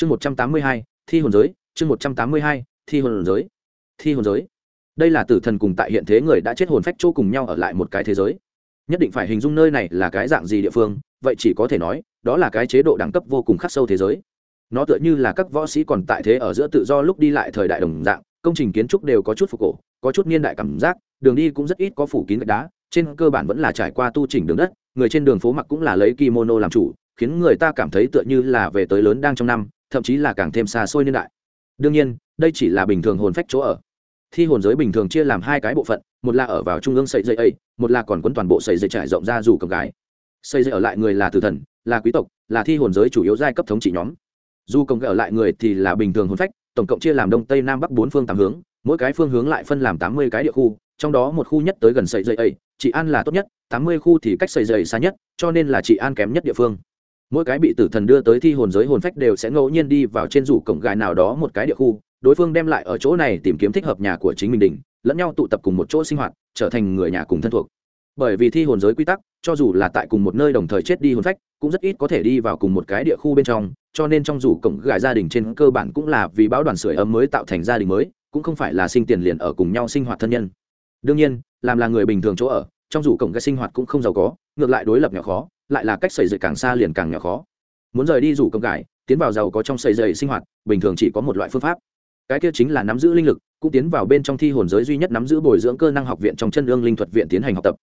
chương một trăm tám mươi hai, thi hồn giới, chương một trăm tám mươi hai, thi hồn giới, thi hồn giới. Đây là tử thần cùng tại hiện thế người đã chết hồn phách chỗ cùng nhau ở lại một cái thế giới. Nhất định phải hình dung nơi này là cái dạng gì địa phương, vậy chỉ có thể nói, đó là cái chế độ đẳng cấp vô cùng khắc sâu thế giới. Nó tựa như là các võ sĩ còn tại thế ở giữa tự do lúc đi lại thời đại đồng dạng, công trình kiến trúc đều có chút phục cổ, có chút niên đại cảm giác, đường đi cũng rất ít có phủ kín gạch đá, trên cơ bản vẫn là trải qua tu chỉnh đường đất, người trên đường phố mặc cũng là lấy kimono làm chủ khiến người ta cảm thấy tựa như là về tới lớn đang trong năm, thậm chí là càng thêm xa xôi niên đại. Đương nhiên, đây chỉ là bình thường hồn phách chỗ ở. Thi hồn giới bình thường chia làm hai cái bộ phận, một là ở vào trung ương sợi dây ấy, một là còn quấn toàn bộ sợi dây trải rộng ra dù cầm gái. Xây dây ở lại người là tử thần, là quý tộc, là thi hồn giới chủ yếu giai cấp thống trị nhóm. Dù công ở lại người thì là bình thường hồn phách, tổng cộng chia làm đông, tây, nam, bắc bốn phương tám hướng, mỗi cái phương hướng lại phân làm tám mươi cái địa khu, trong đó một khu nhất tới gần sợi dây ấy chị an là tốt nhất, tám mươi khu thì cách sợi dây xa nhất, cho nên là chị an kém nhất địa phương mỗi cái bị tử thần đưa tới thi hồn giới hồn phách đều sẽ ngẫu nhiên đi vào trên rủ cổng gài nào đó một cái địa khu, đối phương đem lại ở chỗ này tìm kiếm thích hợp nhà của chính mình đỉnh, lẫn nhau tụ tập cùng một chỗ sinh hoạt, trở thành người nhà cùng thân thuộc. Bởi vì thi hồn giới quy tắc, cho dù là tại cùng một nơi đồng thời chết đi hồn phách, cũng rất ít có thể đi vào cùng một cái địa khu bên trong, cho nên trong rủ cổng gài gia đình trên cơ bản cũng là vì bão đoàn sưởi ấm mới tạo thành gia đình mới, cũng không phải là sinh tiền liền ở cùng nhau sinh hoạt thân nhân. Đương nhiên, làm là người bình thường chỗ ở, trong rủ cổng cái sinh hoạt cũng không giàu có, ngược lại đối lập nhỏ khó lại là cách xây dậy càng xa liền càng nhỏ khó. Muốn rời đi rủ cầm cải, tiến vào giàu có trong xây dậy sinh hoạt, bình thường chỉ có một loại phương pháp. Cái kia chính là nắm giữ linh lực, cũng tiến vào bên trong thi hồn giới duy nhất nắm giữ bồi dưỡng cơ năng học viện trong chân ương linh thuật viện tiến hành học tập.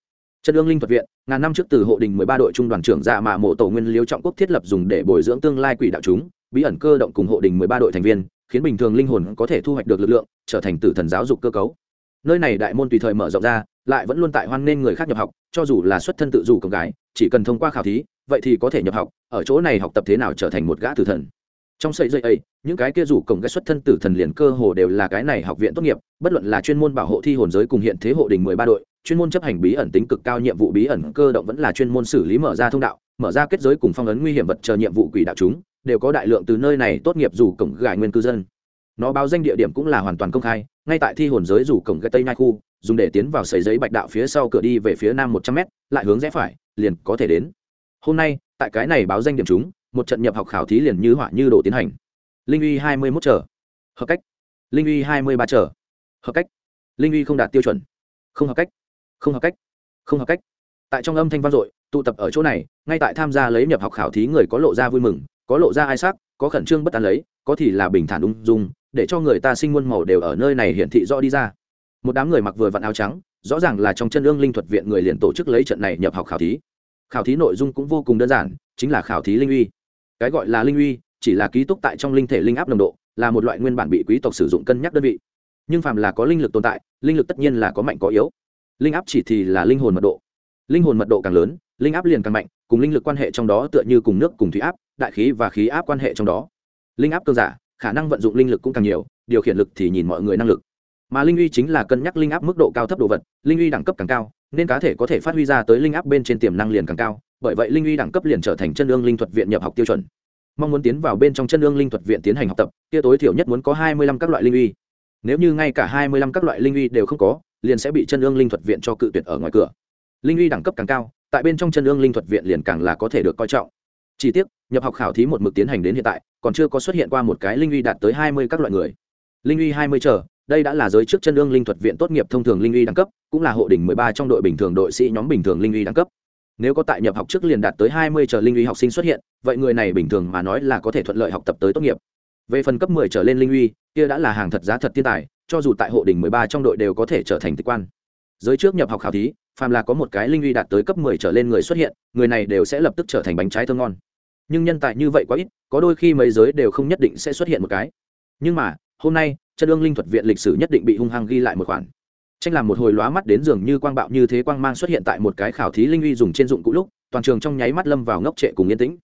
Chân ương linh thuật viện, ngàn năm trước từ hộ đình mười ba đội trung đoàn trưởng dạ mạ mộ tổ nguyên liêu trọng quốc thiết lập dùng để bồi dưỡng tương lai quỷ đạo chúng, bí ẩn cơ động cùng hộ đình mười ba đội thành viên, khiến bình thường linh hồn có thể thu hoạch được lực lượng, trở thành tử thần giáo dục cơ cấu. Nơi này đại môn tùy thời mở rộng ra, lại vẫn luôn tại hoan nên người khác nhập học, cho dù là xuất thân tự dù cầm gái chỉ cần thông qua khảo thí vậy thì có thể nhập học ở chỗ này học tập thế nào trở thành một gã tử thần. Trong sợi dây ấy những cái kia rủ cổng cái xuất thân tử thần liền cơ hồ đều là cái này học viện tốt nghiệp bất luận là chuyên môn bảo hộ thi hồn giới cùng hiện thế hộ đình mười ba đội chuyên môn chấp hành bí ẩn tính cực cao nhiệm vụ bí ẩn cơ động vẫn là chuyên môn xử lý mở ra thông đạo mở ra kết giới cùng phong ấn nguy hiểm vật chờ nhiệm vụ quỷ đạo chúng đều có đại lượng từ nơi này tốt nghiệp rủ cổng gài nguyên cư dân. Nó báo danh địa điểm cũng là hoàn toàn công khai ngay tại thi hồn giới rủ cổng gai tây nhai khu dùng để tiến vào sấy giấy bạch đạo phía sau cửa đi về phía nam một trăm mét, lại hướng rẽ phải liền có thể đến. Hôm nay, tại cái này báo danh điểm chúng, một trận nhập học khảo thí liền như họa như đồ tiến hành. Linh uy hai mươi mốt trở hợp cách. Linh uy hai mươi ba trở hợp cách. Linh uy không đạt tiêu chuẩn. Không hợp cách. Không hợp cách. Không hợp cách. Tại trong âm thanh vang dội, tụ tập ở chỗ này, ngay tại tham gia lấy nhập học khảo thí người có lộ ra vui mừng, có lộ ra ai sắc, có khẩn trương bất an lấy, có thì là bình thản ung dung, để cho người ta sinh muôn màu đều ở nơi này hiển thị rõ đi ra một đám người mặc vừa vặn áo trắng, rõ ràng là trong chân ương linh thuật viện người liền tổ chức lấy trận này nhập học khảo thí. Khảo thí nội dung cũng vô cùng đơn giản, chính là khảo thí linh uy. Cái gọi là linh uy, chỉ là ký túc tại trong linh thể linh áp nồng độ, là một loại nguyên bản bị quý tộc sử dụng cân nhắc đơn vị. Nhưng phàm là có linh lực tồn tại, linh lực tất nhiên là có mạnh có yếu. Linh áp chỉ thì là linh hồn mật độ. Linh hồn mật độ càng lớn, linh áp liền càng mạnh, cùng linh lực quan hệ trong đó tựa như cùng nước cùng thủy áp, đại khí và khí áp quan hệ trong đó. Linh áp cơ giả, khả năng vận dụng linh lực cũng càng nhiều, điều khiển lực thì nhìn mọi người năng lực mà linh uy chính là cân nhắc linh áp mức độ cao thấp đồ vật, linh uy đẳng cấp càng cao, nên cá thể có thể phát huy ra tới linh áp bên trên tiềm năng liền càng cao, bởi vậy linh uy đẳng cấp liền trở thành chân ương linh thuật viện nhập học tiêu chuẩn. Mong muốn tiến vào bên trong chân ương linh thuật viện tiến hành học tập, kia tối thiểu nhất muốn có hai mươi lăm các loại linh uy. Nếu như ngay cả hai mươi lăm các loại linh uy đều không có, liền sẽ bị chân ương linh thuật viện cho cự tuyệt ở ngoài cửa. Linh uy đẳng cấp càng cao, tại bên trong chân ương linh thuật viện liền càng là có thể được coi trọng. Chi tiết nhập học khảo thí một mực tiến hành đến hiện tại, còn chưa có xuất hiện qua một cái linh uy đạt tới hai mươi các loại người. Linh uy hai mươi chờ đây đã là giới trước chân ương linh thuật viện tốt nghiệp thông thường linh uy đẳng cấp, cũng là hộ đỉnh mười ba trong đội bình thường đội sĩ nhóm bình thường linh uy đẳng cấp. Nếu có tại nhập học trước liền đạt tới hai mươi trở linh uy học sinh xuất hiện, vậy người này bình thường mà nói là có thể thuận lợi học tập tới tốt nghiệp. Về phần cấp mười trở lên linh uy, kia đã là hàng thật giá thật thiên tài, cho dù tại hộ đỉnh mười ba trong đội đều có thể trở thành tịch quan. Giới trước nhập học khảo thí, phàm là có một cái linh uy đạt tới cấp mười trở lên người xuất hiện, người này đều sẽ lập tức trở thành bánh trái thơm ngon. Nhưng nhân tài như vậy quá ít, có đôi khi mấy giới đều không nhất định sẽ xuất hiện một cái. Nhưng mà hôm nay chân ương linh thuật viện lịch sử nhất định bị hung hăng ghi lại một khoản. Tranh làm một hồi lóa mắt đến dường như quang bạo như thế quang mang xuất hiện tại một cái khảo thí linh uy dùng trên dụng cũ lúc, toàn trường trong nháy mắt lâm vào ngốc trệ cùng yên tĩnh.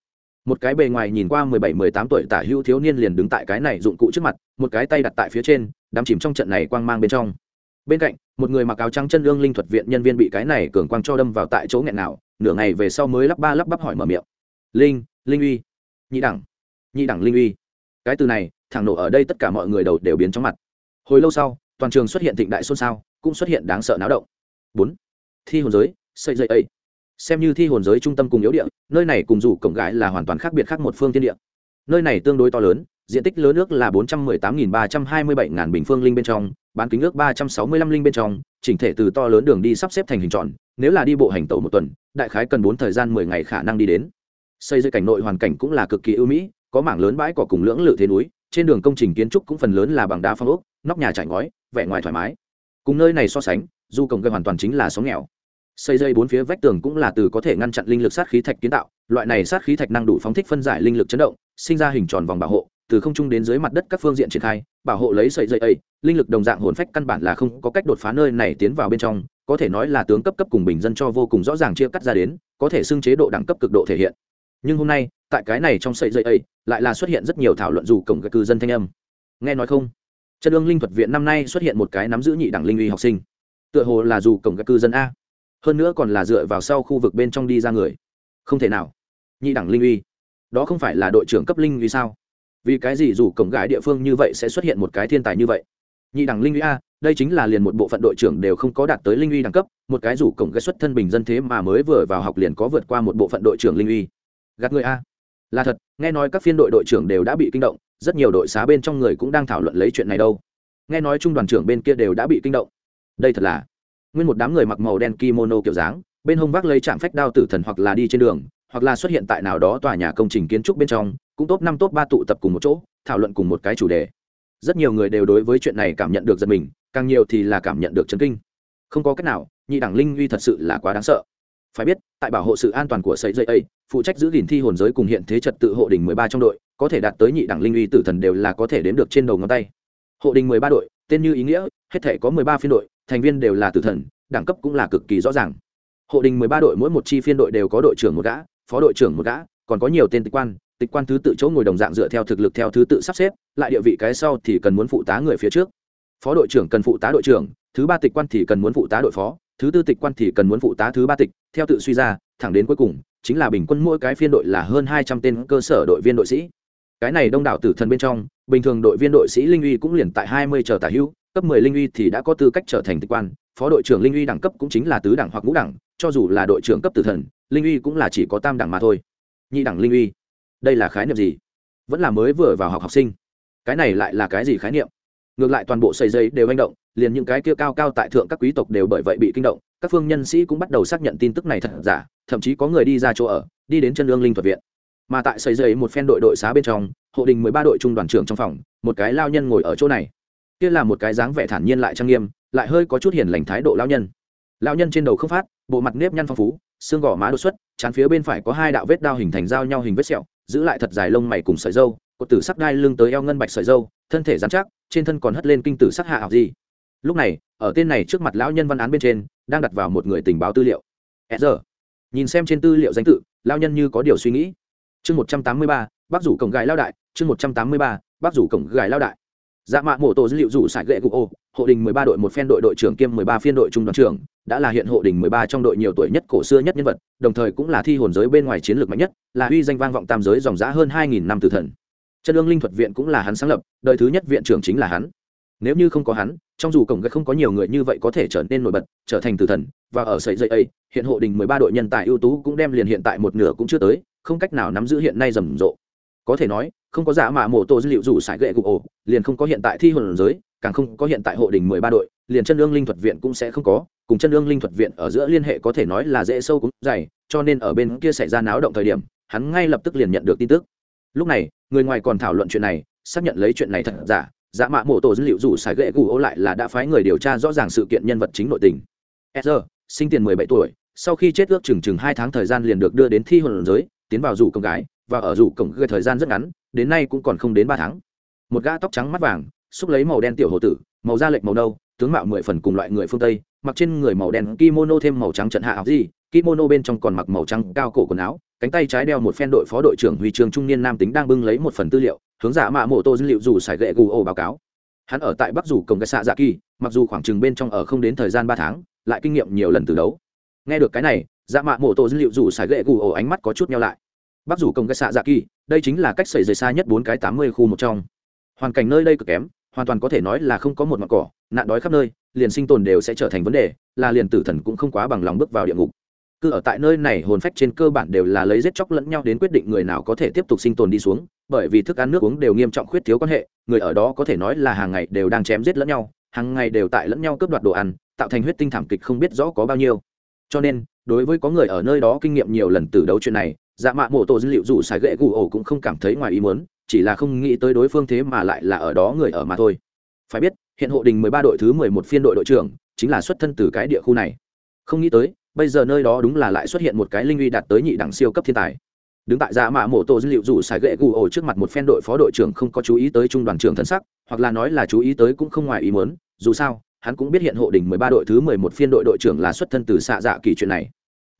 Một cái bề ngoài nhìn qua mười bảy, mười tám tuổi tả hữu thiếu niên liền đứng tại cái này dụng cụ trước mặt, một cái tay đặt tại phía trên, đắm chìm trong trận này quang mang bên trong. Bên cạnh, một người mặc áo trắng chân lương linh thuật viện nhân viên bị cái này cường quang cho đâm vào tại chỗ nghẹn nào, nửa ngày về sau mới lắp ba lắp bắp hỏi mở miệng. Linh linh uy. Nhị đẳng. Nhị đẳng linh uy. Cái từ này thẳng nổ ở đây tất cả mọi người đầu đều biến trong mặt. Hồi lâu sau, toàn trường xuất hiện thịnh đại xôn xao, cũng xuất hiện đáng sợ náo động. Bốn, thi hồn giới, xây dậy ấy. Xem như thi hồn giới trung tâm cùng yếu địa, nơi này cùng dù cổng gái là hoàn toàn khác biệt khác một phương tiên địa. Nơi này tương đối to lớn, diện tích lớn nước là bốn trăm mười tám nghìn ba trăm hai mươi bảy ngàn bình phương linh bên trong, bán kính ước ba trăm sáu mươi lăm linh bên trong, chỉnh thể từ to lớn đường đi sắp xếp thành hình tròn, nếu là đi bộ hành tẩu một tuần, đại khái cần bốn thời gian mười ngày khả năng đi đến. Xây dựng cảnh nội hoàn cảnh cũng là cực kỳ ưu mỹ, có mảng lớn bãi cỏ cùng lưỡng lự thế núi trên đường công trình kiến trúc cũng phần lớn là bằng đá phong ốc, nóc nhà trải ngói, vẻ ngoài thoải mái. Cùng nơi này so sánh, du cổng gây hoàn toàn chính là sóng nghèo. Xây dây bốn phía vách tường cũng là từ có thể ngăn chặn linh lực sát khí thạch kiến tạo, loại này sát khí thạch năng đủ phóng thích phân giải linh lực chấn động, sinh ra hình tròn vòng bảo hộ, từ không trung đến dưới mặt đất các phương diện triển khai, bảo hộ lấy sợi dây ấy, linh lực đồng dạng hồn phách căn bản là không có cách đột phá nơi này tiến vào bên trong, có thể nói là tướng cấp cấp cùng bình dân cho vô cùng rõ ràng chia cắt ra đến, có thể xưng chế độ đẳng cấp cực độ thể hiện nhưng hôm nay, tại cái này trong sợi dây ấy, lại là xuất hiện rất nhiều thảo luận dù cổng các cư dân thanh âm. Nghe nói không? Chân ương linh thuật viện năm nay xuất hiện một cái nắm giữ nhị đẳng linh uy học sinh. Tựa hồ là dù cổng các cư dân a. Hơn nữa còn là dựa vào sau khu vực bên trong đi ra người. Không thể nào. Nhị đẳng linh uy. Đó không phải là đội trưởng cấp linh uy sao? Vì cái gì dù cổng gái địa phương như vậy sẽ xuất hiện một cái thiên tài như vậy? Nhị đẳng linh uy a, đây chính là liền một bộ phận đội trưởng đều không có đạt tới linh uy đẳng cấp, một cái rủ cổng gái xuất thân bình dân thế mà mới vừa vào học liền có vượt qua một bộ phận đội trưởng linh uy gạt người a. Là thật, nghe nói các phiên đội đội trưởng đều đã bị kinh động, rất nhiều đội xá bên trong người cũng đang thảo luận lấy chuyện này đâu. Nghe nói trung đoàn trưởng bên kia đều đã bị kinh động. Đây thật là, nguyên một đám người mặc màu đen kimono kiểu dáng, bên hông vác lấy chạm phách đao tử thần hoặc là đi trên đường, hoặc là xuất hiện tại nào đó tòa nhà công trình kiến trúc bên trong, cũng top năm, top ba tụ tập cùng một chỗ, thảo luận cùng một cái chủ đề. Rất nhiều người đều đối với chuyện này cảm nhận được giật mình, càng nhiều thì là cảm nhận được chấn kinh. Không có cách nào, nhị đẳng linh uy thật sự là quá đáng sợ phải biết, tại bảo hộ sự an toàn của sợi dây ấy, phụ trách giữ gìn thi hồn giới cùng hiện thế trật tự hộ đình mười ba trong đội, có thể đạt tới nhị đẳng linh uy tử thần đều là có thể đến được trên đầu ngón tay. Hộ đình mười ba đội, tên như ý nghĩa, hết thể có mười ba phiên đội, thành viên đều là tử thần, đẳng cấp cũng là cực kỳ rõ ràng. Hộ đình mười ba đội mỗi một chi phiên đội đều có đội trưởng một gã, phó đội trưởng một gã, còn có nhiều tên tịch quan tịch quan thứ tự chỗ ngồi đồng dạng dựa theo thực lực theo thứ tự sắp xếp, lại địa vị cái sau thì cần muốn phụ tá người phía trước. Phó đội trưởng cần phụ tá đội trưởng, thứ ba tịch quan thì cần muốn phụ tá đội phó thứ tư tịch quan thì cần muốn phụ tá thứ ba tịch, theo tự suy ra, thẳng đến cuối cùng, chính là bình quân mỗi cái phiên đội là hơn hai trăm tên cơ sở đội viên đội sĩ. Cái này đông đảo tử thần bên trong, bình thường đội viên đội sĩ linh uy cũng liền tại hai mươi chờ tả hữu, cấp mười linh uy thì đã có tư cách trở thành tịch quan, phó đội trưởng linh uy đẳng cấp cũng chính là tứ đẳng hoặc ngũ đẳng, cho dù là đội trưởng cấp tử thần, linh uy cũng là chỉ có tam đẳng mà thôi. Nhị đẳng linh uy, đây là khái niệm gì? Vẫn là mới vừa vào học học sinh. Cái này lại là cái gì khái niệm? Ngược lại toàn bộ xây dây đều manh động, liền những cái kia cao cao tại thượng các quý tộc đều bởi vậy bị kinh động. Các phương nhân sĩ cũng bắt đầu xác nhận tin tức này thật giả, thậm chí có người đi ra chỗ ở, đi đến chân lương linh thuật viện. Mà tại xây dây một phen đội đội xá bên trong, hộ đình mười ba đội trung đoàn trưởng trong phòng, một cái lao nhân ngồi ở chỗ này. Kia là một cái dáng vẻ thản nhiên lại trang nghiêm, lại hơi có chút hiền lành thái độ lao nhân. Lao nhân trên đầu không phát, bộ mặt nếp nhăn phong phú, xương gò má đột xuất, chán phía bên phải có hai đạo vết đao hình thành dao nhau hình vết sẹo, giữ lại thật dài lông mày cùng sợi dâu, cột tử sắc đai lưng tới eo ngân bạch sợi dâu thân thể dán chắc, trên thân còn hất lên kinh tử sắc hạ học gì. Lúc này, ở tên này trước mặt lão nhân văn án bên trên, đang đặt vào một người tình báo tư liệu. S giờ. Nhìn xem trên tư liệu danh tự lao nhân như có điều suy nghĩ. Chương một trăm tám mươi ba, bác rủ cổng gài lao đại, chương một trăm tám mươi ba, bác rủ cổng gài lao đại. Dạ mạ mổ tổ dữ liệu rủ sải gậy cụ ô, hộ đình mười ba đội một phen đội đội trưởng kiêm mười ba phiên đội trung đoàn trưởng, đã là hiện hộ đình mười ba trong đội nhiều tuổi nhất cổ xưa nhất nhân vật, đồng thời cũng là thi hồn giới bên ngoài chiến lược mạnh nhất, là uy danh vang vọng tam giới dòng giã hơn hai nghìn năm tử thần chân ương linh thuật viện cũng là hắn sáng lập, đời thứ nhất viện trưởng chính là hắn. Nếu như không có hắn, trong dù cổng gạch không có nhiều người như vậy có thể trở nên nổi bật, trở thành tử thần. Và ở sợi dây ấy, hiện hộ đình mười ba đội nhân tài ưu tú cũng đem liền hiện tại một nửa cũng chưa tới, không cách nào nắm giữ hiện nay rầm rộ. Có thể nói, không có giả mạ mổ tổ dữ liệu rủ sải gậy gục ổ, liền không có hiện tại thi hồn giới, càng không có hiện tại hộ đình mười ba đội, liền chân ương linh thuật viện cũng sẽ không có, cùng chân ương linh thuật viện ở giữa liên hệ có thể nói là dễ sâu cũng dày, cho nên ở bên kia xảy ra náo động thời điểm, hắn ngay lập tức liền nhận được tin tức. Lúc này người ngoài còn thảo luận chuyện này, xác nhận lấy chuyện này thật giả giả mạ mổ tổ dữ liệu rủ xài ghệ gù ô lại là đã phái người điều tra rõ ràng sự kiện nhân vật chính nội tình. Sr sinh tiền mười bảy tuổi, sau khi chết ước chừng chừng hai tháng thời gian liền được đưa đến thi hồn giới, tiến vào rủ cổng gái, và ở rủ cổng gây thời gian rất ngắn, đến nay cũng còn không đến ba tháng. Một gã tóc trắng mắt vàng, xúc lấy màu đen tiểu hồ tử, màu da lệch màu nâu, tướng mạo mười phần cùng loại người phương tây, mặc trên người màu đen kimono thêm màu trắng trận hạ áo gì kimono bên trong còn mặc màu trắng, cao cổ quần áo, cánh tay trái đeo một phen đội phó đội trưởng huy trường trung niên nam tính đang bưng lấy một phần tư liệu, hướng giả mạ mộ tô dữ liệu dù xài gậy gù ô báo cáo. Hắn ở tại bắc dù cổng cái xạ dạ kỳ, mặc dù khoảng chừng bên trong ở không đến thời gian ba tháng, lại kinh nghiệm nhiều lần từ đấu. Nghe được cái này dạ mạ mộ tô dữ liệu dù xài gậy gù ổ ánh mắt có chút nhau lại. Bắc dù cổng cái xạ dạ kỳ, đây chính là cách xảy rời xa nhất bốn cái tám mươi khu một trong. Hoàn cảnh nơi đây cực kém, hoàn toàn có thể nói là không có một mặt cỏ, nạn đói khắp nơi, liền sinh tồn đều sẽ trở thành vấn đề, là liền tử thần cũng không quá bằng lòng bước vào địa ngục cứ ở tại nơi này, hồn phách trên cơ bản đều là lấy giết chóc lẫn nhau đến quyết định người nào có thể tiếp tục sinh tồn đi xuống, bởi vì thức ăn nước uống đều nghiêm trọng khuyết thiếu quan hệ, người ở đó có thể nói là hàng ngày đều đang chém giết lẫn nhau, hàng ngày đều tại lẫn nhau cướp đoạt đồ ăn, tạo thành huyết tinh thảm kịch không biết rõ có bao nhiêu. Cho nên, đối với có người ở nơi đó kinh nghiệm nhiều lần từ đấu chuyện này dạ mạ mộ tổ dữ liệu dù xài gậy gù ổ cũng không cảm thấy ngoài ý muốn, chỉ là không nghĩ tới đối phương thế mà lại là ở đó người ở mà thôi. Phải biết, hiện hộ đình mười ba đội thứ mười một phiên đội đội trưởng chính là xuất thân từ cái địa khu này. Không nghĩ tới bây giờ nơi đó đúng là lại xuất hiện một cái linh uy đạt tới nhị đẳng siêu cấp thiên tài. Đứng tại dạ mạ mộ tổ dữ liệu rủ xài gậy gù ổ trước mặt một phen đội phó đội trưởng không có chú ý tới trung đoàn trưởng thân sắc, hoặc là nói là chú ý tới cũng không ngoài ý muốn, dù sao, hắn cũng biết hiện hộ đỉnh mười ba đội thứ mười một phiên đội đội trưởng là xuất thân từ xạ dạ kỳ chuyện này.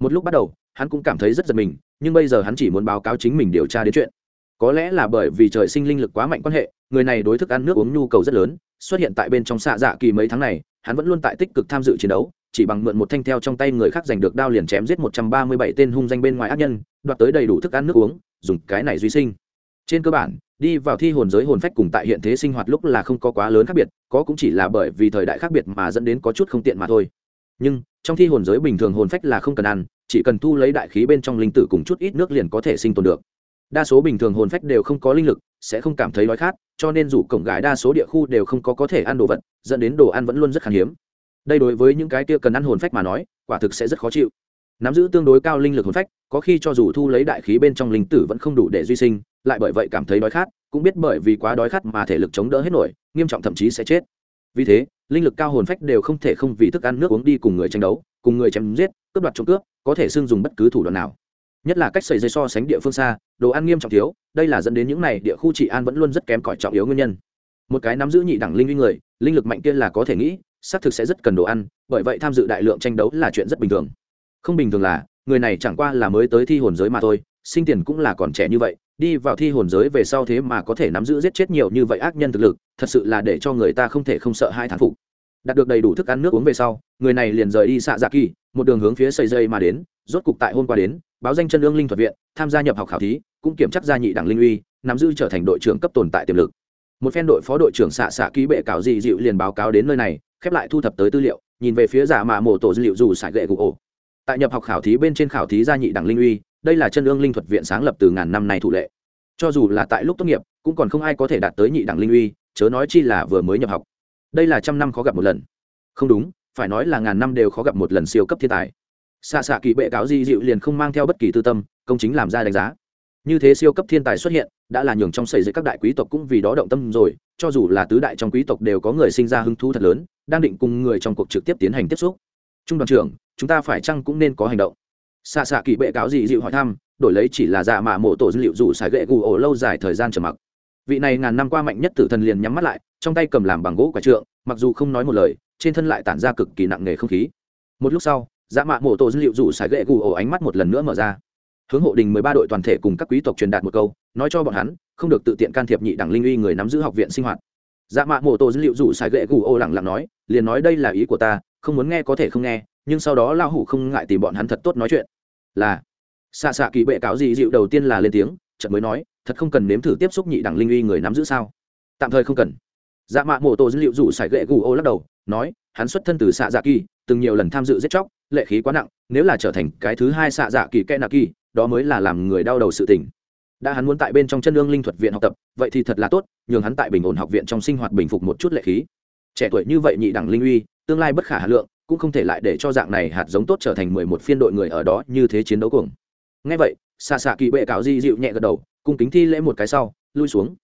Một lúc bắt đầu, hắn cũng cảm thấy rất giật mình, nhưng bây giờ hắn chỉ muốn báo cáo chính mình điều tra đến chuyện. Có lẽ là bởi vì trời sinh linh lực quá mạnh quan hệ, người này đối thức ăn nước uống nhu cầu rất lớn, xuất hiện tại bên trong xạ dạ kỳ mấy tháng này, hắn vẫn luôn tại tích cực tham dự chiến đấu chỉ bằng mượn một thanh theo trong tay người khác giành được đao liền chém giết một trăm ba mươi bảy tên hung danh bên ngoài ác nhân, đoạt tới đầy đủ thức ăn nước uống, dùng cái này duy sinh. Trên cơ bản, đi vào thi hồn giới hồn phách cùng tại hiện thế sinh hoạt lúc là không có quá lớn khác biệt, có cũng chỉ là bởi vì thời đại khác biệt mà dẫn đến có chút không tiện mà thôi. Nhưng, trong thi hồn giới bình thường hồn phách là không cần ăn, chỉ cần thu lấy đại khí bên trong linh tử cùng chút ít nước liền có thể sinh tồn được. Đa số bình thường hồn phách đều không có linh lực, sẽ không cảm thấy đói khát, cho nên dù cổng gái đa số địa khu đều không có có thể ăn đồ vật, dẫn đến đồ ăn vẫn luôn rất khan hiếm đây đối với những cái kia cần ăn hồn phách mà nói, quả thực sẽ rất khó chịu. Nắm giữ tương đối cao linh lực hồn phách, có khi cho dù thu lấy đại khí bên trong linh tử vẫn không đủ để duy sinh, lại bởi vậy cảm thấy đói khát, cũng biết bởi vì quá đói khát mà thể lực chống đỡ hết nổi, nghiêm trọng thậm chí sẽ chết. Vì thế, linh lực cao hồn phách đều không thể không vì thức ăn nước uống đi cùng người tranh đấu, cùng người chém giết, cướp đoạt trộm cướp, có thể xưng dùng bất cứ thủ đoạn nào. Nhất là cách xảy dây so sánh địa phương xa, đồ ăn nghiêm trọng thiếu, đây là dẫn đến những này địa khu trị an vẫn luôn rất kém cỏi trọng yếu nguyên nhân. Một cái nắm giữ nhị đẳng linh uy người, linh lực mạnh kia là có thể nghĩ xác thực sẽ rất cần đồ ăn, bởi vậy tham dự đại lượng tranh đấu là chuyện rất bình thường. Không bình thường là, người này chẳng qua là mới tới thi hồn giới mà thôi, sinh tiền cũng là còn trẻ như vậy, đi vào thi hồn giới về sau thế mà có thể nắm giữ giết chết nhiều như vậy ác nhân thực lực, thật sự là để cho người ta không thể không sợ hai thán phục. Đạt được đầy đủ thức ăn nước uống về sau, người này liền rời đi xạ dạ kỳ, một đường hướng phía xây dây mà đến, rốt cục tại hôm qua đến, báo danh chân ương linh thuật viện, tham gia nhập học khảo thí, cũng kiểm chắc gia nhị đẳng linh uy, nắm giữ trở thành đội trưởng cấp tồn tại tiềm lực. Một phen đội phó đội trưởng xạ xạ ký bệ cảo dị dịu liền báo cáo đến nơi này khép lại thu thập tới tư liệu, nhìn về phía giả mạ mổ tổ dữ liệu dù sải gậy gục ổ. Tại nhập học khảo thí bên trên khảo thí gia nhị đẳng linh uy, đây là chân ương linh thuật viện sáng lập từ ngàn năm nay thủ lệ. Cho dù là tại lúc tốt nghiệp, cũng còn không ai có thể đạt tới nhị đẳng linh uy, chớ nói chi là vừa mới nhập học. Đây là trăm năm khó gặp một lần. Không đúng, phải nói là ngàn năm đều khó gặp một lần siêu cấp thiên tài. Xạ xạ kỳ bệ cáo di dịu liền không mang theo bất kỳ tư tâm, công chính làm ra đánh giá như thế siêu cấp thiên tài xuất hiện, đã là nhường trong xây dựng các đại quý tộc cũng vì đó động tâm rồi, cho dù là tứ đại trong quý tộc đều có người sinh ra hứng thú thật lớn, đang định cùng người trong cuộc trực tiếp tiến hành tiếp xúc. Trung đoàn trưởng, chúng ta phải chăng cũng nên có hành động? Xa xạ kỳ bệ cáo gì dịu hỏi thăm, đổi lấy chỉ là dạ mạ mộ tổ dữ liệu dù xài gậy gù ổ lâu dài thời gian trầm mặc. Vị này ngàn năm qua mạnh nhất tử thần liền nhắm mắt lại, trong tay cầm làm bằng gỗ quả trượng, mặc dù không nói một lời, trên thân lại tản ra cực kỳ nặng nề không khí. Một lúc sau dạ mạ mộ tổ dữ liệu dù xài gậy gù ổ ánh mắt một lần nữa mở ra hướng hộ đình mười ba đội toàn thể cùng các quý tộc truyền đạt một câu, nói cho bọn hắn, không được tự tiện can thiệp nhị đẳng linh uy người nắm giữ học viện sinh hoạt. Dạ mạ mộ tổ dữ liệu rủ xài gậy gù ô lẳng lặng nói, liền nói đây là ý của ta, không muốn nghe có thể không nghe, nhưng sau đó lao hủ không ngại tìm bọn hắn thật tốt nói chuyện. Là, xạ xạ kỳ bệ cáo gì dịu đầu tiên là lên tiếng, chợt mới nói, thật không cần nếm thử tiếp xúc nhị đẳng linh uy người nắm giữ sao? Tạm thời không cần. Dạ mạ mộ tổ dữ liệu rủ sải gậy gù ô lắc đầu, nói, hắn xuất thân từ xạ dạ kỳ, từng nhiều lần tham dự giết chóc, lệ khí quá nặng, nếu là trở thành cái thứ hai xạ dạ kỳ kẽ nạ kỳ đó mới là làm người đau đầu sự tình. Đã hắn muốn tại bên trong chân lương linh thuật viện học tập, vậy thì thật là tốt, nhường hắn tại bình ổn học viện trong sinh hoạt bình phục một chút lệ khí. Trẻ tuổi như vậy nhị đẳng linh uy, tương lai bất khả hà lượng, cũng không thể lại để cho dạng này hạt giống tốt trở thành mười một phiên đội người ở đó như thế chiến đấu cuồng. ngay vậy xa xạ kỳ bệ cáo di dịu nhẹ gật đầu, cung kính thi lễ một cái sau, lui xuống.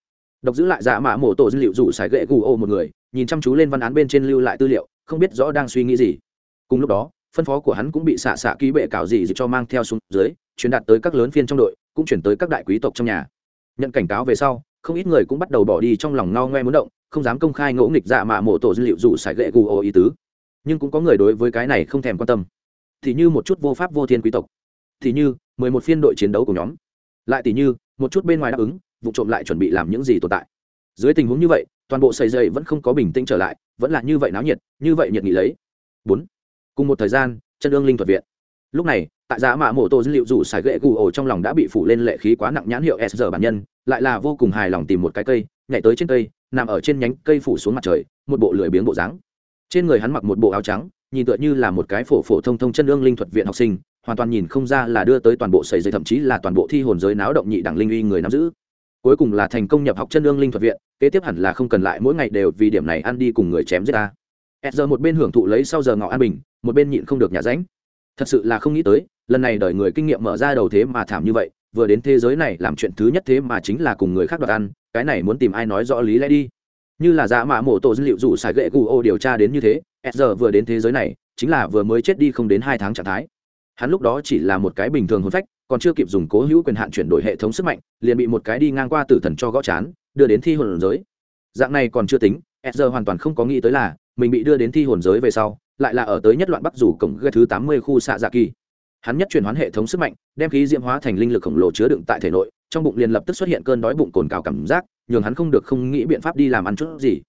Độc giữ lại dạ mạ mổ tổ dữ liệu rủ sải gậy gù ô một người, nhìn chăm chú lên văn án bên trên lưu lại tư liệu, không biết rõ đang suy nghĩ gì. Cùng lúc đó phân phó của hắn cũng bị xạ xạ ký bệ cảo gì cho mang theo xuống dưới, truyền đạt tới các lớn phiên trong đội, cũng chuyển tới các đại quý tộc trong nhà. Nhận cảnh cáo về sau, không ít người cũng bắt đầu bỏ đi trong lòng no ngoe muốn động, không dám công khai ngỗ nghịch dạ mạ mổ tổ dữ liệu dù sải gậy gù ô ý tứ. Nhưng cũng có người đối với cái này không thèm quan tâm. Thì như một chút vô pháp vô thiên quý tộc. Thì như, mười một phiên đội chiến đấu của nhóm. Lại tỷ như, một chút bên ngoài đáp ứng, vụ trộm lại chuẩn bị làm những gì tồn tại. Dưới tình huống như vậy, toàn bộ sầy dây vẫn không có bình tĩnh trở lại, vẫn là như vậy náo nhiệt, như vậy nhiệt nghị lấy. Bốn cùng một thời gian, chân ương linh thuật viện. Lúc này, tại giá mạ mổ tô dữ liệu dù xài gậy gù ổ trong lòng đã bị phủ lên lệ khí quá nặng nhãn hiệu s giờ bản nhân, lại là vô cùng hài lòng tìm một cái cây, nhảy tới trên cây, nằm ở trên nhánh cây phủ xuống mặt trời, một bộ lười biếng bộ dáng. Trên người hắn mặc một bộ áo trắng, nhìn tựa như là một cái phổ phổ thông thông chân ương linh thuật viện học sinh, hoàn toàn nhìn không ra là đưa tới toàn bộ sầy dây, thậm chí là toàn bộ thi hồn giới náo động nhị đẳng linh uy người nắm giữ. Cuối cùng là thành công nhập học chân ương linh thuật viện, kế tiếp hẳn là không cần lại mỗi ngày đều vì điểm này ăn đi cùng người chém giết ta. S giờ một bên hưởng thụ lấy sau giờ ngọ an bình một bên nhịn không được nhà ránh. Thật sự là không nghĩ tới, lần này đợi người kinh nghiệm mở ra đầu thế mà thảm như vậy, vừa đến thế giới này làm chuyện thứ nhất thế mà chính là cùng người khác đoạt ăn, cái này muốn tìm ai nói rõ lý lẽ đi. Như là dạ mạ mổ tổ dữ liệu rủ xài gậy gu ô điều tra đến như thế s giờ vừa đến thế giới này, chính là vừa mới chết đi không đến hai tháng trạng thái. Hắn lúc đó chỉ là một cái bình thường hôn phách, còn chưa kịp dùng cố hữu quyền hạn chuyển đổi hệ thống sức mạnh, liền bị một cái đi ngang qua tử thần cho gõ chán, đưa đến thi hồn giới. Dạng này còn chưa tính s giờ hoàn toàn không có nghĩ tới là, mình bị đưa đến thi hồn giới về sau lại là ở tới nhất loạn bắc rủ cổng gây thứ tám mươi khu xạ dạ kỳ. Hắn nhất chuyển hoán hệ thống sức mạnh, đem khí diễm hóa thành linh lực khổng lồ chứa đựng tại thể nội, trong bụng liền lập tức xuất hiện cơn đói bụng cồn cào cảm giác, nhường hắn không được, không nghĩ biện pháp đi làm ăn chút gì.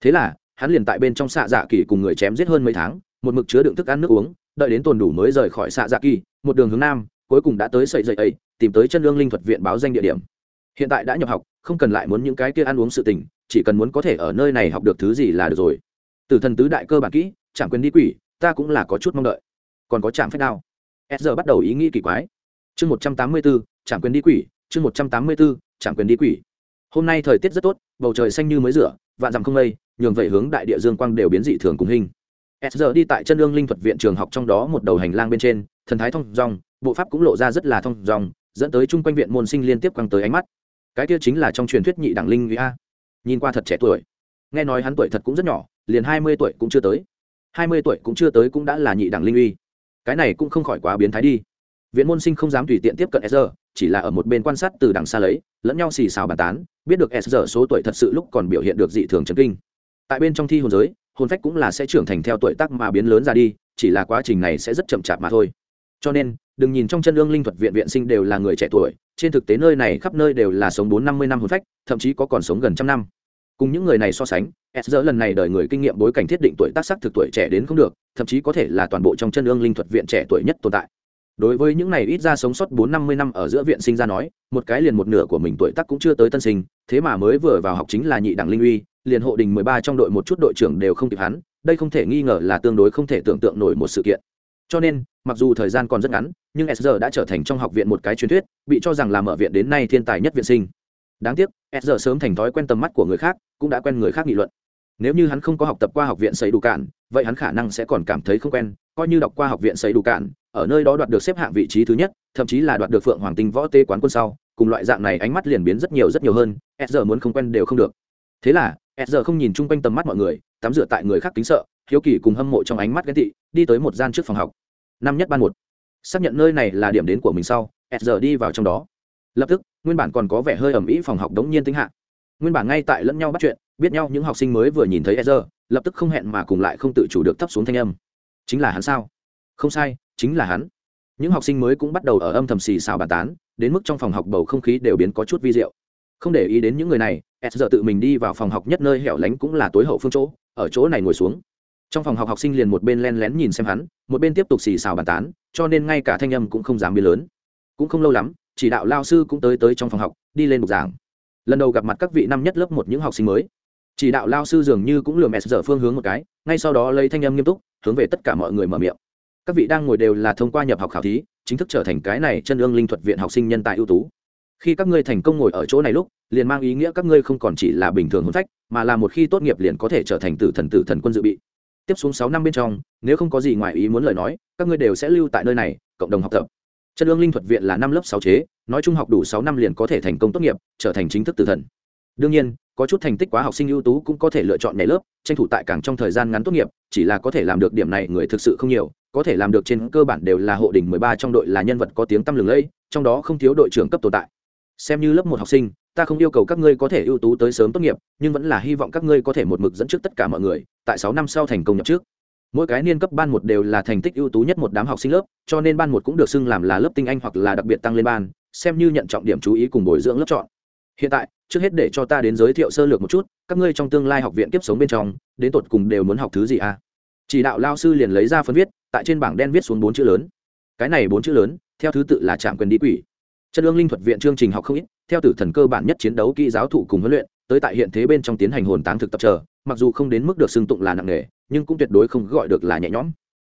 Thế là, hắn liền tại bên trong xạ dạ kỳ cùng người chém giết hơn mấy tháng, một mực chứa đựng thức ăn nước uống, đợi đến tồn đủ mới rời khỏi xạ dạ kỳ, một đường hướng nam, cuối cùng đã tới sậy dậy ấy, tìm tới chân lương linh thuật viện báo danh địa điểm. Hiện tại đã nhập học, không cần lại muốn những cái kia ăn uống sự tình, chỉ cần muốn có thể ở nơi này học được thứ gì là được rồi. Từ thần tứ đại cơ bản kỹ chẳng quyền đi quỷ ta cũng là có chút mong đợi. Còn có chạm phép đao. S giờ bắt đầu ý nghĩ kỳ quái. Chương một trăm tám mươi bốn chạm quyền đi quỷ chương một trăm tám mươi bốn chạm quyền đi quỷ. Hôm nay thời tiết rất tốt bầu trời xanh như mới rửa vạn dặm không lây, nhường vậy hướng đại địa dương quang đều biến dị thường cùng hình. S giờ đi tại chân lương linh thuật viện trường học trong đó một đầu hành lang bên trên thần thái thông dòng, bộ pháp cũng lộ ra rất là thông dòng, dẫn tới chung quanh viện môn sinh liên tiếp quăng tới ánh mắt. Cái kia chính là trong truyền thuyết nhị đẳng linh vì a. Nhìn qua thật trẻ tuổi. Nghe nói hắn tuổi thật cũng rất nhỏ liền hai mươi tuổi cũng chưa tới hai mươi tuổi cũng chưa tới cũng đã là nhị đẳng linh uy. Cái này cũng không khỏi quá biến thái đi. Viện môn sinh không dám tùy tiện tiếp cận sr chỉ là ở một bên quan sát từ đằng xa lấy, lẫn nhau xì xào bàn tán, biết được sr số tuổi thật sự lúc còn biểu hiện được dị thường chấn kinh. Tại bên trong thi hồn giới, hồn phách cũng là sẽ trưởng thành theo tuổi tác mà biến lớn ra đi, chỉ là quá trình này sẽ rất chậm chạp mà thôi. Cho nên, đừng nhìn trong chân lương linh thuật viện viện sinh đều là người trẻ tuổi, trên thực tế nơi này khắp nơi đều là sống bốn năm mươi năm hồn phách, thậm chí có còn sống gần trăm năm cùng những người này so sánh, s giờ lần này đợi người kinh nghiệm bối cảnh thiết định tuổi tác sắc thực tuổi trẻ đến không được, thậm chí có thể là toàn bộ trong chân ương linh thuật viện trẻ tuổi nhất tồn tại. Đối với những này ít ra sống sót bốn năm mươi năm ở giữa viện sinh ra nói, một cái liền một nửa của mình tuổi tác cũng chưa tới tân sinh, thế mà mới vừa vào học chính là nhị đẳng linh uy, liền hộ đình mười ba trong đội một chút đội trưởng đều không kịp hắn, đây không thể nghi ngờ là tương đối không thể tưởng tượng nổi một sự kiện. Cho nên, mặc dù thời gian còn rất ngắn, nhưng sr đã trở thành trong học viện một cái truyền thuyết, bị cho rằng là mở viện đến nay thiên tài nhất viện sinh đáng tiếc, s giờ sớm thành thói quen tầm mắt của người khác, cũng đã quen người khác nghị luận. Nếu như hắn không có học tập qua học viện xây đủ cạn, vậy hắn khả năng sẽ còn cảm thấy không quen, coi như đọc qua học viện xây đủ cạn, ở nơi đó đoạt được xếp hạng vị trí thứ nhất, thậm chí là đoạt được phượng hoàng tinh võ tê quán quân sau, cùng loại dạng này ánh mắt liền biến rất nhiều rất nhiều hơn, s giờ muốn không quen đều không được. Thế là, s giờ không nhìn chung quanh tầm mắt mọi người, tắm rửa tại người khác kính sợ, hiếu kỳ cùng hâm mộ trong ánh mắt ghen tị, đi tới một gian trước phòng học. Năm nhất ban một. Xác nhận nơi này là điểm đến của mình sau, s giờ đi vào trong đó lập tức, nguyên bản còn có vẻ hơi ẩm ý phòng học đống nhiên tính hạ. Nguyên bản ngay tại lẫn nhau bắt chuyện, biết nhau những học sinh mới vừa nhìn thấy e lập tức không hẹn mà cùng lại không tự chủ được thấp xuống thanh âm. Chính là hắn sao? Không sai, chính là hắn. Những học sinh mới cũng bắt đầu ở âm thầm xì xào bàn tán, đến mức trong phòng học bầu không khí đều biến có chút vi diệu. Không để ý đến những người này s tự mình đi vào phòng học nhất nơi hẻo lánh cũng là tối hậu phương chỗ, ở chỗ này ngồi xuống. Trong phòng học học sinh liền một bên len lén nhìn xem hắn, một bên tiếp tục xì xào bàn tán, cho nên ngay cả thanh âm cũng không dám biến lớn. Cũng không lâu lắm chỉ đạo lao sư cũng tới tới trong phòng học, đi lên bục giảng. Lần đầu gặp mặt các vị năm nhất lớp một những học sinh mới. Chỉ đạo lao sư dường như cũng lừa mẹ dở phương hướng một cái, ngay sau đó lấy thanh âm nghiêm túc, hướng về tất cả mọi người mở miệng. Các vị đang ngồi đều là thông qua nhập học khảo thí, chính thức trở thành cái này chân ương linh thuật viện học sinh nhân tài ưu tú. Khi các ngươi thành công ngồi ở chỗ này lúc, liền mang ý nghĩa các ngươi không còn chỉ là bình thường hôn phách, mà là một khi tốt nghiệp liền có thể trở thành tử thần tử thần quân dự bị. Tiếp xuống sáu năm bên trong, nếu không có gì ngoài ý muốn lời nói, các ngươi đều sẽ lưu tại nơi này, cộng đồng học tập chân ương linh thuật viện là năm lớp sáu chế, nói chung học đủ sáu năm liền có thể thành công tốt nghiệp, trở thành chính thức tử thần. Đương nhiên, có chút thành tích quá học sinh ưu tú cũng có thể lựa chọn nhảy lớp, tranh thủ tại càng trong thời gian ngắn tốt nghiệp, chỉ là có thể làm được điểm này người thực sự không nhiều, có thể làm được trên cơ bản đều là hộ đỉnh mười ba trong đội là nhân vật có tiếng tăm lừng lẫy, trong đó không thiếu đội trưởng cấp tồn tại. Xem như lớp một học sinh, ta không yêu cầu các ngươi có thể ưu tú tới sớm tốt nghiệp, nhưng vẫn là hy vọng các ngươi có thể một mực dẫn trước tất cả mọi người, tại sáu năm sau thành công nhập trước mỗi cái niên cấp ban một đều là thành tích ưu tú nhất một đám học sinh lớp, cho nên ban một cũng được xưng làm là lớp tinh anh hoặc là đặc biệt tăng lên ban, xem như nhận trọng điểm chú ý cùng bồi dưỡng lớp chọn. Hiện tại, trước hết để cho ta đến giới thiệu sơ lược một chút, các ngươi trong tương lai học viện kiếp sống bên trong, đến tột cùng đều muốn học thứ gì à? Chỉ đạo lao sư liền lấy ra phân viết, tại trên bảng đen viết xuống bốn chữ lớn. Cái này bốn chữ lớn, theo thứ tự là trạm quyền đi quỷ. Chân lương linh thuật viện chương trình học không ít, theo tử thần cơ bản nhất chiến đấu kỹ giáo thụ cùng huấn luyện, tới tại hiện thế bên trong tiến hành hồn táng thực tập chờ mặc dù không đến mức được xưng tụng là nặng nề, nhưng cũng tuyệt đối không gọi được là nhẹ nhõm.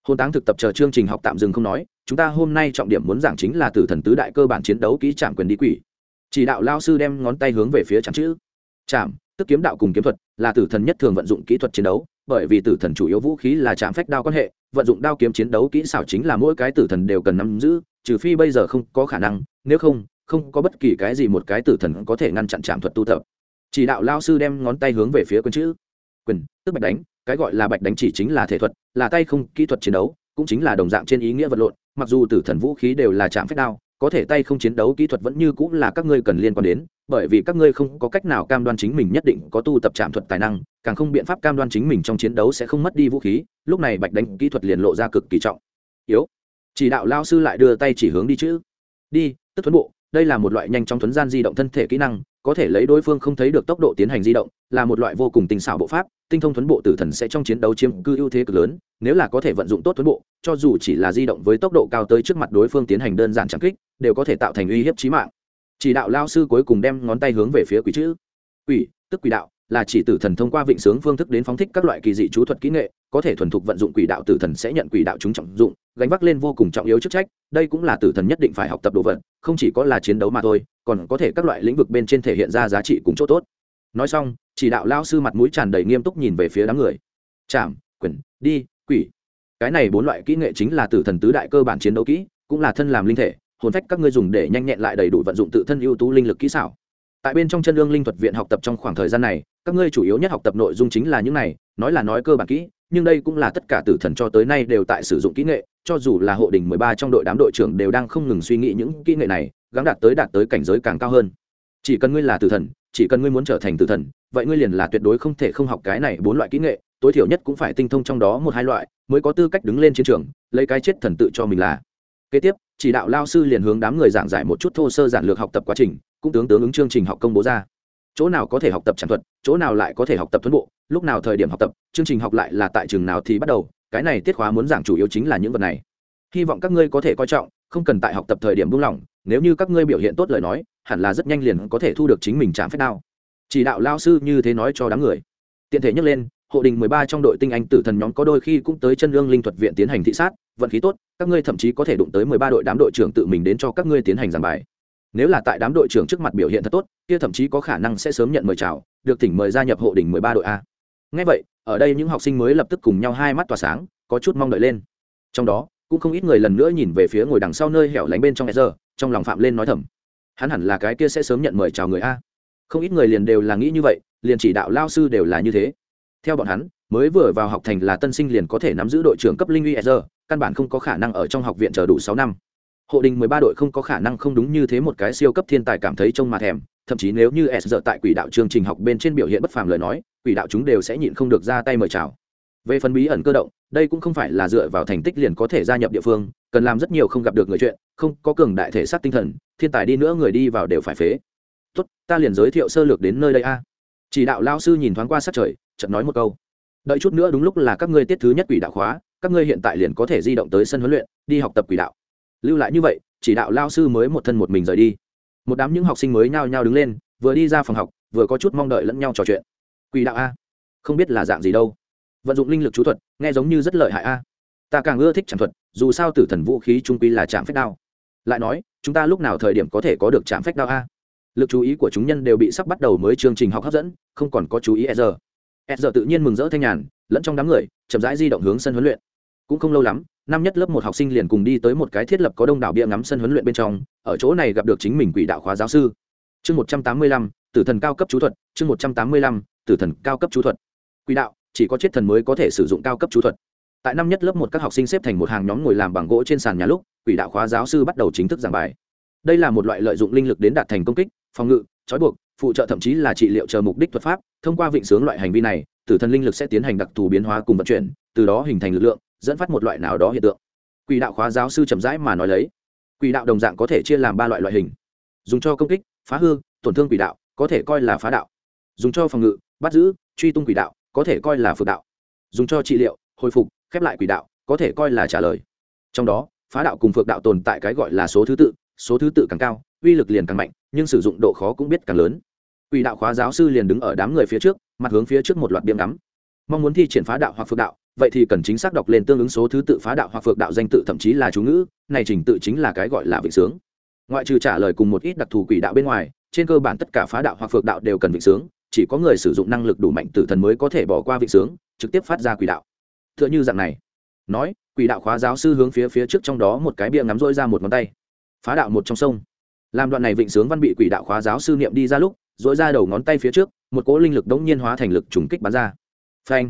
Hồn táng thực tập chờ chương trình học tạm dừng không nói, chúng ta hôm nay trọng điểm muốn giảng chính là tử thần tứ đại cơ bản chiến đấu kỹ trạm quyền đi quỷ. Chỉ đạo lao sư đem ngón tay hướng về phía trạm chữ. Trạm, tức kiếm đạo cùng kiếm thuật, là tử thần nhất thường vận dụng kỹ thuật chiến đấu, bởi vì tử thần chủ yếu vũ khí là chạm phách đao quan hệ, vận dụng đao kiếm chiến đấu kỹ xảo chính là mỗi cái tử thần đều cần nắm giữ, trừ phi bây giờ không có khả năng, nếu không không có bất kỳ cái gì một cái tử thần có thể ngăn chặn chạm thuật tu tập. Chỉ đạo lao sư đem ngón tay hướng về phía quân chữ quyền, tức bạch đánh, cái gọi là bạch đánh chỉ chính là thể thuật, là tay không, kỹ thuật chiến đấu, cũng chính là đồng dạng trên ý nghĩa vật lộn, mặc dù tử thần vũ khí đều là chạm phép đao, có thể tay không chiến đấu kỹ thuật vẫn như cũng là các ngươi cần liên quan đến, bởi vì các ngươi không có cách nào cam đoan chính mình nhất định có tu tập chạm thuật tài năng, càng không biện pháp cam đoan chính mình trong chiến đấu sẽ không mất đi vũ khí, lúc này bạch đánh kỹ thuật liền lộ ra cực kỳ trọng. Yếu. Chỉ đạo lao sư lại đưa tay chỉ hướng đi chữ đi, tức thuấn bộ, đây là một loại nhanh chóng thuấn gian di động thân thể kỹ năng có thể lấy đối phương không thấy được tốc độ tiến hành di động, là một loại vô cùng tinh xảo bộ pháp, tinh thông thuấn bộ tử thần sẽ trong chiến đấu chiếm cư ưu thế cực lớn, nếu là có thể vận dụng tốt thuấn bộ, cho dù chỉ là di động với tốc độ cao tới trước mặt đối phương tiến hành đơn giản trang kích, đều có thể tạo thành uy hiếp chí mạng. Chỉ đạo lao sư cuối cùng đem ngón tay hướng về phía quỷ chữ. Quỷ, tức quỷ đạo là chỉ tử thần thông qua vịnh sướng phương thức đến phóng thích các loại kỳ dị chú thuật kỹ nghệ, có thể thuần thục vận dụng quỷ đạo tử thần sẽ nhận quỷ đạo chúng trọng dụng, gánh vác lên vô cùng trọng yếu chức trách, đây cũng là tử thần nhất định phải học tập đồ vật, không chỉ có là chiến đấu mà thôi, còn có thể các loại lĩnh vực bên trên thể hiện ra giá trị cùng chỗ tốt. Nói xong, chỉ đạo lao sư mặt mũi tràn đầy nghiêm túc nhìn về phía đám người. Chạm, quyền, đi, quỷ. Cái này bốn loại kỹ nghệ chính là tử thần tứ đại cơ bản chiến đấu kỹ, cũng là thân làm linh thể, hồn phách các ngươi dùng để nhanh nhẹn lại đầy đủ vận dụng tự thân ưu tú linh lực kỹ xảo. Tại bên trong chân lương linh thuật viện học tập trong khoảng thời gian này các ngươi chủ yếu nhất học tập nội dung chính là những này, nói là nói cơ bản kỹ, nhưng đây cũng là tất cả tử thần cho tới nay đều tại sử dụng kỹ nghệ, cho dù là hộ đình mười ba trong đội đám đội trưởng đều đang không ngừng suy nghĩ những kỹ nghệ này, gắng đạt tới đạt tới cảnh giới càng cao hơn. Chỉ cần ngươi là tử thần, chỉ cần ngươi muốn trở thành tử thần, vậy ngươi liền là tuyệt đối không thể không học cái này bốn loại kỹ nghệ, tối thiểu nhất cũng phải tinh thông trong đó một hai loại, mới có tư cách đứng lên chiến trường, lấy cái chết thần tự cho mình là. Kế tiếp, chỉ đạo lao sư liền hướng đám người giảng giải một chút thô sơ giản lược học tập quá trình, cũng tướng tướng ứng chương trình học công bố ra chỗ nào có thể học tập tràn thuật, chỗ nào lại có thể học tập tuấn bộ, lúc nào thời điểm học tập, chương trình học lại là tại trường nào thì bắt đầu, cái này tiết khóa muốn giảng chủ yếu chính là những vật này. Hy vọng các ngươi có thể coi trọng, không cần tại học tập thời điểm buông lỏng, nếu như các ngươi biểu hiện tốt lời nói, hẳn là rất nhanh liền có thể thu được chính mình chạm phép đao. Chỉ đạo lao sư như thế nói cho đám người. Tiện thể nhắc lên, hộ đình mười ba trong đội tinh anh tử thần nhóm có đôi khi cũng tới chân lương linh thuật viện tiến hành thị sát, vận khí tốt, các ngươi thậm chí có thể đụng tới mười ba đội đám đội trưởng tự mình đến cho các ngươi tiến hành giảng bài nếu là tại đám đội trưởng trước mặt biểu hiện thật tốt, kia thậm chí có khả năng sẽ sớm nhận mời chào, được thỉnh mời gia nhập hộ đình mười ba đội a. Ngay vậy, ở đây những học sinh mới lập tức cùng nhau hai mắt tỏa sáng, có chút mong đợi lên. Trong đó, cũng không ít người lần nữa nhìn về phía ngồi đằng sau nơi hẻo lánh bên trong giờ trong lòng phạm lên nói thầm. Hắn hẳn là cái kia sẽ sớm nhận mời chào người a. Không ít người liền đều là nghĩ như vậy, liền chỉ đạo lao sư đều là như thế. Theo bọn hắn, mới vừa vào học thành là tân sinh liền có thể nắm giữ đội trưởng cấp linh uy giờ căn bản không có khả năng ở trong học viện chờ đủ sáu năm hộ đình mười ba đội không có khả năng không đúng như thế một cái siêu cấp thiên tài cảm thấy trông mà thèm, thậm chí nếu như s giờ tại quỷ đạo chương trình học bên trên biểu hiện bất phàm lời nói, quỷ đạo chúng đều sẽ nhịn không được ra tay mời chào. Về phần bí ẩn cơ động, đây cũng không phải là dựa vào thành tích liền có thể gia nhập địa phương, cần làm rất nhiều không gặp được người chuyện, không có cường đại thể xác tinh thần, thiên tài đi nữa người đi vào đều phải phế. Tốt, ta liền giới thiệu sơ lược đến nơi đây a. Chỉ đạo lao sư nhìn thoáng qua sát trời, chợt nói một câu. Đợi chút nữa đúng lúc là các ngươi tiết thứ nhất quỷ đạo khóa, các ngươi hiện tại liền có thể di động tới sân huấn luyện, đi học tập quỷ đạo lưu lại như vậy, chỉ đạo lao sư mới một thân một mình rời đi. Một đám những học sinh mới nhao nhao đứng lên, vừa đi ra phòng học, vừa có chút mong đợi lẫn nhau trò chuyện. Quỷ đạo a, không biết là dạng gì đâu. Vận dụng linh lực chú thuật, nghe giống như rất lợi hại a. Ta càng ưa thích trạm thuật, dù sao tử thần vũ khí trung quy là trạm phách đao. Lại nói, chúng ta lúc nào thời điểm có thể có được trạm phách đao a? Lực chú ý của chúng nhân đều bị sắp bắt đầu mới chương trình học hấp dẫn, không còn có chú ý e giờ e giờ tự nhiên mừng rỡ thanh nhàn, lẫn trong đám người, chậm rãi di động hướng sân huấn luyện cũng không lâu lắm, năm nhất lớp một học sinh liền cùng đi tới một cái thiết lập có đông đảo bia ngắm sân huấn luyện bên trong, ở chỗ này gặp được chính mình quỷ đạo khóa giáo sư. Chương một trăm tám mươi lăm, tử thần cao cấp chú thuật, chương một trăm tám mươi lăm, tử thần cao cấp chú thuật. Quỷ đạo, chỉ có chết thần mới có thể sử dụng cao cấp chú thuật. Tại năm nhất lớp một các học sinh xếp thành một hàng nhóm ngồi làm bằng gỗ trên sàn nhà lúc, quỷ đạo khóa giáo sư bắt đầu chính thức giảng bài. Đây là một loại lợi dụng linh lực đến đạt thành công kích, phòng ngự, trói buộc, phụ trợ thậm chí là trị liệu chờ mục đích thuật pháp, thông qua vịnh sướng loại hành vi này, tử thần linh lực sẽ tiến hành đặc thù biến hóa cùng vận chuyển, từ đó hình thành lực lượng dẫn phát một loại nào đó hiện tượng. Quỷ đạo khóa giáo sư chậm rãi mà nói lấy. Quỷ đạo đồng dạng có thể chia làm ba loại loại hình. Dùng cho công kích, phá hư, tổn thương quỷ đạo, có thể coi là phá đạo. Dùng cho phòng ngự, bắt giữ, truy tung quỷ đạo, có thể coi là phược đạo. Dùng cho trị liệu, hồi phục, khép lại quỷ đạo, có thể coi là trả lời. Trong đó, phá đạo cùng phược đạo tồn tại cái gọi là số thứ tự, số thứ tự càng cao, uy lực liền càng mạnh, nhưng sử dụng độ khó cũng biết càng lớn. Quỷ đạo khóa giáo sư liền đứng ở đám người phía trước, mặt hướng phía trước một loạt biếm ngắm. Mong muốn thi triển phá đạo hoặc phược đạo vậy thì cần chính xác đọc lên tương ứng số thứ tự phá đạo hoặc phược đạo danh tự thậm chí là chú ngữ, này trình tự chính là cái gọi là vịnh sướng. Ngoại trừ trả lời cùng một ít đặc thù quỷ đạo bên ngoài, trên cơ bản tất cả phá đạo hoặc phược đạo đều cần vịnh sướng, chỉ có người sử dụng năng lực đủ mạnh tử thần mới có thể bỏ qua vịnh sướng, trực tiếp phát ra quỷ đạo. T h ư ợ n h ư dạng này. Nói, quỷ đạo khóa giáo sư hướng phía phía trước trong đó một cái bia ngắm rỗi ra một ngón tay. Phá đạo một trong sông. Làm đoạn này vịnh sướng văn bị quỷ đạo khóa giáo sư niệm đi ra lúc dỗi ra đầu ngón tay phía trước, một cỗ linh lực đống nhiên hóa thành lực trùng kích bắn ra. Phanh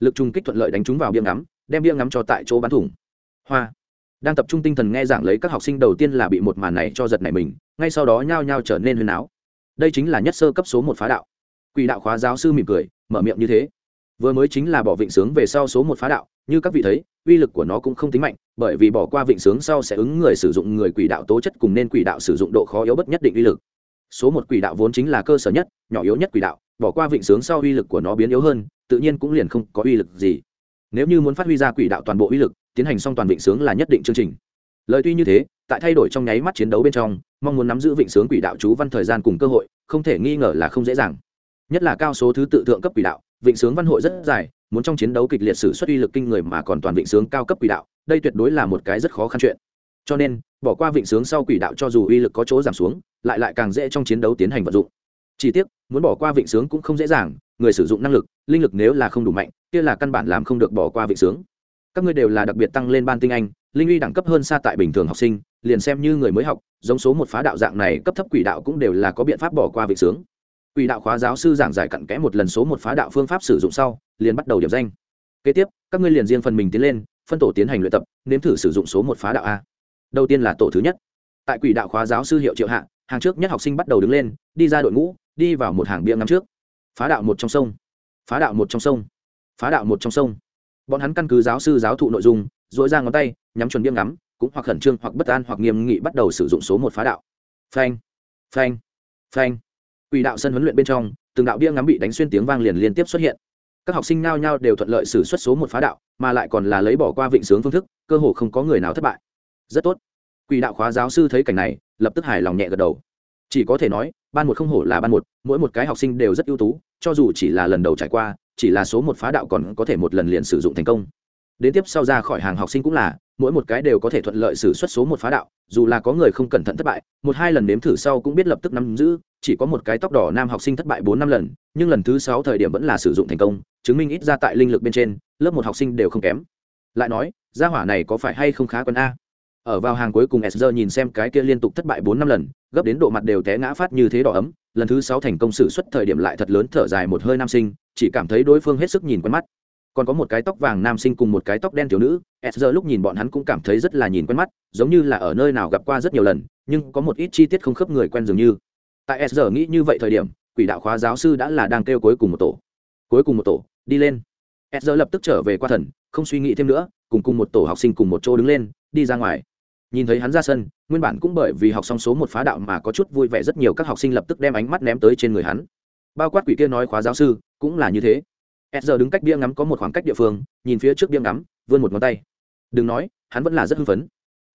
lực trùng kích thuận lợi đánh trúng vào bia ngắm, đem bia ngắm cho tại chỗ bắn thủng. Hoa. Đang tập trung tinh thần nghe giảng lấy các học sinh đầu tiên là bị một màn này cho giật này mình, ngay sau đó nhao nhao trở nên huyền áo. Đây chính là nhất sơ cấp số một phá đạo. Quỷ đạo khóa giáo sư mỉm cười, mở miệng như thế. Vừa mới chính là bỏ vịnh sướng về sau số một phá đạo, như các vị thấy, uy lực của nó cũng không tính mạnh, bởi vì bỏ qua vịnh sướng sau sẽ ứng người sử dụng người quỷ đạo tố chất cùng nên quỷ đạo sử dụng độ khó yếu bất nhất định uy lực. Số một quỷ đạo vốn chính là cơ sở nhất, nhỏ yếu nhất quỷ đạo, bỏ qua vịnh sướng sau uy lực của nó biến yếu hơn tự nhiên cũng liền không có uy lực gì. Nếu như muốn phát huy ra quỷ đạo toàn bộ uy lực, tiến hành xong toàn vịnh sướng là nhất định chương trình. Lời tuy như thế, tại thay đổi trong nháy mắt chiến đấu bên trong, mong muốn nắm giữ vịnh sướng quỷ đạo chú văn thời gian cùng cơ hội, không thể nghi ngờ là không dễ dàng. Nhất là cao số thứ tự thượng cấp quỷ đạo, vịnh sướng văn hội rất dài, muốn trong chiến đấu kịch liệt sử xuất uy lực kinh người mà còn toàn vịnh sướng cao cấp quỷ đạo, đây tuyệt đối là một cái rất khó khăn chuyện. Cho nên, bỏ qua vịnh sướng sau quỷ đạo cho dù uy lực có chỗ giảm xuống, lại lại càng dễ trong chiến đấu tiến hành vận dụng. Chỉ tiếc, muốn bỏ qua vịnh sướng cũng không dễ dàng người sử dụng năng lực, linh lực nếu là không đủ mạnh, kia là căn bản làm không được bỏ qua vị sướng. Các ngươi đều là đặc biệt tăng lên ban tinh anh, linh uy đẳng cấp hơn xa tại bình thường học sinh, liền xem như người mới học, giống số một phá đạo dạng này cấp thấp quỷ đạo cũng đều là có biện pháp bỏ qua vị sướng. Quỷ đạo khóa giáo sư giảng giải cặn kẽ một lần số một phá đạo phương pháp sử dụng sau, liền bắt đầu điểm danh. Kế tiếp, các ngươi liền riêng phần mình tiến lên, phân tổ tiến hành luyện tập, nếm thử sử dụng số một phá đạo a. Đầu tiên là tổ thứ nhất. Tại quỷ đạo khóa giáo sư hiệu triệu hạ, hàng trước nhất học sinh bắt đầu đứng lên, đi ra đội ngũ, đi vào một hàng bia ngắm trước phá đạo một trong sông. Phá đạo một trong sông. Phá đạo một trong sông. Bọn hắn căn cứ giáo sư giáo thụ nội dung dội ra ngón tay, nhắm chuẩn biếm ngắm, cũng hoặc khẩn trương hoặc bất an hoặc nghiêm nghị bắt đầu sử dụng số một phá đạo. Phanh phanh phanh. Quỷ đạo sân huấn luyện bên trong, từng đạo bia ngắm bị đánh xuyên tiếng vang liền liên tiếp xuất hiện. Các học sinh nao nhao đều thuận lợi xử suất số một phá đạo, mà lại còn là lấy bỏ qua vịnh sướng phương thức, cơ hồ không có người nào thất bại. Rất tốt. Quỷ đạo khóa giáo sư thấy cảnh này, lập tức hài lòng nhẹ gật đầu. Chỉ có thể nói ban một không hổ là ban một, mỗi một cái học sinh đều rất ưu tú, cho dù chỉ là lần đầu trải qua, chỉ là số một phá đạo còn có thể một lần liền sử dụng thành công. Đến tiếp sau ra khỏi hàng học sinh cũng là, mỗi một cái đều có thể thuận lợi xử suất số một phá đạo, dù là có người không cẩn thận thất bại, một hai lần nếm thử sau cũng biết lập tức nắm giữ, chỉ có một cái tóc đỏ nam học sinh thất bại bốn năm lần, nhưng lần thứ sáu thời điểm vẫn là sử dụng thành công, chứng minh ít ra tại linh lực bên trên, lớp một học sinh đều không kém. Lại nói, gia hỏa này có phải hay không khá quân a? Ở vào hàng cuối cùng sr nhìn xem cái kia liên tục thất bại bốn năm lần, gấp đến độ mặt đều té ngã phát như thế đỏ ấm, lần thứ sáu thành công xử suất thời điểm lại thật lớn thở dài một hơi nam sinh, chỉ cảm thấy đối phương hết sức nhìn quen mắt. Còn có một cái tóc vàng nam sinh cùng một cái tóc đen thiếu nữ sr lúc nhìn bọn hắn cũng cảm thấy rất là nhìn quen mắt, giống như là ở nơi nào gặp qua rất nhiều lần, nhưng có một ít chi tiết không khớp người quen dường như. Tại sr nghĩ như vậy thời điểm, quỷ đạo khóa giáo sư đã là đang kêu cuối cùng một tổ. Cuối cùng một tổ, đi lên. Sr lập tức trở về qua thần, không suy nghĩ thêm nữa, cùng cùng một tổ học sinh cùng một chỗ đứng lên, đi ra ngoài nhìn thấy hắn ra sân, nguyên bản cũng bởi vì học xong số một phá đạo mà có chút vui vẻ, rất nhiều các học sinh lập tức đem ánh mắt ném tới trên người hắn. Bao quát quỷ kia nói khóa giáo sư, cũng là như thế. S giờ đứng cách bia ngắm có một khoảng cách địa phương, nhìn phía trước bia ngắm, vươn một ngón tay. Đừng nói, hắn vẫn là rất hưng phấn.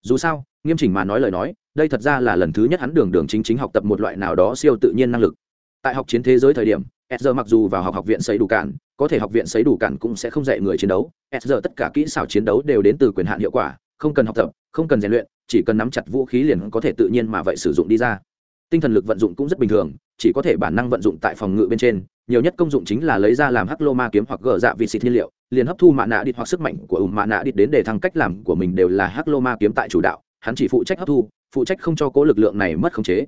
Dù sao, nghiêm chỉnh mà nói lời nói, đây thật ra là lần thứ nhất hắn đường đường chính chính học tập một loại nào đó siêu tự nhiên năng lực. Tại học chiến thế giới thời điểm s giờ mặc dù vào học học viện sấy đủ cản có thể học viện sấy đủ cản cũng sẽ không dạy người chiến đấu. S giờ tất cả kỹ xảo chiến đấu đều đến từ quyền hạn hiệu quả, không cần học tập không cần rèn luyện, chỉ cần nắm chặt vũ khí liền có thể tự nhiên mà vậy sử dụng đi ra. Tinh thần lực vận dụng cũng rất bình thường, chỉ có thể bản năng vận dụng tại phòng ngự bên trên, nhiều nhất công dụng chính là lấy ra làm hắc lô ma kiếm hoặc gờ dạ vị xịt nhiên liệu, liền hấp thu mạ nạ đít hoặc sức mạnh của ùm mạ nạ đít đến để thăng cách làm của mình đều là hắc lô ma kiếm tại chủ đạo, hắn chỉ phụ trách hấp thu, phụ trách không cho cố lực lượng này mất khống chế.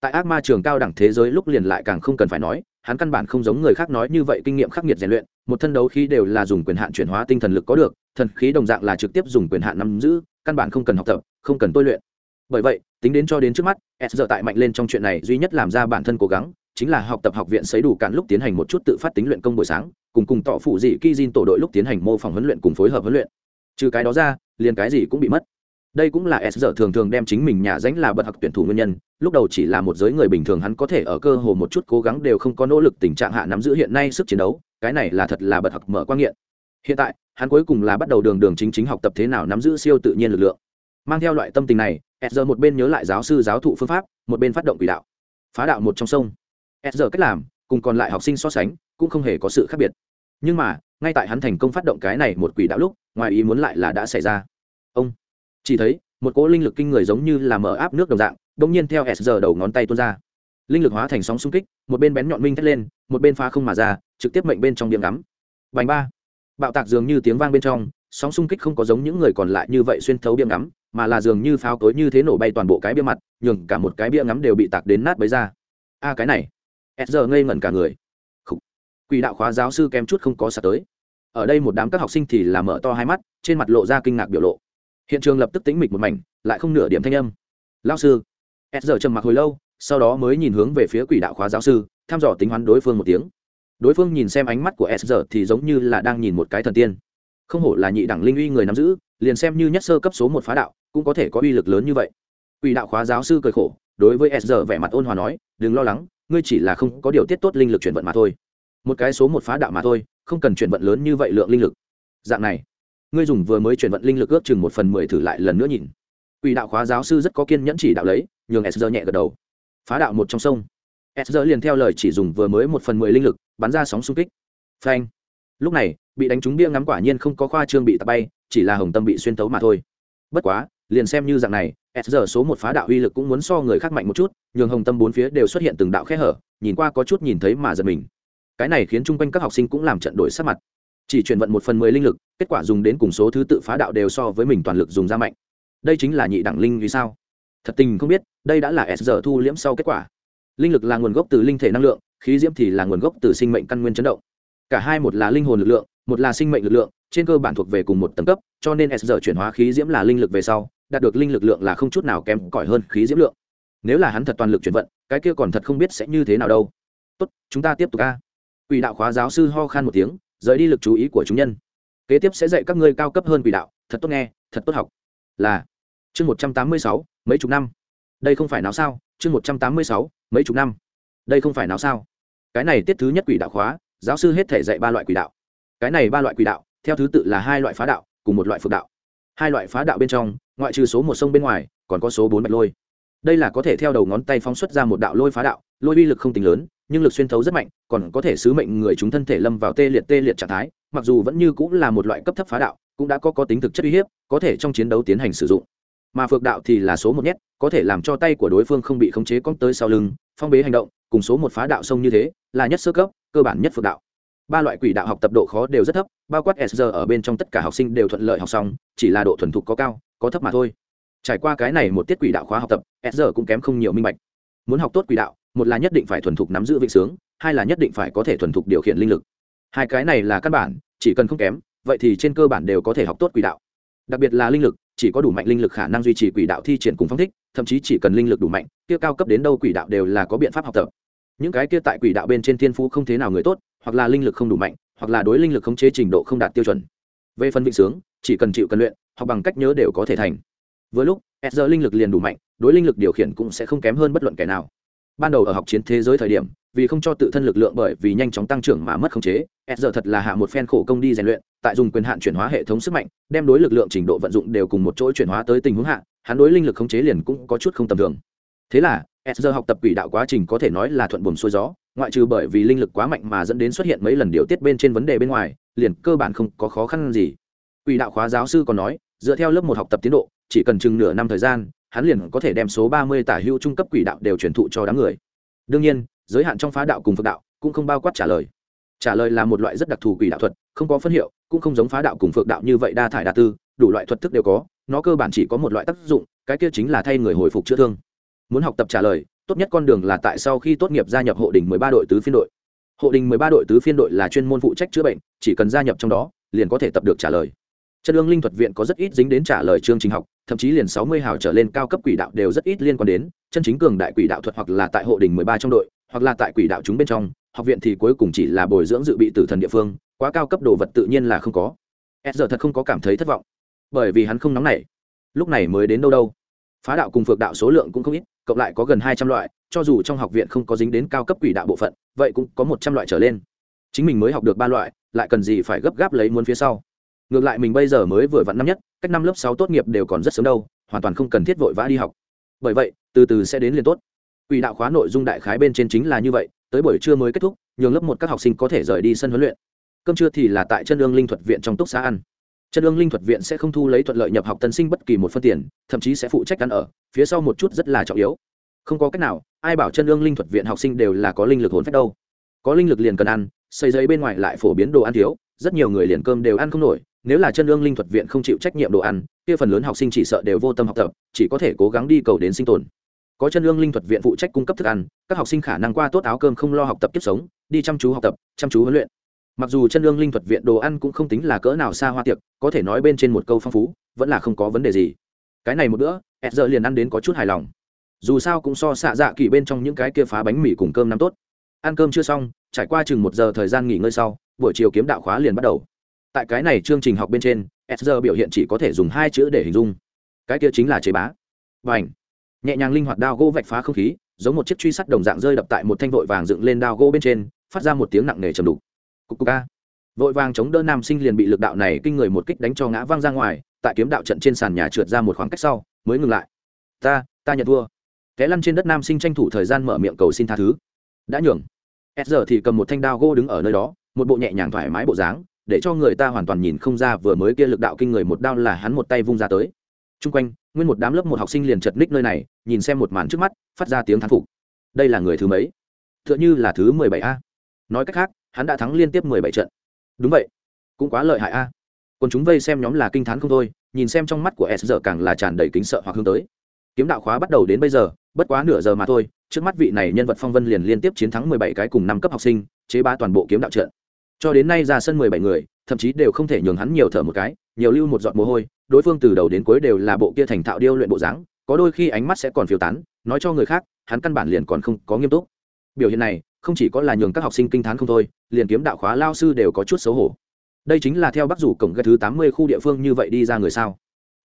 Tại ác ma trường cao đẳng thế giới lúc liền lại càng không cần phải nói, hắn căn bản không giống người khác nói như vậy kinh nghiệm khắc nghiệt rèn luyện, một thân đấu khí đều là dùng quyền hạn chuyển hóa tinh thần lực có được, thần khí đồng dạng là trực tiếp dùng quyền hạn nắm giữ căn bản không cần học tập, không cần tôi luyện. Bởi vậy, tính đến cho đến trước mắt, s giờ tại mạnh lên trong chuyện này duy nhất làm ra bản thân cố gắng, chính là học tập học viện sấy đủ cạn lúc tiến hành một chút tự phát tính luyện công buổi sáng, cùng cùng tọ phụ dị ki tổ đội lúc tiến hành mô phỏng huấn luyện cùng phối hợp huấn luyện. Trừ cái đó ra, liền cái gì cũng bị mất. Đây cũng là s giờ thường thường đem chính mình nhà danh là bậc học tuyển thủ nguyên nhân, lúc đầu chỉ là một giới người bình thường hắn có thể ở cơ hồ một chút cố gắng đều không có nỗ lực tình trạng hạ nắm giữ hiện nay sức chiến đấu, cái này là thật là bậc học mở quan nghiện. Hiện tại hắn cuối cùng là bắt đầu đường đường chính chính học tập thế nào nắm giữ siêu tự nhiên lực lượng. Mang theo loại tâm tình này edger một bên nhớ lại giáo sư giáo thụ phương pháp, một bên phát động quỷ đạo. Phá đạo một trong sông. Edger cách làm, cùng còn lại học sinh so sánh, cũng không hề có sự khác biệt. Nhưng mà, ngay tại hắn thành công phát động cái này một quỷ đạo lúc, ngoài ý muốn lại là đã xảy ra. Ông. Chỉ thấy, một cỗ linh lực kinh người giống như là mở áp nước đồng dạng đ ỗ n g nhiên theo s giờ đầu ngón tay tuôn ra. Linh lực hóa thành sóng xung kích, một bên bén nhọn minh thét lên, một bên phá không mà ra, trực tiếp mệnh bên trong điểm ngắm. Bành ba bạo tạc dường như tiếng vang bên trong, sóng xung kích không có giống những người còn lại như vậy xuyên thấu bia ngắm, mà là dường như pháo tối như thế nổ bay toàn bộ cái bia mặt, nhường cả một cái bia ngắm đều bị tạc đến nát bấy ra. A, cái này. S giờ ngây ngẩn cả người. Quỷ đạo khóa giáo sư kém chút không có sạt tới. Ở đây một đám các học sinh thì là mở to hai mắt, trên mặt lộ ra kinh ngạc biểu lộ. Hiện trường lập tức tính mịch một mảnh, lại không nửa điểm thanh âm. Lao sư. S giờ trầm mặc hồi lâu, sau đó mới nhìn hướng về phía quỷ đạo khóa giáo sư, thăm dò tính hoán đối phương một tiếng đối phương nhìn xem ánh mắt của s giờ thì giống như là đang nhìn một cái thần tiên. Không hổ là nhị đẳng linh uy người nắm giữ, liền xem như nhất sơ cấp số một phá đạo, cũng có thể có uy lực lớn như vậy. Quỷ đạo khóa giáo sư cười khổ, đối với s giờ vẻ mặt ôn hòa nói, đừng lo lắng, ngươi chỉ là không có điều tiết tốt linh lực chuyển vận mà thôi. Một cái số một phá đạo mà thôi, không cần chuyển vận lớn như vậy lượng linh lực. Dạng này, ngươi dùng vừa mới chuyển vận linh lực ước chừng một phần mười thử lại lần nữa nhìn. Quỷ đạo khóa giáo sư rất có kiên nhẫn chỉ đạo lấy, nhường s nhẹ gật đầu. Phá đạo một trong sông. S liền theo lời chỉ dùng vừa mới một phần mười linh lực bắn ra sóng xung kích. Phanh. Lúc này, bị đánh trúng bia ngắm quả nhiên không có khoa trương bị tạt bay, chỉ là hồng tâm bị xuyên tấu mà thôi. Bất quá, liền xem như dạng này, s số một phá đạo uy lực cũng muốn so người khác mạnh một chút, nhường hồng tâm bốn phía đều xuất hiện từng đạo khe hở, nhìn qua có chút nhìn thấy mà giật mình. Cái này khiến chung quanh các học sinh cũng làm trận đổi sắc mặt. Chỉ chuyển vận một phần mười linh lực, kết quả dùng đến cùng số thứ tự phá đạo đều so với mình toàn lực dùng ra mạnh. Đây chính là nhị đẳng linh vì sao? Thật tình không biết, đây đã là s giờ thu liễm sau kết quả. Linh lực là nguồn gốc từ linh thể năng lượng khí diễm thì là nguồn gốc từ sinh mệnh căn nguyên chấn động. Cả hai một là linh hồn lực lượng, một là sinh mệnh lực lượng, trên cơ bản thuộc về cùng một tầng cấp, cho nên s giờ chuyển hóa khí diễm là linh lực về sau, đạt được linh lực lượng là không chút nào kém cỏi hơn khí diễm lượng. Nếu là hắn thật toàn lực chuyển vận, cái kia còn thật không biết sẽ như thế nào đâu. Tốt, chúng ta tiếp tục ca quỷ đạo khóa giáo sư ho khan một tiếng, rời đi lực chú ý của chúng nhân. Kế tiếp sẽ dạy các ngươi cao cấp hơn quỷ đạo, thật tốt nghe, thật tốt học. Là, chương một trăm tám mươi sáu, mấy chục năm. Đây không phải nào sao, chương một trăm tám mươi sáu, mấy chục năm đây không phải nào sao? Cái này tiết thứ nhất quỷ đạo khóa, giáo sư hết thể dạy ba loại quỷ đạo. Cái này ba loại quỷ đạo, theo thứ tự là hai loại phá đạo, cùng một loại phượng đạo. Hai loại phá đạo bên trong, ngoại trừ số một sông bên ngoài, còn có số bốn bạch lôi. Đây là có thể theo đầu ngón tay phóng xuất ra một đạo lôi phá đạo, lôi uy lực không tính lớn, nhưng lực xuyên thấu rất mạnh, còn có thể sứ mệnh người chúng thân thể lâm vào tê liệt tê liệt trạng thái, mặc dù vẫn như cũng là một loại cấp thấp phá đạo, cũng đã có có tính thực chất uy hiếp, có thể trong chiến đấu tiến hành sử dụng. Mà phược đạo thì là số một nhét, có thể làm cho tay của đối phương không bị khống chế cong tới sau lưng, phong bế hành động cùng số một phá đạo sông như thế, là nhất sơ cấp, cơ bản nhất phượng đạo. Ba loại quỷ đạo học tập độ khó đều rất thấp, bao quát s ở bên trong tất cả học sinh đều thuận lợi học xong, chỉ là độ thuần thục có cao, có thấp mà thôi. Trải qua cái này một tiết quỷ đạo khóa học tập, s cũng kém không nhiều minh bạch. Muốn học tốt quỷ đạo, một là nhất định phải thuần thục nắm giữ vịnh sướng, hai là nhất định phải có thể thuần thục điều khiển linh lực. Hai cái này là căn bản, chỉ cần không kém, vậy thì trên cơ bản đều có thể học tốt quỷ đạo. Đặc biệt là linh lực, chỉ có đủ mạnh linh lực khả năng duy trì quỷ đạo thi triển cùng phong thích, thậm chí chỉ cần linh lực đủ mạnh, kia cao cấp đến đâu quỷ đạo đều là có biện pháp học tập những cái kia tại quỷ đạo bên trên thiên phú không thế nào người tốt, hoặc là linh lực không đủ mạnh, hoặc là đối linh lực khống chế trình độ không đạt tiêu chuẩn. Về phần vịnh sướng, chỉ cần chịu cần luyện hoặc bằng cách nhớ đều có thể thành. Với lúc s linh lực liền đủ mạnh, đối linh lực điều khiển cũng sẽ không kém hơn bất luận kẻ nào. Ban đầu ở học chiến thế giới thời điểm, vì không cho tự thân lực lượng bởi vì nhanh chóng tăng trưởng mà mất khống chế s giờ thật là hạ một phen khổ công đi rèn luyện, tại dùng quyền hạn chuyển hóa hệ thống sức mạnh, đem đối lực lượng trình độ vận dụng đều cùng một chỗ chuyển hóa tới tình huống hạ, hắn đối linh lực khống chế liền cũng có chút không tầm thường. Thế là s giờ học tập quỷ đạo quá trình có thể nói là thuận buồm xuôi gió, ngoại trừ bởi vì linh lực quá mạnh mà dẫn đến xuất hiện mấy lần điều tiết bên trên vấn đề bên ngoài, liền cơ bản không có khó khăn gì. Quỷ đạo khóa giáo sư còn nói, dựa theo lớp một học tập tiến độ, chỉ cần chừng nửa năm thời gian, hắn liền có thể đem số ba mươi tả hữu trung cấp quỷ đạo đều truyền thụ cho đám người. Đương nhiên, giới hạn trong phá đạo cùng phật đạo cũng không bao quát trả lời. Trả lời là một loại rất đặc thù quỷ đạo thuật, không có phân hiệu, cũng không giống phá đạo cùng phượng đạo như vậy đa thải đa tư, đủ loại thuật thức đều có, nó cơ bản chỉ có một loại tác dụng, cái kia chính là thay người hồi phục chữa thương muốn học tập trả lời, tốt nhất con đường là tại sau khi tốt nghiệp gia nhập hộ đình mười ba đội tứ phiên đội. Hộ đình mười ba đội tứ phiên đội là chuyên môn phụ trách chữa bệnh, chỉ cần gia nhập trong đó, liền có thể tập được trả lời. Chất lương linh thuật viện có rất ít dính đến trả lời chương trình học, thậm chí liền sáu mươi hào trở lên cao cấp quỷ đạo đều rất ít liên quan đến. Chân chính cường đại quỷ đạo thuật hoặc là tại hộ đình mười ba trong đội, hoặc là tại quỷ đạo chúng bên trong, học viện thì cuối cùng chỉ là bồi dưỡng dự bị tử thần địa phương, quá cao cấp đồ vật tự nhiên là không có. S giờ thật không có cảm thấy thất vọng, bởi vì hắn không nóng nảy. Lúc này mới đến đâu đâu phá đạo cùng phược đạo số lượng cũng không ít, cộng lại có gần hai trăm loại, cho dù trong học viện không có dính đến cao cấp quỷ đạo bộ phận, vậy cũng có một trăm loại trở lên. Chính mình mới học được ba loại, lại cần gì phải gấp gáp lấy muốn phía sau. Ngược lại mình bây giờ mới vừa vặn năm nhất, cách năm lớp sáu tốt nghiệp đều còn rất sớm đâu, hoàn toàn không cần thiết vội vã đi học. Bởi vậy, từ từ sẽ đến liền tốt. Quỷ đạo khóa nội dung đại khái bên trên chính là như vậy, tới buổi trưa mới kết thúc, nhường lớp một các học sinh có thể rời đi sân huấn luyện. Cơm trưa thì là tại chân lương linh thuật viện trong túc xá ăn chân ương linh thuật viện sẽ không thu lấy thuận lợi nhập học tân sinh bất kỳ một phân tiền, thậm chí sẽ phụ trách ăn ở, phía sau một chút rất là trọng yếu. Không có cách nào, ai bảo chân ương linh thuật viện học sinh đều là có linh lực hồn phách đâu. Có linh lực liền cần ăn, xây giấy bên ngoài lại phổ biến đồ ăn thiếu, rất nhiều người liền cơm đều ăn không nổi, nếu là chân ương linh thuật viện không chịu trách nhiệm đồ ăn, kia phần lớn học sinh chỉ sợ đều vô tâm học tập, chỉ có thể cố gắng đi cầu đến sinh tồn. Có chân ương linh thuật viện phụ trách cung cấp thức ăn, các học sinh khả năng qua tốt áo cơm không lo học tập kiếp sống, đi chăm chú học tập, chăm chú huấn luyện mặc dù chân lương linh thuật viện đồ ăn cũng không tính là cỡ nào xa hoa tiệc, có thể nói bên trên một câu phong phú, vẫn là không có vấn đề gì. Cái này một bữa, ed giờ liền ăn đến có chút hài lòng. Dù sao cũng so xạ dạ kỳ bên trong những cái kia phá bánh mì cùng cơm năm tốt. Ăn cơm chưa xong, trải qua chừng một giờ thời gian nghỉ ngơi sau, buổi chiều kiếm đạo khóa liền bắt đầu. Tại cái này chương trình học bên trên, ed giờ biểu hiện chỉ có thể dùng hai chữ để hình dung. Cái kia chính là chế bá. Và ảnh nhẹ nhàng linh hoạt đao gỗ vạch phá không khí, giống một chiếc truy sắt đồng dạng rơi đập tại một thanh vội vàng dựng lên đao gỗ bên trên, phát ra một tiếng nặng nề trầm đục cục cục a. Vội vàng chống đỡ nam sinh liền bị lực đạo này kinh người một kích đánh cho ngã văng ra ngoài, tại kiếm đạo trận trên sàn nhà trượt ra một khoảng cách sau, mới ngừng lại. Ta ta nhận thua. Té lăn trên đất nam sinh tranh thủ thời gian mở miệng cầu xin tha thứ. Đã nhường. S giờ thì cầm một thanh đao gỗ đứng ở nơi đó, một bộ nhẹ nhàng thoải mái bộ dáng, để cho người ta hoàn toàn nhìn không ra vừa mới kia lực đạo kinh người một đao là hắn một tay vung ra tới. T r u n g quanh, nguyên một đám lớp một học sinh liền chật ních nơi này, nhìn xem một màn trước mắt, phát ra tiếng thán phục. Đây là người thứ mấy? T h ư ợ n h ư là thứ mười bảy a. Nói cách khác hắn đã thắng liên tiếp mười bảy trận. Đúng vậy. Cũng quá lợi hại a. Còn chúng vây xem nhóm là kinh t h á n không thôi, nhìn xem trong mắt của s giờ càng là tràn đầy kính sợ hoặc hướng tới. Kiếm đạo khóa bắt đầu đến bây giờ, bất quá nửa giờ mà thôi, trước mắt vị này nhân vật phong vân liền liên tiếp chiến thắng mười bảy cái cùng năm cấp học sinh, chế ba toàn bộ kiếm đạo trận. Cho đến nay ra sân mười bảy người, thậm chí đều không thể nhường hắn nhiều thở một cái, nhiều lưu một giọt mồ hôi, đối phương từ đầu đến cuối đều là bộ kia thành thạo điêu luyện bộ dáng, có đôi khi ánh mắt sẽ còn phiêu tán, nói cho người khác, hắn căn bản liền còn không có nghiêm túc. Biểu hiện này không chỉ có là nhường các học sinh kinh t h á n không thôi, liền kiếm đạo khóa lao sư đều có chút xấu hổ. Đây chính là theo bắc rủ cổng cái thứ tám mươi khu địa phương như vậy đi ra người sao?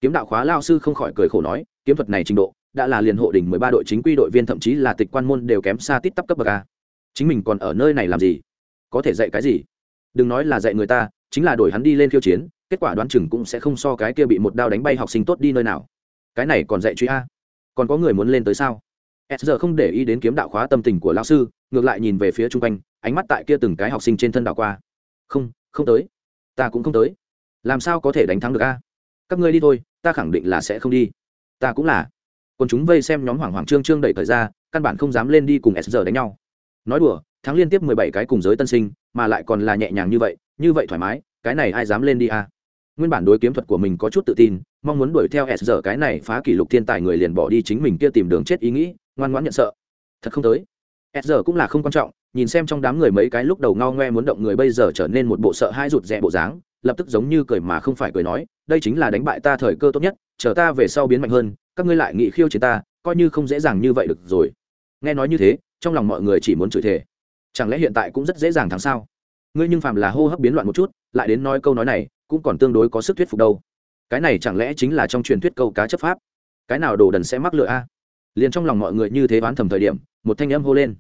Kiếm đạo khóa lao sư không khỏi cười khổ nói, kiếm thuật này trình độ, đã là liền hộ đỉnh mười ba đội chính quy đội viên thậm chí là tịch quan môn đều kém xa tít tắp cấp bậc a. Chính mình còn ở nơi này làm gì? Có thể dạy cái gì? Đừng nói là dạy người ta, chính là đổi hắn đi lên khiêu chiến, kết quả đoán chừng cũng sẽ không so cái kia bị một đao đánh bay học sinh tốt đi nơi nào. Cái này còn dạy truy a. Còn có người muốn lên tới sao? S giờ không để ý đến kiếm đạo khóa tâm tình của lão sư, ngược lại nhìn về phía chung quanh, ánh mắt tại kia từng cái học sinh trên thân đảo qua. Không không tới. Ta cũng không tới. Làm sao có thể đánh thắng được a? Các ngươi đi thôi, ta khẳng định là sẽ không đi. Ta cũng là. Còn chúng vây xem nhóm hoảng hoảng trương trương đẩy thời ra, căn bản không dám lên đi cùng s giờ đánh nhau. Nói đùa, thắng liên tiếp mười bảy cái cùng giới tân sinh, mà lại còn là nhẹ nhàng như vậy như vậy thoải mái, cái này ai dám lên đi à nguyên bản đối kiếm thuật của mình có chút tự tin, mong muốn đuổi theo s giờ cái này phá kỷ lục thiên tài người liền bỏ đi chính mình kia tìm đường chết ý nghĩ ngoan ngoãn nhận sợ. Thật không tới. S giờ cũng là không quan trọng, nhìn xem trong đám người mấy cái lúc đầu ngao ngoe muốn động người bây giờ trở nên một bộ sợ hai rụt rè bộ dáng, lập tức giống như cười mà không phải cười nói, đây chính là đánh bại ta thời cơ tốt nhất, chờ ta về sau biến mạnh hơn, các ngươi lại nghị khiêu chiến ta, coi như không dễ dàng như vậy được rồi. Nghe nói như thế, trong lòng mọi người chỉ muốn chửi thề. Chẳng lẽ hiện tại cũng rất dễ dàng thắng sao? Ngươi nhưng phàm là hô hấp biến loạn một chút, lại đến nói câu nói này, cũng còn tương đối có sức thuyết phục đâu. Cái này chẳng lẽ chính là trong truyền thuyết câu cá chấp pháp? Cái nào đồ đần sẽ mắc lựa a? Liền trong lòng mọi người như thế đoán thầm thời điểm, một thanh âm hô lên.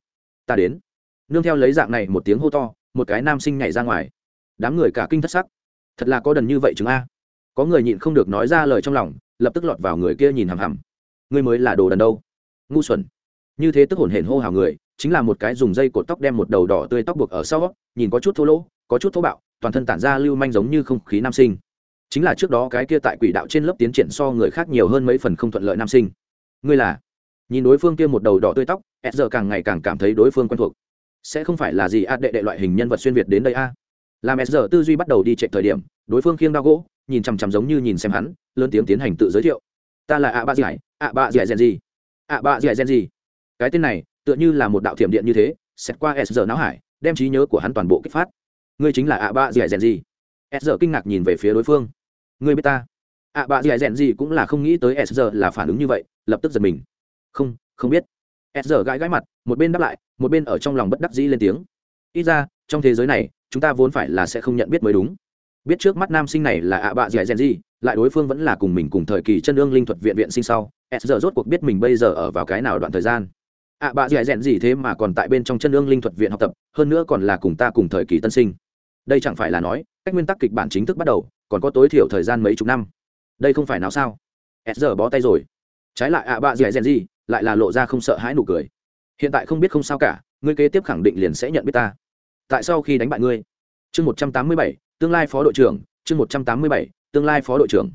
Ta đến. Nương theo lấy dạng này một tiếng hô to, một cái nam sinh nhảy ra ngoài. Đám người cả kinh thất sắc. Thật là có đần như vậy chứng a. Có người nhịn không được nói ra lời trong lòng, lập tức lọt vào người kia nhìn hằm hằm. Ngươi mới là đồ đần đâu? Ngu xuẩn. Như thế tức hổn hển hô hào người, chính là một cái dùng dây cột tóc đem một đầu đỏ tươi tóc buộc ở sau, nhìn có chút thô lỗ, có chút thô bạo, toàn thân tản ra lưu manh giống như không khí nam sinh. Chính là trước đó cái kia tại quỷ đạo trên lớp tiến triển so người khác nhiều hơn mấy phần không thuận lợi nam sinh. Ngươi là nhìn đối phương kia một đầu đỏ tươi tóc s giờ càng ngày càng cảm thấy đối phương quen thuộc. Sẽ không phải là gì ạt đệ đệ loại hình nhân vật xuyên việt đến đây a? Làm s giờ tư duy bắt đầu đi chạy thời điểm, đối phương khiêng đao gỗ, nhìn chằm chằm giống như nhìn xem hắn, lớn tiếng tiến hành tự giới thiệu. Ta là ạ ba giải, ạ ba giải gen gì ạ ba giải gen gì cái tên này, tựa như là một đạo thiểm điện như thế xét qua s giờ não hải, đem trí nhớ của hắn toàn bộ kích phát. Ngươi chính là ạ ba dì gen gì s giờ kinh ngạc nhìn về phía đối phương. Ngươi biết ta? Ạ bạ dì rèn gì cũng là không nghĩ tới s giờ là phản ứng như vậy, lập tức giật mình không không biết. S giờ gãi gãi mặt, một bên đáp lại, một bên ở trong lòng bất đắc dĩ lên tiếng. Ít ra, trong thế giới này, chúng ta vốn phải là sẽ không nhận biết mới đúng. Biết trước mắt nam sinh này là ạ bạ dẻ rèn gì, lại đối phương vẫn là cùng mình cùng thời kỳ chân ương linh thuật viện viện sinh sau, s giờ rốt cuộc biết mình bây giờ ở vào cái nào đoạn thời gian. Ạ bạ dẻ rèn gì thế mà còn tại bên trong chân ương linh thuật viện học tập, hơn nữa còn là cùng ta cùng thời kỳ tân sinh. Đây chẳng phải là nói, cách nguyên tắc kịch bản chính thức bắt đầu, còn có tối thiểu thời gian mấy chục năm. Đây không phải nào sao? S giờ bó tay rồi. Trái lại ạ bạ dẻ rèn gì lại là lộ ra không sợ hãi nụ cười. Hiện tại không biết không sao cả, ngươi kế tiếp khẳng định liền sẽ nhận biết ta. Tại sao khi đánh bại ngươi? Chương một trăm tám mươi bảy, tương lai phó đội trưởng, chương một trăm tám mươi bảy, tương lai phó đội trưởng.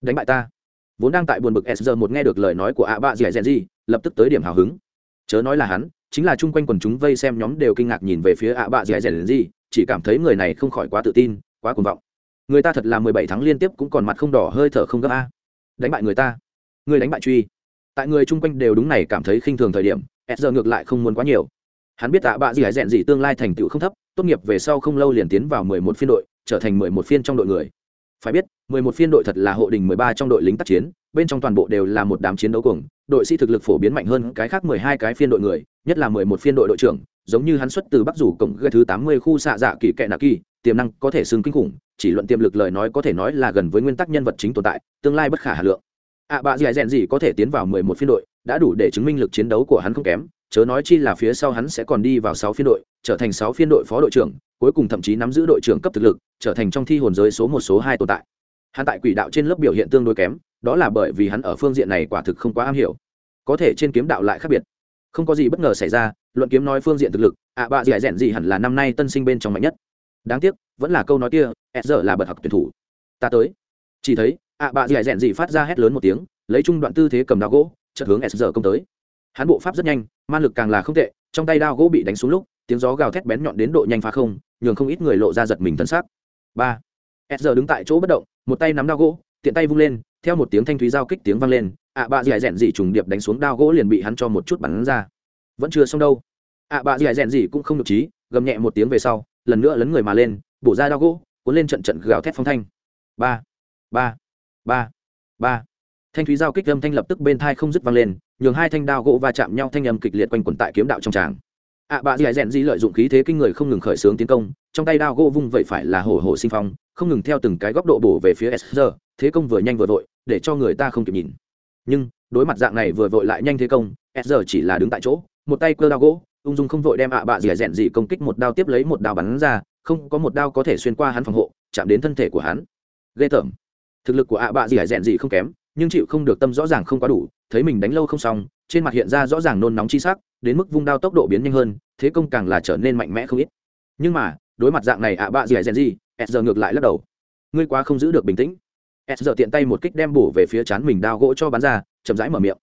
Đánh bại ta. Vốn đang tại buồn bực s giờ một nghe được lời nói của ạ bạ dì dẹn gì lập tức tới điểm hào hứng. Chớ nói là hắn, chính là chung quanh quần chúng vây xem nhóm đều kinh ngạc nhìn về phía ạ bạ dì dẹn gì chỉ cảm thấy người này không khỏi quá tự tin, quá cuồng vọng. Người ta thật là mười bảy tháng liên tiếp cũng còn mặt không đỏ, hơi thở không gấp a. Đánh bại người ta. Người đánh bại truy tại người chung quanh đều đúng này cảm thấy khinh thường thời điểm s giờ ngược lại không muốn quá nhiều. Hắn biết tạ bạ gì hãy rèn gì tương lai thành tựu không thấp, tốt nghiệp về sau không lâu liền tiến vào mười một phiên đội, trở thành mười một phiên trong đội người. Phải biết, mười một phiên đội thật là hộ đình mười ba trong đội lính tác chiến, bên trong toàn bộ đều là một đám chiến đấu cùng đội sĩ thực lực phổ biến mạnh hơn cái khác mười hai cái phiên đội người, nhất là mười một phiên đội đội trưởng, giống như hắn xuất từ bắc rủ cổng gây thứ tám mươi khu xạ dạ kỳ kệ nạ kỳ, tiềm năng có thể xưng kinh khủng, chỉ luận tiềm lực lời nói có thể nói là gần với nguyên tắc nhân vật chính tồn tại, tương lai bất khả hà lượng ạ à, bạ dì rèn gì có thể tiến vào mười một phiên đội đã đủ để chứng minh lực chiến đấu của hắn không kém. Chớ nói chi là phía sau hắn sẽ còn đi vào sáu phiên đội trở thành sáu phiên đội phó đội trưởng cuối cùng thậm chí nắm giữ đội trưởng cấp thực lực trở thành trong thi hồn giới số một số hai tồn tại. Hắn tại quỷ đạo trên lớp biểu hiện tương đối kém đó là bởi vì hắn ở phương diện này quả thực không quá am hiểu. Có thể trên kiếm đạo lại khác biệt. Không có gì bất ngờ xảy ra luận kiếm nói phương diện thực lực ạ à, bạ dì rèn gì hẳn là năm nay tân sinh bên trong mạnh nhất. Đáng tiếc vẫn là câu nói kia s giờ là bậc học tuyển thủ. Ta tới. Chỉ thấy ạ à, bạ dì dẹn dị phát ra hét lớn một tiếng lấy trung đoạn tư thế cầm đao gỗ chợt hướng s giờ công tới. Hắn bộ pháp rất nhanh man lực càng là không tệ trong tay đao gỗ bị đánh xuống lúc tiếng gió gào thét bén nhọn đến độ nhanh phá không nhường không ít người lộ ra giật mình thân xác ba. S giờ đứng tại chỗ bất động một tay nắm đao gỗ tiện tay vung lên theo một tiếng thanh thúy giao kích tiếng vang lên à, ạ bạ dì dẹn dị trùng điệp đánh xuống đao gỗ liền bị hắn cho một chút bắn ra. Vẫn chưa xong đâu. À, ạ bạ dì dẹn dị cũng không được trí gầm nhẹ một tiếng về sau lần nữa lấn người mà lên bổ ra đao gỗ cuốn lên trận trận gào thét phong thanh. Ba. Ba ba ba thanh thúy giao kích âm thanh lập tức bên thai không dứt vang lên nhường hai thanh đao gỗ va chạm nhau thanh âm kịch liệt quanh quẩn tại kiếm đạo trong tràng ạ bạ dì rèn di lợi dụng khí thế kinh người không ngừng khởi xướng tiến công trong tay đao gỗ vung vậy phải là hổ hổ sinh phong không ngừng theo từng cái góc độ bổ về phía s thế công vừa nhanh vừa vội để cho người ta không kịp nhìn nhưng đối mặt dạng này vừa vội lại nhanh thế công s chỉ là đứng tại chỗ một tay cơ đao gỗ ung dung không vội đem ạ bạ dì rèn di công kích một đao tiếp lấy một đao bắn ra không có một đao có thể xuyên qua hắn phòng hộ chạm đến thân thể của hắn ghê tởm thực lực của ạ bạ dải rèn gì không kém nhưng chịu không được tâm rõ ràng không quá đủ thấy mình đánh lâu không xong trên mặt hiện ra rõ ràng nôn nóng chi sắc đến mức vung đao tốc độ biến nhanh hơn thế công càng là trở nên mạnh mẽ không ít. Nhưng mà đối mặt dạng này ạ bạ dải rèn gì, s giờ ngược lại lắc đầu. Ngươi quá không giữ được bình tĩnh. S giờ tiện tay một kích đem bổ về phía chán mình đao gỗ cho bắn ra chậm rãi mở miệng.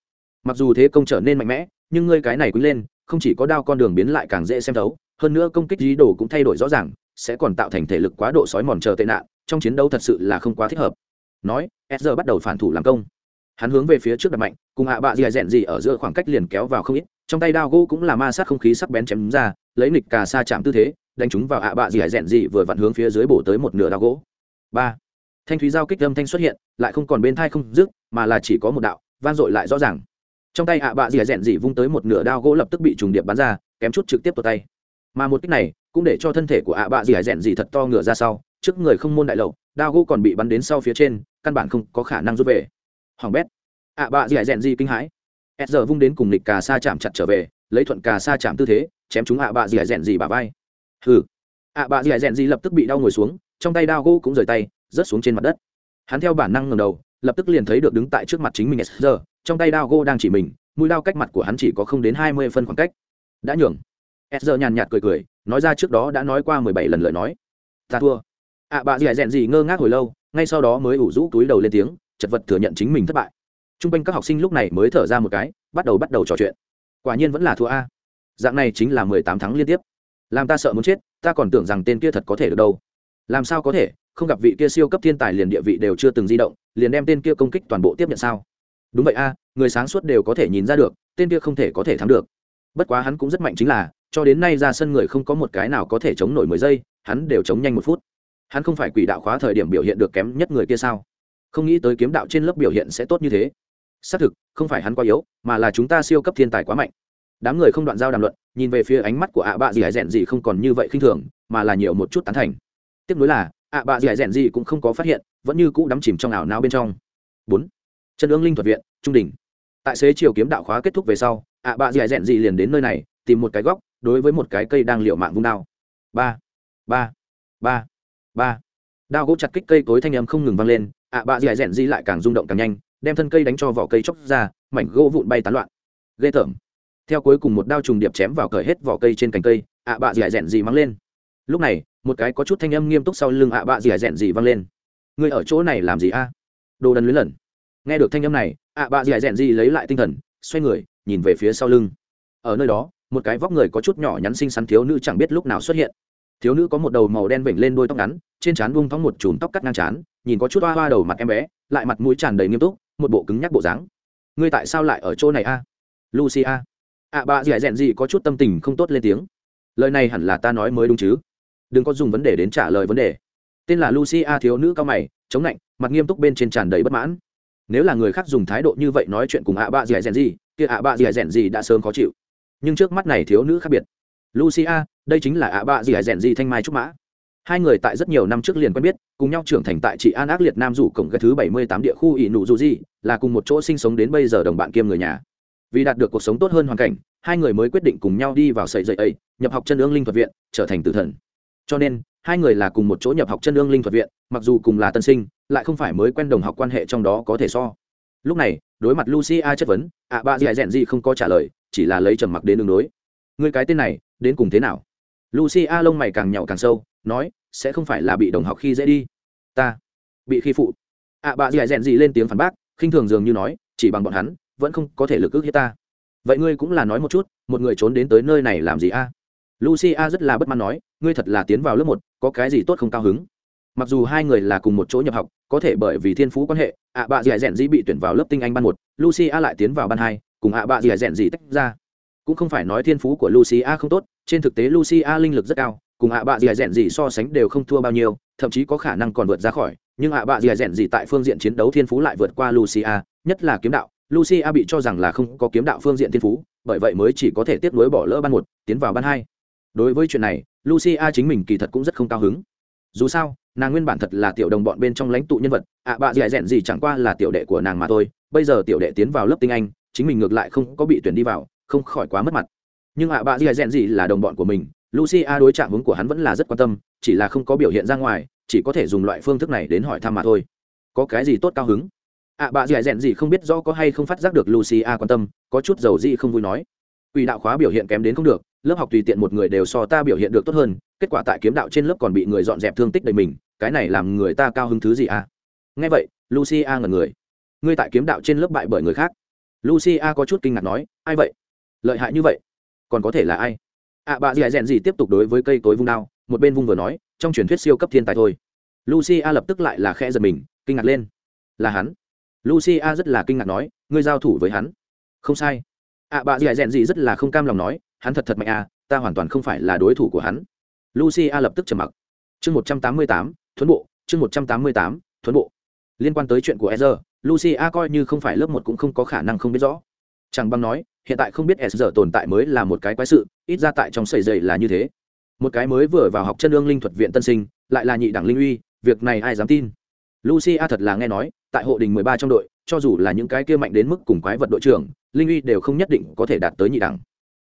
Mặc dù thế công trở nên mạnh mẽ nhưng ngươi cái này quý lên không chỉ có đao con đường biến lại càng dễ xem thấu hơn nữa công kích dí đồ cũng thay đổi rõ ràng sẽ còn tạo thành thể lực quá độ sói mòn chờ tệ nạn trong chiến đấu thật sự là không quá thích hợp nói s giờ bắt đầu phản thủ làm công. Hắn hướng về phía trước đập mạnh, cùng hạ bạ dì dẹn gì ở giữa khoảng cách liền kéo vào không ít, trong tay đao gỗ cũng là ma sát không khí sắc bén chém ra, lấy nịch cà sa chạm tư thế, đánh chúng vào hạ bạ dì dẹn gì vừa vặn hướng phía dưới bổ tới một nửa đao gỗ. Ba. Thanh thúy giao kích âm thanh xuất hiện, lại không còn bên thai không dứt, mà là chỉ có một đạo van dội lại rõ ràng. Trong tay hạ bạ dì dẹn gì vung tới một nửa đao gỗ lập tức bị trùng điệp bắn ra, kém chút trực tiếp vào tay. Mà một kích này, cũng để cho thân thể của hạ bạ dì dẹn gì thật to ngửa ra sau, trước người không môn đại lậu đao gỗ còn bị bắn đến sau phía trên, căn bản không có khả năng rút về. Hoàng bét. À, ạ bạ dì rèn di kinh hãi. S giờ vung đến cùng lịch cà sa chạm chặt trở về, lấy thuận cà sa chạm tư thế, chém chúng hạ bạ dì rèn di bà vai. Hừ. Ạ bạ dì rèn di lập tức bị đau ngồi xuống, trong tay đao gỗ cũng rời tay, rớt xuống trên mặt đất. Hắn theo bản năng ngầm đầu, lập tức liền thấy được đứng tại trước mặt chính mình s giờ, trong tay đao gỗ đang chỉ mình, mũi đao cách mặt của hắn chỉ có không đến hai mươi phân khoảng cách. Đã nhường. S giờ nhàn nhạt cười cười, nói ra trước đó đã nói qua mười bảy lần lời nói. Ta thua ạ à, bà dì dẹn gì ngơ ngác hồi lâu ngay sau đó mới ủ rũ túi đầu lên tiếng chật vật thừa nhận chính mình thất bại. T r u n g quanh các học sinh lúc này mới thở ra một cái bắt đầu bắt đầu trò chuyện. Quả nhiên vẫn là thua a. Dạng này chính là mười tám tháng liên tiếp. Làm ta sợ muốn chết ta còn tưởng rằng tên kia thật có thể được đâu. Làm sao có thể không gặp vị kia siêu cấp thiên tài liền địa vị đều chưa từng di động liền đem tên kia công kích toàn bộ tiếp nhận sao? Đúng vậy a người sáng suốt đều có thể nhìn ra được tên kia không thể có thể thắng được. Bất quá hắn cũng rất mạnh chính là cho đến nay ra sân người không có một cái nào có thể chống nổi mười giây hắn đều chống nhanh một phút hắn không phải quỷ đạo khóa thời điểm biểu hiện được kém nhất người kia sao? Không nghĩ tới kiếm đạo trên lớp biểu hiện sẽ tốt như thế. Xác thực, không phải hắn quá yếu, mà là chúng ta siêu cấp thiên tài quá mạnh. Đám người không đoạn giao đàm luận, nhìn về phía ánh mắt của ạ bạ dì hải rèn gì không còn như vậy khinh thường, mà là nhiều một chút tán thành. Tiếp nối là, ạ bạ dì hải rèn gì cũng không có phát hiện, vẫn như cũ đắm chìm trong ảo não bên trong. Bốn, chân ương linh thuật viện, trung đình tại xế chiều kiếm đạo khóa kết thúc về sau, ạ bạ dì dẹn gì liền đến nơi này, tìm một cái góc, đối với một cái cây đang liệu mạng vung đao. Ba ba ba ba. Đao gỗ chặt kích cây cối thanh âm không ngừng vang lên, ạ bạ dì dẹn gì lại càng rung động càng nhanh, đem thân cây đánh cho vỏ cây chóc ra, mảnh gỗ vụn bay tán loạn. Ghê tởm. Theo cuối cùng một đao trùng điệp chém vào cởi hết vỏ cây trên cành cây, ạ bạ dì dẹn gì mắng lên. Lúc này, một cái có chút thanh âm nghiêm túc sau lưng ạ bạ dì rèn gì vang lên. Ngươi ở chỗ này làm gì a? Đồ đần luyến lẩn. nghe được thanh âm này, ạ bạ dì rèn gì lấy lại tinh thần, xoay người, nhìn về phía sau lưng. Ở nơi đó, một cái vóc người có chút nhỏ nhắn xinh xắn thiếu nữ chẳng biết lúc nào xuất hiện thiếu nữ có một đầu màu đen vểnh lên đôi tóc ngắn trên trán bung thóng một chùm tóc cắt ngang trán nhìn có chút hoa hoa đầu mặt em bé lại mặt mũi tràn đầy nghiêm túc một bộ cứng nhắc bộ dáng. Ngươi tại sao lại ở chỗ này a? Lucia. Ạ à, bà dì dẹn gì có chút tâm tình không tốt lên tiếng. Lời này hẳn là ta nói mới đúng chứ? Đừng có dùng vấn đề đến trả lời vấn đề. Tên là lucia thiếu nữ cao mày chống lạnh mặt nghiêm túc bên trên tràn đầy bất mãn. Nếu là người khác dùng thái độ như vậy nói chuyện cùng ạ bà dì dẹn gì kia ạ bà dì dẹn gì đã sớm khó chịu. Nhưng trước mắt này thiếu nữ khác biệt. Lucia đây chính là ạ bạ dì hải rèn di thanh mai trúc mã. Hai người tại rất nhiều năm trước liền quen biết, cùng nhau trưởng thành tại trị an ác liệt nam rủ cổng cái thứ bảy mươi tám địa khu ỷ nụ dù di là cùng một chỗ sinh sống đến bây giờ đồng bạn kiêm người nhà. Vì đạt được cuộc sống tốt hơn hoàn cảnh, hai người mới quyết định cùng nhau đi vào sầy dậy ấy, nhập học chân ương linh thuật viện, trở thành tử thần. Cho nên, hai người là cùng một chỗ nhập học chân ương linh thuật viện, mặc dù cùng là tân sinh, lại không phải mới quen đồng học quan hệ trong đó có thể so. Lúc này, đối mặt lucia chất vấn, ạ ba dì rèn di không có trả lời, chỉ là lấy trầm mặc đến đường đối. Người cái tên này, đến cùng thế nào? Lucia lông mày càng nhậu càng sâu, nói, sẽ không phải là bị đồng học khi dễ đi. Ta. Bị khi phụ. Ạ bà dì dẹn gì lên tiếng phản bác, khinh thường dường như nói, chỉ bằng bọn hắn, vẫn không có thể lực ước hiếp ta. Vậy ngươi cũng là nói một chút, một người trốn đến tới nơi này làm gì a? Lucia rất là bất mãn nói, ngươi thật là tiến vào lớp một, có cái gì tốt không cao hứng? Mặc dù hai người là cùng một chỗ nhập học, có thể bởi vì thiên phú quan hệ ạ bà dì dẹn dĩ bị tuyển vào lớp tinh anh ban một lucia lại tiến vào ban hai, cùng ạ bà dì dẹn dĩ tách ra. Cũng không phải nói thiên phú của lucia không tốt trên thực tế lucia linh lực rất cao, cùng ạ bạ dì rèn gì so sánh đều không thua bao nhiêu, thậm chí có khả năng còn vượt ra khỏi, nhưng ạ bạ dì rèn gì tại phương diện chiến đấu thiên phú lại vượt qua lucia, nhất là kiếm đạo. Lucia bị cho rằng là không có kiếm đạo phương diện thiên phú, bởi vậy mới chỉ có thể tiếp nối bỏ lỡ ban một, tiến vào ban hai. Đối với chuyện này, lucia chính mình kỳ thật cũng rất không cao hứng. Dù sao, nàng nguyên bản thật là tiểu đồng bọn bên trong lãnh tụ nhân vật, ạ bạ dì rèn gì chẳng qua là tiểu đệ của nàng mà thôi, bây giờ tiểu đệ tiến vào lớp tinh anh, chính mình ngược lại không có bị tuyển đi vào, không khỏi quá mất mặt nhưng ạ bạ dì dẹn gì là đồng bọn của mình lucia đối trạng hướng của hắn vẫn là rất quan tâm chỉ là không có biểu hiện ra ngoài chỉ có thể dùng loại phương thức này đến hỏi thăm mà thôi có cái gì tốt cao hứng ạ bạ dì dẹn gì không biết rõ có hay không phát giác được lucia quan tâm có chút dầu gì không vui nói Quỷ đạo khóa biểu hiện kém đến không được, lớp học tùy tiện một người đều so ta biểu hiện được tốt hơn, kết quả tại kiếm đạo trên lớp còn bị người dọn dẹp thương tích đầy mình, cái này làm người ta cao hứng thứ gì à? Nghe vậy, Lucia ngẩn người. Ngươi tại kiếm đạo trên lớp bại bởi người khác. Lucia có chút kinh ngạc nói, ai vậy? Lợi hại như vậy, còn có thể là ai? ạ bà dì rèn gì tiếp tục đối với cây tối vung đao một bên vung vừa nói trong truyền thuyết siêu cấp thiên tài thôi. Lucia lập tức lại là khẽ giật mình kinh ngạc lên. Là hắn. Lucia rất là kinh ngạc nói ngươi giao thủ với hắn. Không sai. Ạ bà dì rèn gì rất là không cam lòng nói hắn thật thật mạnh à ta hoàn toàn không phải là đối thủ của hắn. Lucia lập tức trầm mặc. Chương một trăm tám mươi tám thuấn bộ chương một trăm tám mươi tám thuấn bộ. Liên quan tới chuyện của Ezer, Lucia coi như không phải lớp một cũng không có khả năng không biết rõ. Chẳng bằng nói, hiện tại không biết s giờ tồn tại mới là một cái quái sự, ít ra tại trong sầy dày là như thế. Một cái mới vừa vào học chân lương linh thuật viện tân sinh, lại là nhị đẳng linh uy, việc này ai dám tin? Lucia thật là nghe nói, tại hộ đình mười ba trong đội, cho dù là những cái kia mạnh đến mức cùng quái vật đội trưởng, linh uy đều không nhất định có thể đạt tới nhị đẳng.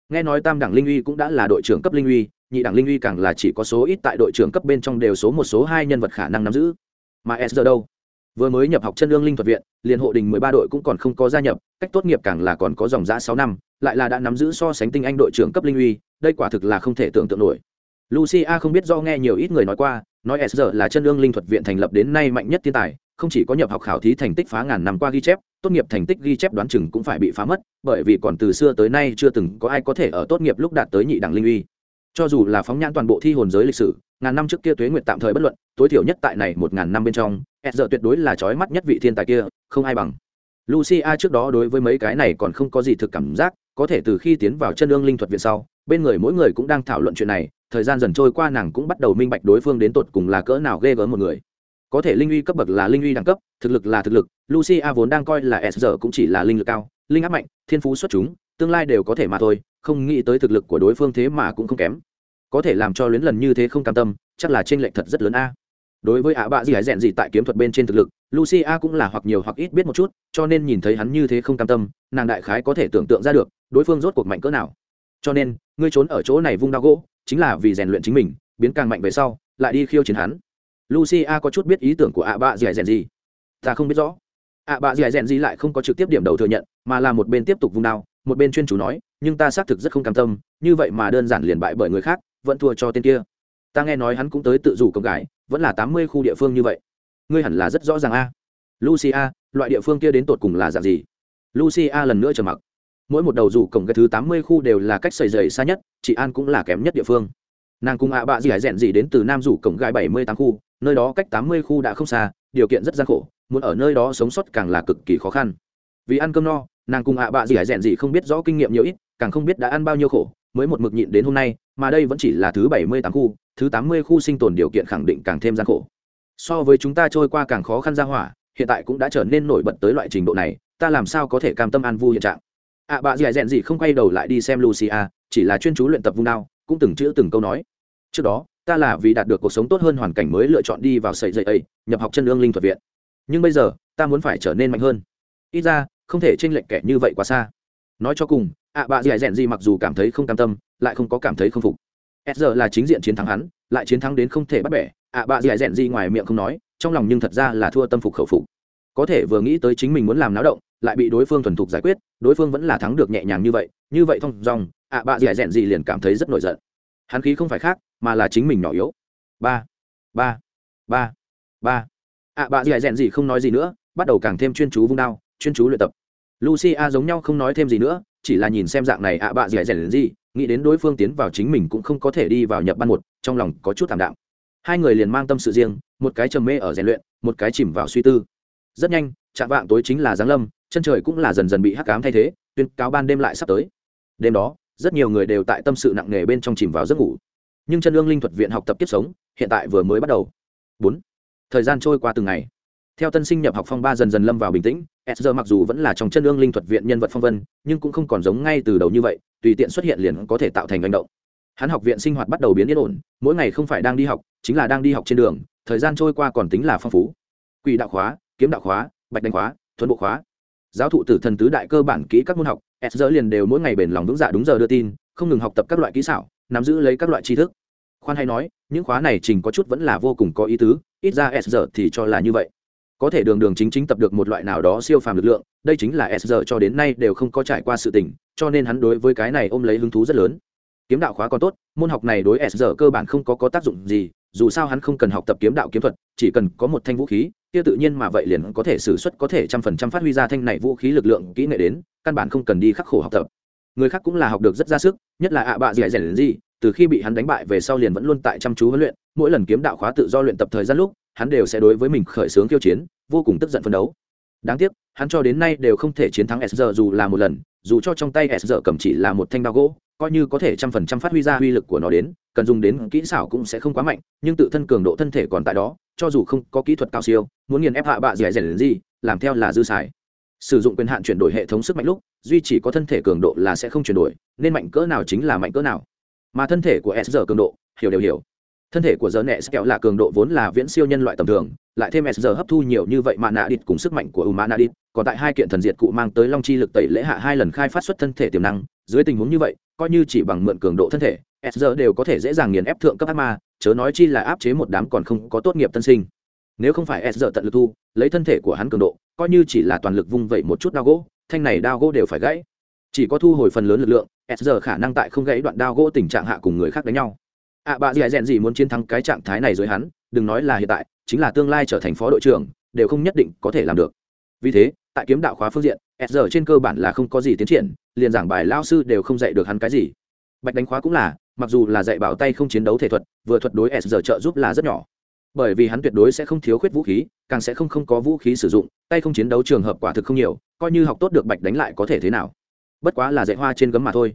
Nghe nói tam đẳng linh uy cũng đã là đội trưởng cấp linh uy, nhị đẳng linh uy càng là chỉ có số ít tại đội trưởng cấp bên trong đều số một, số hai nhân vật khả năng nắm giữ. Mà s giờ đâu? Vừa mới nhập học chân lương linh thuật viện, liền hộ đình mười ba đội cũng còn không có gia nhập, cách tốt nghiệp càng là còn có dòng giã sáu năm, lại là đã nắm giữ so sánh tinh anh đội trưởng cấp linh uy, đây quả thực là không thể tưởng tượng nổi. Lucia không biết do nghe nhiều ít người nói qua, nói s là chân lương linh thuật viện thành lập đến nay mạnh nhất thiên tài, không chỉ có nhập học khảo thí thành tích phá ngàn năm qua ghi chép, tốt nghiệp thành tích ghi chép đoán chừng cũng phải bị phá mất, bởi vì còn từ xưa tới nay chưa từng có ai có thể ở tốt nghiệp lúc đạt tới nhị đẳng linh uy cho dù là phóng nhãn toàn bộ thi hồn giới lịch sử, ngàn năm trước kia tuế nguyệt tạm thời bất luận, tối thiểu nhất tại này một ngàn năm bên trong s giờ tuyệt đối là trói mắt nhất vị thiên tài kia, không ai bằng. Lucia trước đó đối với mấy cái này còn không có gì thực cảm giác, có thể từ khi tiến vào chân ương linh thuật viện sau, bên người mỗi người cũng đang thảo luận chuyện này, thời gian dần trôi qua nàng cũng bắt đầu minh bạch đối phương đến tột cùng là cỡ nào ghê gớm một người. Có thể linh uy cấp bậc là linh uy đẳng cấp, thực lực là thực lực, lucia vốn đang coi là s giờ cũng chỉ là linh lực cao, linh áp mạnh, thiên phú xuất chúng, tương lai đều có thể mà thôi, không nghĩ tới thực lực của đối phương thế mà cũng không kém có thể làm cho luyến lần như thế không cam tâm, chắc là trên lệnh thật rất lớn a. Đối với ạ bạ gì hãy rèn gì tại kiếm thuật bên trên thực lực, lucia cũng là hoặc nhiều hoặc ít biết một chút, cho nên nhìn thấy hắn như thế không cam tâm, nàng đại khái có thể tưởng tượng ra được, đối phương rốt cuộc mạnh cỡ nào. Cho nên, ngươi trốn ở chỗ này vung đao gỗ, chính là vì rèn luyện chính mình, biến càng mạnh về sau, lại đi khiêu chiến hắn. Lucia có chút biết ý tưởng của ạ bạ gì hãy rèn gì. Ta không biết rõ. Ạ bạ gì hãy rèn gì lại không có trực tiếp điểm đầu thừa nhận, mà là một bên tiếp tục vung đao, một bên chuyên chủ nói, nhưng ta xác thực rất không cam tâm, như vậy mà đơn giản liền bại bởi người khác vẫn thua cho tên kia. Ta nghe nói hắn cũng tới tự rủ cổng gái, vẫn là tám mươi khu địa phương như vậy. Ngươi hẳn là rất rõ ràng a. Lucia, loại địa phương kia đến tột cùng là dạng gì? Lucia lần nữa trầm mặc. Mỗi một đầu rủ cổng cái thứ tám mươi khu đều là cách sầy dày xa nhất, chị an cũng là kém nhất địa phương. Nàng cùng ạ bạ gì hải rèn gì đến từ nam rủ cổng gai bảy mươi tám khu, nơi đó cách tám mươi khu đã không xa, điều kiện rất gian khổ, muốn ở nơi đó sống sót càng là cực kỳ khó khăn. Vì ăn cơm no, nàng cùng ạ bạ gì hải rèn gì không biết rõ kinh nghiệm nhiều ít, càng không biết đã ăn bao nhiêu khổ, mới một mực nhịn đến hôm nay mà đây vẫn chỉ là thứ bảy mươi tám khu, thứ tám mươi khu sinh tồn điều kiện khẳng định càng thêm gian khổ. So với chúng ta trôi qua càng khó khăn ra hỏa, hiện tại cũng đã trở nên nổi bật tới loại trình độ này, ta làm sao có thể cam tâm an vui hiện trạng? Ạ bà gì hải gì không quay đầu lại đi xem lucia, chỉ là chuyên chú luyện tập vung đao, cũng từng chữ từng câu nói. Trước đó, ta là vì đạt được cuộc sống tốt hơn hoàn cảnh mới lựa chọn đi vào sợi dây ấy, nhập học chân lương linh thuật viện. Nhưng bây giờ, ta muốn phải trở nên mạnh hơn. Ít ra, không thể tranh lệch kẻ như vậy quá xa. Nói cho cùng ạ bà dì dẹn gì mặc dù cảm thấy không cam tâm lại không có cảm thấy không phục. S giờ là chính diện chiến thắng hắn, lại chiến thắng đến không thể bắt bẻ. À, ạ bạ dì dẹn gì ngoài miệng không nói, trong lòng nhưng thật ra là thua tâm phục khẩu phục. Có thể vừa nghĩ tới chính mình muốn làm náo động, lại bị đối phương thuần thục giải quyết, đối phương vẫn là thắng được nhẹ nhàng như vậy như vậy thông dòng à, ạ bạ dì dẹn gì liền cảm thấy rất nổi giận. Hắn khí không phải khác, mà là chính mình nhỏ yếu. Ba ba ba ba. À, ạ bạ dì dẹn gì không nói gì nữa, bắt đầu càng thêm chuyên chú vung đao, chuyên chú luyện tập. Lucia giống nhau không nói thêm gì nữa chỉ là nhìn xem dạng này ạ bạ dì đến gì, nghĩ đến đối phương tiến vào chính mình cũng không có thể đi vào nhập ban một, trong lòng có chút thảm đạm. Hai người liền mang tâm sự riêng, một cái trầm mê ở rèn luyện, một cái chìm vào suy tư. Rất nhanh, chạm vạng tối chính là giáng lâm, chân trời cũng là dần dần bị hắc cám thay thế, tuyên cáo ban đêm lại sắp tới. Đêm đó, rất nhiều người đều tại tâm sự nặng nề bên trong chìm vào giấc ngủ. Nhưng chân lương linh thuật viện học tập kiếp sống, hiện tại vừa mới bắt đầu. Bốn. Thời gian trôi qua từng ngày. Theo tân sinh nhập học phong ba dần dần lâm vào bình tĩnh s mặc dù vẫn là trong chân ương linh thuật viện nhân vật phong vân, nhưng cũng không còn giống ngay từ đầu như vậy, tùy tiện xuất hiện liền có thể tạo thành hành động. Hắn học viện sinh hoạt bắt đầu biến yên ổn, mỗi ngày không phải đang đi học, chính là đang đi học trên đường, thời gian trôi qua còn tính là phong phú. Quỷ đạo khóa, kiếm đạo khóa, bạch đánh khóa, thuần bộ khóa. Giáo thụ tử thần tứ đại cơ bản kỹ các môn học s liền đều mỗi ngày bền lòng vững dạ đúng giờ đưa tin, không ngừng học tập các loại kỹ xảo, nắm giữ lấy các loại tri thức. Khoan hay nói, những khóa này trình có chút vẫn là vô cùng có ý tứ, ít ra s thì cho là như vậy có thể đường đường chính chính tập được một loại nào đó siêu phàm lực lượng, đây chính là s cho đến nay đều không có trải qua sự tình, cho nên hắn đối với cái này ôm lấy hứng thú rất lớn. Kiếm đạo khóa còn tốt, môn học này đối s cơ bản không có có tác dụng gì, dù sao hắn không cần học tập kiếm đạo kiếm thuật, chỉ cần có một thanh vũ khí, kia tự nhiên mà vậy liền có thể xử suất có thể trăm phần trăm phát huy ra thanh này vũ khí lực lượng kỹ nghệ đến, căn bản không cần đi khắc khổ học tập. Người khác cũng là học được rất ra sức, nhất là ạ bạ dẻ dẻ đến gì từ khi bị hắn đánh bại về sau liền vẫn luôn tại chăm chú huấn luyện, mỗi lần kiếm đạo khóa tự do luyện tập thời gian lúc hắn đều sẽ đối với mình khởi xướng kiêu chiến, vô cùng tức giận phấn đấu. Đáng tiếc, hắn cho đến nay đều không thể chiến thắng s dù là một lần, dù cho trong tay s cầm chỉ là một thanh đao gỗ, coi như có thể trăm phần trăm phát huy ra uy lực của nó đến, cần dùng đến kỹ xảo cũng sẽ không quá mạnh, nhưng tự thân cường độ thân thể còn tại đó, cho dù không có kỹ thuật cao siêu, muốn nghiền ép hạ bạ dẻ dẻ đến gì, làm theo là dư xài. Sử dụng quyền hạn chuyển đổi hệ thống sức mạnh lúc, duy chỉ có thân thể cường độ là sẽ không chuyển đổi, nên mạnh cỡ nào chính là mạnh cỡ nào. Mà thân thể của s giờ cường độ, hiểu đều hiểu thân thể của giờ nẹ sẽ là cường độ vốn là viễn siêu nhân loại tầm thường, lại thêm s giờ hấp thu nhiều như vậy mà nạ đít cùng sức mạnh của u mã nạ đít còn tại hai kiện thần diệt cụ mang tới long chi lực tẩy lễ hạ hai lần khai phát xuất thân thể tiềm năng, dưới tình huống như vậy, coi như chỉ bằng mượn cường độ thân thể, s giờ đều có thể dễ dàng nghiền ép thượng cấp ác ma, chớ nói chi là áp chế một đám còn không có tốt nghiệp tân sinh. Nếu không phải s giờ tận lực thu, lấy thân thể của hắn cường độ, coi như chỉ là toàn lực vung vẩy một chút đao gỗ, thanh này đao gỗ đều phải gãy. Chỉ có thu hồi phần lớn lực lượng, s giờ khả năng tại không gãy đoạn đao gỗ tình trạng hạ cùng người khác đánh nhau ạ à, bà dì rèn gì muốn chiến thắng cái trạng thái này dưới hắn đừng nói là hiện tại chính là tương lai trở thành phó đội trưởng đều không nhất định có thể làm được. Vì thế tại kiếm đạo khóa phương diện s giờ trên cơ bản là không có gì tiến triển liền giảng bài lao sư đều không dạy được hắn cái gì. Bạch đánh khóa cũng là mặc dù là dạy bảo tay không chiến đấu thể thuật vừa thuật đối s giờ trợ giúp là rất nhỏ. Bởi vì hắn tuyệt đối sẽ không thiếu khuyết vũ khí càng sẽ không không có vũ khí sử dụng tay không chiến đấu trường hợp quả thực không nhiều coi như học tốt được bạch đánh lại có thể thế nào. Bất quá là dạy hoa trên gấm mà thôi.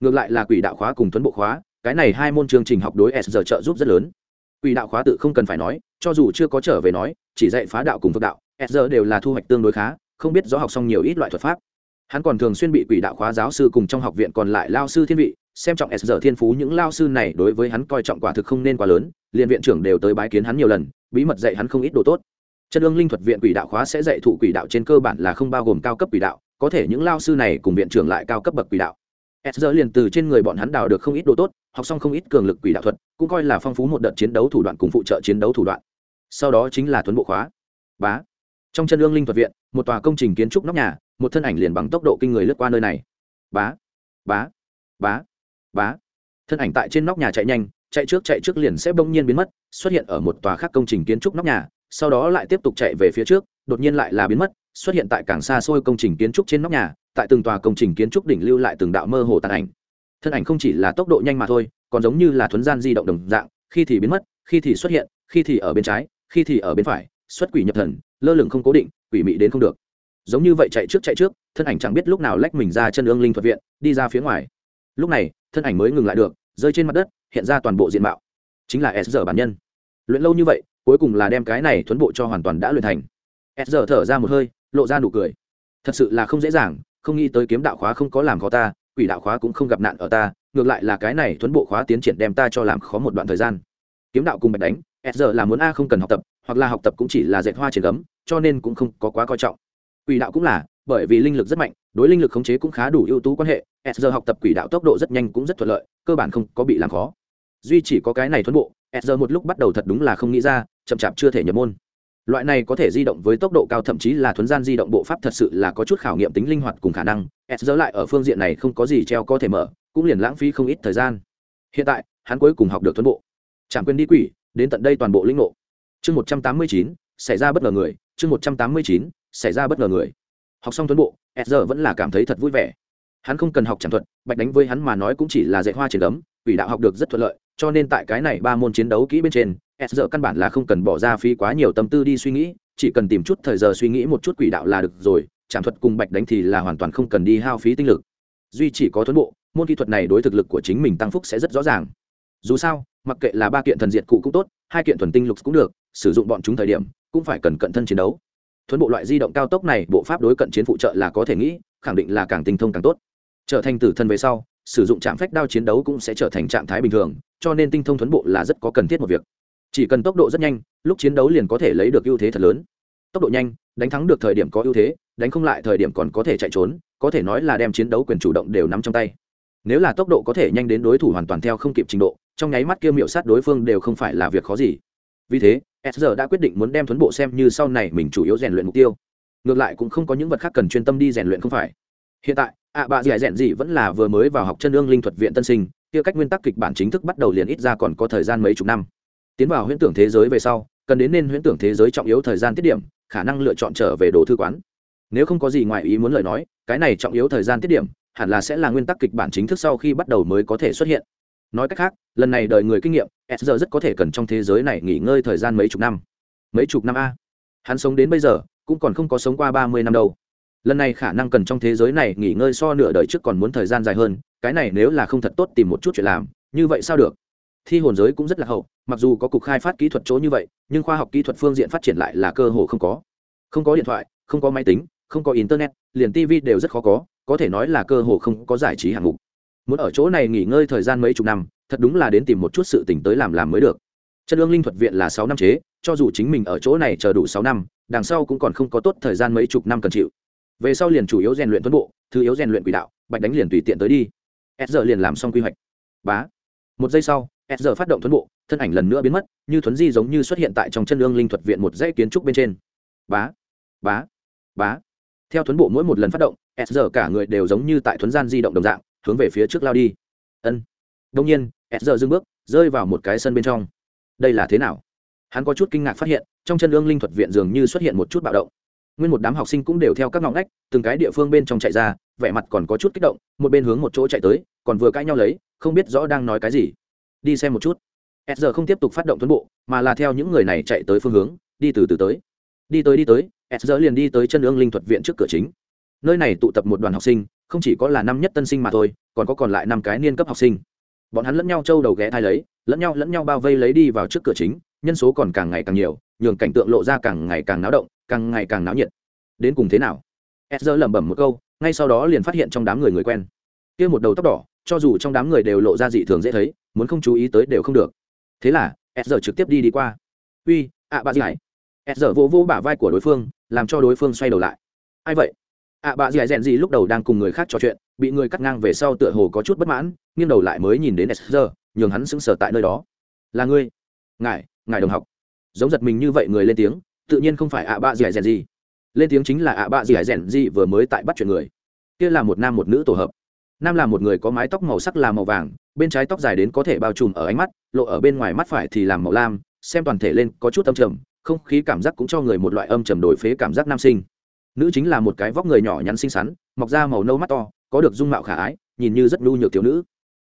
Ngược lại là quỷ đạo khóa cùng tuấn bộ khóa cái này hai môn chương trình học đối s giờ trợ giúp rất lớn. Quỷ đạo khóa tự không cần phải nói, cho dù chưa có trở về nói, chỉ dạy phá đạo cùng vực đạo, s giờ đều là thu hoạch tương đối khá, không biết rõ học xong nhiều ít loại thuật pháp. Hắn còn thường xuyên bị quỷ đạo khóa giáo sư cùng trong học viện còn lại lao sư thiên vị, xem trọng s giờ thiên phú những lao sư này đối với hắn coi trọng quả thực không nên quá lớn, liền viện trưởng đều tới bái kiến hắn nhiều lần, bí mật dạy hắn không ít đồ tốt. Chân ương linh thuật viện quỷ đạo khóa sẽ dạy thụ quỷ đạo trên cơ bản là không bao gồm cao cấp quỷ đạo, có thể những lao sư này cùng viện trưởng lại cao cấp bậc quỷ đạo. S giờ liền từ trên người bọn hắn đào được không ít đồ tốt học xong không ít cường lực quỷ đạo thuật, cũng coi là phong phú một đợt chiến đấu thủ đoạn cùng phụ trợ chiến đấu thủ đoạn. Sau đó chính là tuấn bộ khóa. Bá. Trong chân ương linh thuật viện, một tòa công trình kiến trúc nóc nhà, một thân ảnh liền bằng tốc độ kinh người lướt qua nơi này. Bá. Bá. Bá. Bá. Thân ảnh tại trên nóc nhà chạy nhanh, chạy trước chạy trước liền sẽ bỗng nhiên biến mất, xuất hiện ở một tòa khác công trình kiến trúc nóc nhà, sau đó lại tiếp tục chạy về phía trước, đột nhiên lại là biến mất, xuất hiện tại càng xa xôi công trình kiến trúc trên nóc nhà, tại từng tòa công trình kiến trúc đỉnh lưu lại từng đạo mơ hồ tàn ảnh thân ảnh không chỉ là tốc độ nhanh mà thôi, còn giống như là thuấn gian di động đồng dạng, khi thì biến mất, khi thì xuất hiện, khi thì ở bên trái, khi thì ở bên phải, xuất quỷ nhập thần, lơ lửng không cố định, quỷ mị đến không được. Giống như vậy chạy trước chạy trước, thân ảnh chẳng biết lúc nào lách mình ra chân ương linh thuật viện, đi ra phía ngoài. Lúc này, thân ảnh mới ngừng lại được, rơi trên mặt đất, hiện ra toàn bộ diện mạo. Chính là s giờ bản nhân. Luyện lâu như vậy, cuối cùng là đem cái này thuấn bộ cho hoàn toàn đã luyện thành. S giờ thở ra một hơi, lộ ra nụ cười. Thật sự là không dễ dàng, không nghĩ tới kiếm đạo khóa không có làm khó ta quỷ đạo khóa cũng không gặp nạn ở ta, ngược lại là cái này thuấn bộ khóa tiến triển đem ta cho làm khó một đoạn thời gian. Kiếm đạo cùng bạch đánh, s giờ là muốn a không cần học tập, hoặc là học tập cũng chỉ là dạy hoa triển gấm, cho nên cũng không có quá coi trọng. Quỷ đạo cũng là, bởi vì linh lực rất mạnh, đối linh lực khống chế cũng khá đủ ưu tú quan hệ, s giờ học tập quỷ đạo tốc độ rất nhanh cũng rất thuận lợi, cơ bản không có bị làm khó. Duy chỉ có cái này thuấn bộ, s giờ một lúc bắt đầu thật đúng là không nghĩ ra, chậm chạp chưa thể nhập môn loại này có thể di động với tốc độ cao, thậm chí là thuấn gian di động bộ pháp thật sự là có chút khảo nghiệm tính linh hoạt cùng khả năng. S giờ lại ở phương diện này không có gì treo có thể mở, cũng liền lãng phí không ít thời gian. Hiện tại, hắn cuối cùng học được thuấn bộ. Chẳng quên đi quỷ, đến tận đây toàn bộ linh mộ chương một trăm tám mươi chín, xảy ra bất ngờ người. Chương một trăm tám mươi chín, xảy ra bất ngờ người. Học xong tuấn bộ s giờ vẫn là cảm thấy thật vui vẻ. Hắn không cần học chẳng thuật, bạch đánh với hắn mà nói cũng chỉ là dạy hoa triển gấm, quỷ đạo học được rất thuận lợi, cho nên tại cái này ba môn chiến đấu kỹ bên trên s giờ căn bản là không cần bỏ ra phí quá nhiều tâm tư đi suy nghĩ, chỉ cần tìm chút thời giờ suy nghĩ một chút quỷ đạo là được rồi tràng thuật cùng bạch đánh thì là hoàn toàn không cần đi hao phí tinh lực. Duy chỉ có tuấn bộ, môn kỹ thuật này đối thực lực của chính mình tăng phúc sẽ rất rõ ràng. Dù sao, mặc kệ là ba kiện thần diệt cụ cũng tốt, hai kiện thuần tinh lục cũng được, sử dụng bọn chúng thời điểm, cũng phải cần cận thân chiến đấu. Thuấn bộ loại di động cao tốc này, bộ pháp đối cận chiến phụ trợ là có thể nghĩ, khẳng định là càng tinh thông càng tốt. Trở thành tử thân về sau, sử dụng trạm phách đao chiến đấu cũng sẽ trở thành trạng thái bình thường, cho nên tinh thông thuấn bộ là rất có cần thiết một việc chỉ cần tốc độ rất nhanh lúc chiến đấu liền có thể lấy được ưu thế thật lớn. Tốc độ nhanh đánh thắng được thời điểm có ưu thế đánh không lại thời điểm còn có thể chạy trốn có thể nói là đem chiến đấu quyền chủ động đều nắm trong tay. Nếu là tốc độ có thể nhanh đến đối thủ hoàn toàn theo không kịp trình độ trong nháy mắt kia miệu sát đối phương đều không phải là việc khó gì. Vì thế s đã quyết định muốn đem thuấn bộ xem như sau này mình chủ yếu rèn luyện mục tiêu. Ngược lại cũng không có những vật khác cần chuyên tâm đi rèn luyện không phải. Hiện tại ạ à, bà dì rèn gì vẫn là vừa mới vào học chân ương linh thuật viện tân sinh kia cách nguyên tắc kịch bản chính thức bắt đầu liền ít ra còn có thời gian mấy chục năm tiến vào huyễn tưởng thế giới về sau, cần đến nên huyễn tưởng thế giới trọng yếu thời gian tiết điểm, khả năng lựa chọn trở về đồ thư quán. Nếu không có gì ngoài ý muốn lời nói, cái này trọng yếu thời gian tiết điểm hẳn là sẽ là nguyên tắc kịch bản chính thức sau khi bắt đầu mới có thể xuất hiện. Nói cách khác, lần này đợi người kinh nghiệm, s giờ rất có thể cần trong thế giới này nghỉ ngơi thời gian mấy chục năm. Mấy chục năm a. Hắn sống đến bây giờ, cũng còn không có sống qua ba mươi năm đâu. Lần này khả năng cần trong thế giới này nghỉ ngơi so nửa đời trước còn muốn thời gian dài hơn, cái này nếu là không thật tốt tìm một chút chuyện làm, như vậy sao được? Thi hồn giới cũng rất là hậu, mặc dù có cục khai phát kỹ thuật chỗ như vậy, nhưng khoa học kỹ thuật phương diện phát triển lại là cơ hồ không có. Không có điện thoại, không có máy tính, không có internet, liền tv đều rất khó có có thể nói là cơ hồ không có giải trí hạng mục. Muốn ở chỗ này nghỉ ngơi thời gian mấy chục năm, thật đúng là đến tìm một chút sự tỉnh tới làm làm mới được. Chất lượng linh thuật viện là sáu năm chế, cho dù chính mình ở chỗ này chờ đủ sáu năm, đằng sau cũng còn không có tốt thời gian mấy chục năm cần chịu. Về sau liền chủ yếu rèn luyện tuấn bộ, thứ yếu rèn luyện quỷ đạo, bạch đánh liền tùy tiện tới đi. S giờ liền làm xong quy hoạch. Bá. Một giây sau s giờ phát động thuấn bộ, thân ảnh lần nữa biến mất, như thuấn di giống như xuất hiện tại trong chân lương linh thuật viện một dãy kiến trúc bên trên. Bá bá bá. Theo thuấn bộ mỗi một lần phát động, s giờ cả người đều giống như tại thuấn gian di động đồng dạng, hướng về phía trước lao đi. Ân. Đông nhiên, s giờ dưng bước, rơi vào một cái sân bên trong. Đây là thế nào? Hắn có chút kinh ngạc phát hiện, trong chân lương linh thuật viện dường như xuất hiện một chút bạo động. Nguyên một đám học sinh cũng đều theo các ngọn ngách, từng cái địa phương bên trong chạy ra, vẻ mặt còn có chút kích động, một bên hướng một chỗ chạy tới, còn vừa cãi nhau lấy, không biết rõ đang nói cái gì đi xem một chút. S giờ không tiếp tục phát động tuấn bộ, mà là theo những người này chạy tới phương hướng, đi từ từ tới. Đi tới đi tới s giờ liền đi tới chân ương linh thuật viện trước cửa chính. Nơi này tụ tập một đoàn học sinh, không chỉ có là năm nhất tân sinh mà thôi, còn có còn lại năm cái niên cấp học sinh. Bọn hắn lẫn nhau trâu đầu ghé thai lấy, lẫn nhau lẫn nhau bao vây lấy đi vào trước cửa chính, nhân số còn càng ngày càng nhiều, nhường cảnh tượng lộ ra càng ngày càng náo động, càng ngày càng náo nhiệt. Đến cùng thế nào? Edger lẩm bẩm một câu, ngay sau đó liền phát hiện trong đám người người quen. Kia một đầu tóc đỏ cho dù trong đám người đều lộ ra dị thường dễ thấy, muốn không chú ý tới đều không được. Thế là edger trực tiếp đi đi qua. Uy, ạ bà gì s giờ vỗ vỗ bả vai của đối phương, làm cho đối phương xoay đầu lại. Ai vậy? Ạ bà gì hải rèn gì lúc đầu đang cùng người khác trò chuyện, bị người cắt ngang về sau tựa hồ có chút bất mãn, nghiêng đầu lại mới nhìn đến edger nhường hắn sững sờ tại nơi đó. Là ngươi. Ngài ngài đồng học. Giống giật mình như vậy người lên tiếng, tự nhiên không phải ạ bà gì hải rèn gì. Lên tiếng chính là ạ bà gì hải rèn gì vừa mới tại bắt chuyện người. Kia là một nam một nữ tổ hợp nam là một người có mái tóc màu sắc là màu vàng, bên trái tóc dài đến có thể bao trùm ở ánh mắt, lộ ở bên ngoài mắt phải thì làm màu lam, xem toàn thể lên có chút âm trầm, không khí cảm giác cũng cho người một loại âm trầm đổi phế cảm giác nam sinh. Nữ chính là một cái vóc người nhỏ nhắn xinh xắn, mọc da màu nâu mắt to, có được dung mạo khả ái, nhìn như rất nhu nhược thiếu nữ.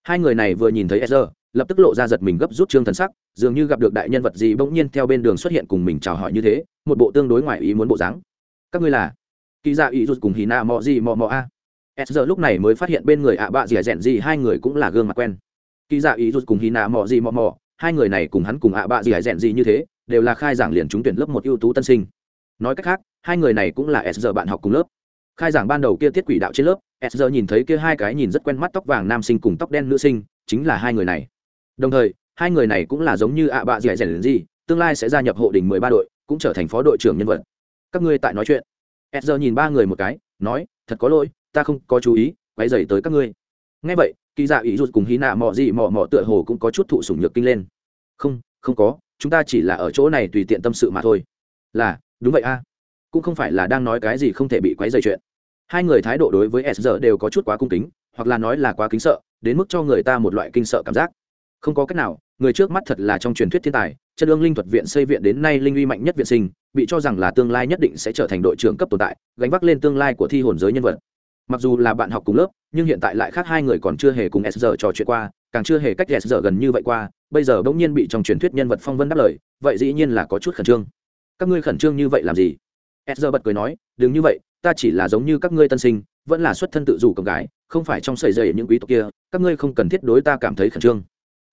Hai người này vừa nhìn thấy e lập tức lộ ra giật mình gấp rút trương thần sắc, dường như gặp được đại nhân vật gì bỗng nhiên theo bên đường xuất hiện cùng mình chào hỏi như thế, một bộ tương đối ngoài ý muốn bộ dáng. Các ngươi là? Kỳ dạ ý rút cùng hì na mò gì mò mò a s giờ lúc này mới phát hiện bên người ạ bạ dì rèn gì, hai người cũng là gương mặt quen. Kỳ dạ ý rút cùng hy nạ mò gì mò mò, hai người này cùng hắn cùng ạ bạ dì rèn gì như thế, đều là khai giảng liền trúng tuyển lớp một ưu tú tân sinh. Nói cách khác, hai người này cũng là s giờ bạn học cùng lớp. Khai giảng ban đầu kia tiết quỷ đạo trên lớp, s giờ nhìn thấy kia hai cái nhìn rất quen mắt tóc vàng nam sinh cùng tóc đen nữ sinh, chính là hai người này. Đồng thời, hai người này cũng là giống như ạ bạ dì rèn gì, tương lai sẽ gia nhập hộ đình mười ba đội, cũng trở thành phó đội trưởng nhân vật. Các ngươi tại nói chuyện. S giờ nhìn ba người một cái, nói, thật có lỗi ta không có chú ý quay dày tới các ngươi. Ngay vậy, kỳ dạ ý rụt cùng hí nạ mọ gì mọ mọ tựa hồ cũng có chút thụ sủng nhược kinh lên. Không không có, chúng ta chỉ là ở chỗ này tùy tiện tâm sự mà thôi. Là, đúng vậy a. Cũng không phải là đang nói cái gì không thể bị quấy dày chuyện. Hai người thái độ đối với s giờ đều có chút quá cung kính, hoặc là nói là quá kính sợ, đến mức cho người ta một loại kinh sợ cảm giác. Không có cách nào, người trước mắt thật là trong truyền thuyết thiên tài, chân ương linh thuật viện xây viện đến nay linh uy mạnh nhất viện sinh, bị cho rằng là tương lai nhất định sẽ trở thành đội trưởng cấp tồn tại, gánh vác lên tương lai của thi hồn giới nhân vật mặc dù là bạn học cùng lớp nhưng hiện tại lại khác hai người còn chưa hề cùng s giờ trò chuyện qua càng chưa hề cách s giờ gần như vậy qua. Bây giờ bỗng nhiên bị trong truyền thuyết nhân vật phong vân đáp lời vậy dĩ nhiên là có chút khẩn trương. Các ngươi khẩn trương như vậy làm gì? S giờ bật cười nói đừng như vậy ta chỉ là giống như các ngươi tân sinh vẫn là xuất thân tự dù cầm gái không phải trong sầy dày những quý tộc kia các ngươi không cần thiết đối ta cảm thấy khẩn trương.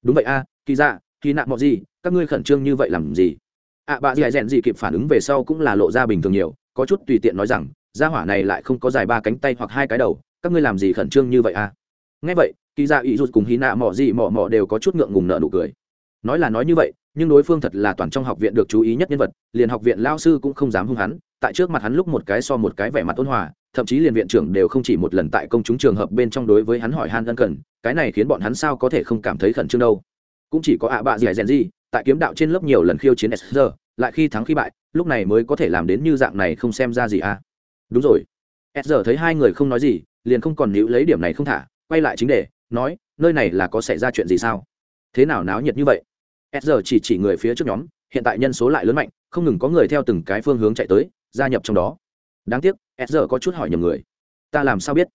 Đúng vậy a kỳ dạ kỳ nạn mọi gì các ngươi khẩn trương như vậy làm gì? Ạ à, bà dì rèn gì kịp phản ứng về sau cũng là lộ ra bình thường nhiều có chút tùy tiện nói rằng gia hỏa này lại không có dài ba cánh tay hoặc hai cái đầu, các ngươi làm gì khẩn trương như vậy à? Ngay vậy, kỳ dạ ý rút cùng hy nạ mỏ gì mỏ mỏ đều có chút ngượng ngùng nợ nụ cười. Nói là nói như vậy, nhưng đối phương thật là toàn trong học viện được chú ý nhất nhân vật, liền học viện lao sư cũng không dám hung hắn, tại trước mặt hắn lúc một cái so một cái vẻ mặt ôn hòa, thậm chí liền viện trưởng đều không chỉ một lần tại công chúng trường hợp bên trong đối với hắn hỏi han ân cần, cái này khiến bọn hắn sao có thể không cảm thấy khẩn trương đâu. Cũng chỉ có ạ bạ gì rèn gì, tại kiếm đạo trên lớp nhiều lần khiêu chiến sr lại khi thắng khi bại, lúc này mới có thể làm đến như dạng này không xem ra gì à đúng rồi. S thấy hai người không nói gì liền không còn níu lấy điểm này không thả quay lại chính đề, nói nơi này là có xảy ra chuyện gì sao? Thế nào náo nhiệt như vậy? S chỉ chỉ người phía trước nhóm hiện tại nhân số lại lớn mạnh không ngừng có người theo từng cái phương hướng chạy tới gia nhập trong đó. Đáng tiếc s có chút hỏi nhầm người. Ta làm sao biết?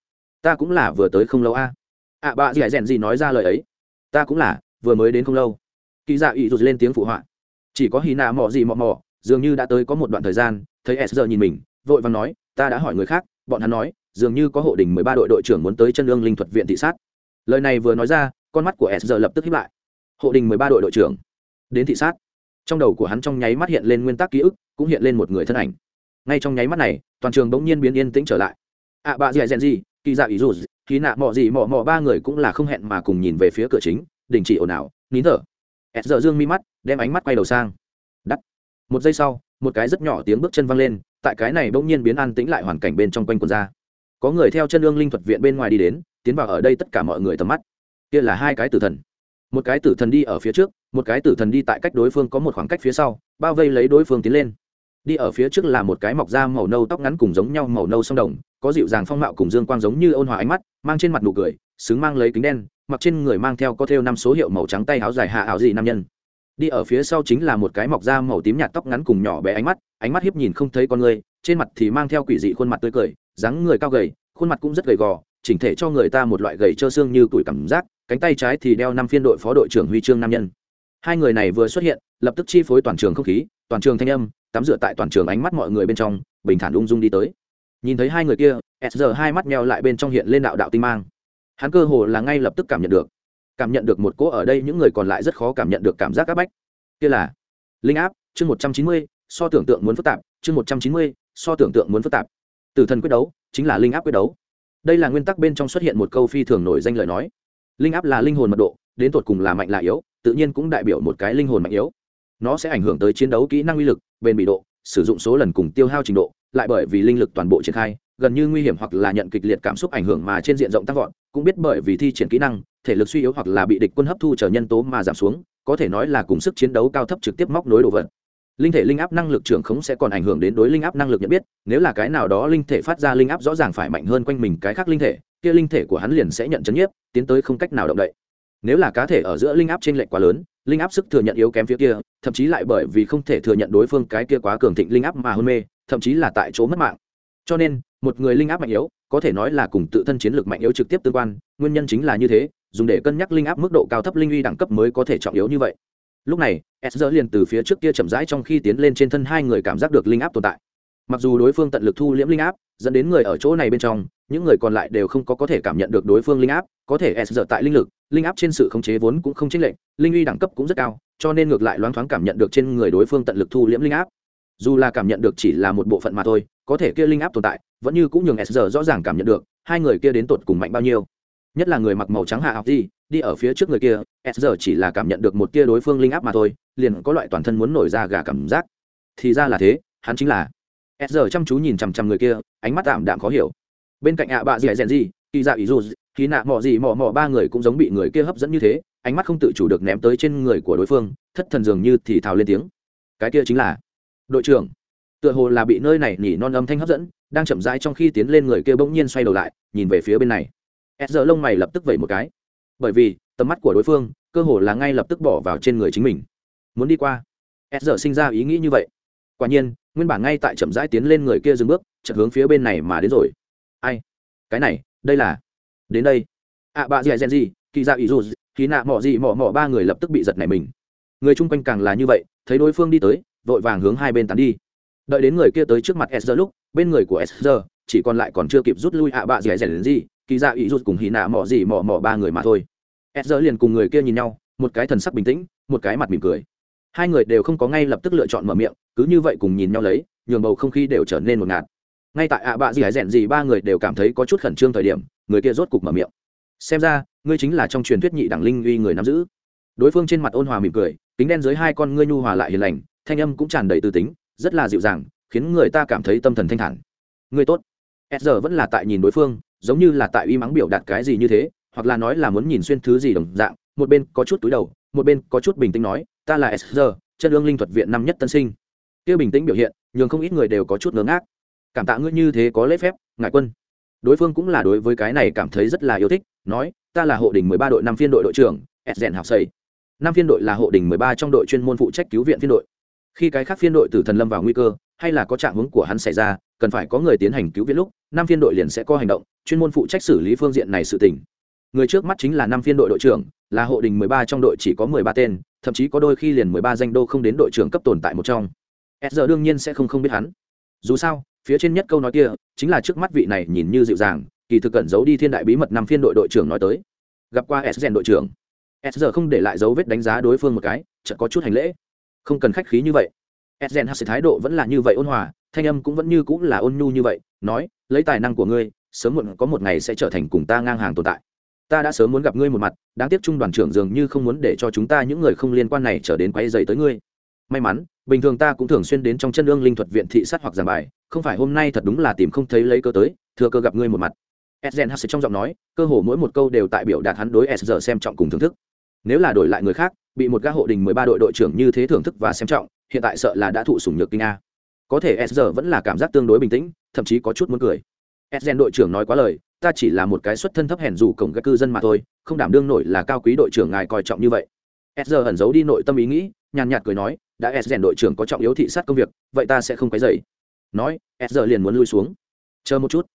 Ta cũng là vừa tới không lâu a. À? ạ bà dì rèn gì nói ra lời ấy? Ta cũng là vừa mới đến không lâu. Kỳ dạ ý rụt lên tiếng phụ họa. Chỉ có hy nạ mò gì mò mò dường như đã tới có một đoạn thời gian thấy s nhìn mình vội vàng nói ta đã hỏi người khác, bọn hắn nói, dường như có hộ đình mười ba đội đội trưởng muốn tới chân lương linh thuật viện thị sát. Lời này vừa nói ra, con mắt của s giờ lập tức hiếp lại. Hộ đình mười ba đội đội trưởng đến thị sát. Trong đầu của hắn trong nháy mắt hiện lên nguyên tắc ký ức, cũng hiện lên một người thân ảnh. Ngay trong nháy mắt này, toàn trường bỗng nhiên biến yên tĩnh trở lại. Ạ bà dì dèn gì kỳ dạ ý dù khi nạ mò gì mò mò ba người cũng là không hẹn mà cùng nhìn về phía cửa chính, đình chỉ ồn ào, nín thở. S giờ dương mi mắt, đem ánh mắt quay đầu sang. Đắt. Một giây sau một cái rất nhỏ tiếng bước chân văng lên, tại cái này bỗng nhiên biến an tĩnh lại hoàn cảnh bên trong quanh quần ra. Có người theo chân ương linh thuật viện bên ngoài đi đến, tiến vào ở đây tất cả mọi người tầm mắt. Kia là hai cái tử thần. Một cái tử thần đi ở phía trước, một cái tử thần đi tại cách đối phương có một khoảng cách phía sau, bao vây lấy đối phương tiến lên. Đi ở phía trước là một cái mọc da màu nâu tóc ngắn cùng giống nhau màu nâu sông đồng, có dịu dàng phong mạo cùng dương quang giống như ôn hòa ánh mắt, mang trên mặt nụ cười, xứng mang lấy kính đen, mặc trên người mang theo có thêu năm số hiệu màu trắng tay áo dài hạ áo dị nam nhân đi ở phía sau chính là một cái mọc da màu tím nhạt tóc ngắn cùng nhỏ bé ánh mắt ánh mắt hiếp nhìn không thấy con người, trên mặt thì mang theo quỷ dị khuôn mặt tươi cười, dáng người cao gầy, khuôn mặt cũng rất gầy gò, chỉnh thể cho người ta một loại gầy trơ xương như tuổi cảm giác, cánh tay trái thì đeo năm phiên đội phó đội trưởng huy chương nam nhân. Hai người này vừa xuất hiện, lập tức chi phối toàn trường không khí, toàn trường thanh âm, tắm rửa tại toàn trường ánh mắt mọi người bên trong, bình thản ung dung đi tới. Nhìn thấy hai người kia, s giờ hai mắt meo lại bên trong hiện lên đạo đạo tinh mang. Hắn cơ hồ là ngay lập tức cảm nhận được cảm nhận được một cỗ ở đây những người còn lại rất khó cảm nhận được cảm giác áp bách. Kia là linh áp, chương một trăm chín mươi, so tưởng tượng muốn phức tạp, chương một trăm chín mươi, so tưởng tượng muốn phức tạp. Tử thần quyết đấu, chính là linh áp quyết đấu. Đây là nguyên tắc bên trong xuất hiện một câu phi thường nổi danh lời nói. Linh áp là linh hồn mật độ, đến tột cùng là mạnh là yếu, tự nhiên cũng đại biểu một cái linh hồn mạnh yếu. Nó sẽ ảnh hưởng tới chiến đấu kỹ năng uy lực, bền bị độ, sử dụng số lần cùng tiêu hao trình độ, lại bởi vì linh lực toàn bộ triển khai, gần như nguy hiểm hoặc là nhận kịch liệt cảm xúc ảnh hưởng mà trên diện rộng tăng vọt, cũng biết bởi vì thi triển kỹ năng thể lực suy yếu hoặc là bị địch quân hấp thu trở nhân tố mà giảm xuống, có thể nói là cùng sức chiến đấu cao thấp trực tiếp móc nối đồ vật. Linh thể linh áp năng lực trưởng khống sẽ còn ảnh hưởng đến đối linh áp năng lực nhận biết, nếu là cái nào đó linh thể phát ra linh áp rõ ràng phải mạnh hơn quanh mình cái khác linh thể, kia linh thể của hắn liền sẽ nhận chấn nhiếp, tiến tới không cách nào động đậy. Nếu là cá thể ở giữa linh áp trên lệnh quá lớn, linh áp sức thừa nhận yếu kém phía kia, thậm chí lại bởi vì không thể thừa nhận đối phương cái kia quá cường thịnh linh áp mà hôn mê, thậm chí là tại chỗ mất mạng. Cho nên, một người linh áp mạnh yếu, có thể nói là cùng tự thân chiến lược mạnh yếu trực tiếp tương quan, nguyên nhân chính là như thế dùng để cân nhắc linh áp mức độ cao thấp linh uy đẳng cấp mới có thể trọng yếu như vậy. Lúc này, s giờ liền từ phía trước kia chậm rãi trong khi tiến lên trên thân hai người cảm giác được linh áp tồn tại. Mặc dù đối phương tận lực thu liễm linh áp, dẫn đến người ở chỗ này bên trong, những người còn lại đều không có có thể cảm nhận được đối phương linh áp, có thể s giờ tại linh lực, linh áp trên sự khống chế vốn cũng không chênh lệch, linh uy đẳng cấp cũng rất cao, cho nên ngược lại loáng thoáng cảm nhận được trên người đối phương tận lực thu liễm linh áp. Dù là cảm nhận được chỉ là một bộ phận mà thôi, có thể kia linh áp tồn tại, vẫn như cũng nhường s giờ rõ ràng cảm nhận được, hai người kia đến tột cùng mạnh bao nhiêu nhất là người mặc màu trắng hạ học đi đi ở phía trước người kia, s giờ chỉ là cảm nhận được một tia đối phương linh áp mà thôi, liền có loại toàn thân muốn nổi ra gà cảm giác. Thì ra là thế, hắn chính là s giờ chăm chú nhìn chằm chằm người kia, ánh mắt tạm đạm khó hiểu. Bên cạnh ạ bạ dì rèn gì, kỳ dạ ý dù khi nạ mọ gì mọ mọ ba người cũng giống bị người kia hấp dẫn như thế, ánh mắt không tự chủ được ném tới trên người của đối phương, thất thần dường như thì thào lên tiếng. Cái kia chính là đội trưởng. Tựa hồ là bị nơi này nhỉ non âm thanh hấp dẫn, đang chậm rãi trong khi tiến lên người kia bỗng nhiên xoay đầu lại, nhìn về phía bên này s giờ lông mày lập tức vẩy một cái. Bởi vì tầm mắt của đối phương cơ hồ là ngay lập tức bỏ vào trên người chính mình. Muốn đi qua. S giờ sinh ra ý nghĩ như vậy. Quả nhiên nguyên bản ngay tại chậm rãi tiến lên người kia dừng bước chợt hướng phía bên này mà đến rồi. Ai? Cái này đây là? Đến đây. Ạ à, bà dì dèn gì kỳ ra ý dù khi nạ mỏ gì mỏ mỏ ba người lập tức bị giật này mình. Người chung quanh càng là như vậy thấy đối phương đi tới vội vàng hướng hai bên tán đi. Đợi đến người kia tới trước mặt s lúc bên người của s chỉ còn lại còn chưa kịp rút lui à, ạ bạ dì dèn gì kỳ dạ ý rút cùng hì nạ mỏ gì mỏ mỏ ba người mà thôi. S liền cùng người kia nhìn nhau, một cái thần sắc bình tĩnh, một cái mặt mỉm cười. Hai người đều không có ngay lập tức lựa chọn mở miệng, cứ như vậy cùng nhìn nhau lấy, nhường bầu không khí đều trở nên một ngạt. Ngay tại ạ bạ gì hải rèn gì ba người đều cảm thấy có chút khẩn trương thời điểm, người kia rốt cục mở miệng. Xem ra, ngươi chính là trong truyền thuyết nhị đẳng linh uy người nắm giữ. Đối phương trên mặt ôn hòa mỉm cười, kính đen dưới hai con ngươi nhu hòa lại hiền lành, thanh âm cũng tràn đầy tư tính, rất là dịu dàng, khiến người ta cảm thấy tâm thần thanh thản. Ngươi tốt. S giờ vẫn là tại nhìn đối phương giống như là tại uy mắng biểu đạt cái gì như thế, hoặc là nói là muốn nhìn xuyên thứ gì đồng dạng, một bên có chút túi đầu, một bên có chút bình tĩnh nói, ta là s giờ chân ương linh thuật viện năm nhất tân sinh. Kia bình tĩnh biểu hiện, nhường không ít người đều có chút ngớ ngác. Cảm tạ ngươi như thế có lễ phép ngại quân. Đối phương cũng là đối với cái này cảm thấy rất là yêu thích, nói, ta là hộ đình mười ba đội năm phiên đội đội trưởng, s rèn học xây năm phiên đội là hộ đình mười ba trong đội chuyên môn phụ trách cứu viện phiên đội. Khi cái khác phiên đội từ thần lâm vào nguy cơ, hay là có trạng hướng của hắn xảy ra cần phải có người tiến hành cứu viện lúc, năm phiên đội liền sẽ có hành động, chuyên môn phụ trách xử lý phương diện này sự tình. Người trước mắt chính là năm phiên đội đội trưởng, là hộ đình mười ba trong đội chỉ có mười ba tên, thậm chí có đôi khi liền mười ba danh đô không đến đội trưởng cấp tồn tại một trong. S giờ đương nhiên sẽ không không biết hắn. Dù sao, phía trên nhất câu nói kia, chính là trước mắt vị này nhìn như dịu dàng, kỳ thực cẩn giấu đi thiên đại bí mật năm phiên đội đội trưởng nói tới. Gặp qua s rèn đội trưởng. S giờ không để lại dấu vết đánh giá đối phương một cái, chợt có chút hành lễ. Không cần khách khí như vậy. S rèn hắc thái độ vẫn là như vậy ôn hòa thanh âm cũng vẫn như cũng là ôn nhu như vậy, nói, lấy tài năng của ngươi, sớm muộn có một ngày sẽ trở thành cùng ta ngang hàng tồn tại. Ta đã sớm muốn gặp ngươi một mặt, đáng tiếc trung đoàn trưởng dường như không muốn để cho chúng ta những người không liên quan này trở đến quay dày tới ngươi. May mắn, bình thường ta cũng thường xuyên đến trong chân lương linh thuật viện thị sát hoặc giảng bài, không phải hôm nay thật đúng là tìm không thấy lấy cơ tới, thừa cơ gặp ngươi một mặt. Edgen hắc trong giọng nói, cơ hồ mỗi một câu đều tại biểu đạt hắn đối s xem trọng cùng thưởng thức. Nếu là đổi lại người khác, bị một gã hộ đình mười ba đội đội trưởng như thế thưởng thức và xem trọng, hiện tại sợ là đã thụ sủng nhược kinh a có thể s vẫn là cảm giác tương đối bình tĩnh, thậm chí có chút muốn cười. Edgen đội trưởng nói quá lời, ta chỉ là một cái xuất thân thấp hèn dù cổng các cư dân mà thôi, không đảm đương nổi là cao quý đội trưởng ngài coi trọng như vậy. S ẩn giấu đi nội tâm ý nghĩ, nhàn nhạt cười nói, đã s đội trưởng có trọng yếu thị sát công việc, vậy ta sẽ không cái dậy nói, s liền muốn lui xuống. Chờ một chút.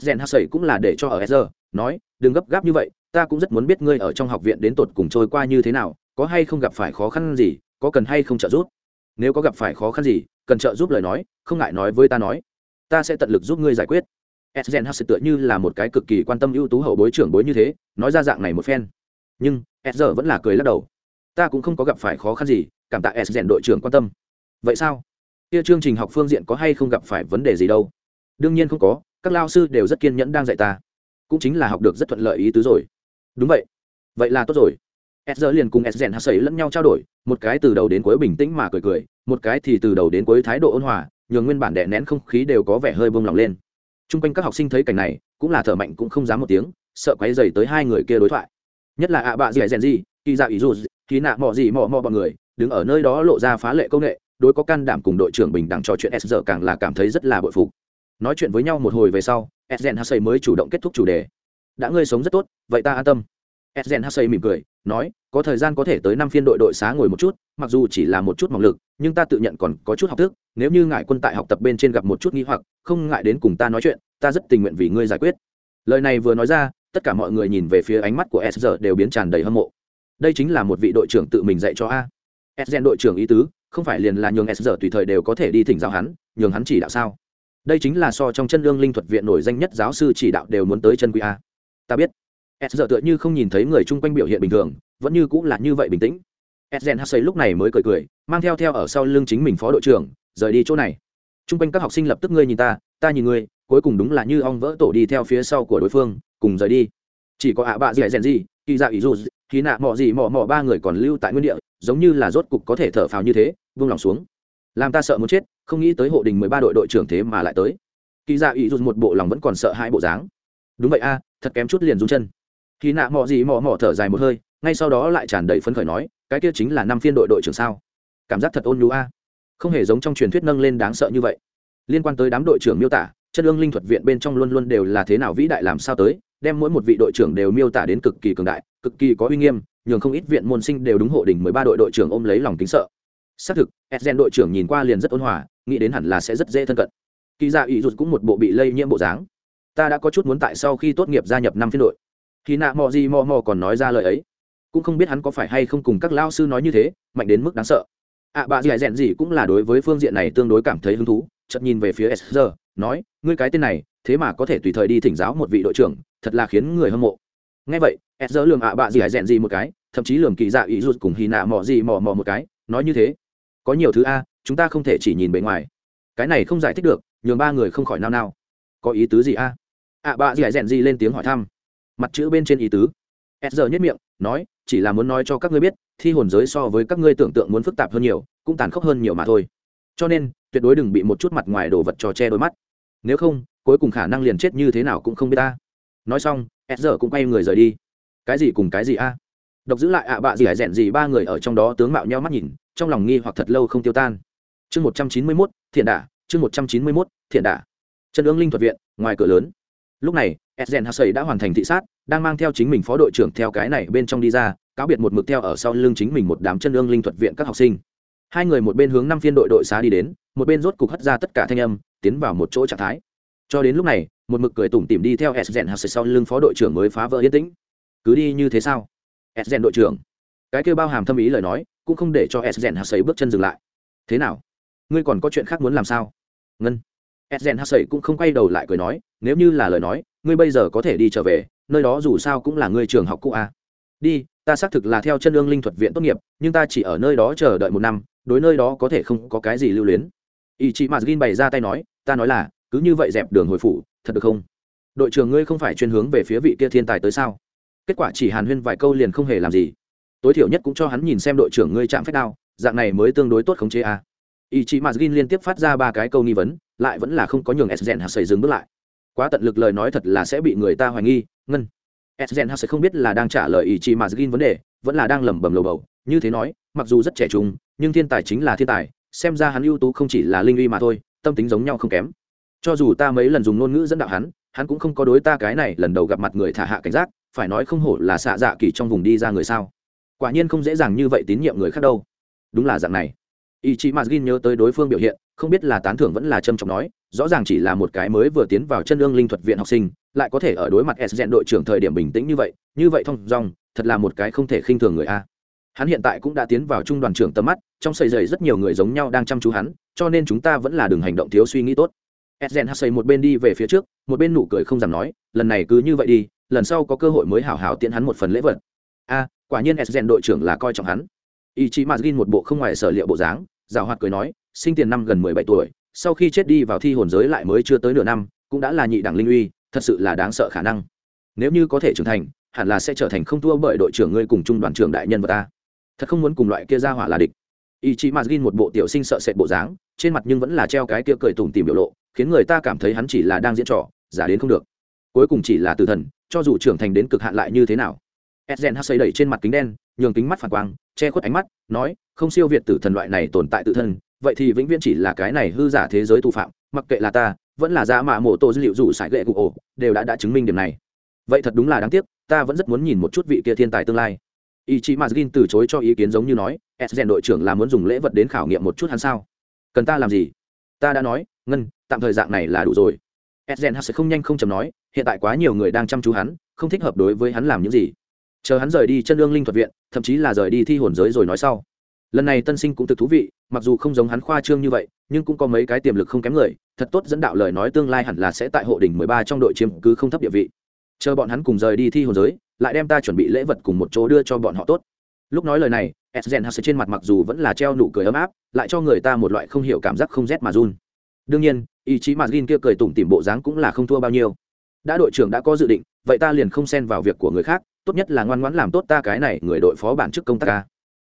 S rèn sẩy cũng là để cho ở s nói, đừng gấp gáp như vậy, ta cũng rất muốn biết ngươi ở trong học viện đến tột cùng trôi qua như thế nào, có hay không gặp phải khó khăn gì, có cần hay không trợ giúp? Nếu có gặp phải khó khăn gì cần trợ giúp lời nói không ngại nói với ta nói ta sẽ tận lực giúp ngươi giải quyết edgen Hắc tựa như là một cái cực kỳ quan tâm ưu tú hậu bối trưởng bối như thế, nói ra dạng này một phen. Nhưng, edger vẫn là cười lắc đầu. Ta cũng không có gặp phải khó khăn gì, cảm tạ edgen đội trưởng quan tâm. Vậy sao? Kia chương trình học phương diện có hay không gặp phải vấn đề gì đâu? Đương nhiên không có, các lao sư đều rất kiên nhẫn đang dạy ta. Cũng chính là học được rất thuận lợi ý tứ rồi. Đúng vậy. Vậy là tốt rồi. Esger liền cùng Esgen Hắc lẫn nhau trao đổi, một cái từ đầu đến cuối bình tĩnh mà cười cười, một cái thì từ đầu đến cuối thái độ ôn hòa, nhường nguyên bản đè nén không khí đều có vẻ hơi bông lòng lên. T r u n g quanh các học sinh thấy cảnh này cũng là thở mạnh cũng không dám một tiếng sợ quáy dày tới hai người kia đối thoại. Nhất là ạ bạ dì rèn gì kỳ dạ ý dù khi nạ mò gì mò mò bọn người đứng ở nơi đó lộ ra phá lệ công nghệ đối có can đảm cùng đội trưởng bình đẳng trò chuyện s giờ càng là cảm thấy rất là bội phục. Nói chuyện với nhau một hồi về sau s gen hassay mới chủ động kết thúc chủ đề. Đã ngươi sống rất tốt vậy ta an tâm. S gen hassay mỉm cười nói, có thời gian có thể tới năm phiên đội đội xá ngồi một chút, mặc dù chỉ là một chút mỏng lực, nhưng ta tự nhận còn có chút học thức, nếu như ngại quân tại học tập bên trên gặp một chút nghi hoặc, không ngại đến cùng ta nói chuyện, ta rất tình nguyện vì ngươi giải quyết. Lời này vừa nói ra, tất cả mọi người nhìn về phía ánh mắt của s giờ đều biến tràn đầy hâm mộ. Đây chính là một vị đội trưởng tự mình dạy cho a. S đội trưởng ý tứ, không phải liền là nhường s giờ tùy thời đều có thể đi thỉnh giáo hắn, nhường hắn chỉ đạo sao? Đây chính là so trong chân lương linh thuật viện nổi danh nhất giáo sư chỉ đạo đều muốn tới chân quý a. Ta biết s giờ tựa như không nhìn thấy người chung quanh biểu hiện bình thường, vẫn như cũng là như vậy bình tĩnh. S gen hassay lúc này mới cười cười, mang theo theo ở sau lưng chính mình phó đội trưởng, rời đi chỗ này. Chung quanh các học sinh lập tức ngươi nhìn ta ta nhìn ngươi, cuối cùng đúng là như ong vỡ tổ đi theo phía sau của đối phương, cùng rời đi. Chỉ có ạ bạ gì rèn gì, kỳ dạ ý dù khi nạ mọ gì mọ mọ ba người còn lưu tại nguyên địa, giống như là rốt cục có thể thở phào như thế, vung lòng xuống. Làm ta sợ muốn chết, không nghĩ tới hộ đình mười ba đội đội trưởng thế mà lại tới. Kỳ dạ ý dù một bộ lòng vẫn còn sợ hai bộ dáng. Đúng vậy a, thật kém chút liền rung chân khi nạ mọ gì mọ mọ thở dài một hơi, ngay sau đó lại tràn đầy phấn khởi nói, cái kia chính là năm phiên đội đội trưởng sao? Cảm giác thật ôn nhu a. Không hề giống trong truyền thuyết nâng lên đáng sợ như vậy. Liên quan tới đám đội trưởng miêu tả chất lương linh thuật viện bên trong luôn luôn đều là thế nào vĩ đại làm sao tới, đem mỗi một vị đội trưởng đều miêu tả đến cực kỳ cường đại, cực kỳ có uy nghiêm, nhường không ít viện môn sinh đều đúng hộ đỉnh mười ba đội đội trưởng ôm lấy lòng kính sợ. Xác thực edgen đội trưởng nhìn qua liền rất ôn hòa, nghĩ đến hẳn là sẽ rất dễ thân cận. Kỳ dạ ý rụt cũng một bộ bị lây nhiễm bộ dáng. Ta đã có chút muốn tại sau khi tốt nghiệp gia nhập năm phiên đội khi nạ mò gì mò mò còn nói ra lời ấy cũng không biết hắn có phải hay không cùng các lao sư nói như thế mạnh đến mức đáng sợ. Ạ à, bà dì dẹn gì cũng là đối với phương diện này tương đối cảm thấy hứng thú chợt nhìn về phía sr nói ngươi cái tên này thế mà có thể tùy thời đi thỉnh giáo một vị đội trưởng thật là khiến người hâm mộ. Ngay vậy sr lường ạ à bạ dì dẹn gì một cái thậm chí lường kỳ dạ ý rụt cùng hy nạ mò gì mò mò một cái nói như thế. Có nhiều thứ a chúng ta không thể chỉ nhìn bề ngoài. Cái này không giải thích được nhường ba người không khỏi nao nao. Có ý tứ gì a? Ạ bà dì dẹn gì lên tiếng hỏi thăm mặt chữ bên trên ý tứ. S giờ nhất miệng, nói, chỉ là muốn nói cho các ngươi biết, thi hồn giới so với các ngươi tưởng tượng muốn phức tạp hơn nhiều, cũng tàn khốc hơn nhiều mà thôi. Cho nên, tuyệt đối đừng bị một chút mặt ngoài đồ vật trò che đôi mắt. Nếu không, cuối cùng khả năng liền chết như thế nào cũng không biết ta. Nói xong, s giờ cũng quay người rời đi. Cái gì cùng cái gì a? Độc giữ lại ạ bạ gì hải rẽn gì ba người ở trong đó tướng mạo nhau mắt nhìn, trong lòng nghi hoặc thật lâu không tiêu tan. Chương một trăm chín mươi mốt, thiện đả, chương một trăm chín mươi mốt, thiện đả. Chân ương linh thuật viện, ngoài cửa lớn. Lúc này edgen hassay đã hoàn thành thị sát, đang mang theo chính mình phó đội trưởng theo cái này bên trong đi ra, cáo biệt một mực theo ở sau lưng chính mình một đám chân ương linh thuật viện các học sinh. Hai người một bên hướng năm phiên đội đội xá đi đến, một bên rốt cục hất ra tất cả thanh âm, tiến vào một chỗ trạng thái. Cho đến lúc này, một mực cười tủm tỉm đi theo edgen hassay sau lưng phó đội trưởng mới phá vỡ yên tĩnh. Cứ đi như thế sao? Edgen đội trưởng. Cái kêu bao hàm thâm ý lời nói, cũng không để cho edgen hassay bước chân dừng lại. Thế nào? Ngươi còn có chuyện khác muốn làm sao? Ngân. Edgen hassay cũng không quay đầu lại cười nói, nếu như là lời nói ngươi bây giờ có thể đi trở về, nơi đó dù sao cũng là ngươi trường học cũ a à. đi, ta xác thực là theo chân lương linh thuật viện tốt nghiệp, nhưng ta chỉ ở nơi đó chờ đợi một năm, đối nơi đó có thể không có cái gì lưu luyến. Ý chị mạt gin bày ra tay nói, ta nói là, cứ như vậy dẹp đường hồi phủ, thật được không? Đội trưởng ngươi không phải chuyên hướng về phía vị kia thiên tài tới sao? Kết quả chỉ hàn huyên vài câu liền không hề làm gì. Tối thiểu nhất cũng cho hắn nhìn xem đội trưởng ngươi chạm phép đao, dạng này mới tương đối tốt khống chế a à. ý chị mạt gin liên tiếp phát ra ba cái câu nghi vấn, lại vẫn là không có nhường s hạt xảy dừng bước lại quá tận lực lời nói thật là sẽ bị người ta hoài nghi, ngân. Edgen sẽ không biết là đang trả lời ý chí mà gin vấn đề, vẫn là đang lẩm bẩm lầu bầu. Như thế nói, mặc dù rất trẻ trung, nhưng thiên tài chính là thiên tài, xem ra hắn ưu tú không chỉ là linh uy mà thôi, tâm tính giống nhau không kém. Cho dù ta mấy lần dùng ngôn ngữ dẫn đạo hắn hắn cũng không có đối ta cái này lần đầu gặp mặt người thả hạ cảnh giác, phải nói không hổ là xạ dạ kỳ trong vùng đi ra người sao. Quả nhiên không dễ dàng như vậy tín nhiệm người khác đâu. Đúng là dạng này ý chí mà gin nhớ tới đối phương biểu hiện, không biết là tán thưởng vẫn là trâm trọng nói, rõ ràng chỉ là một cái mới vừa tiến vào chân lương linh thuật viện học sinh, lại có thể ở đối mặt s dẹn đội trưởng thời điểm bình tĩnh như vậy như vậy thông dong, thật là một cái không thể khinh thường người a. Hắn hiện tại cũng đã tiến vào trung đoàn trưởng tầm mắt, trong sầy dày rất nhiều người giống nhau đang chăm chú hắn, cho nên chúng ta vẫn là đừng hành động thiếu suy nghĩ tốt. S dẹn xây một bên đi về phía trước, một bên nụ cười không dám nói, lần này cứ như vậy đi, lần sau có cơ hội mới hảo hảo tiễn hắn một phần lễ vật. A, quả nhiên s dẹn đội trưởng là coi trọng hắn. Ý chí mazgin một bộ không ngoài sở liệu bộ dáng giảo hoạt cười nói, sinh tiền năm gần mười bảy tuổi, sau khi chết đi vào thi hồn giới lại mới chưa tới nửa năm, cũng đã là nhị đẳng linh uy, thật sự là đáng sợ khả năng. Nếu như có thể trưởng thành, hẳn là sẽ trở thành không thua bởi đội trưởng ngươi cùng trung đoàn trưởng đại nhân của ta. Thật không muốn cùng loại kia ra hỏa là địch. Ý chí mazgin một bộ tiểu sinh sợ sệt bộ dáng, trên mặt nhưng vẫn là treo cái kia cười tủm tìm biểu lộ, khiến người ta cảm thấy hắn chỉ là đang diễn trò, giả đến không được. Cuối cùng chỉ là tử thần, cho dù trưởng thành đến cực hạn lại như thế nào. Edgen hắc xây đẩy trên mặt kính đen nhường kính mắt phản quang, che khuất ánh mắt, nói, không siêu việt tử thần loại này tồn tại tự thân, vậy thì vĩnh viễn chỉ là cái này hư giả thế giới tù phạm, mặc kệ là ta, vẫn là giả mạ mộ tổ dữ liệu rủ sải gậy cụ ổ, đều đã đã chứng minh điểm này. Vậy thật đúng là đáng tiếc, ta vẫn rất muốn nhìn một chút vị kia thiên tài tương lai. Ý chí mazgin từ chối cho ý kiến giống như nói, s rèn đội trưởng là muốn dùng lễ vật đến khảo nghiệm một chút hắn sao? Cần ta làm gì? Ta đã nói, ngân, tạm thời dạng này là đủ rồi. S rèn sẽ không nhanh không chầm nói, hiện tại quá nhiều người đang chăm chú hắn, không thích hợp đối với hắn làm những gì. Chờ hắn rời đi chân lương linh thuật viện thậm chí là rời đi thi hồn giới rồi nói sau. Lần này tân sinh cũng thực thú vị, mặc dù không giống hắn khoa trương như vậy, nhưng cũng có mấy cái tiềm lực không kém người, thật tốt dẫn đạo lời nói tương lai hẳn là sẽ tại hộ đỉnh mười ba trong đội chiếm cứ không thấp địa vị. Chờ bọn hắn cùng rời đi thi hồn giới, lại đem ta chuẩn bị lễ vật cùng một chỗ đưa cho bọn họ tốt. Lúc nói lời này edgen hase trên mặt mặc dù vẫn là treo nụ cười ấm áp, lại cho người ta một loại không hiểu cảm giác không rét mà run. Đương nhiên, ý chí mà gin kia cười tủm tỉm bộ dáng cũng là không thua bao nhiêu. Đã đội trưởng đã có dự định, vậy ta liền không xen vào việc của người khác tốt nhất là ngoan ngoãn làm tốt ta cái này người đội phó bản chức công tác ca.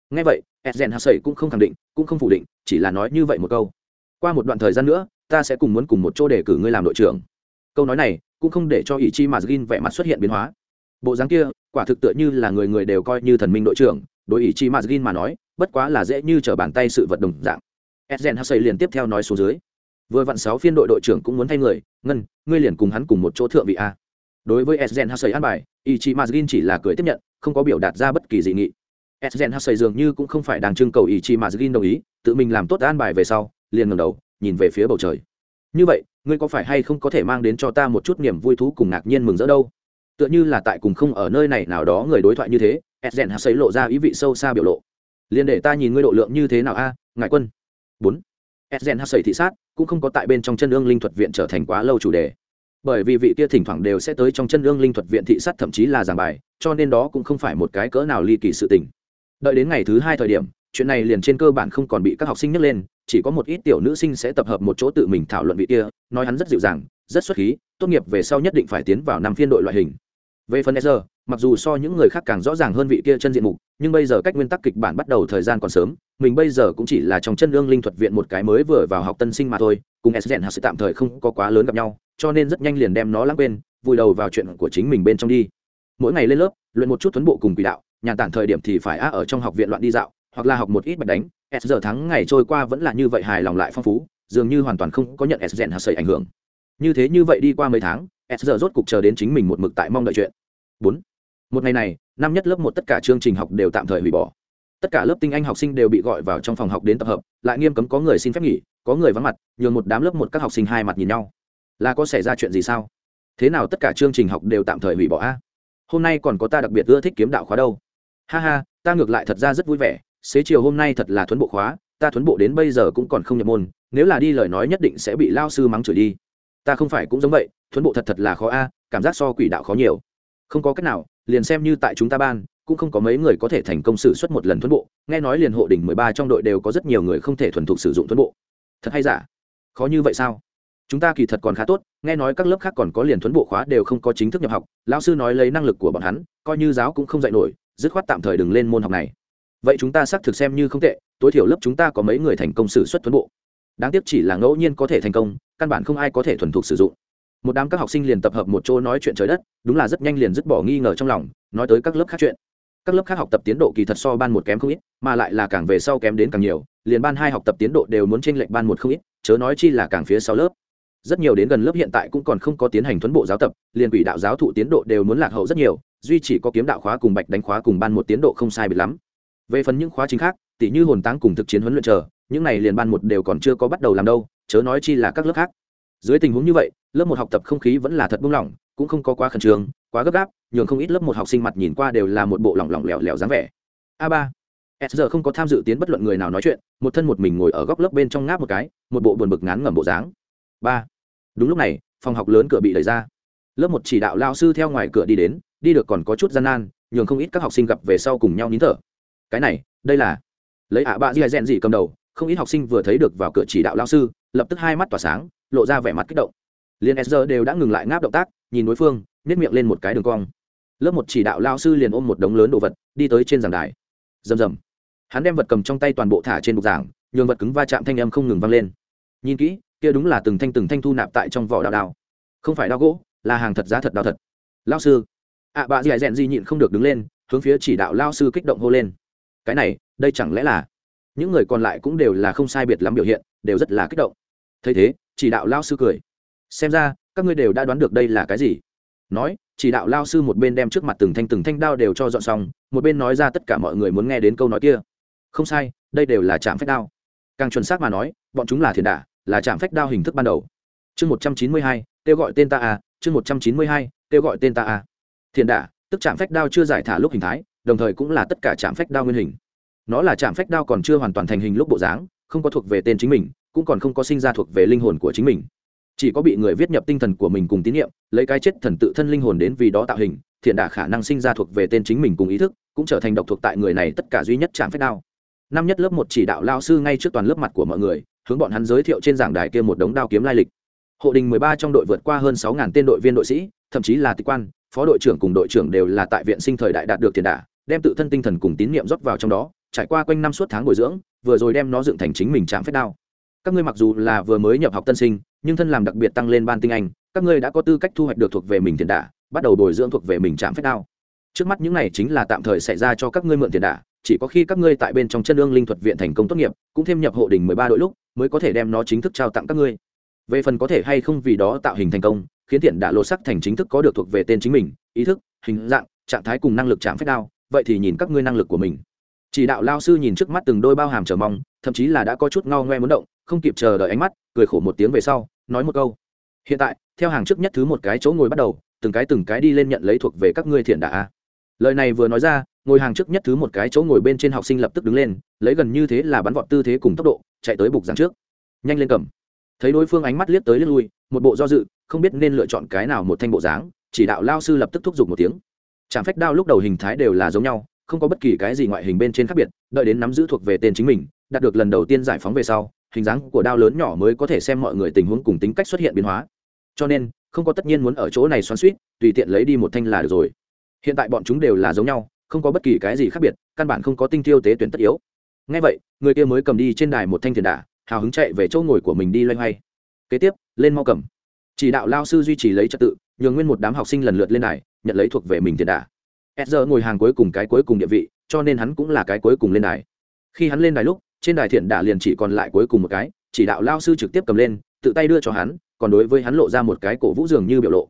Ngay vậy edgen hase cũng không khẳng định, cũng không phủ định, chỉ là nói như vậy một câu. Qua một đoạn thời gian nữa, ta sẽ cùng muốn cùng một chỗ để cử ngươi làm đội trưởng. Câu nói này cũng không để cho ý chi mà gin vẻ mặt xuất hiện biến hóa. Bộ dáng kia, quả thực tựa như là người người đều coi như thần minh đội trưởng đội ý chi mà gin mà nói, bất quá là dễ như trở bàn tay sự vật đồng dạng. Edgen hase liền tiếp theo nói xuống dưới. Vừa vặn sáu phiên đội đội trưởng cũng muốn thay người, ngân, ngươi liền cùng hắn cùng một chỗ thượng vị a đối với Esgen hase an bài, Ichimazgin chỉ là cười tiếp nhận, không có biểu đạt ra bất kỳ dị nghị. Esgen hase dường như cũng không phải đang trưng cầu Ichimazgin đồng ý, tự mình làm tốt an bài về sau, liền ngẩng đầu, nhìn về phía bầu trời. Như vậy, ngươi có phải hay không có thể mang đến cho ta một chút niềm vui thú cùng ngạc nhiên mừng rỡ đâu? Tựa như là tại cùng không ở nơi này nào đó người đối thoại như thế Esgen hase lộ ra ý vị sâu xa biểu lộ. Liên để ta nhìn ngươi độ lượng như thế nào a, ngài quân? Bốn. Esgen hase thị sát cũng không có tại bên trong chân ương linh thuật viện trở thành quá lâu chủ đề bởi vì vị kia thỉnh thoảng đều sẽ tới trong chân ương linh thuật viện thị sát thậm chí là giảng bài cho nên đó cũng không phải một cái cỡ nào ly kỳ sự tình. Đợi đến ngày thứ hai thời điểm chuyện này liền trên cơ bản không còn bị các học sinh nhắc lên chỉ có một ít tiểu nữ sinh sẽ tập hợp một chỗ tự mình thảo luận vị kia nói hắn rất dịu dàng rất xuất khí tốt nghiệp về sau nhất định phải tiến vào năm phiên đội loại hình. Về phần Ezra, mặc dù so những người khác càng rõ ràng hơn vị kia chân diện mục, nhưng bây giờ cách nguyên tắc kịch bản bắt đầu thời gian còn sớm, mình bây giờ cũng chỉ là trong chân lương linh thuật viện một cái mới vừa vào học tân sinh mà thôi, cùng Ezra học sẽ tạm thời không có quá lớn gặp nhau, cho nên rất nhanh liền đem nó lãng quên, vùi đầu vào chuyện của chính mình bên trong đi. Mỗi ngày lên lớp, luyện một chút tuấn bộ cùng quỷ đạo nhàn tản thời điểm thì phải á ở trong học viện loạn đi dạo, hoặc là học một ít bạch đánh. S giờ tháng ngày trôi qua vẫn là như vậy hài lòng lại phong phú, dường như hoàn toàn không có nhận s rèn hạt sầy ảnh hưởng. Như thế như vậy đi qua mấy tháng, s giờ rốt cục chờ đến chính mình một mực tại mong đợi chuyện. Bốn một ngày này, năm nhất lớp một tất cả chương trình học đều tạm thời hủy bỏ. Tất cả lớp tinh anh học sinh đều bị gọi vào trong phòng học đến tập hợp, lại nghiêm cấm có người xin phép nghỉ, có người vắng mặt, nhường một đám lớp một các học sinh hai mặt nhìn nhau. Là có xảy ra chuyện gì sao? Thế nào tất cả chương trình học đều tạm thời hủy bỏ a? Hôm nay còn có ta đặc biệt ưa thích kiếm đạo khóa đâu. Ha ha, ta ngược lại thật ra rất vui vẻ, xế chiều hôm nay thật là thuấn bộ khóa, ta thuấn bộ đến bây giờ cũng còn không nhập môn, nếu là đi lời nói nhất định sẽ bị lao sư mắng chửi đi. Ta không phải cũng giống vậy, thuấn bộ thật thật là khó a, cảm giác so quỷ đạo khó nhiều. Không có cách nào liền xem như tại chúng ta ban, cũng không có mấy người có thể thành công xử suất một lần thuẫn bộ. Nghe nói liền hộ đỉnh mười ba trong đội đều có rất nhiều người không thể thuần thục sử dụng thuẫn bộ. Thật hay giả? Khó như vậy sao? Chúng ta kỳ thật còn khá tốt, nghe nói các lớp khác còn có liền thuẫn bộ khóa đều không có chính thức nhập học, lão sư nói lấy năng lực của bọn hắn, coi như giáo cũng không dạy nổi, dứt khoát tạm thời đừng lên môn học này. Vậy chúng ta xác thực xem như không tệ, tối thiểu lớp chúng ta có mấy người thành công xử suất thuẫn bộ. Đáng tiếc chỉ là ngẫu nhiên có thể thành công, căn bản không ai có thể thuần thục sử dụng một đám các học sinh liền tập hợp một chỗ nói chuyện trời đất, đúng là rất nhanh liền dứt bỏ nghi ngờ trong lòng, nói tới các lớp khác chuyện. Các lớp khác học tập tiến độ kỳ thật so ban một kém không ít, mà lại là càng về sau kém đến càng nhiều, liền ban hai học tập tiến độ đều muốn tranh lệch ban một không ít, chớ nói chi là càng phía sau lớp. Rất nhiều đến gần lớp hiện tại cũng còn không có tiến hành thuấn bộ giáo tập, liền quỷ đạo giáo thụ tiến độ đều muốn lạc hậu rất nhiều, duy chỉ có kiếm đạo khóa cùng bạch đánh khóa cùng ban một tiến độ không sai biệt lắm. Về phần những khóa chính khác tỷ như hồn táng cùng thực chiến huấn luyện chờ, những này liền ban một đều còn chưa có bắt đầu làm đâu, chớ nói chi là các lớp khác dưới tình huống như vậy, lớp một học tập không khí vẫn là thật buông lỏng, cũng không có quá khẩn trương, quá gấp gáp, nhường không ít lớp một học sinh mặt nhìn qua đều là một bộ lỏng lỏng lẻo lẻo dáng vẻ. A ba. S giờ không có tham dự tiến bất luận người nào nói chuyện, một thân một mình ngồi ở góc lớp bên trong ngáp một cái, một bộ buồn bực ngán ngẩm bộ dáng. Ba. Đúng lúc này, phòng học lớn cửa bị đẩy ra. Lớp một chỉ đạo lao sư theo ngoài cửa đi đến, đi được còn có chút gian nan, nhường không ít các học sinh gặp về sau cùng nhau nín thở. Cái này, đây là. Lấy ạ bạ di rèn gì cầm đầu, không ít học sinh vừa thấy được vào cửa chỉ đạo lao sư, lập tức hai mắt tỏa sáng lộ ra vẻ mặt kích động. Liền sr đều đã ngừng lại ngáp động tác nhìn đối phương nhét miệng lên một cái đường cong. Lớp một chỉ đạo lao sư liền ôm một đống lớn đồ vật đi tới trên giảng đài. Rầm rầm. Hắn đem vật cầm trong tay toàn bộ thả trên bục giảng nhường vật cứng va chạm thanh âm không ngừng vang lên. Nhìn kỹ kia đúng là từng thanh từng thanh thu nạp tại trong vỏ đào đào. Không phải đao gỗ là hàng thật giá thật đào thật. Lao sư. Ạ à, bà dì dẹn di nhịn không được đứng lên hướng phía chỉ đạo lao sư kích động hô lên. Cái này đây chẳng lẽ là? Những người còn lại cũng đều là không sai biệt lắm biểu hiện đều rất là kích động thấy thế, chỉ đạo lao sư cười. Xem ra, các ngươi đều đã đoán được đây là cái gì. Nói, chỉ đạo lao sư một bên đem trước mặt từng thanh từng thanh đao đều cho dọn xong, một bên nói ra tất cả mọi người muốn nghe đến câu nói kia. Không sai, đây đều là trạm phách đao. Càng chuẩn xác mà nói, bọn chúng là thiền đả, là trạm phách đao hình thức ban đầu. Chương một trăm chín mươi hai, kêu gọi tên ta à. chương một trăm chín mươi hai, kêu gọi tên ta à. thiền đả, tức trạm phách đao chưa giải thả lúc hình thái, đồng thời cũng là tất cả trạm phách đao nguyên hình. Nó là trạm phách đao còn chưa hoàn toàn thành hình lúc bộ dáng, không có thuộc về tên chính mình cũng còn không có sinh ra thuộc về linh hồn của chính mình. Chỉ có bị người viết nhập tinh thần của mình cùng tín nhiệm lấy cái chết thần tự thân linh hồn đến vì đó tạo hình, thiện đả khả năng sinh ra thuộc về tên chính mình cùng ý thức, cũng trở thành độc thuộc tại người này tất cả duy nhất chạm phép đao. Năm nhất lớp một chỉ đạo lao sư ngay trước toàn lớp mặt của mọi người, hướng bọn hắn giới thiệu trên giảng đài kia một đống đao kiếm lai lịch. Hộ đình mười ba trong đội vượt qua hơn sáu ngàn tên đội viên đội sĩ, thậm chí là tịch quan, phó đội trưởng cùng đội trưởng đều là tại viện sinh thời đại đạt được tiền đả, đem tự thân tinh thần cùng tín nhiệm rót vào trong đó, trải qua quanh năm suốt tháng bồi dưỡng, vừa rồi đem nó dựng thành chính mình chạm phép đao các ngươi mặc dù là vừa mới nhập học tân sinh, nhưng thân làm đặc biệt tăng lên ban tinh anh, các ngươi đã có tư cách thu hoạch được thuộc về mình tiền đả, bắt đầu bồi dưỡng thuộc về mình chạm phép đao. Trước mắt những này chính là tạm thời xảy ra cho các ngươi mượn tiền đả, chỉ có khi các ngươi tại bên trong chân lương linh thuật viện thành công tốt nghiệp, cũng thêm nhập hộ đỉnh mười ba đội lúc, mới có thể đem nó chính thức trao tặng các ngươi. Về phần có thể hay không vì đó tạo hình thành công, khiến thiện đả lột sắc thành chính thức có được thuộc về tên chính mình, ý thức, hình dạng, trạng thái cùng năng lực chạm phép đao, vậy thì nhìn các ngươi năng lực của mình. Chỉ đạo lao sư nhìn trước mắt từng đôi bao hàm chờ mong, thậm chí là đã có chút ngao ngoe muốn động không kịp chờ đợi ánh mắt, cười khổ một tiếng về sau, nói một câu. Hiện tại, theo hàng trước nhất thứ một cái chỗ ngồi bắt đầu, từng cái từng cái đi lên nhận lấy thuộc về các ngươi thiện đả lời này vừa nói ra, ngồi hàng trước nhất thứ một cái chỗ ngồi bên trên học sinh lập tức đứng lên, lấy gần như thế là bắn vọt tư thế cùng tốc độ, chạy tới bục giảng trước. Nhanh lên cầm. Thấy đối phương ánh mắt liếc tới liếc lui, một bộ do dự, không biết nên lựa chọn cái nào một thanh bộ dáng, chỉ đạo lao sư lập tức thúc giục một tiếng. Trạm phách đao lúc đầu hình thái đều là giống nhau, không có bất kỳ cái gì ngoại hình bên trên khác biệt, đợi đến nắm giữ thuộc về tên chính mình, đạt được lần đầu tiên giải phóng về sau hình dáng của đao lớn nhỏ mới có thể xem mọi người tình huống cùng tính cách xuất hiện biến hóa. Cho nên, không có tất nhiên muốn ở chỗ này xoắn suýt tùy tiện lấy đi một thanh là được rồi. Hiện tại bọn chúng đều là giống nhau, không có bất kỳ cái gì khác biệt, căn bản không có tinh tiêu tế tuyển tất yếu. Ngay vậy, người kia mới cầm đi trên đài một thanh thiền đả, hào hứng chạy về chỗ ngồi của mình đi loay hoay. Kế tiếp, lên mau cầm. Chỉ đạo lao sư duy trì lấy trật tự, nhường nguyên một đám học sinh lần lượt lên đài, nhận lấy thuộc về mình tiền đả. S giờ ngồi hàng cuối cùng cái cuối cùng địa vị, cho nên hắn cũng là cái cuối cùng lên đài. Khi hắn lên đài lúc trên đài thiện đả liền chỉ còn lại cuối cùng một cái, chỉ đạo lao sư trực tiếp cầm lên, tự tay đưa cho hắn, còn đối với hắn lộ ra một cái cổ vũ dường như biểu lộ.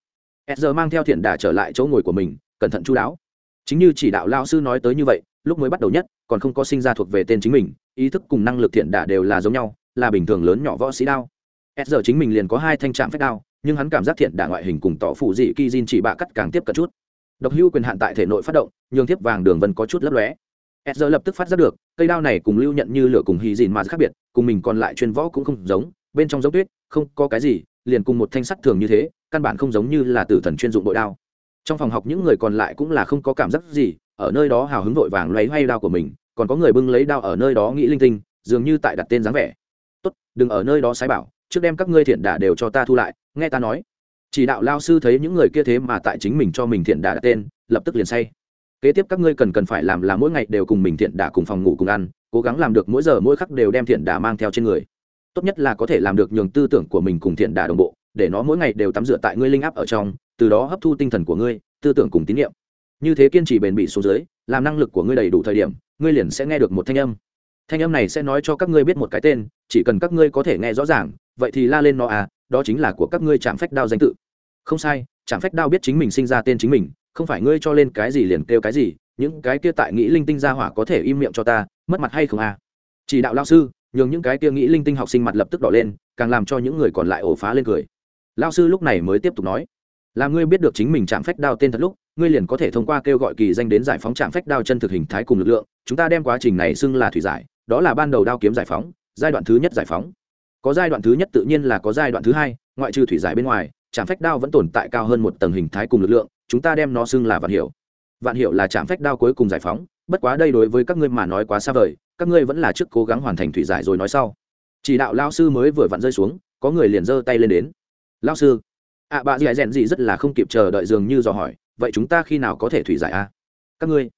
S giờ mang theo thiện đả trở lại chỗ ngồi của mình, cẩn thận chú đáo. Chính như chỉ đạo lao sư nói tới như vậy, lúc mới bắt đầu nhất, còn không có sinh ra thuộc về tên chính mình, ý thức cùng năng lực thiện đả đều là giống nhau, là bình thường lớn nhỏ võ sĩ đao. S giờ chính mình liền có hai thanh trạm phép đao, nhưng hắn cảm giác thiện đả ngoại hình cùng tỏ phụ dị kỳ diên chỉ bạ cắt càng tiếp cận chút. Độc hưu quyền hạn tại thể nội phát động, nhường tiếp vàng đường vân có chút lấp lóe s giờ lập tức phát giác được, cây đao này cùng lưu nhận như lửa cùng hì dìn mà khác biệt, cùng mình còn lại chuyên võ cũng không giống, bên trong giống tuyết, không có cái gì, liền cùng một thanh sắt thường như thế, căn bản không giống như là tử thần chuyên dụng bội đao. Trong phòng học những người còn lại cũng là không có cảm giác gì, ở nơi đó hào hứng vội vàng lấy hoay đao của mình, còn có người bưng lấy đao ở nơi đó nghĩ linh tinh, dường như tại đặt tên dáng vẻ. Tốt, đừng ở nơi đó sái bảo, trước đem các ngươi thiện đả đều cho ta thu lại, nghe ta nói. Chỉ đạo lao sư thấy những người kia thế mà tại chính mình cho mình thiện đả đặt tên, lập tức liền say kế tiếp các ngươi cần cần phải làm là mỗi ngày đều cùng mình thiện đả cùng phòng ngủ cùng ăn, cố gắng làm được mỗi giờ mỗi khắc đều đem thiện đả mang theo trên người. Tốt nhất là có thể làm được nhường tư tưởng của mình cùng thiện đả đồng bộ, để nó mỗi ngày đều tắm rửa tại ngươi linh áp ở trong, từ đó hấp thu tinh thần của ngươi, tư tưởng cùng tín nhiệm như thế kiên trì bền bỉ xuống dưới, làm năng lực của ngươi đầy đủ thời điểm, ngươi liền sẽ nghe được một thanh âm. Thanh âm này sẽ nói cho các ngươi biết một cái tên, chỉ cần các ngươi có thể nghe rõ ràng, vậy thì la lên nó à đó chính là của các ngươi chạm phách đao danh tự. Không sai chạm phách đao biết chính mình sinh ra tên chính mình không phải ngươi cho lên cái gì liền kêu cái gì, những cái kia tại nghĩ linh tinh ra hỏa có thể im miệng cho ta, mất mặt hay không à? Chỉ đạo lao sư, nhường những cái kia nghĩ linh tinh học sinh mặt lập tức đỏ lên, càng làm cho những người còn lại ổ phá lên cười. Lao sư lúc này mới tiếp tục nói, là ngươi biết được chính mình chạm phách đao tên thật lúc, ngươi liền có thể thông qua kêu gọi kỳ danh đến giải phóng chạm phách đao chân thực hình thái cùng lực lượng, chúng ta đem quá trình này xưng là thủy giải, đó là ban đầu đao kiếm giải phóng, giai đoạn thứ nhất giải phóng. Có giai đoạn thứ nhất tự nhiên là có giai đoạn thứ hai, ngoại trừ thủy giải bên ngoài, chạm phách đao vẫn tồn tại cao hơn một tầng hình thái cùng lực lượng chúng ta đem nó xưng là vạn hiệu. Vạn hiệu là chạm phách đao cuối cùng giải phóng bất quá đây đối với các ngươi mà nói quá xa vời các ngươi vẫn là trước cố gắng hoàn thành thủy giải rồi nói sau. Chỉ đạo lao sư mới vừa vặn rơi xuống có người liền giơ tay lên đến. Lao sư ạ à, bà dì rèn gì rất là không kịp chờ đợi dường như dò hỏi vậy chúng ta khi nào có thể thủy giải a các ngươi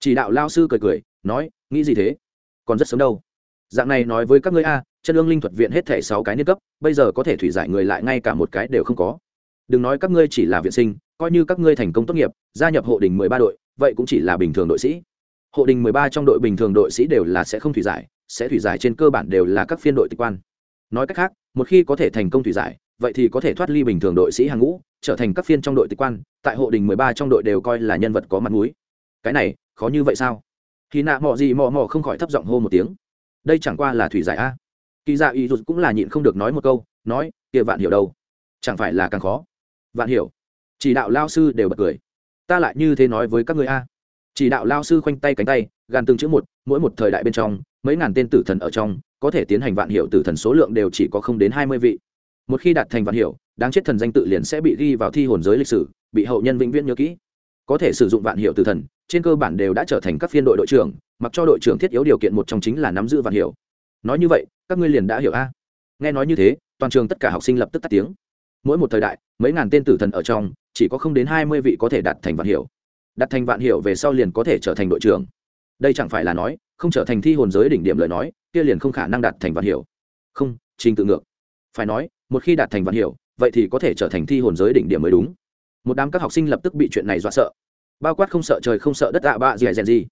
chỉ đạo lao sư cười cười nói nghĩ gì thế? Còn rất sớm đâu. Dạng này nói với các ngươi a chân ương linh thuật viện hết thể sáu cái niên cấp bây giờ có thể thủy giải người lại ngay cả một cái đều không có đừng nói các ngươi chỉ là viện sinh, coi như các ngươi thành công tốt nghiệp, gia nhập hộ đình mười ba đội, vậy cũng chỉ là bình thường đội sĩ. Hộ đình mười ba trong đội bình thường đội sĩ đều là sẽ không thủy giải, sẽ thủy giải trên cơ bản đều là các phiên đội tịch quan. Nói cách khác, một khi có thể thành công thủy giải, vậy thì có thể thoát ly bình thường đội sĩ hàng ngũ, trở thành các phiên trong đội tịch quan, tại hộ đình mười ba trong đội đều coi là nhân vật có mặt mũi. Cái này, khó như vậy sao? Khi nạ mọ gì mọ mọ không khỏi thấp giọng hô một tiếng. Đây chẳng qua là thủy giải a. Kỳ dạ y rụt cũng là nhịn không được nói một câu, nói, kia vạn hiểu đâu. Chẳng phải là càng khó vạn hiểu. Chỉ đạo lao sư đều bật cười. Ta lại như thế nói với các người a. Chỉ đạo lao sư khoanh tay cánh tay, gàn từng chữ một, mỗi một thời đại bên trong, mấy ngàn tên tử thần ở trong, có thể tiến hành vạn hiệu tử thần số lượng đều chỉ có không đến hai mươi vị. Một khi đạt thành vạn hiệu đáng chết thần danh tự liền sẽ bị ghi vào thi hồn giới lịch sử, bị hậu nhân vĩnh viễn nhớ kỹ. Có thể sử dụng vạn hiệu tử thần, trên cơ bản đều đã trở thành các phiên đội đội trưởng, mặc cho đội trưởng thiết yếu điều kiện một trong chính là nắm giữ vạn hiệu nói như vậy, các ngươi liền đã hiểu a. Nghe nói như thế, toàn trường tất cả học sinh lập tức tắt tiếng mỗi một thời đại, mấy ngàn tên tử thần ở trong, chỉ có không đến hai mươi vị có thể đạt thành vạn hiệu. Đạt thành vạn hiệu về sau liền có thể trở thành đội trưởng. Đây chẳng phải là nói, không trở thành thi hồn giới đỉnh điểm lời nói, kia liền không khả năng đạt thành vạn hiệu. Không, trình tự ngược. Phải nói, một khi đạt thành vạn hiệu, vậy thì có thể trở thành thi hồn giới đỉnh điểm mới đúng. Một đám các học sinh lập tức bị chuyện này dọa sợ. Bao quát không sợ trời không sợ đất ạ bạ gì rèn gì.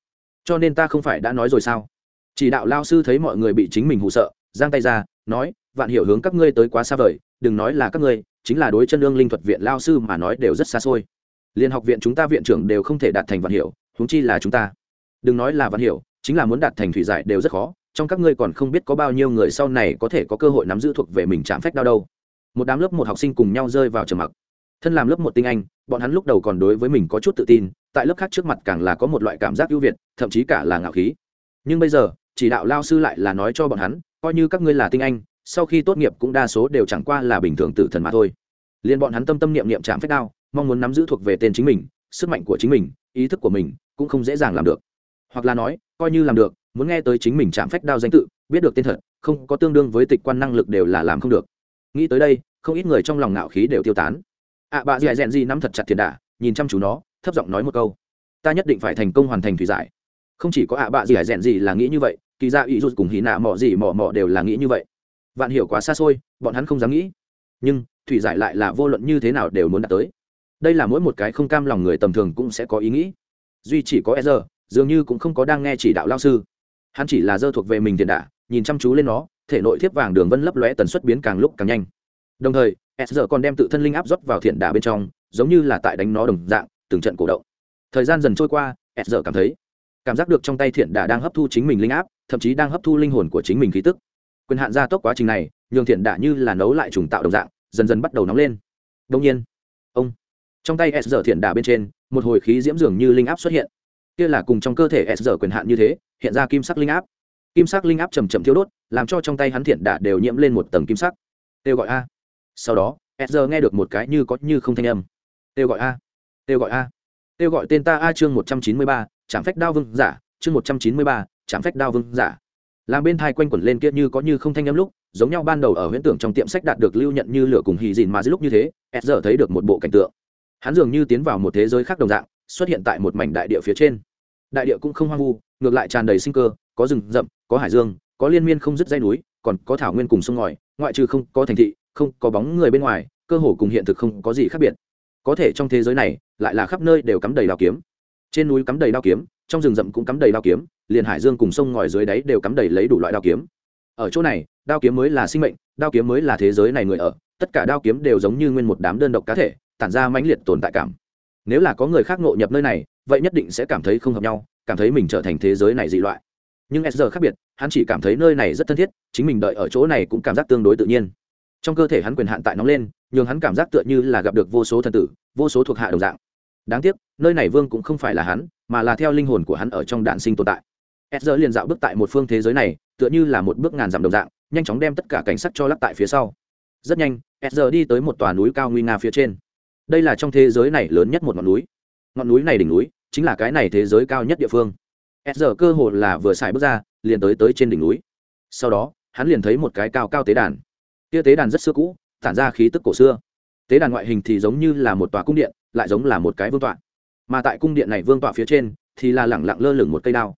Cho nên ta không phải đã nói rồi sao? Chỉ đạo lao sư thấy mọi người bị chính mình hụ sợ, giang tay ra, nói, vạn hiểu hướng các ngươi tới quá xa vời, đừng nói là các ngươi chính là đối chân ương linh thuật viện lao sư mà nói đều rất xa xôi. Liên học viện chúng ta viện trưởng đều không thể đạt thành văn hiểu huống chi là chúng ta. Đừng nói là văn hiểu chính là muốn đạt thành thủy giải đều rất khó, trong các ngươi còn không biết có bao nhiêu người sau này có thể có cơ hội nắm giữ thuộc về mình chạm phách đau đâu. Một đám lớp một học sinh cùng nhau rơi vào trầm mặc. Thân làm lớp một tinh anh, bọn hắn lúc đầu còn đối với mình có chút tự tin, tại lớp khác trước mặt càng là có một loại cảm giác ưu việt, thậm chí cả là ngạo khí. Nhưng bây giờ, chỉ đạo lao sư lại là nói cho bọn hắn, coi như các ngươi là tinh anh sau khi tốt nghiệp cũng đa số đều chẳng qua là bình thường tử thần mà thôi. Liền bọn hắn tâm tâm niệm niệm chạm phách đao mong muốn nắm giữ thuộc về tên chính mình sức mạnh của chính mình ý thức của mình cũng không dễ dàng làm được. Hoặc là nói coi như làm được muốn nghe tới chính mình chạm phách đao danh tự biết được tên thật không có tương đương với tịch quan năng lực đều là làm không được. Nghĩ tới đây không ít người trong lòng ngạo khí đều tiêu tán. Ạ à, bà dì dẹn gì nắm thật chặt thiền đà nhìn chăm chú nó thấp giọng nói một câu. Ta nhất định phải thành công hoàn thành thủy giải. Không chỉ có ạ à, bà dì dẹn gì là nghĩ như vậy kỳ ra ý rút cùng hì nạ mỏ gì mỏ mỏ đều là nghĩ như vậy vạn hiểu quá xa xôi, bọn hắn không dám nghĩ. Nhưng, thủy giải lại là vô luận như thế nào đều muốn đạt tới. Đây là mỗi một cái không cam lòng người tầm thường cũng sẽ có ý nghĩ. Duy chỉ có e r dường như cũng không có đang nghe chỉ đạo lao sư. Hắn chỉ là dơ thuộc về mình tiền đả, nhìn chăm chú lên nó, thể nội thiếp vàng đường vân lấp lóe tần suất biến càng lúc càng nhanh. Đồng thời s giờ còn đem tự thân linh áp rót vào thiện đả bên trong, giống như là tại đánh nó đồng dạng, từng trận cổ động. Thời gian dần trôi qua s giờ cảm thấy cảm giác được trong tay thiện đả đang hấp thu chính mình linh áp, thậm chí đang hấp thu linh hồn của chính mình khí tức quyền hạn gia tốc quá trình này, nhường thiện đả như là nấu lại trùng tạo đồng dạng, dần dần bắt đầu nóng lên. Đông nhiên, ông, trong tay s giờ thiện đả bên trên, một hồi khí diễm dường như linh áp xuất hiện. Kia là cùng trong cơ thể s giờ quyền hạn như thế, hiện ra kim sắc linh áp. Kim sắc linh áp chầm chậm thiêu đốt, làm cho trong tay hắn thiện đả đều nhiễm lên một tầng kim sắc. Têu gọi a. Sau đó, s giờ nghe được một cái như có như không thanh âm. Têu gọi a. Têu gọi a. Têu gọi tên ta a chương một trăm chín mươi ba trạm phách đao vương giả, chương một trăm chín mươi ba trạm phách đao vương giả làm bên thai quanh quẩn lên kia như có như không thanh âm lúc, giống nhau ban đầu ở huyễn tưởng trong tiệm sách đạt được lưu nhận như lửa cùng hì dìn mà dưới lúc như thế s giờ thấy được một bộ cảnh tượng. Hắn dường như tiến vào một thế giới khác đồng dạng, xuất hiện tại một mảnh đại địa phía trên. Đại địa cũng không hoang vu, ngược lại tràn đầy sinh cơ, có rừng rậm, có hải dương, có liên miên không dứt dây núi, còn có thảo nguyên cùng sông ngòi, ngoại trừ không có thành thị, không có bóng người bên ngoài, cơ hồ cùng hiện thực không có gì khác biệt. Có thể trong thế giới này, lại là khắp nơi đều cắm đầy đao kiếm. Trên núi cắm đầy đao kiếm, trong rừng rậm cũng cắm đầy đao kiếm liền hải dương cùng sông ngòi dưới đáy đều cắm đầy lấy đủ loại đao kiếm. Ở chỗ này, đao kiếm mới là sinh mệnh, đao kiếm mới là thế giới này người ở. Tất cả đao kiếm đều giống như nguyên một đám đơn độc cá thể, tản ra mãnh liệt tồn tại cảm. Nếu là có người khác ngộ nhập nơi này, vậy nhất định sẽ cảm thấy không hợp nhau, cảm thấy mình trở thành thế giới này dị loại. Nhưng s giờ khác biệt, hắn chỉ cảm thấy nơi này rất thân thiết, chính mình đợi ở chỗ này cũng cảm giác tương đối tự nhiên. Trong cơ thể hắn quyền hạn tại nóng lên, nhường hắn cảm giác tựa như là gặp được vô số thần tử, vô số thuộc hạ đồng dạng. Đáng tiếc, nơi này vương cũng không phải là hắn, mà là theo linh hồn của hắn ở trong đạn sinh tồn tại s giờ liền dạo bước tại một phương thế giới này, tựa như là một bước ngàn dặm đồng dạng, nhanh chóng đem tất cả cảnh sắc cho lắp tại phía sau. Rất nhanh s giờ đi tới một tòa núi cao nguy nga phía trên. Đây là trong thế giới này lớn nhất một ngọn núi. Ngọn núi này đỉnh núi, chính là cái này thế giới cao nhất địa phương. S giờ cơ hồ là vừa xài bước ra, liền tới tới trên đỉnh núi. Sau đó, hắn liền thấy một cái cao cao tế đàn. Kia tế đàn rất xưa cũ, tản ra khí tức cổ xưa. Tế đàn ngoại hình thì giống như là một tòa cung điện, lại giống là một cái vương tọa. Mà tại cung điện này vương tọa phía trên, thì là lẳng lặng lơ lửng một cây đao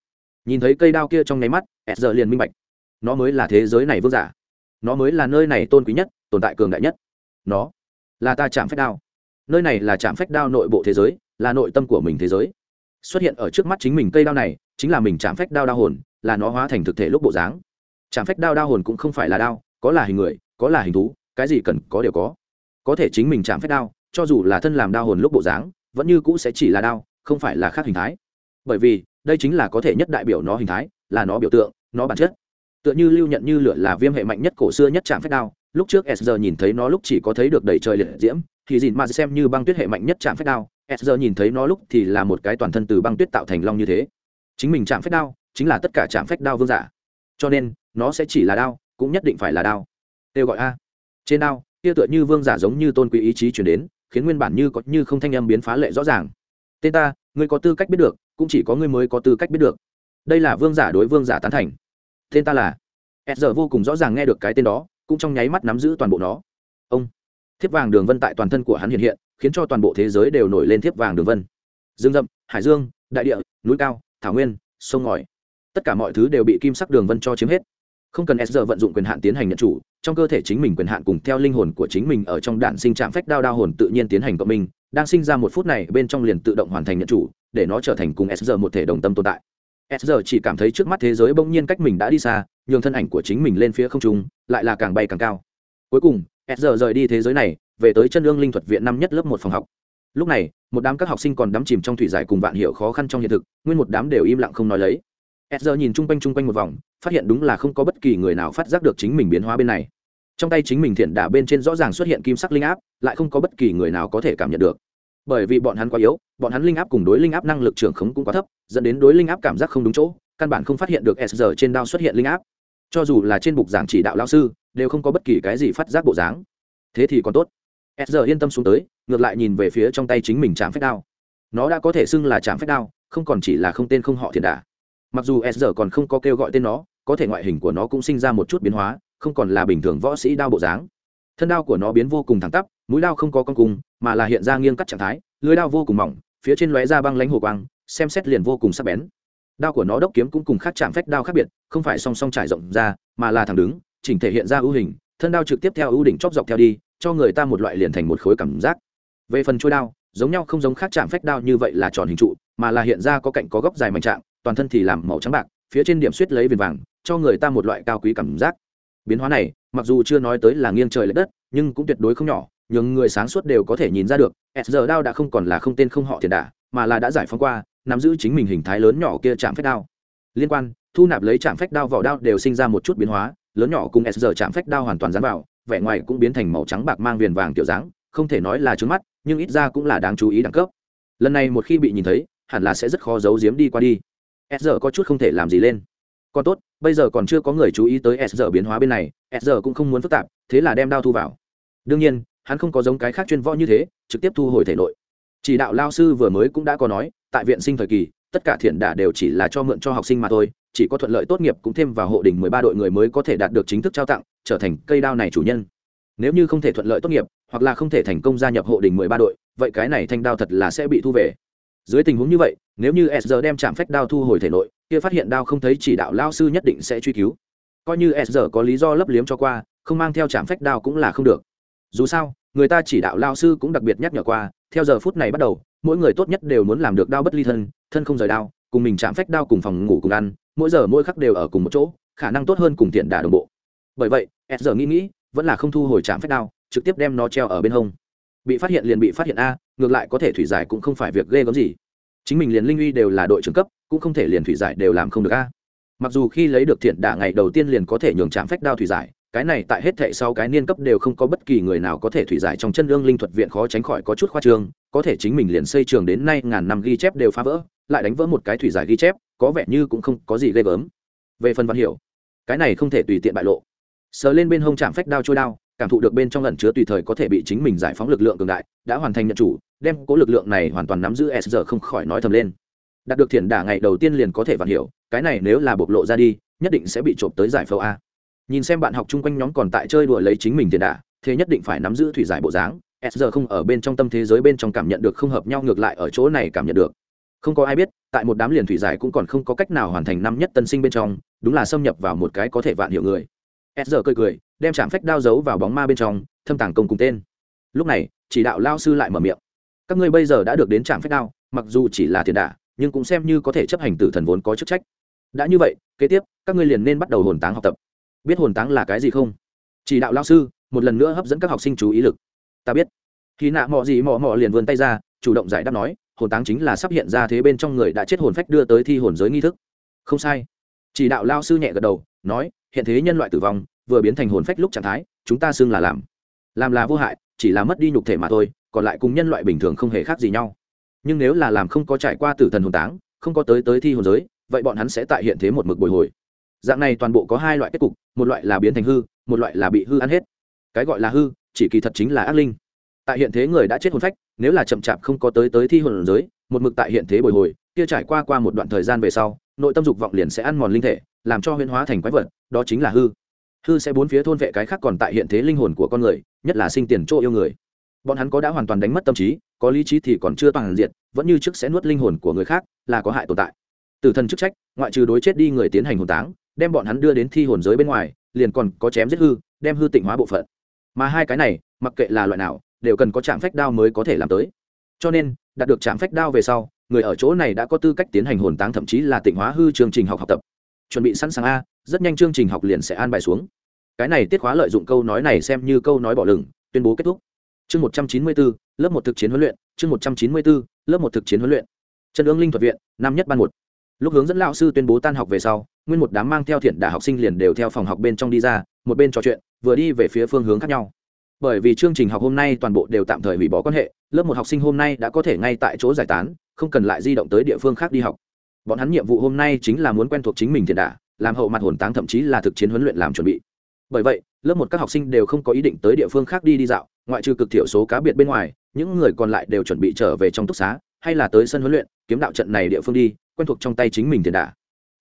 nhìn thấy cây đao kia trong nháy mắt, s giờ liền minh bạch. Nó mới là thế giới này vương giả. Nó mới là nơi này tôn quý nhất, tồn tại cường đại nhất. Nó là ta chạm phách đao. Nơi này là chạm phách đao nội bộ thế giới, là nội tâm của mình thế giới. Xuất hiện ở trước mắt chính mình cây đao này, chính là mình chạm phách đao đao hồn, là nó hóa thành thực thể lúc bộ dáng. Chạm phách đao đao hồn cũng không phải là đao, có là hình người, có là hình thú, cái gì cần có đều có. Có thể chính mình chạm phách đao, cho dù là thân làm đao hồn lúc bộ dáng, vẫn như cũ sẽ chỉ là đao, không phải là khác hình thái. Bởi vì đây chính là có thể nhất đại biểu nó hình thái, là nó biểu tượng, nó bản chất. Tựa như lưu nhận như lửa là viêm hệ mạnh nhất cổ xưa nhất chạm phép đao, lúc trước sr nhìn thấy nó lúc chỉ có thấy được đầy trời liệt diễm, thì dìn mà xem như băng tuyết hệ mạnh nhất chạm phép đao sr nhìn thấy nó lúc thì là một cái toàn thân từ băng tuyết tạo thành long như thế. Chính mình chạm phép đao chính là tất cả chạm phép đao vương giả. Cho nên, nó sẽ chỉ là đao, cũng nhất định phải là đao. Kêu gọi a. Trên đao, kia tựa như vương giả giống như tôn quý ý chí chuyển đến, khiến nguyên bản như có như không thanh âm biến phá lệ rõ ràng. Tên ta, ngươi có tư cách biết được cũng chỉ có ngươi mới có tư cách biết được. Đây là vương giả đối vương giả tán thành. Tên ta là s giờ vô cùng rõ ràng nghe được cái tên đó, cũng trong nháy mắt nắm giữ toàn bộ nó. Ông, thiếp vàng đường vân tại toàn thân của hắn hiện hiện, khiến cho toàn bộ thế giới đều nổi lên thiếp vàng đường vân. Dương rậm, hải dương, đại địa, núi cao, thảo nguyên, sông ngòi. Tất cả mọi thứ đều bị kim sắc đường vân cho chiếm hết. Không cần s giờ vận dụng quyền hạn tiến hành nhận chủ, trong cơ thể chính mình quyền hạn cùng theo linh hồn của chính mình ở trong đạn sinh trạng phách đao đao hồn tự nhiên tiến hành cộng minh đang sinh ra một phút này bên trong liền tự động hoàn thành nhận chủ, để nó trở thành cùng s một thể đồng tâm tồn tại. S chỉ cảm thấy trước mắt thế giới bỗng nhiên cách mình đã đi xa, nhường thân ảnh của chính mình lên phía không trung, lại là càng bay càng cao. Cuối cùng, s rời đi thế giới này, về tới chân lương linh thuật viện năm nhất lớp một phòng học. Lúc này, một đám các học sinh còn đắm chìm trong thủy giải cùng vạn hiệu khó khăn trong hiện thực, nguyên một đám đều im lặng không nói lấy. S nhìn chung quanh chung quanh một vòng, phát hiện đúng là không có bất kỳ người nào phát giác được chính mình biến hóa bên này trong tay chính mình thiện đả bên trên rõ ràng xuất hiện kim sắc linh áp, lại không có bất kỳ người nào có thể cảm nhận được. Bởi vì bọn hắn quá yếu, bọn hắn linh áp cùng đối linh áp năng lực trưởng khống cũng quá thấp, dẫn đến đối linh áp cảm giác không đúng chỗ, căn bản không phát hiện được s giờ trên đao xuất hiện linh áp. Cho dù là trên bục giảng chỉ đạo lao sư, đều không có bất kỳ cái gì phát giác bộ dáng. Thế thì còn tốt. S giờ yên tâm xuống tới, ngược lại nhìn về phía trong tay chính mình chạm phép đao. Nó đã có thể xưng là chạm phép đao, không còn chỉ là không tên không họ thiện đả. Mặc dù s giờ còn không có kêu gọi tên nó, có thể ngoại hình của nó cũng sinh ra một chút biến hóa không còn là bình thường võ sĩ đao bộ dáng. Thân đao của nó biến vô cùng thẳng tắp, mũi đao không có con cung mà là hiện ra nghiêng cắt trạng thái, lưới đao vô cùng mỏng, phía trên lóe ra băng lánh hồ quang, xem xét liền vô cùng sắc bén. Đao của nó đốc kiếm cũng cùng khác chạm phách đao khác biệt, không phải song song trải rộng ra, mà là thẳng đứng, chỉnh thể hiện ra ưu hình, thân đao trực tiếp theo ưu đỉnh chóp dọc theo đi, cho người ta một loại liền thành một khối cảm giác. Về phần trôi đao, giống nhau không giống khác chạm phách đao như vậy là tròn hình trụ, mà là hiện ra có cạnh có góc dài mảnh trạng, toàn thân thì làm màu trắng bạc, phía trên điểm suýt lấy viền vàng, cho người ta một loại cao quý cảm giác biến hóa này, mặc dù chưa nói tới là nghiêng trời l ệ đất, nhưng cũng tuyệt đối không nhỏ nhưng người sáng suốt đều có thể nhìn ra được, s giờ đao đã không còn là không tên không họ thiền đả, mà là đã giải phóng qua, nắm giữ chính mình hình thái lớn nhỏ kia chạm phách đao. Liên quan, thu nạp lấy chạm phách đao vỏ đao đều sinh ra một chút biến hóa, lớn nhỏ cùng s giờ chạm phách đao hoàn toàn dán vào, vẻ ngoài cũng biến thành màu trắng bạc mang viền vàng kiểu dáng, không thể nói là trứng mắt, nhưng ít ra cũng là đáng chú ý đẳng cấp. Lần này một khi bị nhìn thấy, hẳn là sẽ rất khó giấu giếm đi qua đi. S giờ có chút không thể làm gì lên còn tốt, bây giờ còn chưa có người chú ý tới s giờ biến hóa bên này, s giờ cũng không muốn phức tạp, thế là đem đao thu vào. Đương nhiên, hắn không có giống cái khác chuyên võ như thế, trực tiếp thu hồi thể nội. Chỉ đạo lao sư vừa mới cũng đã có nói, tại viện sinh thời kỳ, tất cả thiện đả đều chỉ là cho mượn cho học sinh mà thôi, chỉ có thuận lợi tốt nghiệp cũng thêm vào hộ đỉnh mười ba đội người mới có thể đạt được chính thức trao tặng, trở thành cây đao này chủ nhân. Nếu như không thể thuận lợi tốt nghiệp, hoặc là không thể thành công gia nhập hộ đỉnh mười ba đội, vậy cái này thanh đao thật là sẽ bị thu về dưới tình huống như vậy, nếu như s đem chạm phách đao thu hồi thể nội, kia phát hiện đao không thấy chỉ đạo lao sư nhất định sẽ truy cứu. Coi như s có lý do lấp liếm cho qua, không mang theo chạm phách đao cũng là không được. Dù sao, người ta chỉ đạo lao sư cũng đặc biệt nhắc nhở qua, theo giờ phút này bắt đầu, mỗi người tốt nhất đều muốn làm được đao bất ly thân thân không rời đao, cùng mình chạm phách đao cùng phòng ngủ cùng ăn, mỗi giờ mỗi khắc đều ở cùng một chỗ, khả năng tốt hơn cùng tiện đả đồng bộ. Bởi vậy, s giờ nghĩ nghĩ, vẫn là không thu hồi chạm phách đao, trực tiếp đem nó treo ở bên hông. Bị phát hiện liền bị phát hiện a ngược lại có thể thủy giải cũng không phải việc ghê gớm gì. Chính mình liền linh uy đều là đội trưởng cấp, cũng không thể liền thủy giải đều làm không được a. Mặc dù khi lấy được thiện đả ngày đầu tiên liền có thể nhường chạm phách đao thủy giải, cái này tại hết thệ sau cái niên cấp đều không có bất kỳ người nào có thể thủy giải trong chân lương linh thuật viện khó tránh khỏi có chút khoa trương, có thể chính mình liền xây trường đến nay ngàn năm ghi chép đều phá vỡ, lại đánh vỡ một cái thủy giải ghi chép, có vẻ như cũng không có gì ghê gớm. Về phần văn hiểu, cái này không thể tùy tiện bại lộ. Sờ lên bên hông chạm phách đao trôi đao, cảm thụ được bên trong lần chứa tùy thời có thể bị chính mình giải phóng lực lượng cường đại, đã hoàn thành nhận chủ đem cố lực lượng này hoàn toàn nắm giữ s giờ không khỏi nói thầm lên. Đạt được thiền đả ngày đầu tiên liền có thể vạn hiểu, cái này nếu là bộc lộ ra đi, nhất định sẽ bị trộm tới giải phẫu a. Nhìn xem bạn học chung quanh nhóm còn tại chơi đùa lấy chính mình thiền đả, thế nhất định phải nắm giữ thủy giải bộ dáng, s giờ không ở bên trong tâm thế giới bên trong cảm nhận được không hợp nhau ngược lại ở chỗ này cảm nhận được. Không có ai biết, tại một đám liền thủy giải cũng còn không có cách nào hoàn thành năm nhất tân sinh bên trong, đúng là xâm nhập vào một cái có thể vạn hiểu người. S giờ cười cười, đem chạm phách đao giấu vào bóng ma bên trong, thâm tàng công cùng tên. Lúc này, chỉ đạo lao sư lại mở miệng các ngươi bây giờ đã được đến trạm phách đao, mặc dù chỉ là tiền đả, nhưng cũng xem như có thể chấp hành tử thần vốn có chức trách. Đã như vậy, kế tiếp, các ngươi liền nên bắt đầu hồn táng học tập. Biết hồn táng là cái gì không? Chỉ đạo lao sư, một lần nữa hấp dẫn các học sinh chú ý lực. Ta biết. Khi nạ mọ gì mọ mọ liền vươn tay ra, chủ động giải đáp nói, hồn táng chính là sắp hiện ra thế bên trong người đã chết hồn phách đưa tới thi hồn giới nghi thức. Không sai. Chỉ đạo lao sư nhẹ gật đầu, nói, hiện thế nhân loại tử vong, vừa biến thành hồn phách lúc trạng thái, chúng ta xưng là làm. Làm là vô hại, chỉ là mất đi nhục thể mà thôi còn lại cùng nhân loại bình thường không hề khác gì nhau. Nhưng nếu là làm không có trải qua tử thần hồn táng, không có tới tới thi hồn giới, vậy bọn hắn sẽ tại hiện thế một mực bồi hồi. Dạng này toàn bộ có hai loại kết cục, một loại là biến thành hư, một loại là bị hư ăn hết. Cái gọi là hư, chỉ kỳ thật chính là ác linh. Tại hiện thế người đã chết hồn phách, nếu là chậm chạp không có tới tới thi hồn giới, một mực tại hiện thế bồi hồi, kia trải qua qua một đoạn thời gian về sau, nội tâm dục vọng liền sẽ ăn mòn linh thể, làm cho huyễn hóa thành quái vật, đó chính là hư. Hư sẽ bốn phía thôn vệ cái khác còn tại hiện thế linh hồn của con người, nhất là sinh tiền chỗ yêu người bọn hắn có đã hoàn toàn đánh mất tâm trí, có lý trí thì còn chưa toàn diện, vẫn như trước sẽ nuốt linh hồn của người khác, là có hại tồn tại. Tử thần chức trách, ngoại trừ đối chết đi người tiến hành hồn táng, đem bọn hắn đưa đến thi hồn giới bên ngoài, liền còn có chém giết hư, đem hư tịnh hóa bộ phận. Mà hai cái này, mặc kệ là loại nào, đều cần có trạm phách đao mới có thể làm tới. Cho nên, đạt được trạm phách đao về sau, người ở chỗ này đã có tư cách tiến hành hồn táng thậm chí là tịnh hóa hư chương trình học học tập. Chuẩn bị sẵn sàng a, rất nhanh chương trình học liền sẽ an bài xuống. Cái này tiết khóa lợi dụng câu nói này xem như câu nói bỏ lửng, tuyên bố kết thúc chương một trăm chín mươi bốn lớp một thực chiến huấn luyện, chương một trăm chín mươi bốn lớp một thực chiến huấn luyện. Trần ương linh thuật viện, năm nhất ban một. Lúc hướng dẫn lão sư tuyên bố tan học về sau, nguyên một đám mang theo thiện đả học sinh liền đều theo phòng học bên trong đi ra, một bên trò chuyện, vừa đi về phía phương hướng khác nhau. Bởi vì chương trình học hôm nay toàn bộ đều tạm thời hủy bỏ quan hệ, lớp một học sinh hôm nay đã có thể ngay tại chỗ giải tán, không cần lại di động tới địa phương khác đi học. Bọn hắn nhiệm vụ hôm nay chính là muốn quen thuộc chính mình thiện đả, làm hậu mặt hồn táng thậm chí là thực chiến huấn luyện làm chuẩn bị. Bởi vậy, lớp một các học sinh đều không có ý định tới địa phương khác đi đi dạo ngoại trừ cực thiểu số cá biệt bên ngoài, những người còn lại đều chuẩn bị trở về trong túc xá, hay là tới sân huấn luyện, kiếm đạo trận này địa phương đi, quen thuộc trong tay chính mình tiền đả.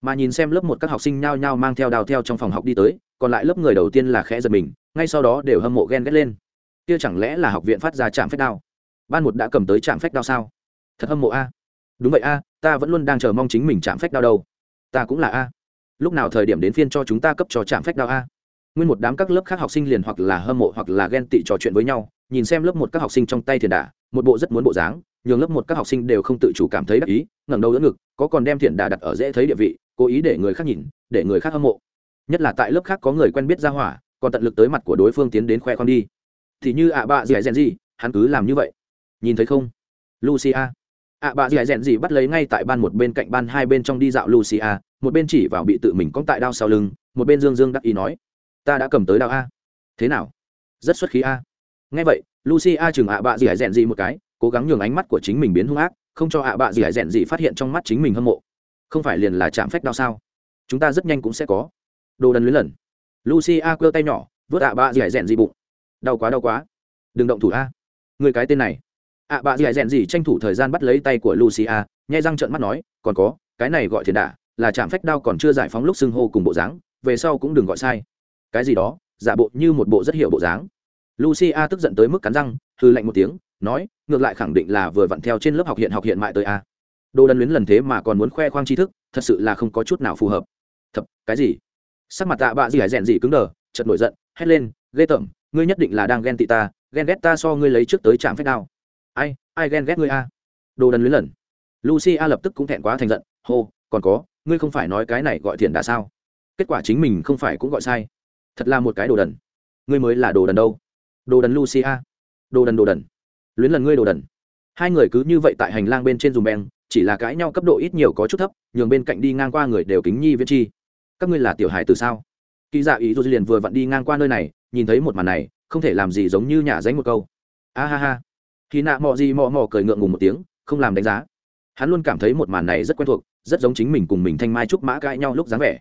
Mà nhìn xem lớp một các học sinh nhao nhao mang theo đào theo trong phòng học đi tới, còn lại lớp người đầu tiên là khẽ giật mình, ngay sau đó đều hâm mộ ghen ghét lên. Kia chẳng lẽ là học viện phát ra trạm phách đao? Ban một đã cầm tới trạm phách đao sao? Thật hâm mộ a. Đúng vậy a, ta vẫn luôn đang chờ mong chính mình trạm phách đao đâu. Ta cũng là a. Lúc nào thời điểm đến phiên cho chúng ta cấp cho trạm phách đao a? Nguyên một đám các lớp khác học sinh liền hoặc là hâm mộ hoặc là ghen tị trò chuyện với nhau, nhìn xem lớp một các học sinh trong tay thiền đà một bộ rất muốn bộ dáng, nhường lớp một các học sinh đều không tự chủ cảm thấy đắc ý, ngẩng đầu đỡ ngực, có còn đem thiền đà đặt ở dễ thấy địa vị, cố ý để người khác nhìn, để người khác hâm mộ. Nhất là tại lớp khác có người quen biết ra hỏa, còn tận lực tới mặt của đối phương tiến đến khoe khoang đi. Thì như ạ bạ dì hay gì, hắn cứ làm như vậy. Nhìn thấy không? Lucia. Ạ bà dì rèn gì bắt lấy ngay tại ban một bên cạnh ban hai bên trong đi dạo lucia, một bên chỉ vào bị tự mình cóng tại đao sau lưng, một bên dương dương đắc ý nói ta đã cầm tới đao a. Thế nào? Rất xuất khí a. Ngay vậy lucia chừng ạ bạ gì hải rèn gì một cái, cố gắng nhường ánh mắt của chính mình biến hung ác, không cho ạ bạ gì hải rèn gì phát hiện trong mắt chính mình hâm mộ. Không phải liền là chạm phách đao sao? Chúng ta rất nhanh cũng sẽ có. Đồ đần lưới lần. Lucia cơ tay nhỏ, vớt ạ bạ gì hải rèn gì bụng. Đau quá đau quá. Đừng động thủ a. Người cái tên này. Ạ bạ gì hải rèn gì tranh thủ thời gian bắt lấy tay của lucia nhai răng trợn mắt nói, còn có, cái này gọi thiền đả, là chạm phách đao còn chưa giải phóng lúc xưng hô cùng bộ dáng, về sau cũng đừng gọi sai cái gì đó, giả bộ như một bộ rất hiểu bộ dáng. Lucia tức giận tới mức cắn răng hư lạnh một tiếng, nói, ngược lại khẳng định là vừa vặn theo trên lớp học hiện học hiện mại tới a. Đồ đần luyến lần thế mà còn muốn khoe khoang tri thức, thật sự là không có chút nào phù hợp. Thật cái gì? Sắc mặt tạ bạ gì hải rèn gì cứng đờ chật nổi giận, hét lên, ghê tởm, ngươi nhất định là đang ghen tị ta, ghen ghét ta so ngươi lấy trước tới trạm phách nào ai ai ghen ghét ngươi a? Đồ đần luyến lần. Lucia lập tức cũng thẹn quá thành giận, hô, còn có, ngươi không phải nói cái này gọi thiền đã sao? Kết quả chính mình không phải cũng gọi sai thật là một cái đồ đần. Ngươi mới là đồ đần đâu? Đồ đần lucia. Đồ đần đồ đần. Luyến lần ngươi đồ đần. Hai người cứ như vậy tại hành lang bên trên dùm beng, chỉ là cãi nhau cấp độ ít nhiều có chút thấp, nhường bên cạnh đi ngang qua người đều kính nhi viết chi. Các ngươi là tiểu hài từ sao? Kỳ dạ ý dù liền vừa vặn đi ngang qua nơi này, nhìn thấy một màn này, không thể làm gì giống như nhả dánh một câu. A ha ha. Khi nạ mò gì mò mò cười ngượng ngùng một tiếng, không làm đánh giá. Hắn luôn cảm thấy một màn này rất quen thuộc, rất giống chính mình cùng mình thanh mai trúc mã cãi nhau lúc dáng vẻ.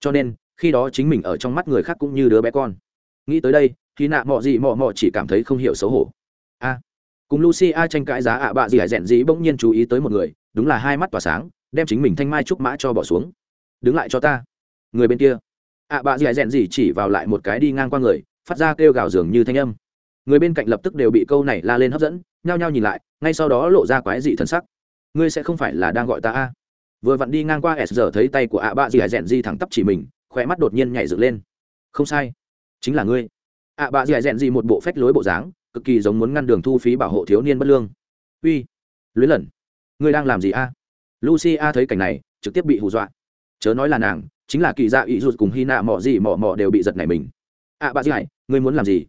Cho nên khi đó chính mình ở trong mắt người khác cũng như đứa bé con. Nghĩ tới đây, khi nạ mò gì mò mò chỉ cảm thấy không hiểu xấu hổ. A, cùng lucy a tranh cãi giá ạ bạ gì hải rèn gì bỗng nhiên chú ý tới một người, đúng là hai mắt tỏa sáng, đem chính mình thanh mai trúc mã cho bỏ xuống. Đứng lại cho ta. Người bên kia. ạ bạ gì hải rèn gì chỉ vào lại một cái đi ngang qua người, phát ra kêu gào dường như thanh âm. Người bên cạnh lập tức đều bị câu này la lên hấp dẫn, nhao nhao nhìn lại, ngay sau đó lộ ra quái dị thân sắc. Ngươi sẽ không phải là đang gọi ta a. Vừa vặn đi ngang qua s giờ thấy tay của ạ bạ gì hải rèn dĩ thẳng tắp chỉ mình khỏe mắt đột nhiên nhảy dựng lên. Không sai chính là ngươi. Ạ bà dì dẹn gì một bộ phách lối bộ dáng cực kỳ giống muốn ngăn đường thu phí bảo hộ thiếu niên bất lương. Uy luyến lẩn, ngươi đang làm gì a? Lucy a thấy cảnh này trực tiếp bị hù dọa. Chớ nói là nàng chính là kỳ dạ ý rụt cùng hy nạ mọ gì mọ mọ đều bị giật này mình. Ạ bà dì ngươi muốn làm gì?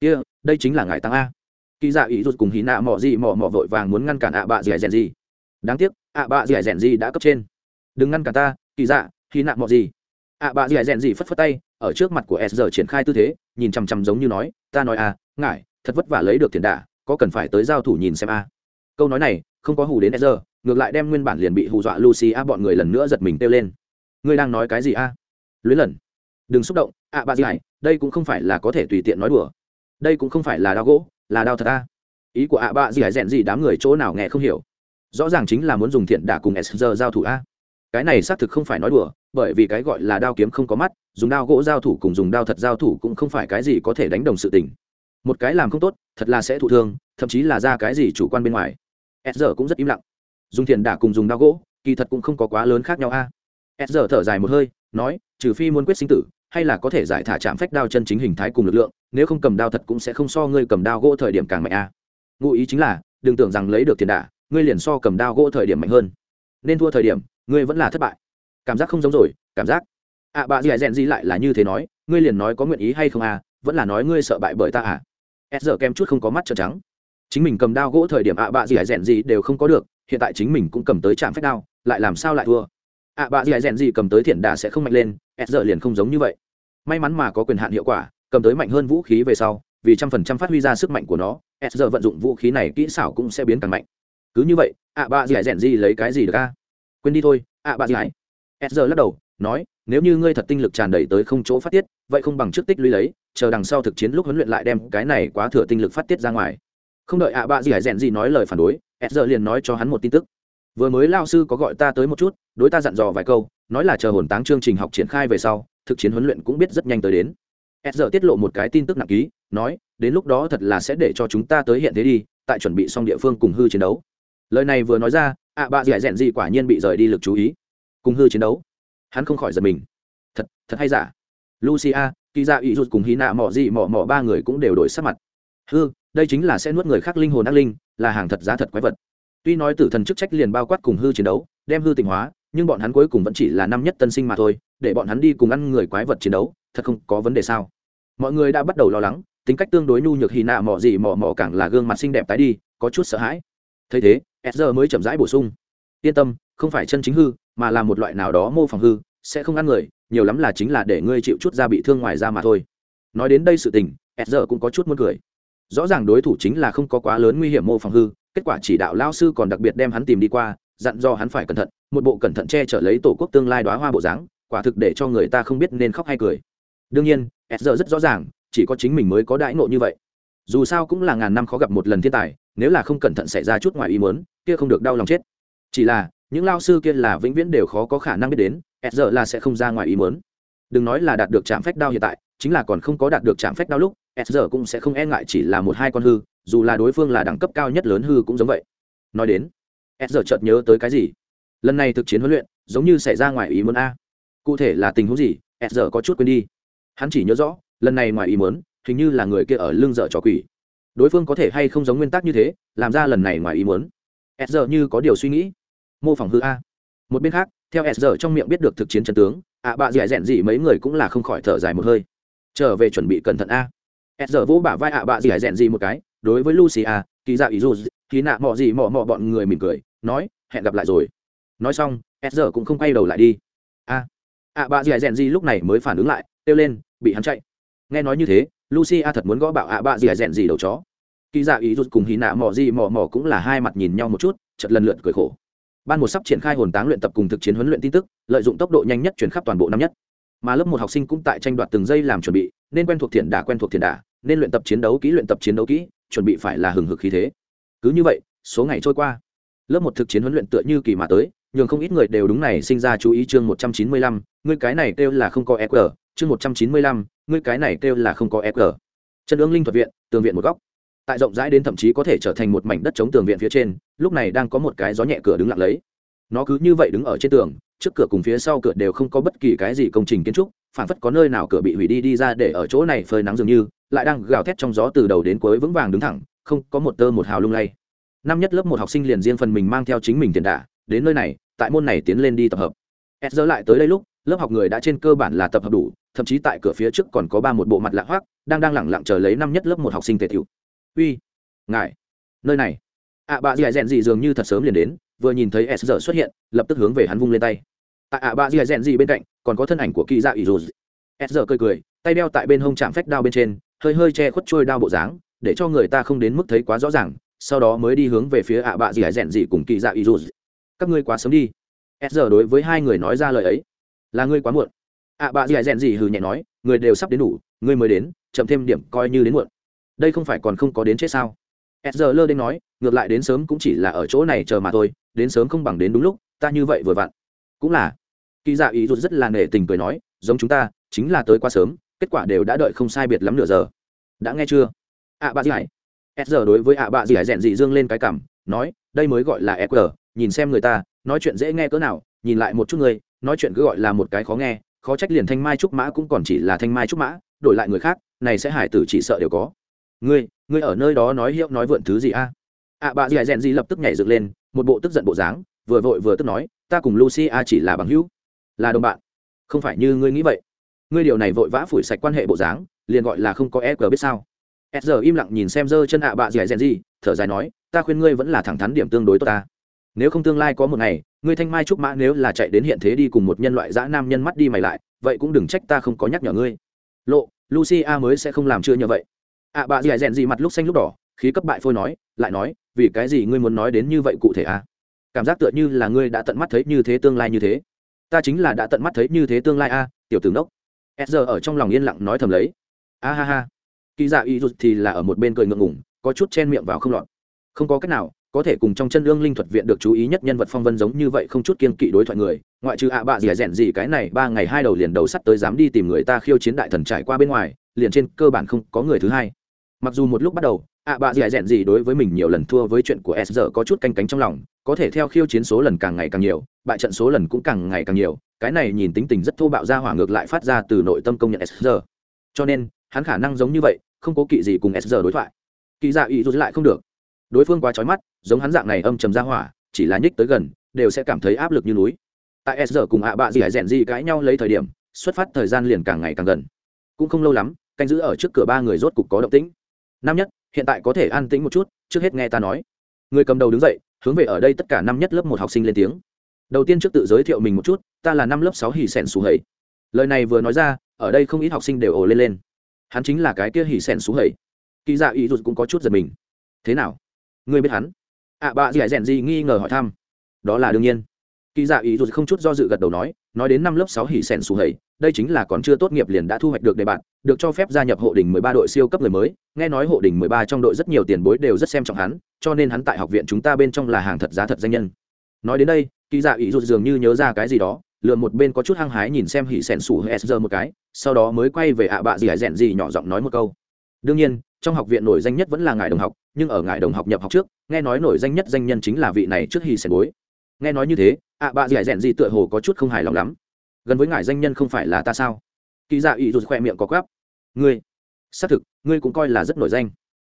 Kia đây chính là ngài tăng a. Kỳ dạ ý rụt cùng hy nạ mỏ gì mỏ mỏ vội vàng muốn ngăn cản ạ bà dẻ dẹn gì. Đáng tiếc ạ bà dẻ dẹn gì đã cấp trên. Đừng ngăn cản ta kỳ dạ hy nạ mỏ gì ạ bà dẻ rèn gì phất phất tay, ở trước mặt của s giờ triển khai tư thế, nhìn chằm chằm giống như nói, ta nói à ngài thật vất vả lấy được tiền đà có cần phải tới giao thủ nhìn xem a câu nói này, không có hù đến s giờ ngược lại đem nguyên bản liền bị hù dọa lucy a bọn người lần nữa giật mình kêu lên. Ngươi đang nói cái gì a? Luyến lần đừng xúc động ạ bạ dẻ đây cũng không phải là có thể tùy tiện nói đùa. Đây cũng không phải là đau gỗ, là đau thật ta ý của ạ bà gì rèn gì đám người chỗ nào nghe không hiểu. Rõ ràng chính là muốn dùng thiện đả cùng s giờ giao thủ a. Cái này xác thực không phải nói đùa bởi vì cái gọi là đao kiếm không có mắt, dùng đao gỗ giao thủ cùng dùng đao thật giao thủ cũng không phải cái gì có thể đánh đồng sự tình. Một cái làm không tốt, thật là sẽ thụ thương, thậm chí là ra cái gì chủ quan bên ngoài. S giờ cũng rất im lặng. Dùng thiền đả cùng dùng đao gỗ, kỳ thật cũng không có quá lớn khác nhau a. S giờ thở dài một hơi, nói, trừ phi muốn quyết sinh tử, hay là có thể giải thả chạm phách đao chân chính hình thái cùng lực lượng, nếu không cầm đao thật cũng sẽ không so ngươi cầm đao gỗ thời điểm càng mạnh a. Ngụ ý chính là, đừng tưởng rằng lấy được tiền đả, ngươi liền so cầm đao gỗ thời điểm mạnh hơn. Nên thua thời điểm, ngươi vẫn là thất bại cảm giác không giống rồi cảm giác. Ạ à, bà dì rèn gì lại là như thế nói ngươi liền nói có nguyện ý hay không à vẫn là nói ngươi sợ bại bởi ta à. S giờ kem chút không có mắt trợn trắng. Chính mình cầm đao gỗ thời điểm ạ à, bà dì rèn gì đều không có được hiện tại chính mình cũng cầm tới trạm phép đao lại làm sao lại thua? Ạ à, bà dì rèn gì cầm tới thiện đà sẽ không mạnh lên s giờ liền không giống như vậy. May mắn mà có quyền hạn hiệu quả cầm tới mạnh hơn vũ khí về sau vì trăm phần trăm phát huy ra sức mạnh của nó s giờ vận dụng vũ khí này kỹ xảo cũng sẽ biến càng mạnh. Cứ như vậy ạ bà dì rèn gì lấy cái gì được a quên đi thôi ạ bà dì s giờ lắc đầu, nói, nếu như ngươi thật tinh lực tràn đầy tới không chỗ phát tiết, vậy không bằng trước tích lũy lấy, chờ đằng sau thực chiến lúc huấn luyện lại đem cái này quá thừa tinh lực phát tiết ra ngoài. Không đợi ạ bạ gì hải rèn gì nói lời phản đối, s giờ liền nói cho hắn một tin tức. Vừa mới lao sư có gọi ta tới một chút, đối ta dặn dò vài câu, nói là chờ hồn táng chương trình học triển khai về sau, thực chiến huấn luyện cũng biết rất nhanh tới đến. S giờ tiết lộ một cái tin tức nặng ký, nói, đến lúc đó thật là sẽ để cho chúng ta tới hiện thế đi, tại chuẩn bị xong địa phương cùng hư chiến đấu. Lời này vừa nói ra, ạ bạ gì hải rèn gì quả nhiên bị rời đi lực chú ý cùng hư chiến đấu. Hắn không khỏi giật mình. Thật thật hay giả? Lucia kỳ ra ý rụt cùng hy nạ mỏ gì mỏ mỏ ba người cũng đều đổi sắc mặt. Hư, đây chính là sẽ nuốt người khác linh hồn ác linh, là hàng thật giá thật quái vật. Tuy nói tử thần chức trách liền bao quát cùng hư chiến đấu, đem hư tình hóa, nhưng bọn hắn cuối cùng vẫn chỉ là năm nhất tân sinh mà thôi, để bọn hắn đi cùng ăn người quái vật chiến đấu, thật không có vấn đề sao? Mọi người đã bắt đầu lo lắng, tính cách tương đối nhu nhược hy nạ mỏ gì mỏ mỏ càng là gương mặt xinh đẹp tái đi, có chút sợ hãi. Thấy thế sr mới chậm rãi bổ sung. Yên tâm, không phải chân chính hư mà là một loại nào đó mô phỏng hư, sẽ không ăn người, nhiều lắm là chính là để ngươi chịu chút da bị thương ngoài ra mà thôi. Nói đến đây sự tình sr cũng có chút muốn cười. Rõ ràng đối thủ chính là không có quá lớn nguy hiểm mô phỏng hư, kết quả chỉ đạo lao sư còn đặc biệt đem hắn tìm đi qua, dặn do hắn phải cẩn thận, một bộ cẩn thận che chở lấy tổ quốc tương lai đoá hoa bộ dáng, quả thực để cho người ta không biết nên khóc hay cười. Đương nhiên s giờ rất rõ ràng, chỉ có chính mình mới có đãi nộ như vậy. Dù sao cũng là ngàn năm khó gặp một lần thiên tài, nếu là không cẩn thận xảy ra chút ngoài ý muốn, kia không được đau lòng chết. Chỉ là những lao sư kia là vĩnh viễn đều khó có khả năng biết đến s giờ là sẽ không ra ngoài ý muốn. Đừng nói là đạt được trạm phách đao hiện tại, chính là còn không có đạt được trạm phách đao lúc s giờ cũng sẽ không e ngại chỉ là một hai con hư, dù là đối phương là đẳng cấp cao nhất lớn hư cũng giống vậy. Nói đến s giờ chợt nhớ tới cái gì? Lần này thực chiến huấn luyện, giống như xảy ra ngoài ý muốn a. Cụ thể là tình huống gì s giờ có chút quên đi. Hắn chỉ nhớ rõ, lần này ngoài ý muốn, hình như là người kia ở lưng dở trò quỷ. Đối phương có thể hay không giống nguyên tắc như thế, làm ra lần này ngoài ý muốn? S giờ như có điều suy nghĩ mô phỏng hư a. Một bên khác, theo s giờ trong miệng biết được thực chiến trần tướng, ạ bạ dẻ rẽn gì mấy người cũng là không khỏi thở dài một hơi. Trở về chuẩn bị cẩn thận a. S giờ vỗ bả vai ạ bạ dẻ rẽn gì một cái, đối với lucy a kỳ dạ ý dù, kỳ nạ mọ gì mọ mọ bọn người mỉm cười, nói, hẹn gặp lại rồi. Nói xong, s giờ cũng không quay đầu lại đi. A. Ạ bạ dẻ rẽn gì lúc này mới phản ứng lại, kêu lên, bị hắn chạy. Nghe nói như thế lucy a thật muốn gõ bảo ạ bạ dẻ rẽn gì đầu chó. Kỳ dạ ý rút cùng hì nạ mò gì mò mò cũng là hai mặt nhìn nhau một chút chật lần lượt cười khổ ban một sắp triển khai hồn táng luyện tập cùng thực chiến huấn luyện tin tức, lợi dụng tốc độ nhanh nhất chuyển khắp toàn bộ năm nhất. Mà lớp một học sinh cũng tại tranh đoạt từng giây làm chuẩn bị, nên quen thuộc thiền đà quen thuộc thiền đà nên luyện tập chiến đấu kỹ, luyện tập chiến đấu kỹ, chuẩn bị phải là hừng hực khí thế. Cứ như vậy, số ngày trôi qua. Lớp một thực chiến huấn luyện tựa như kỳ mà tới, nhường không ít người đều đúng này sinh ra chú ý chương một trăm chín mươi lăm, ngươi cái này kêu là không có eq chương một trăm chín mươi lăm, ngươi cái này kêu là không có eq chân ương linh thuật viện, tường viện một góc tại rộng rãi đến thậm chí có thể trở thành một mảnh đất chống tường viện phía trên, lúc này đang có một cái gió nhẹ cửa đứng lặng lấy. Nó cứ như vậy đứng ở trên tường, trước cửa cùng phía sau cửa đều không có bất kỳ cái gì công trình kiến trúc phản phất có nơi nào cửa bị hủy đi đi ra để ở chỗ này phơi nắng dường như, lại đang gào thét trong gió từ đầu đến cuối vững vàng đứng thẳng, không có một tơ một hào lung lay. Năm nhất lớp một học sinh liền riêng phần mình mang theo chính mình tiền đả, đến nơi này, tại môn này tiến lên đi tập hợp. S giờ lại tới đây lúc, lớp học người đã trên cơ bản là tập hợp đủ, thậm chí tại cửa phía trước còn có ba một bộ mặt lạ hoác, đang đang lẳng lặng chờ lấy năm nhất lớp một học sinh tề thiệu uy, ngài, nơi này. Ạ bà dì rèn gì dường như thật sớm liền đến, vừa nhìn thấy s giờ xuất hiện, lập tức hướng về hắn vung lên tay. Tại ạ bà dì rèn gì bên cạnh, còn có thân ảnh của kỳ dạ ỷ dù s giờ cười cười, tay đeo tại bên hông chạm phách đao bên trên, hơi hơi che khuất trôi đao bộ dáng, để cho người ta không đến mức thấy quá rõ ràng, sau đó mới đi hướng về phía ạ bà dì rèn gì cùng kỳ dạ ỷ dù các ngươi quá sớm đi. S giờ đối với hai người nói ra lời ấy. Là ngươi quá muộn. Ạ bà dì rèn gì hừ nhẹ nói, người đều sắp đến đủ, ngươi mới đến, chậm thêm điểm coi như đến muộn đây không phải còn không có đến chết sao? S giờ lơ đến nói, ngược lại đến sớm cũng chỉ là ở chỗ này chờ mà thôi, đến sớm không bằng đến đúng lúc, ta như vậy vừa vặn. Cũng là. Kỳ dạ ý rút rất là nể tình cười nói, giống chúng ta, chính là tới quá sớm, kết quả đều đã đợi không sai biệt lắm nửa giờ. Đã nghe chưa? Ạ bà dì hải. S giờ đối với ạ bà dì hải rèn dị dương lên cái cảm, nói, đây mới gọi là eq nhìn xem người ta, nói chuyện dễ nghe cỡ nào, nhìn lại một chút người, nói chuyện cứ gọi là một cái khó nghe, khó trách liền thanh mai trúc mã cũng còn chỉ là thanh mai trúc mã, đổi lại người khác, này sẽ hải tử chỉ sợ đều có ngươi ngươi ở nơi đó nói hiệu nói vượn thứ gì a? Ạ bà dì rèn gì lập tức nhảy dựng lên, một bộ tức giận bộ dáng, vừa vội vừa tức nói, ta cùng lucy a chỉ là bằng hữu, là đồng bạn. Không phải như ngươi nghĩ vậy. Ngươi điều này vội vã phủi sạch quan hệ bộ dáng, liền gọi là không có e cờ biết sao. S giờ im lặng nhìn xem dơ chân ạ, bà dì rèn gì thở dài nói, ta khuyên ngươi vẫn là thẳng thắn điểm tương đối tốt ta. Nếu không tương lai có một ngày, ngươi thanh mai trúc mã nếu là chạy đến hiện thế đi cùng một nhân loại dã nam nhân mắt đi mày lại, vậy cũng đừng trách ta không có nhắc nhở ngươi. Lộ, lucy a mới sẽ không làm chưa như vậy ạ bà dì rèn gì mặt lúc xanh lúc đỏ khí cấp bại phôi nói lại nói vì cái gì ngươi muốn nói đến như vậy cụ thể à? Cảm giác tựa như là ngươi đã tận mắt thấy như thế tương lai như thế. Ta chính là đã tận mắt thấy như thế tương lai a à, tiểu tướng đốc s giờ ở trong lòng yên lặng nói thầm lấy. A ha ha. Kỳ dạ y rút thì là ở một bên cười ngượng ngủng có chút chen miệng vào không lọt. Không có cách nào có thể cùng trong chân lương linh thuật viện được chú ý nhất nhân vật phong vân giống như vậy không chút kiên kỵ đối thoại người. Ngoại trừ ạ bạ dì rèn gì cái này ba ngày hai đầu liền đầu sắt tới dám đi tìm người ta khiêu chiến đại thần trải qua bên ngoài liền trên cơ bản không có người thứ hai mặc dù một lúc bắt đầu, ạ bạ gì dẹn gì đối với mình nhiều lần thua với chuyện của s giờ có chút canh cánh trong lòng, có thể theo khiêu chiến số lần càng ngày càng nhiều, bại trận số lần cũng càng ngày càng nhiều, cái này nhìn tính tình rất thô bạo ra hỏa ngược lại phát ra từ nội tâm công nhận s giờ cho nên, hắn khả năng giống như vậy, không cố kỵ gì cùng s giờ đối thoại. Kỳ dạ ý rút lại không được. Đối phương quá trói mắt, giống hắn dạng này âm trầm ra hỏa, chỉ là nhích tới gần, đều sẽ cảm thấy áp lực như núi. Tại s giờ cùng ạ bạ gì hải gì cãi nhau lấy thời điểm, xuất phát thời gian liền càng ngày càng gần. Cũng không lâu lắm, canh giữ ở trước cửa ba người rốt cục có động tĩnh năm nhất hiện tại có thể an tĩnh một chút trước hết nghe ta nói. Người cầm đầu đứng dậy hướng về ở đây tất cả năm nhất lớp một học sinh lên tiếng. Đầu tiên trước tự giới thiệu mình một chút ta là năm lớp sáu hỉ sẻn xù hầy. Lời này vừa nói ra ở đây không ít học sinh đều ồ lên lên. Hắn chính là cái kia hỉ sẻn xù hầy. Kỳ dạ ý rụt cũng có chút giật mình. Thế nào? Ngươi biết hắn? Ạ à, bà dì rèn gì nghi ngờ hỏi thăm. Đó là đương nhiên kỳ dạ ý rụt không chút do dự gật đầu nói nói đến năm lớp sáu hỉ sẻn xù hầy, đây chính là còn chưa tốt nghiệp liền đã thu hoạch được đề bạn được cho phép gia nhập hộ đình 13 đội siêu cấp người mới. Nghe nói hộ đình 13 trong đội rất nhiều tiền bối đều rất xem trọng hắn, cho nên hắn tại học viện chúng ta bên trong là hàng thật giá thật danh nhân. Nói đến đây kỳ dạ ý rụt dường như nhớ ra cái gì đó, lượn một bên có chút hăng hái nhìn xem hỉ sẻn sủ sr một cái, sau đó mới quay về ạ bạ gì hải rèn gì nhỏ giọng nói một câu. Đương nhiên, trong học viện nổi danh nhất vẫn là ngài đồng học, nhưng ở ngài đồng học nhập học trước, nghe nói nổi danh nhất danh nhân chính là vị này trước hỉ sẻn bối. Nghe nói như thế À, ạ bạ gì hải rèn gì tựa hồ có chút không hài lòng lắm. Gần với ngài danh nhân không phải là ta sao? Kỳ dạ ý rụt khoe miệng có quáp ngươi, xác thực, ngươi cũng coi là rất nổi danh.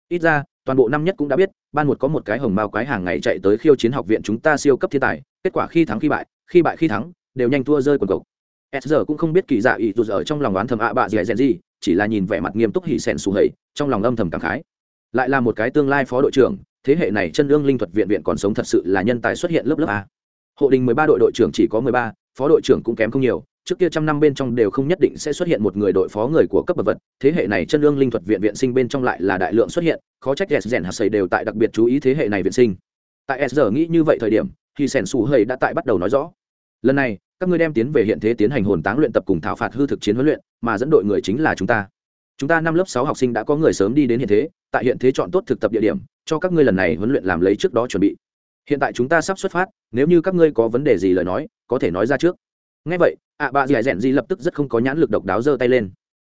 Ít ra, toàn bộ năm nhất cũng đã biết, ban một có một cái hồng mao quái hàng ngày chạy tới khiêu chiến học viện chúng ta siêu cấp thiên tài, kết quả khi thắng khi bại khi bại khi thắng, đều nhanh thua rơi quần cộc s giờ cũng không biết kỳ dạ ý rụt ở trong lòng oán thầm ạ bạ gì rèn gì chỉ là nhìn vẻ mặt nghiêm túc hỉ sèn xù hầy, trong lòng âm thầm cảm khái. Lại là một cái tương lai phó đội trưởng, thế hệ này chân lương linh thuật viện viện còn sống thật sự là nhân tài xuất hiện lớp lớp a hộ đình mười ba đội đội trưởng chỉ có mười ba, phó đội trưởng cũng kém không nhiều. Trước kia trăm năm bên trong đều không nhất định sẽ xuất hiện một người đội phó người của cấp bậc vật. Thế hệ này chân lương linh thuật viện viện sinh bên trong lại là đại lượng xuất hiện. Khó trách s rèn hạt xây đều tại đặc biệt chú ý thế hệ này viện sinh. Tại s giờ nghĩ như vậy thời điểm, thì sẻn xù hơi đã tại bắt đầu nói rõ. Lần này, các ngươi đem tiến về hiện thế tiến hành hồn táng luyện tập cùng thảo phạt hư thực chiến huấn luyện, mà dẫn đội người chính là chúng ta. Chúng ta năm lớp sáu học sinh đã có người sớm đi đến hiện thế, tại hiện thế chọn tốt thực tập địa điểm, cho các ngươi lần này huấn luyện làm lấy trước đó chuẩn bị hiện tại chúng ta sắp xuất phát, nếu như các ngươi có vấn đề gì lời nói, có thể nói ra trước. Ngay vậy, ạ bà dì rèn di lập tức rất không có nhãn lực độc đáo giơ tay lên.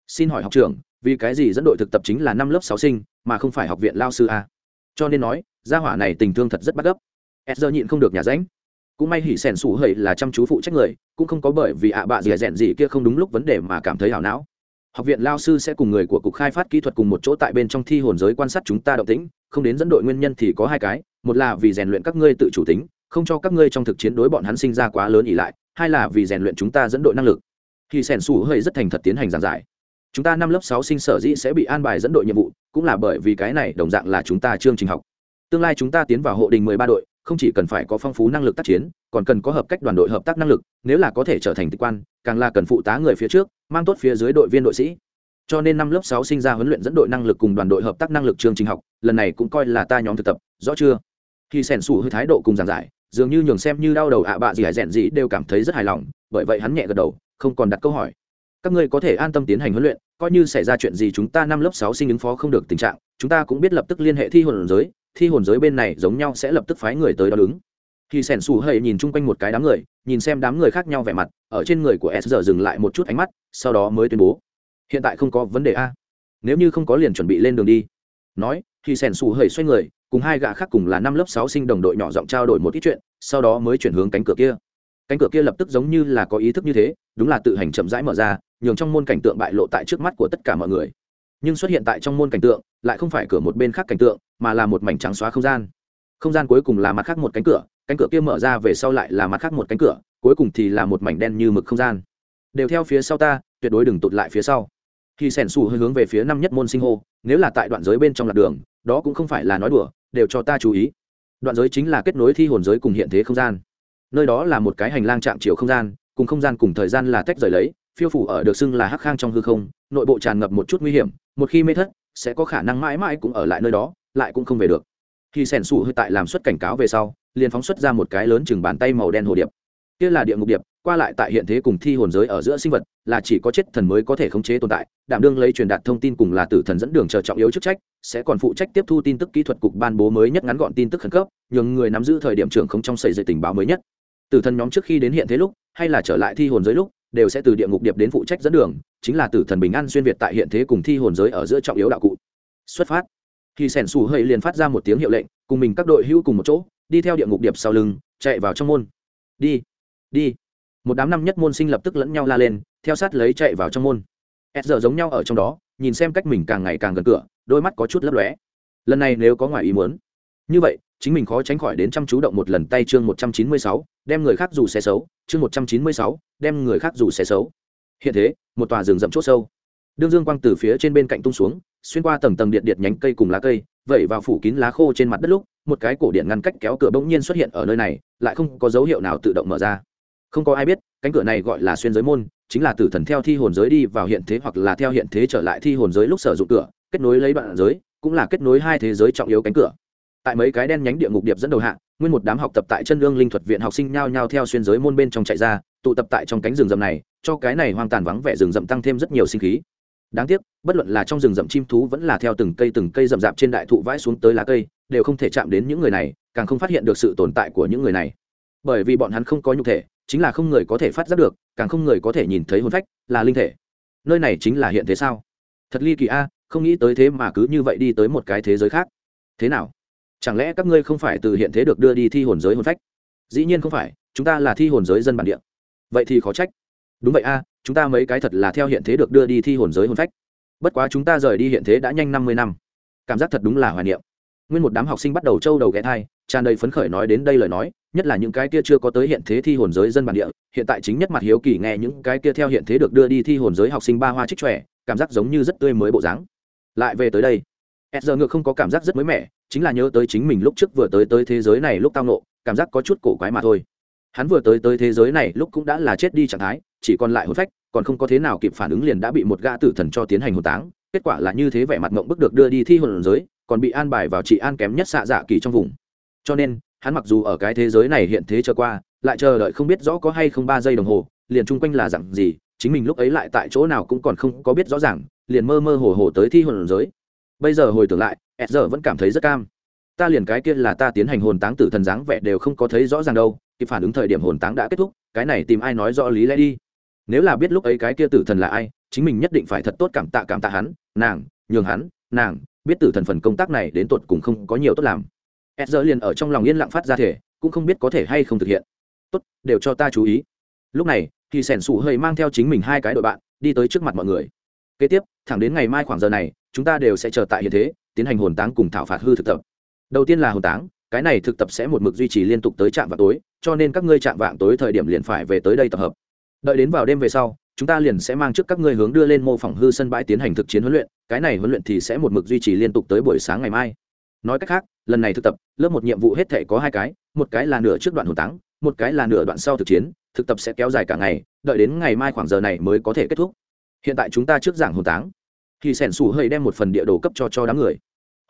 Xin hỏi học trưởng, vì cái gì dẫn đội thực tập chính là năm lớp sáu sinh, mà không phải học viện lao sư a? Cho nên nói, gia hỏa này tình thương thật rất bắt gấp. E giờ nhịn không được nhà ránh. Cũng may hỉ sẻn sủ hầy là chăm chú phụ trách người, cũng không có bởi vì ạ bạ dì rèn gì kia không đúng lúc vấn đề mà cảm thấy hảo não. Học viện lao sư sẽ cùng người của cục khai phát kỹ thuật cùng một chỗ tại bên trong thi hồn giới quan sát chúng ta động tĩnh, không đến dẫn đội nguyên nhân thì có hai cái một là vì rèn luyện các ngươi tự chủ tính, không cho các ngươi trong thực chiến đối bọn hắn sinh ra quá lớn ỉ lại. Hai là vì rèn luyện chúng ta dẫn đội năng lực. Khi sẻn sủ hơi rất thành thật tiến hành giảng giải. Chúng ta năm lớp sáu sinh sở dĩ sẽ bị an bài dẫn đội nhiệm vụ, cũng là bởi vì cái này, đồng dạng là chúng ta chương trình học. Tương lai chúng ta tiến vào hộ đình mười ba đội, không chỉ cần phải có phong phú năng lực tác chiến, còn cần có hợp cách đoàn đội hợp tác năng lực, nếu là có thể trở thành tịch quan, càng là cần phụ tá người phía trước, mang tốt phía dưới đội viên đội sĩ. Cho nên năm lớp sáu sinh ra huấn luyện dẫn đội năng lực cùng đoàn đội hợp tác năng lực chương trình học, lần này cũng coi là ta nhóm thực tập, rõ chưa? Thì sẻn sủ hơi thái độ cùng giảng giải, dường như nhường xem như đau đầu ạ bạ gì hải rèn gì đều cảm thấy rất hài lòng, bởi vậy hắn nhẹ gật đầu, không còn đặt câu hỏi. Các ngươi có thể an tâm tiến hành huấn luyện, coi như xảy ra chuyện gì chúng ta năm lớp sáu sinh ứng phó không được tình trạng, chúng ta cũng biết lập tức liên hệ thi hồn giới, thi hồn giới bên này giống nhau sẽ lập tức phái người tới đó đứng. Thì sẻn sủ hơi nhìn chung quanh một cái đám người, nhìn xem đám người khác nhau vẻ mặt, ở trên người của s giờ dừng lại một chút ánh mắt, sau đó mới tuyên bố. Hiện tại không có vấn đề a. Nếu như không có liền chuẩn bị lên đường đi. Nói thì sẻn sủ hơi xoay người cùng hai gã khác cùng là năm lớp sáu sinh đồng đội nhỏ giọng trao đổi một ít chuyện, sau đó mới chuyển hướng cánh cửa kia. Cánh cửa kia lập tức giống như là có ý thức như thế, đúng là tự hành chậm rãi mở ra, nhường trong môn cảnh tượng bại lộ tại trước mắt của tất cả mọi người. Nhưng xuất hiện tại trong môn cảnh tượng, lại không phải cửa một bên khác cảnh tượng, mà là một mảnh trắng xóa không gian. Không gian cuối cùng là mặt khác một cánh cửa cánh cửa kia mở ra về sau lại là mặt khác một cánh cửa, cuối cùng thì là một mảnh đen như mực không gian. Đều theo phía sau ta, tuyệt đối đừng tụt lại phía sau. Khi sẻn xù hơi hướng về phía năm nhất môn sinh hô, nếu là tại đoạn giới bên trong lạc đường, đó cũng không phải là nói đùa đều cho ta chú ý. Đoạn giới chính là kết nối thi hồn giới cùng hiện thế không gian. Nơi đó là một cái hành lang chạm chiều không gian, cùng không gian cùng thời gian là tách rời lấy, phiêu phủ ở được xưng là hắc khang trong hư không, nội bộ tràn ngập một chút nguy hiểm, một khi mê thất, sẽ có khả năng mãi mãi cũng ở lại nơi đó, lại cũng không về được. Khi sẻn sủ hơi tại làm xuất cảnh cáo về sau, liền phóng xuất ra một cái lớn chừng bàn tay màu đen hồ điệp. Kia là địa ngục điệp qua lại tại hiện thế cùng thi hồn giới ở giữa sinh vật, là chỉ có chết thần mới có thể khống chế tồn tại đảm đương lấy truyền đạt thông tin cùng là tử thần dẫn đường chờ trọng yếu chức trách, sẽ còn phụ trách tiếp thu tin tức kỹ thuật cục ban bố mới nhất ngắn gọn tin tức khẩn cấp, nhường người nắm giữ thời điểm trưởng không trong xây dựng tình báo mới nhất. Tử thần nhóm trước khi đến hiện thế lúc, hay là trở lại thi hồn giới lúc, đều sẽ từ địa ngục điệp đến phụ trách dẫn đường, chính là tử thần bình an xuyên việt tại hiện thế cùng thi hồn giới ở giữa trọng yếu đạo cụ. Xuất phát. Khi sẻn xù hơi liền phát ra một tiếng hiệu lệnh, cùng mình các đội hữu cùng một chỗ, đi theo địa ngục điệp sau lưng, chạy vào trong môn. Đi. Đi một đám năm nhất môn sinh lập tức lẫn nhau la lên, theo sát lấy chạy vào trong môn. S giờ giống nhau ở trong đó, nhìn xem cách mình càng ngày càng gần cửa, đôi mắt có chút lấp lóe. Lần này nếu có ngoài ý muốn, như vậy, chính mình khó tránh khỏi đến chăm chú động một lần tay chương một trăm chín mươi sáu, đem người khác dù xe xấu, chương một trăm chín mươi sáu, đem người khác dù xe xấu. Hiện thế, một tòa rừng rậm c h sâu. Đương dương quang từ phía trên bên cạnh tung xuống, xuyên qua tầng tầng điện điện nhánh cây cùng lá cây, vẩy vào phủ kín lá khô trên mặt đất lúc, một cái cổ điện ngăn cách kéo cửa bỗng nhiên xuất hiện ở nơi này, lại không có dấu hiệu nào tự động mở ra không có ai biết, cánh cửa này gọi là xuyên giới môn, chính là tử thần theo thi hồn giới đi vào hiện thế hoặc là theo hiện thế trở lại thi hồn giới lúc sử dụng cửa, kết nối lấy đoạn giới, cũng là kết nối hai thế giới trọng yếu cánh cửa. Tại mấy cái đen nhánh địa ngục điệp dẫn đầu hạng nguyên một đám học tập tại chân lương linh thuật viện học sinh nhao nhao theo xuyên giới môn bên trong chạy ra, tụ tập tại trong cánh rừng rậm này, cho cái này hoang tàn vắng vẻ rừng rậm tăng thêm rất nhiều sinh khí. Đáng tiếc, bất luận là trong rừng rậm chim thú vẫn là theo từng cây từng cây rậm rạp trên đại thụ vãi xuống tới lá cây, đều không thể chạm đến những người này, càng không phát hiện được sự tồn tại của những người này. Bởi vì bọn hắn không có nhục thể chính là không người có thể phát giác được, càng không người có thể nhìn thấy hồn phách là linh thể. Nơi này chính là hiện thế sao? Thật ly kỳ a, không nghĩ tới thế mà cứ như vậy đi tới một cái thế giới khác. Thế nào? Chẳng lẽ các ngươi không phải từ hiện thế được đưa đi thi hồn giới hồn phách? Dĩ nhiên không phải, chúng ta là thi hồn giới dân bản địa. Vậy thì khó trách. Đúng vậy a, chúng ta mấy cái thật là theo hiện thế được đưa đi thi hồn giới hồn phách. Bất quá chúng ta rời đi hiện thế đã nhanh năm mươi năm. Cảm giác thật đúng là hoài niệm. Nguyên một đám học sinh bắt đầu trâu đầu ghé thai, tràn đầy phấn khởi nói đến đây lời nói nhất là những cái kia chưa có tới hiện thế thi hồn giới dân bản địa, hiện tại chính nhất mặt hiếu kỳ nghe những cái kia theo hiện thế được đưa đi thi hồn giới học sinh ba hoa trích trẻ, cảm giác giống như rất tươi mới bộ dáng. Lại về tới đây s giờ ngược không có cảm giác rất mới mẻ, chính là nhớ tới chính mình lúc trước vừa tới tới thế giới này lúc tao nộ cảm giác có chút cổ quái mà thôi. Hắn vừa tới tới thế giới này lúc cũng đã là chết đi trạng thái, chỉ còn lại hôn phách, còn không có thế nào kịp phản ứng liền đã bị một gã tử thần cho tiến hành hồn táng, kết quả là như thế vẻ mặt mộng bức được đưa đi thi hồn giới, còn bị an bài vào trị an kém nhất xạ dạ kỳ trong vùng. Cho nên hắn mặc dù ở cái thế giới này hiện thế trở qua, lại chờ đợi không biết rõ có hay không ba giây đồng hồ, liền chung quanh là dặn gì, chính mình lúc ấy lại tại chỗ nào cũng còn không có biết rõ ràng, liền mơ mơ hồ hồ tới thi hồn giới. Bây giờ hồi tưởng lại s giờ vẫn cảm thấy rất cam. Ta liền cái kia là ta tiến hành hồn táng tử thần dáng vẻ đều không có thấy rõ ràng đâu, kịp phản ứng thời điểm hồn táng đã kết thúc, cái này tìm ai nói rõ lý lẽ đi. Nếu là biết lúc ấy cái kia tử thần là ai, chính mình nhất định phải thật tốt cảm tạ cảm tạ hắn, nàng, nhường hắn, nàng, biết tử thần phần công tác này đến tột cùng không có nhiều tốt làm s giờ liền ở trong lòng yên lặng phát ra thể, cũng không biết có thể hay không thực hiện. Tốt, đều cho ta chú ý. Lúc này, thì sẻn sủ hơi mang theo chính mình hai cái đội bạn, đi tới trước mặt mọi người. Kế tiếp, thẳng đến ngày mai khoảng giờ này, chúng ta đều sẽ chờ tại hiện thế, tiến hành hồn táng cùng thảo phạt hư thực tập. Đầu tiên là hồn táng, cái này thực tập sẽ một mực duy trì liên tục tới trạm vào tối, cho nên các ngươi trạm vạng tối thời điểm liền phải về tới đây tập hợp. Đợi đến vào đêm về sau, chúng ta liền sẽ mang trước các ngươi hướng đưa lên mô phỏng hư sân bãi tiến hành thực chiến huấn luyện, cái này huấn luyện thì sẽ một mực duy trì liên tục tới buổi sáng ngày mai. Nói cách khác lần này thực tập, lớp một nhiệm vụ hết thể có hai cái, một cái là nửa trước đoạn hồn táng, một cái là nửa đoạn sau thực chiến, thực tập sẽ kéo dài cả ngày, đợi đến ngày mai khoảng giờ này mới có thể kết thúc. Hiện tại chúng ta trước giảng hồn táng. Thì sẻn sủ hơi đem một phần địa đồ cấp cho cho đám người.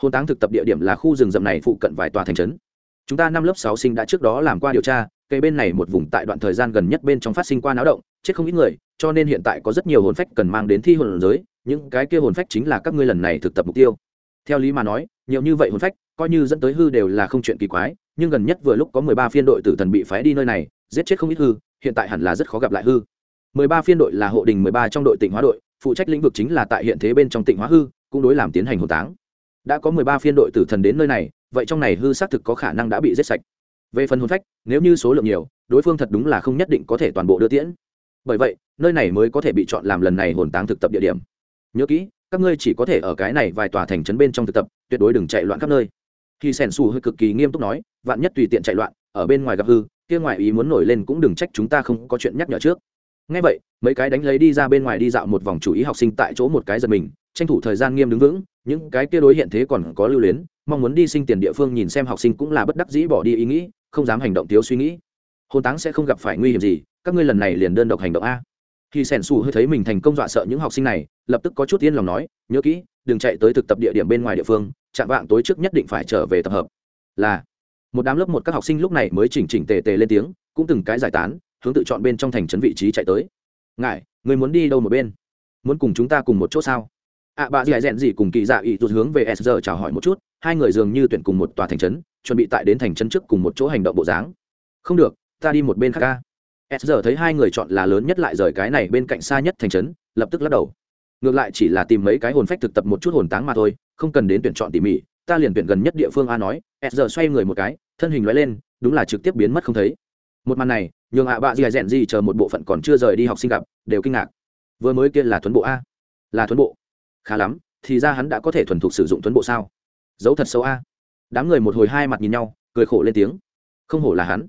Hồn táng thực tập địa điểm là khu rừng rậm này phụ cận vài tòa thành trấn. Chúng ta năm lớp sáu sinh đã trước đó làm qua điều tra, cây bên này một vùng tại đoạn thời gian gần nhất bên trong phát sinh qua náo động, chết không ít người, cho nên hiện tại có rất nhiều hồn phách cần mang đến thi hồn giới, những cái kia hồn phách chính là các ngươi lần này thực tập mục tiêu. Theo lý mà nói, nhiều như vậy hồn phách coi như dẫn tới hư đều là không chuyện kỳ quái, nhưng gần nhất vừa lúc có mười ba phiên đội tử thần bị phái đi nơi này, giết chết không ít hư, hiện tại hẳn là rất khó gặp lại hư. mười ba phiên đội là hộ đình mười ba trong đội tỉnh hóa đội, phụ trách lĩnh vực chính là tại hiện thế bên trong tỉnh hóa hư, cũng đối làm tiến hành hồn táng. Đã có mười ba phiên đội tử thần đến nơi này, vậy trong này hư xác thực có khả năng đã bị giết sạch. Về phần hồn phách, nếu như số lượng nhiều, đối phương thật đúng là không nhất định có thể toàn bộ đưa tiễn. Bởi vậy, nơi này mới có thể bị chọn làm lần này hồn táng thực tập địa điểm. Nhớ kỹ, các ngươi chỉ có thể ở cái này vài tòa thành trấn bên trong thực tập, tuyệt đối đừng chạy loạn khắp nơi thì sẻn xù hơi cực kỳ nghiêm túc nói, vạn nhất tùy tiện chạy loạn, ở bên ngoài gặp hư, kia ngoài ý muốn nổi lên cũng đừng trách chúng ta không có chuyện nhắc nhở trước. Ngay vậy, mấy cái đánh lấy đi ra bên ngoài đi dạo một vòng chủ ý học sinh tại chỗ một cái giật mình, tranh thủ thời gian nghiêm đứng vững, những cái kia đối hiện thế còn có lưu luyến, mong muốn đi sinh tiền địa phương nhìn xem học sinh cũng là bất đắc dĩ bỏ đi ý nghĩ, không dám hành động thiếu suy nghĩ. Hôn táng sẽ không gặp phải nguy hiểm gì, các ngươi lần này liền đơn độc hành động a. Khi sẻn xù hơi thấy mình thành công dọa sợ những học sinh này lập tức có chút yên lòng nói nhớ kỹ đừng chạy tới thực tập địa điểm bên ngoài địa phương chạm vạng tối trước nhất định phải trở về tập hợp. Là một đám lớp một các học sinh lúc này mới chỉnh chỉnh tề tề lên tiếng cũng từng cái giải tán hướng tự chọn bên trong thành trấn vị trí chạy tới. Ngại người muốn đi đâu một bên? Muốn cùng chúng ta cùng một chỗ sao? Ạ à, bà dì dẹn gì cùng kỳ dạ ý rút hướng về s giờ chào hỏi một chút hai người dường như tuyển cùng một tòa thành trấn chuẩn bị tại đến thành trấn trước cùng một chỗ hành động bộ dáng. Không được ta đi một bên khác ca. S giờ thấy hai người chọn là lớn nhất lại rời cái này bên cạnh xa nhất thành trấn lập tức lắc đầu ngược lại chỉ là tìm mấy cái hồn phách thực tập một chút hồn táng mà thôi không cần đến tuyển chọn tỉ mỉ ta liền tuyển gần nhất địa phương a nói. S giờ xoay người một cái thân hình loại lên đúng là trực tiếp biến mất không thấy. Một màn này nhường ạ bạ dì rèn gì chờ một bộ phận còn chưa rời đi học sinh gặp đều kinh ngạc. Vừa mới kia là thuấn bộ a. Là thuấn bộ. Khá lắm thì ra hắn đã có thể thuần thục sử dụng thuấn bộ sao? Dấu thật xấu a. Đám người một hồi hai mặt nhìn nhau cười khổ lên tiếng. Không hổ là hắn.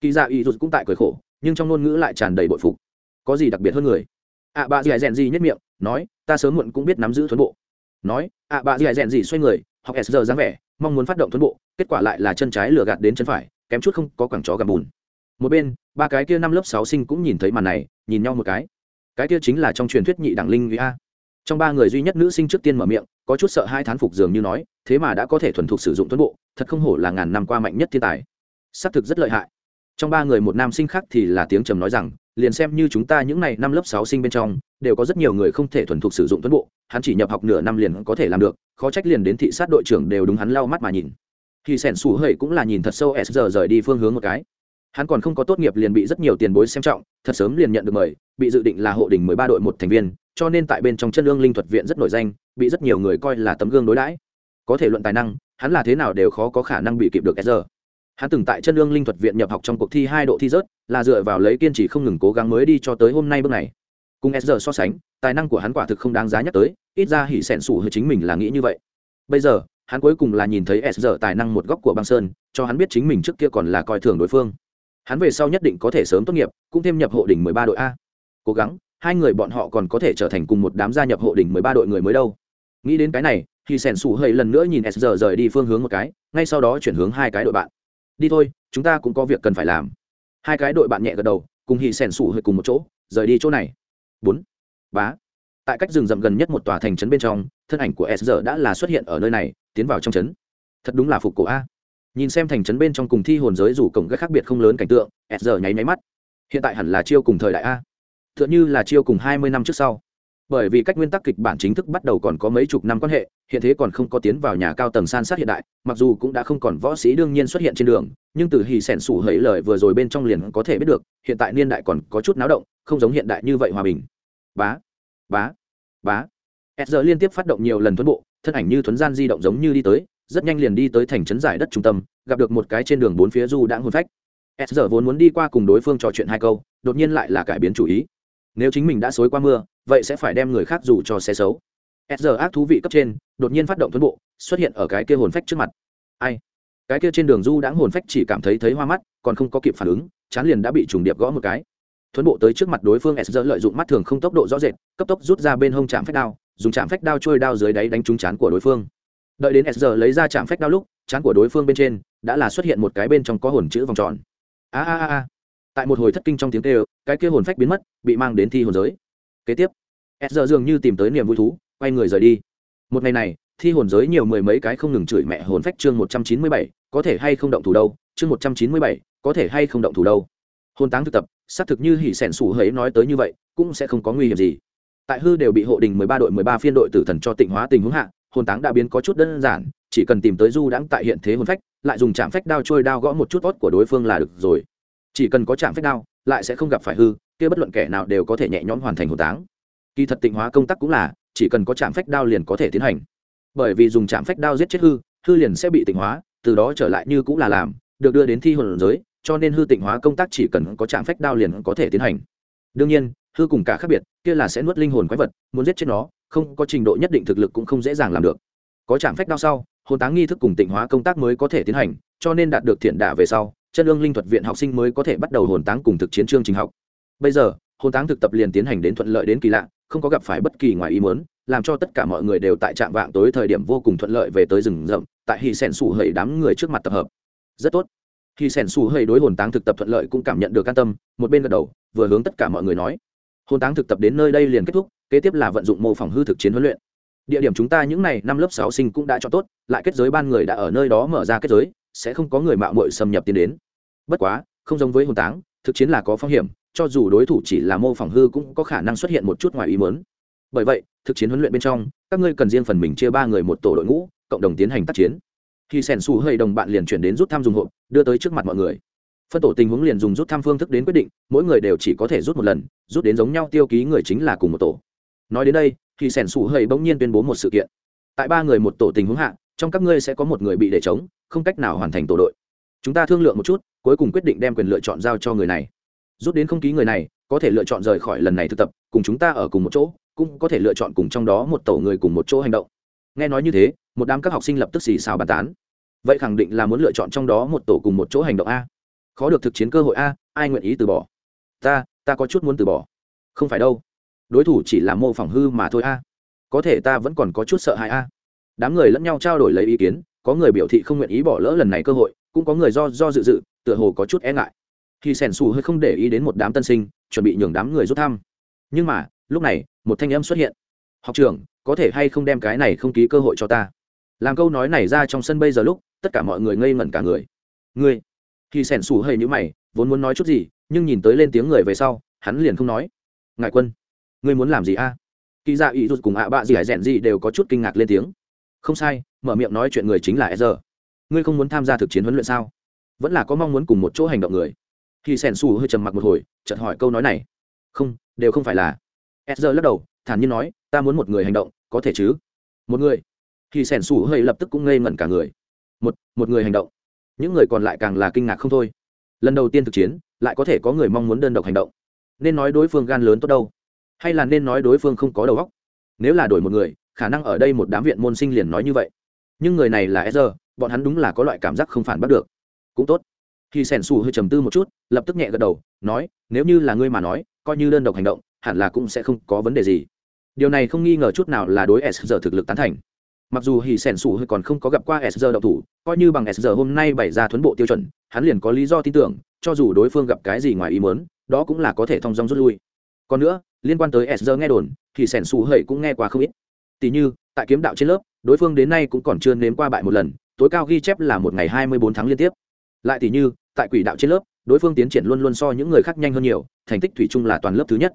Kỳ dạ y rụt cũng tại cười khổ nhưng trong ngôn ngữ lại tràn đầy bội phục. Có gì đặc biệt hơn người? Ạ à, bà dì gì nhất miệng nói ta sớm muộn cũng biết nắm giữ thuấn bộ. Nói ạ à, bà dì dẹn gì xoay người học s giờ dáng vẻ mong muốn phát động thuấn bộ kết quả lại là chân trái lừa gạt đến chân phải kém chút không có quảng chó gầm bùn. Một bên ba cái kia năm lớp sáu sinh cũng nhìn thấy màn này nhìn nhau một cái. Cái kia chính là trong truyền thuyết nhị đẳng linh vì a trong ba người duy nhất nữ sinh trước tiên mở miệng có chút sợ hai thán phục dường như nói thế mà đã có thể thuần thục sử dụng tuấn bộ thật không hổ là ngàn năm qua mạnh nhất thiên tài. Xác thực rất lợi hại. Trong ba người một nam sinh khác thì là tiếng trầm nói rằng liền xem như chúng ta những này năm lớp sáu sinh bên trong, đều có rất nhiều người không thể thuần thục sử dụng tuấn bộ, hắn chỉ nhập học nửa năm liền có thể làm được, khó trách liền đến thị sát đội trưởng đều đúng hắn lau mắt mà nhìn. Khi Sễn sủ Hợi cũng là nhìn thật sâu s giờ rời đi phương hướng một cái. Hắn còn không có tốt nghiệp liền bị rất nhiều tiền bối xem trọng, thật sớm liền nhận được mời, bị dự định là hộ đỉnh mười ba đội một thành viên, cho nên tại bên trong chân lương linh thuật viện rất nổi danh, bị rất nhiều người coi là tấm gương đối đãi. Có thể luận tài năng, hắn là thế nào đều khó có khả năng bị kịp được s giờ hắn từng tại chân lương linh thuật viện nhập học trong cuộc thi hai độ thi rớt, là dựa vào lấy kiên trì không ngừng cố gắng mới đi cho tới hôm nay bước này. Cùng s giờ so sánh, tài năng của hắn quả thực không đáng giá nhắc tới, ít ra hỉ sẻn sủ hơi chính mình là nghĩ như vậy. Bây giờ, hắn cuối cùng là nhìn thấy s giờ tài năng một góc của băng sơn, cho hắn biết chính mình trước kia còn là coi thường đối phương. Hắn về sau nhất định có thể sớm tốt nghiệp, cũng thêm nhập hộ đỉnh mười ba đội a. Cố gắng, hai người bọn họ còn có thể trở thành cùng một đám gia nhập hộ đỉnh mười ba đội người mới đâu. Nghĩ đến cái này thì sẻn sủ hơi lần nữa nhìn s giờ rời đi phương hướng một cái, ngay sau đó chuyển hướng hai cái đội bạn đi thôi, chúng ta cũng có việc cần phải làm. Hai cái đội bạn nhẹ gật đầu, cùng hì sẻn sủ hơi cùng một chỗ, rời đi chỗ này. Bốn. Bá. Tại cách rừng rậm gần nhất một tòa thành trấn bên trong, thân ảnh của s giờ đã là xuất hiện ở nơi này, tiến vào trong trấn. Thật đúng là phục cổ a. Nhìn xem thành trấn bên trong cùng thi hồn giới rủ cổng các khác biệt không lớn cảnh tượng, s giờ nháy máy mắt. Hiện tại hẳn là chiêu cùng thời đại a. T h ư ợ n như là chiêu cùng hai mươi năm trước sau bởi vì cách nguyên tắc kịch bản chính thức bắt đầu còn có mấy chục năm quan hệ, hiện thế còn không có tiến vào nhà cao tầng san sát hiện đại, mặc dù cũng đã không còn võ sĩ đương nhiên xuất hiện trên đường, nhưng từ hì sẻn sủ hẫy lời vừa rồi bên trong liền có thể biết được, hiện tại niên đại còn có chút náo động, không giống hiện đại như vậy hòa bình. Bá bá bá. S giờ liên tiếp phát động nhiều lần thuấn bộ, thân ảnh như thuấn gian di động giống như đi tới, rất nhanh liền đi tới thành trấn giải đất trung tâm, gặp được một cái trên đường bốn phía du đã hôn phách. S giờ vốn muốn đi qua cùng đối phương trò chuyện hai câu, đột nhiên lại là cải biến chủ ý nếu chính mình đã xối qua mưa, vậy sẽ phải đem người khác dù cho xe xấu. S giờ ác thú vị cấp trên, đột nhiên phát động tuấn bộ, xuất hiện ở cái kia hồn phách trước mặt. Ai? Cái kia trên đường du đãng hồn phách chỉ cảm thấy thấy hoa mắt, còn không có kịp phản ứng, chán liền đã bị trùng điệp gõ một cái. Thuấn bộ tới trước mặt đối phương s lợi dụng mắt thường không tốc độ rõ rệt, cấp tốc rút ra bên hông chạm phách đao, dùng chạm phách đao trôi đao dưới đáy đánh trúng chán của đối phương. Đợi đến s lấy ra chạm phách đao lúc, chán của đối phương bên trên đã là xuất hiện một cái bên trong có hồn chữ vòng tròn. A a a a tại một hồi thất kinh trong tiếng kêu, cái kia hồn phách biến mất, bị mang đến thi hồn giới. Kế tiếp, s dường như tìm tới niềm vui thú, quay người rời đi. Một ngày này, thi hồn giới nhiều mười mấy cái không ngừng chửi mẹ hồn phách chương một trăm chín mươi bảy, có thể hay không động thủ đâu? Chương một trăm chín mươi bảy, có thể hay không động thủ đâu? Hồn táng thực tập, xác thực như hỉ sẻn sủ hấy nói tới như vậy, cũng sẽ không có nguy hiểm gì. Tại hư đều bị hộ đình mười ba đội mười ba phiên đội tử thần cho tịnh hóa tình huống hạ, hồn táng đã biến có chút đơn giản, chỉ cần tìm tới du đãng tại hiện thế hồn phách, lại dùng chạm phách đao trôi đao gõ một chút tốt của đối phương là được rồi chỉ cần có chạm phách đao, lại sẽ không gặp phải hư, kia bất luận kẻ nào đều có thể nhẹ nhõm hoàn thành hồn táng. Kỳ thật tịnh hóa công tác cũng là, chỉ cần có chạm phách đao liền có thể tiến hành. Bởi vì dùng chạm phách đao giết chết hư hư liền sẽ bị tịnh hóa, từ đó trở lại như cũng là làm, được đưa đến thi hồn giới, cho nên hư tịnh hóa công tác chỉ cần có chạm phách đao liền có thể tiến hành. Đương nhiên, hư cùng cả khác biệt, kia là sẽ nuốt linh hồn quái vật, muốn giết chết nó, không có trình độ nhất định thực lực cũng không dễ dàng làm được. Có chạm phách đao sau, hồn táng nghi thức cùng tịnh hóa công tác mới có thể tiến hành, cho nên đạt được thiện đả về sau chân ương linh thuật viện học sinh mới có thể bắt đầu hồn táng cùng thực chiến chương trình học. Bây giờ, hồn táng thực tập liền tiến hành đến thuận lợi đến kỳ lạ, không có gặp phải bất kỳ ngoài ý muốn, làm cho tất cả mọi người đều tại trạm vạng tối thời điểm vô cùng thuận lợi về tới rừng rậm, tại hì sẻn sủ hầy đám người trước mặt tập hợp. Rất tốt. Hì sẻn sủ hầy đối hồn táng thực tập thuận lợi cũng cảm nhận được an tâm, một bên gật đầu, vừa hướng tất cả mọi người nói. Hồn táng thực tập đến nơi đây liền kết thúc, kế tiếp là vận dụng mô phỏng hư thực chiến huấn luyện. Địa điểm chúng ta những n à y năm lớp sáu sinh cũng đã cho tốt, lại kết giới ban người đã ở nơi đó mở ra kết giới, sẽ không có người mạo mội xâm nhập tiến đến bất quá, không giống với hồn táng, thực chiến là có phong hiểm, cho dù đối thủ chỉ là mô phỏng hư cũng có khả năng xuất hiện một chút ngoài ý mớn bởi vậy, thực chiến huấn luyện bên trong, các ngươi cần riêng phần mình chia ba người một tổ đội ngũ, cộng đồng tiến hành tác chiến. Khi sẻn xù hơi đồng bạn liền chuyển đến rút thăm dùng hộp, đưa tới trước mặt mọi người. Phân tổ tình huống liền dùng rút thăm phương thức đến quyết định, mỗi người đều chỉ có thể rút một lần, rút đến giống nhau tiêu ký người chính là cùng một tổ. Nói đến đây thì sẻn xù hơi bỗng nhiên tuyên bố một sự kiện. Tại ba người một tổ tình huống hạ, trong các ngươi sẽ có một người bị để chống không cách nào hoàn thành tổ đội. Chúng ta thương lượng một chút cuối cùng quyết định đem quyền lựa chọn giao cho người này. Rút đến không ký người này, có thể lựa chọn rời khỏi lần này thực tập, cùng chúng ta ở cùng một chỗ, cũng có thể lựa chọn cùng trong đó một tổ người cùng một chỗ hành động. Nghe nói như thế, một đám các học sinh lập tức xì xào bàn tán. Vậy khẳng định là muốn lựa chọn trong đó một tổ cùng một chỗ hành động a. Khó được thực chiến cơ hội a, ai nguyện ý từ bỏ? Ta ta có chút muốn từ bỏ. Không phải đâu. Đối thủ chỉ là mô phỏng hư mà thôi a. Có thể ta vẫn còn có chút sợ hãi a. Đám người lẫn nhau trao đổi lấy ý kiến, có người biểu thị không nguyện ý bỏ lỡ lần này cơ hội cũng có người do do dự dự, tựa hồ có chút e ngại. Khi sẻn xù hơi không để ý đến một đám tân sinh, chuẩn bị nhường đám người rút thăm. Nhưng mà, lúc này, một thanh âm xuất hiện. Học trưởng, có thể hay không đem cái này không ký cơ hội cho ta? Làm câu nói này ra trong sân bây giờ lúc, tất cả mọi người ngây ngẩn cả người. Ngươi? Khi sẻn xù hơi nhữ mày, vốn muốn nói chút gì, nhưng nhìn tới lên tiếng người về sau, hắn liền không nói. Ngại quân, ngươi muốn làm gì a? Kỳ dạ ý rụt cùng ạ bạ gì hải rèn gì đều có chút kinh ngạc lên tiếng. Không sai, mở miệng nói chuyện người chính là e giờ ngươi không muốn tham gia thực chiến huấn luyện sao? Vẫn là có mong muốn cùng một chỗ hành động người. Khi sẻn xù hơi trầm mặc một hồi, chợt hỏi câu nói này. Không, đều không phải là. E lắc đầu, thản nhiên nói, ta muốn một người hành động, có thể chứ? Một người. Khi sẻn xù hơi lập tức cũng ngây ngẩn cả người. Một một người hành động. Những người còn lại càng là kinh ngạc không thôi. Lần đầu tiên thực chiến, lại có thể có người mong muốn đơn độc hành động. Nên nói đối phương gan lớn tốt đâu? Hay là nên nói đối phương không có đầu óc? Nếu là đổi một người, khả năng ở đây một đám viện môn sinh liền nói như vậy. Nhưng người này là sr bọn hắn đúng là có loại cảm giác không phản bắt được. Cũng tốt. Khi sẻn xù hơi trầm tư một chút, lập tức nhẹ gật đầu, nói, nếu như là ngươi mà nói, coi như đơn độc hành động, hẳn là cũng sẽ không có vấn đề gì. Điều này không nghi ngờ chút nào là đối s giờ thực lực tán thành. Mặc dù hì sẻn sủ hơi còn không có gặp qua s giờ đậu thủ, coi như bằng s giờ hôm nay bày ra thuấn bộ tiêu chuẩn, hắn liền có lý do tin tưởng, cho dù đối phương gặp cái gì ngoài ý muốn, đó cũng là có thể thong dong rút lui. Còn nữa, liên quan tới s giờ nghe đồn thì sẻn sủ hơi cũng nghe qua không ít. Tỷ như, tại kiếm đạo trên lớp, đối phương đến nay cũng còn chưa nếm qua bại một lần tối cao ghi chép là một ngày hai mươi bốn tháng liên tiếp. Lại tỷ như, tại quỷ đạo trên lớp, đối phương tiến triển luôn luôn so những người khác nhanh hơn nhiều, thành tích thủy chung là toàn lớp thứ nhất.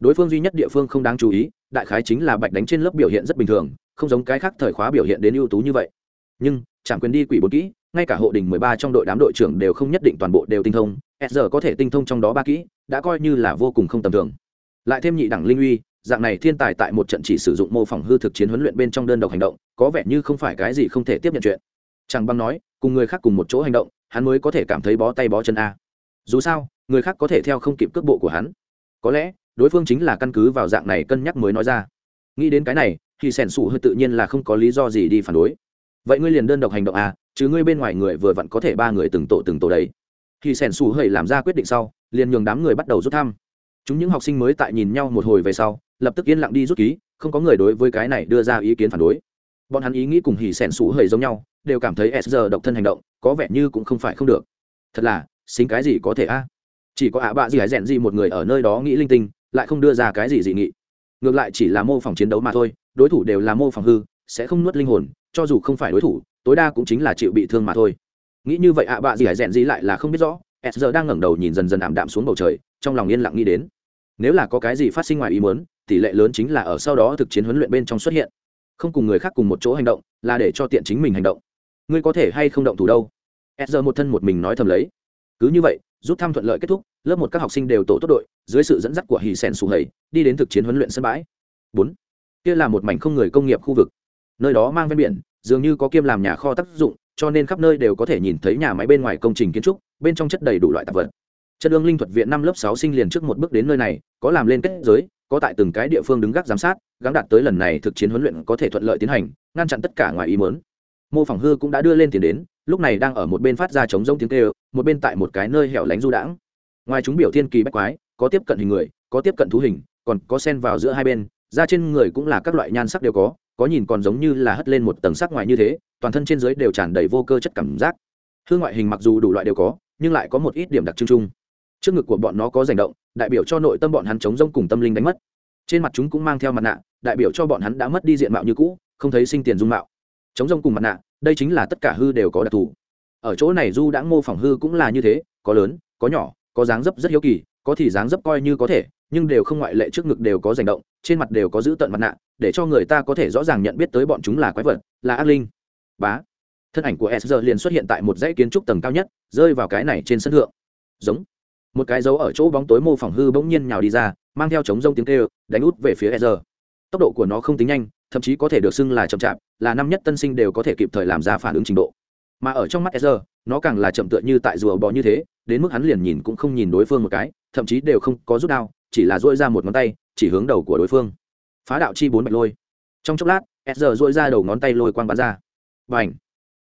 Đối phương duy nhất địa phương không đáng chú ý, đại khái chính là bạch đánh trên lớp biểu hiện rất bình thường, không giống cái khác thời khóa biểu hiện đến ưu tú như vậy. Nhưng, chẳng quyền đi quỷ bốn kỹ, ngay cả hộ đình mười ba trong đội đám đội trưởng đều không nhất định toàn bộ đều tinh thông, s giờ có thể tinh thông trong đó ba kỹ, đã coi như là vô cùng không tầm thường. Lại thêm nhị đẳng linh uy, dạng này thiên tài tại một trận chỉ sử dụng mô phỏng hư thực chiến huấn luyện bên trong đơn độc hành động, có vẻ như không phải cái gì không thể tiếp nhận chuyện chẳng bằng nói, cùng người khác cùng một chỗ hành động, hắn mới có thể cảm thấy bó tay bó chân a. Dù sao, người khác có thể theo không kịp cước bộ của hắn. Có lẽ, đối phương chính là căn cứ vào dạng này cân nhắc mới nói ra. Nghĩ đến cái này, thì sẻn sủ hơi tự nhiên là không có lý do gì đi phản đối. Vậy ngươi liền đơn độc hành động à chứ ngươi bên ngoài người vừa vặn có thể ba người từng tổ từng tổ đấy. Thì sẻn sủ hơi làm ra quyết định sau, liền nhường đám người bắt đầu rút thăm. Chúng những học sinh mới tại nhìn nhau một hồi về sau, lập tức yên lặng đi rút ký, không có người đối với cái này đưa ra ý kiến phản đối bọn hắn ý nghĩ cùng hỉ sẻn sủ hơi giống nhau, đều cảm thấy s độc thân hành động, có vẻ như cũng không phải không được. Thật là, xính cái gì có thể a? Chỉ có ạ bạ gì hãy rèn gì một người ở nơi đó nghĩ linh tinh, lại không đưa ra cái gì dị nghị. Ngược lại chỉ là mô phỏng chiến đấu mà thôi, đối thủ đều là mô phỏng hư, sẽ không nuốt linh hồn, cho dù không phải đối thủ, tối đa cũng chính là chịu bị thương mà thôi. Nghĩ như vậy ạ bạ gì hãy rèn gì lại là không biết rõ, s giờ đang ngẩng đầu nhìn dần dần ảm đạm xuống bầu trời, trong lòng yên lặng nghĩ đến. Nếu là có cái gì phát sinh ngoài ý muốn, tỷ lệ lớn chính là ở sau đó thực chiến huấn luyện bên trong xuất hiện không cùng người khác cùng một chỗ hành động, là để cho tiện chính mình hành động. Ngươi có thể hay không động thủ đâu? S giờ một thân một mình nói thầm lấy. Cứ như vậy, rút thăm thuận lợi kết thúc, lớp một các học sinh đều tổ tốt đội, dưới sự dẫn dắt của hì sen sù hầy, đi đến thực chiến huấn luyện sân bãi. Bốn. Kia là một mảnh không người công nghiệp khu vực. Nơi đó mang ven biển, dường như có kiêm làm nhà kho tác dụng, cho nên khắp nơi đều có thể nhìn thấy nhà máy bên ngoài công trình kiến trúc, bên trong chất đầy đủ loại tạp vật. Chất ương linh thuật viện năm lớp sáu sinh liền trước một bước đến nơi này, có làm lên kết giới có tại từng cái địa phương đứng gác giám sát gắn đạt tới lần này thực chiến huấn luyện có thể thuận lợi tiến hành, ngăn chặn tất cả ngoài ý mớn mô phỏng hư cũng đã đưa lên tiền đến, lúc này đang ở một bên phát ra chống rông tiếng kêu, một bên tại một cái nơi hẻo lánh du đãng. Ngoài chúng biểu thiên kỳ bách quái, có tiếp cận hình người, có tiếp cận thú hình, còn có sen vào giữa hai bên, da trên người cũng là các loại nhan sắc đều có có nhìn còn giống như là hất lên một tầng sắc ngoài như thế, toàn thân trên dưới đều tràn đầy vô cơ chất cảm giác. Hư ngoại hình mặc dù đủ loại đều có, nhưng lại có một ít điểm đặc trưng chung trước ngực của bọn nó có rành động, đại biểu cho nội tâm bọn hắn chống rông cùng tâm linh đánh mất. Trên mặt chúng cũng mang theo mặt nạ, đại biểu cho bọn hắn đã mất đi diện mạo như cũ, không thấy sinh tiền dung mạo. Chống rông cùng mặt nạ, đây chính là tất cả hư đều có đặc thù. Ở chỗ này du đã mô phỏng hư cũng là như thế, có lớn, có nhỏ, có dáng dấp rất hiếu kỳ, có thì dáng dấp coi như có thể, nhưng đều không ngoại lệ trước ngực đều có rành động, trên mặt đều có giữ tận mặt nạ, để cho người ta có thể rõ ràng nhận biết tới bọn chúng là quái vật, là ác linh. Bá. Thân ảnh của s liền xuất hiện tại một dãy kiến trúc tầng cao nhất, rơi vào cái này trên sân thượng. Giống một cái dấu ở chỗ bóng tối mô phỏng hư bỗng nhiên nhào đi ra, mang theo chống rông tiếng kêu, đánh út về phía s tốc độ của nó không tính nhanh, thậm chí có thể được xưng là chậm chạp, là năm nhất tân sinh đều có thể kịp thời làm ra phản ứng trình độ. Mà ở trong mắt s nó càng là chậm tựa như tại rùa bò như thế, đến mức hắn liền nhìn cũng không nhìn đối phương một cái, thậm chí đều không có rút đao, chỉ là dỗi ra một ngón tay, chỉ hướng đầu của đối phương. Phá đạo chi bốn bạch lôi. Trong chốc lát s giờ dỗi ra đầu ngón tay lôi quang bắn ra. Và ảnh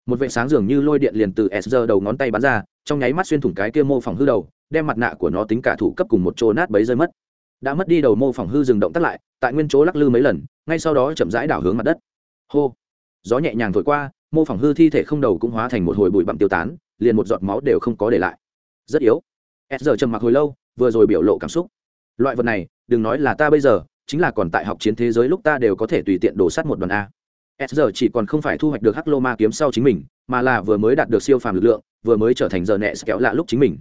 một vệ sáng dường như lôi điện liền từ s giờ đầu ngón tay bắn ra, trong nháy mắt xuyên thủng cái kia mô phỏng hư đầu đem mặt nạ của nó tính cả thủ cấp cùng một chỗ nát bấy rơi mất. Đã mất đi đầu mô phỏng hư dừng động tắt lại, tại nguyên chỗ lắc lư mấy lần, ngay sau đó chậm rãi đảo hướng mặt đất. Hô! Gió nhẹ nhàng thổi qua, mô phỏng hư thi thể không đầu cũng hóa thành một hồi bụi bặm tiêu tán, liền một giọt máu đều không có để lại. Rất yếu. S giờ trầm mặc hồi lâu, vừa rồi biểu lộ cảm xúc. Loại vật này, đừng nói là ta bây giờ, chính là còn tại học chiến thế giới lúc ta đều có thể tùy tiện đổ sắt một đoàn a. S giờ chỉ còn không phải thu hoạch được hắc lô ma kiếm sau chính mình, mà là vừa mới đạt được siêu phàm lực lượng, vừa mới trở thành giờ nẹ kéo lạ lúc chính mình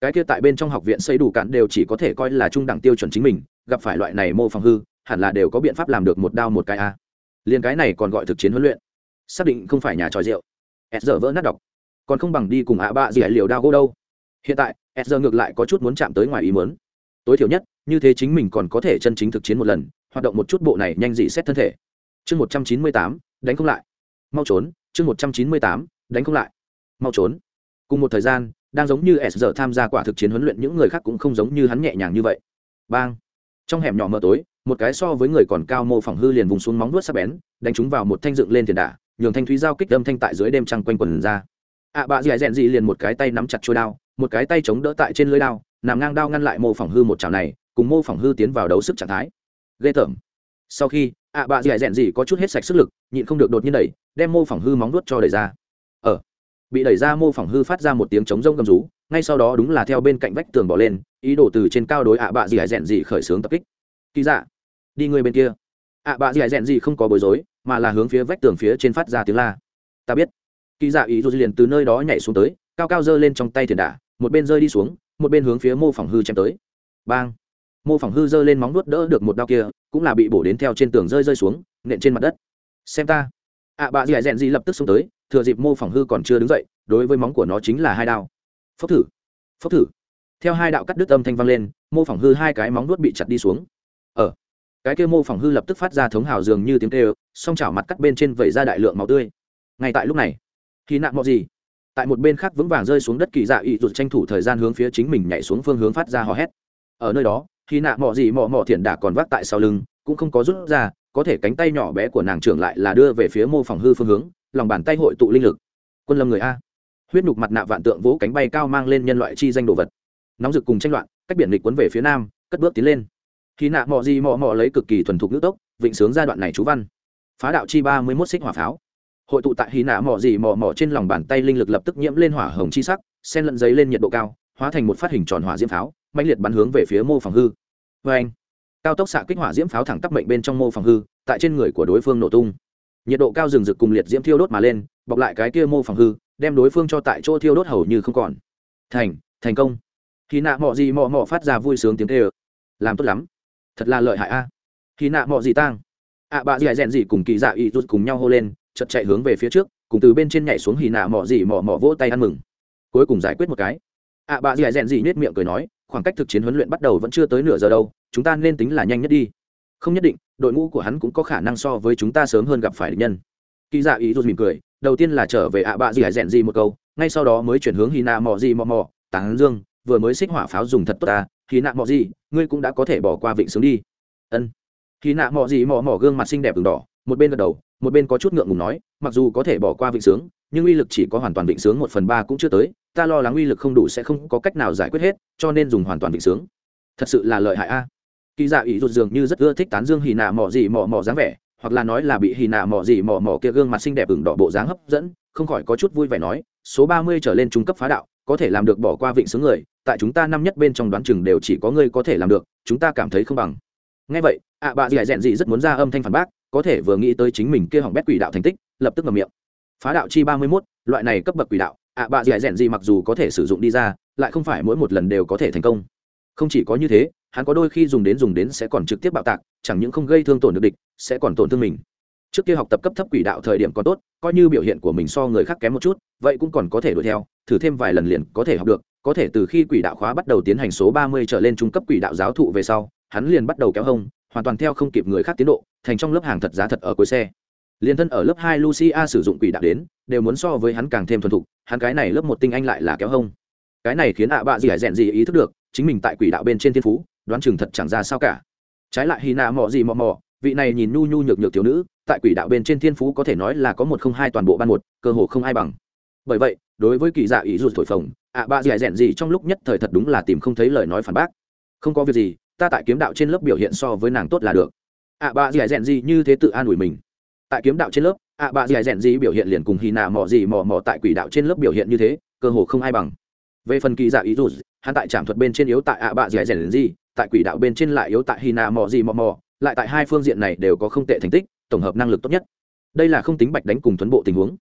cái kia tại bên trong học viện xây đủ cạn đều chỉ có thể coi là trung đẳng tiêu chuẩn chính mình, gặp phải loại này mô phỏng hư, hẳn là đều có biện pháp làm được một đao một cái a. Liền cái này còn gọi thực chiến huấn luyện. Xác định không phải nhà tròi rượu. S giờ vỡ nát đọc. Còn không bằng đi cùng ạ bạ gì hãy liều đao gỗ đâu. Hiện tại s giờ ngược lại có chút muốn chạm tới ngoài ý muốn. Tối thiểu nhất, như thế chính mình còn có thể chân chính thực chiến một lần, hoạt động một chút bộ này nhanh dị xét thân thể. Chương một trăm chín mươi tám, đánh không lại. Mau trốn. Chương một trăm chín mươi tám, đánh không lại. Mau trốn. Cùng một thời gian đang giống như s giờ tham gia quả thực chiến huấn luyện những người khác cũng không giống như hắn nhẹ nhàng như vậy. Bang. Trong hẻm nhỏ mờ tối một cái so với người còn cao mô phỏng hư liền vùng xuống móng vuốt sắc bén đánh chúng vào một thanh dựng lên tiền đả nhường thanh thúy giao kích âm thanh tại dưới đêm trăng quanh quần ra. Ạ à, bà dì rèn dị liền một cái tay nắm chặt trôi đao một cái tay chống đỡ tại trên lưới đao nằm ngang đao ngăn lại mô phỏng hư một chảo này cùng mô phỏng hư tiến vào đấu sức trạng thái. Ghê tởm. Sau khi ạ à, bà dì rèn dị có chút hết sạch sức lực nhịn không được đột nhiên đẩy đem mô phỏng hư móng vuốt cho đẩy ra. Ở bị đẩy ra mô phỏng hư phát ra một tiếng chống rông gầm rú ngay sau đó đúng là theo bên cạnh vách tường bỏ lên ý đồ từ trên cao đối ạ à, bạ dì hải rèn dị khởi xướng tập kích. Kỳ dạ đi người bên kia. ạ à, bạ dì hải rèn dị không có bối rối mà là hướng phía vách tường phía trên phát ra tiếng la. Ta biết. Kỳ dạ ý dù liền từ nơi đó nhảy xuống tới cao cao giơ lên trong tay thiền đả một bên rơi đi xuống một bên hướng phía mô phỏng hư chém tới. Bang. Mô phỏng hư giơ lên móng nuốt đỡ được một đao kia cũng là bị bổ đến theo trên tường rơi rơi xuống nện trên mặt đất. Xem ta. ạ à, bạ dì rèn dì lập tức xuống tới thừa dịp mô phỏng hư còn chưa đứng dậy, đối với móng của nó chính là hai đao. Phốc thử phốc thử. Theo hai đạo cắt đứt âm thanh vang lên, mô phỏng hư hai cái móng nuốt bị chặt đi xuống. Ở cái kia mô phỏng hư lập tức phát ra thống hào dường như tiếng kêu, song chảo mặt cắt bên trên vẩy ra đại lượng máu tươi. Ngay tại lúc này khi nạn mọi gì tại một bên khác vững vàng rơi xuống đất kỳ dạ ị rụt tranh thủ thời gian hướng phía chính mình nhảy xuống phương hướng phát ra hò hét. Ở nơi đó khi nạ mọ gì mọ mọ thiện đả còn vác tại sau lưng, cũng không có rút ra, có thể cánh tay nhỏ bé của nàng trưởng lại là đưa về phía mô phỏng hư phương hướng lòng bàn tay hội tụ linh lực. Quân lâm người a. Huyết nhục mặt nạ vạn tượng vỗ cánh bay cao mang lên nhân loại chi danh đồ vật. Nóng rực cùng tranh loạn, cách biển lịch quấn về phía nam, cất bước tiến lên. Khi nạ mò gì mò mò lấy cực kỳ thuần thục nước tốc, vịnh sướng giai đoạn này chú văn. Phá đạo chi ba mươi mốt xích hỏa pháo. Hội tụ tại hy nạ mò gì mò mò trên lòng bàn tay linh lực lập tức nhiễm lên hỏa hồng chi sắc sen lẫn giấy lên nhiệt độ cao, hóa thành một phát hình tròn hỏa diễm pháo mạnh liệt bắn hướng về phía mô phòng hư. Vê anh cao tốc xạ kích hỏa diễm pháo thẳng tắp mệnh bên trong mô phòng hư, tại trên người của đối phương nổ tung nhiệt độ cao rừng rực cùng liệt diễm thiêu đốt mà lên bọc lại cái kia mô phòng hư đem đối phương cho tại chỗ thiêu đốt hầu như không còn. Thành thành công. Khi nạ mọ gì mọ mọ phát ra vui sướng tiếng tê làm tốt lắm. Thật là lợi hại a. Khi nạ mọ gì tang. Ạ à, bà dì rèn gì cùng kỳ dạ y rút cùng nhau hô lên chật chạy hướng về phía trước cùng từ bên trên nhảy xuống hì nạ mọ gì mọ mọ vỗ tay ăn mừng. Cuối cùng giải quyết một cái. Ạ à, bà dì rèn gì nết miệng cười nói khoảng cách thực chiến huấn luyện bắt đầu vẫn chưa tới nửa giờ đâu chúng ta nên tính là nhanh nhất đi. Không nhất định đội ngũ của hắn cũng có khả năng so với chúng ta sớm hơn gặp phải địch nhân. Kỳ dạ ý rút mỉm cười, đầu tiên là trở về ạ à bạ gì hải rèn gì một câu, ngay sau đó mới chuyển hướng hy nạ mò gì mò mò tán dương, vừa mới xích hỏa pháo dùng thật tốt ta hy nạ mò gì, ngươi cũng đã có thể bỏ qua vịnh sướng đi. Ân. Hy nạ mò gì mò mò gương mặt xinh đẹp đường đỏ, một bên gật đầu, một bên có chút ngượng ngùng nói, mặc dù có thể bỏ qua vịnh sướng, nhưng uy lực chỉ có hoàn toàn vịnh sướng một phần ba cũng chưa tới, ta lo lắng uy lực không đủ sẽ không có cách nào giải quyết hết, cho nên dùng hoàn toàn vịnh sướng. Thật sự là lợi hại a kỳ dạ ý rụt dường như rất ưa thích tán dương hì nạ mỏ gì mỏ mỏ dáng vẻ, hoặc là nói là bị hì nạ mỏ gì mỏ mỏ kia gương mặt xinh đẹp ửng đỏ bộ dáng hấp dẫn, không khỏi có chút vui vẻ nói, số ba mươi trở lên trung cấp phá đạo, có thể làm được bỏ qua vịnh xướng người, tại chúng ta năm nhất bên trong đoán chừng đều chỉ có ngươi có thể làm được, chúng ta cảm thấy không bằng. Ngay vậy, ạ bà dì dẹn dị rất muốn ra âm thanh phản bác, có thể vừa nghĩ tới chính mình kia hỏng bét quỷ đạo thành tích, lập tức ngậm miệng. Phá đạo chi ba mươi mốt, loại này cấp bậc quỷ đạo, ạ bà dì dẹn dị mặc dù có thể sử dụng đi ra, lại không phải mỗi một lần đều có thể thành công. Không chỉ có như thế hắn có đôi khi dùng đến dùng đến sẽ còn trực tiếp bạo tạc, chẳng những không gây thương tổn được địch, sẽ còn tổn thương mình. Trước kia học tập cấp thấp quỷ đạo thời điểm còn tốt, coi như biểu hiện của mình so người khác kém một chút, vậy cũng còn có thể đuổi theo, thử thêm vài lần liền có thể học được, có thể từ khi quỷ đạo khóa bắt đầu tiến hành số ba mươi trở lên trung cấp quỷ đạo giáo thụ về sau, hắn liền bắt đầu kéo hông, hoàn toàn theo không kịp người khác tiến độ, thành trong lớp hàng thật giá thật ở cuối xe. Liền thân ở lớp hai lucia sử dụng quỷ đạo đến, đều muốn so với hắn càng thêm thuần thục, hắn cái này lớp một tinh anh lại là kéo hông. Cái này khiến ạ bạ gì hải rèn gì ý thức được, chính mình tại quỷ đạo bên trên thiên phú đoán chừng thật chẳng ra sao cả. Trái lại hy nạ mò gì mò mò vị này nhìn nhu nhu nhược nhược thiếu nữ, tại quỷ đạo bên trên thiên phú có thể nói là có một không hai toàn bộ ban một, cơ hồ không ai bằng. Bởi vậy, đối với kỳ dạ ý rụt thổi phồng, ạ bà gì rèn gì trong lúc nhất thời thật đúng là tìm không thấy lời nói phản bác. Không có việc gì, ta tại kiếm đạo trên lớp biểu hiện so với nàng tốt là được. Ạ bà gì rèn gì như thế tự an ủi mình. Tại kiếm đạo trên lớp, ạ bà gì rèn gì biểu hiện liền cùng hy nạ mò gì mò mò tại quỷ đạo trên lớp biểu hiện như thế, cơ hồ không ai bằng. Về phần kỳ dạ ý rụt, hắn tại trạm thuật bên trên yếu tại ạ bạ dẻ dẻ gì tại quỷ đạo bên trên lại yếu tại hina nà mò gì mò mò, lại tại hai phương diện này đều có không tệ thành tích, tổng hợp năng lực tốt nhất. Đây là không tính bạch đánh cùng tuấn bộ tình huống.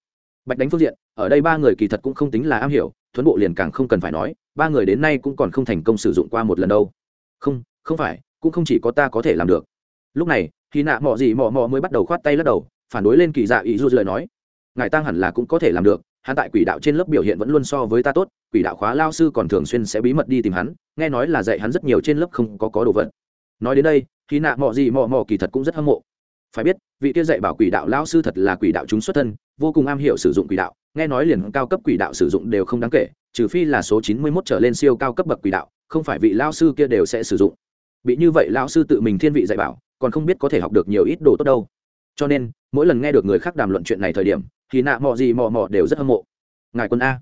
Bạch đánh phương diện, ở đây ba người kỳ thật cũng không tính là am hiểu tuấn bộ liền càng không cần phải nói, ba người đến nay cũng còn không thành công sử dụng qua một lần đâu. Không không phải, cũng không chỉ có ta có thể làm được. Lúc này khi nạ mò gì mò mò mới bắt đầu khoát tay lắc đầu, phản đối lên kỳ dạ ý du lời nói. Ngài tăng hẳn là cũng có thể làm được, hắn tại quỷ đạo trên lớp biểu hiện vẫn luôn so với ta tốt quỷ đạo khóa lao sư còn thường xuyên sẽ bí mật đi tìm hắn, nghe nói là dạy hắn rất nhiều trên lớp không có có đồ vật. Nói đến đây, khi nạ mọ gì mọ mọ kỳ thật cũng rất hâm mộ. Phải biết, vị kia dạy bảo quỷ đạo lao sư thật là quỷ đạo chúng xuất thân, vô cùng am hiểu sử dụng quỷ đạo, nghe nói liền cao cấp quỷ đạo sử dụng đều không đáng kể, trừ phi là số chín mươi 91 trở lên siêu cao cấp bậc quỷ đạo, không phải vị lao sư kia đều sẽ sử dụng. Bị như vậy lao sư tự mình thiên vị dạy bảo, còn không biết có thể học được nhiều ít đồ tốt đâu. Cho nên, mỗi lần nghe được người khác đàm luận chuyện này thời điểm, thì nạ mò gì mò mò đều rất hâm mộ. Ngài quân a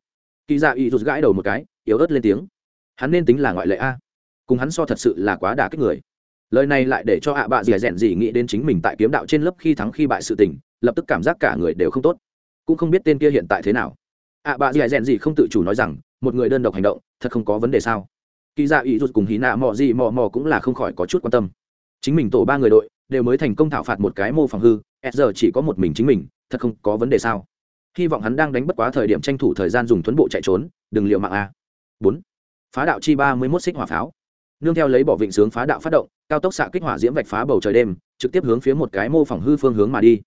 kỳ dạ y rụt gãi đầu một cái, yếu ớt lên tiếng. Hắn nên tính là ngoại lệ a. Cùng hắn so thật sự là quá đả kích người. Lời này lại để cho ạ bạ dì rèn gì nghĩ đến chính mình tại kiếm đạo trên lớp khi thắng khi bại sự tình, lập tức cảm giác cả người đều không tốt. Cũng không biết tên kia hiện tại thế nào. Ạ bạ dì rèn gì không tự chủ nói rằng, một người đơn độc hành động, thật không có vấn đề sao? Kỳ dạ y rụt cùng hí nạ mò gì mò mò cũng là không khỏi có chút quan tâm. Chính mình tổ ba người đội đều mới thành công thảo phạt một cái mô phòng hư, s giờ chỉ có một mình chính mình, thật không có vấn đề sao? Hy vọng hắn đang đánh bất quá thời điểm tranh thủ thời gian dùng tuấn bộ chạy trốn đừng liệu mạng a. Bốn phá đạo chi ba mươi mốt xích hỏa pháo. Nương theo lấy bỏ vịnh sướng phá đạo phát động cao tốc xạ kích hỏa diễm vạch phá bầu trời đêm trực tiếp hướng phía một cái mô phỏng hư phương hướng mà đi.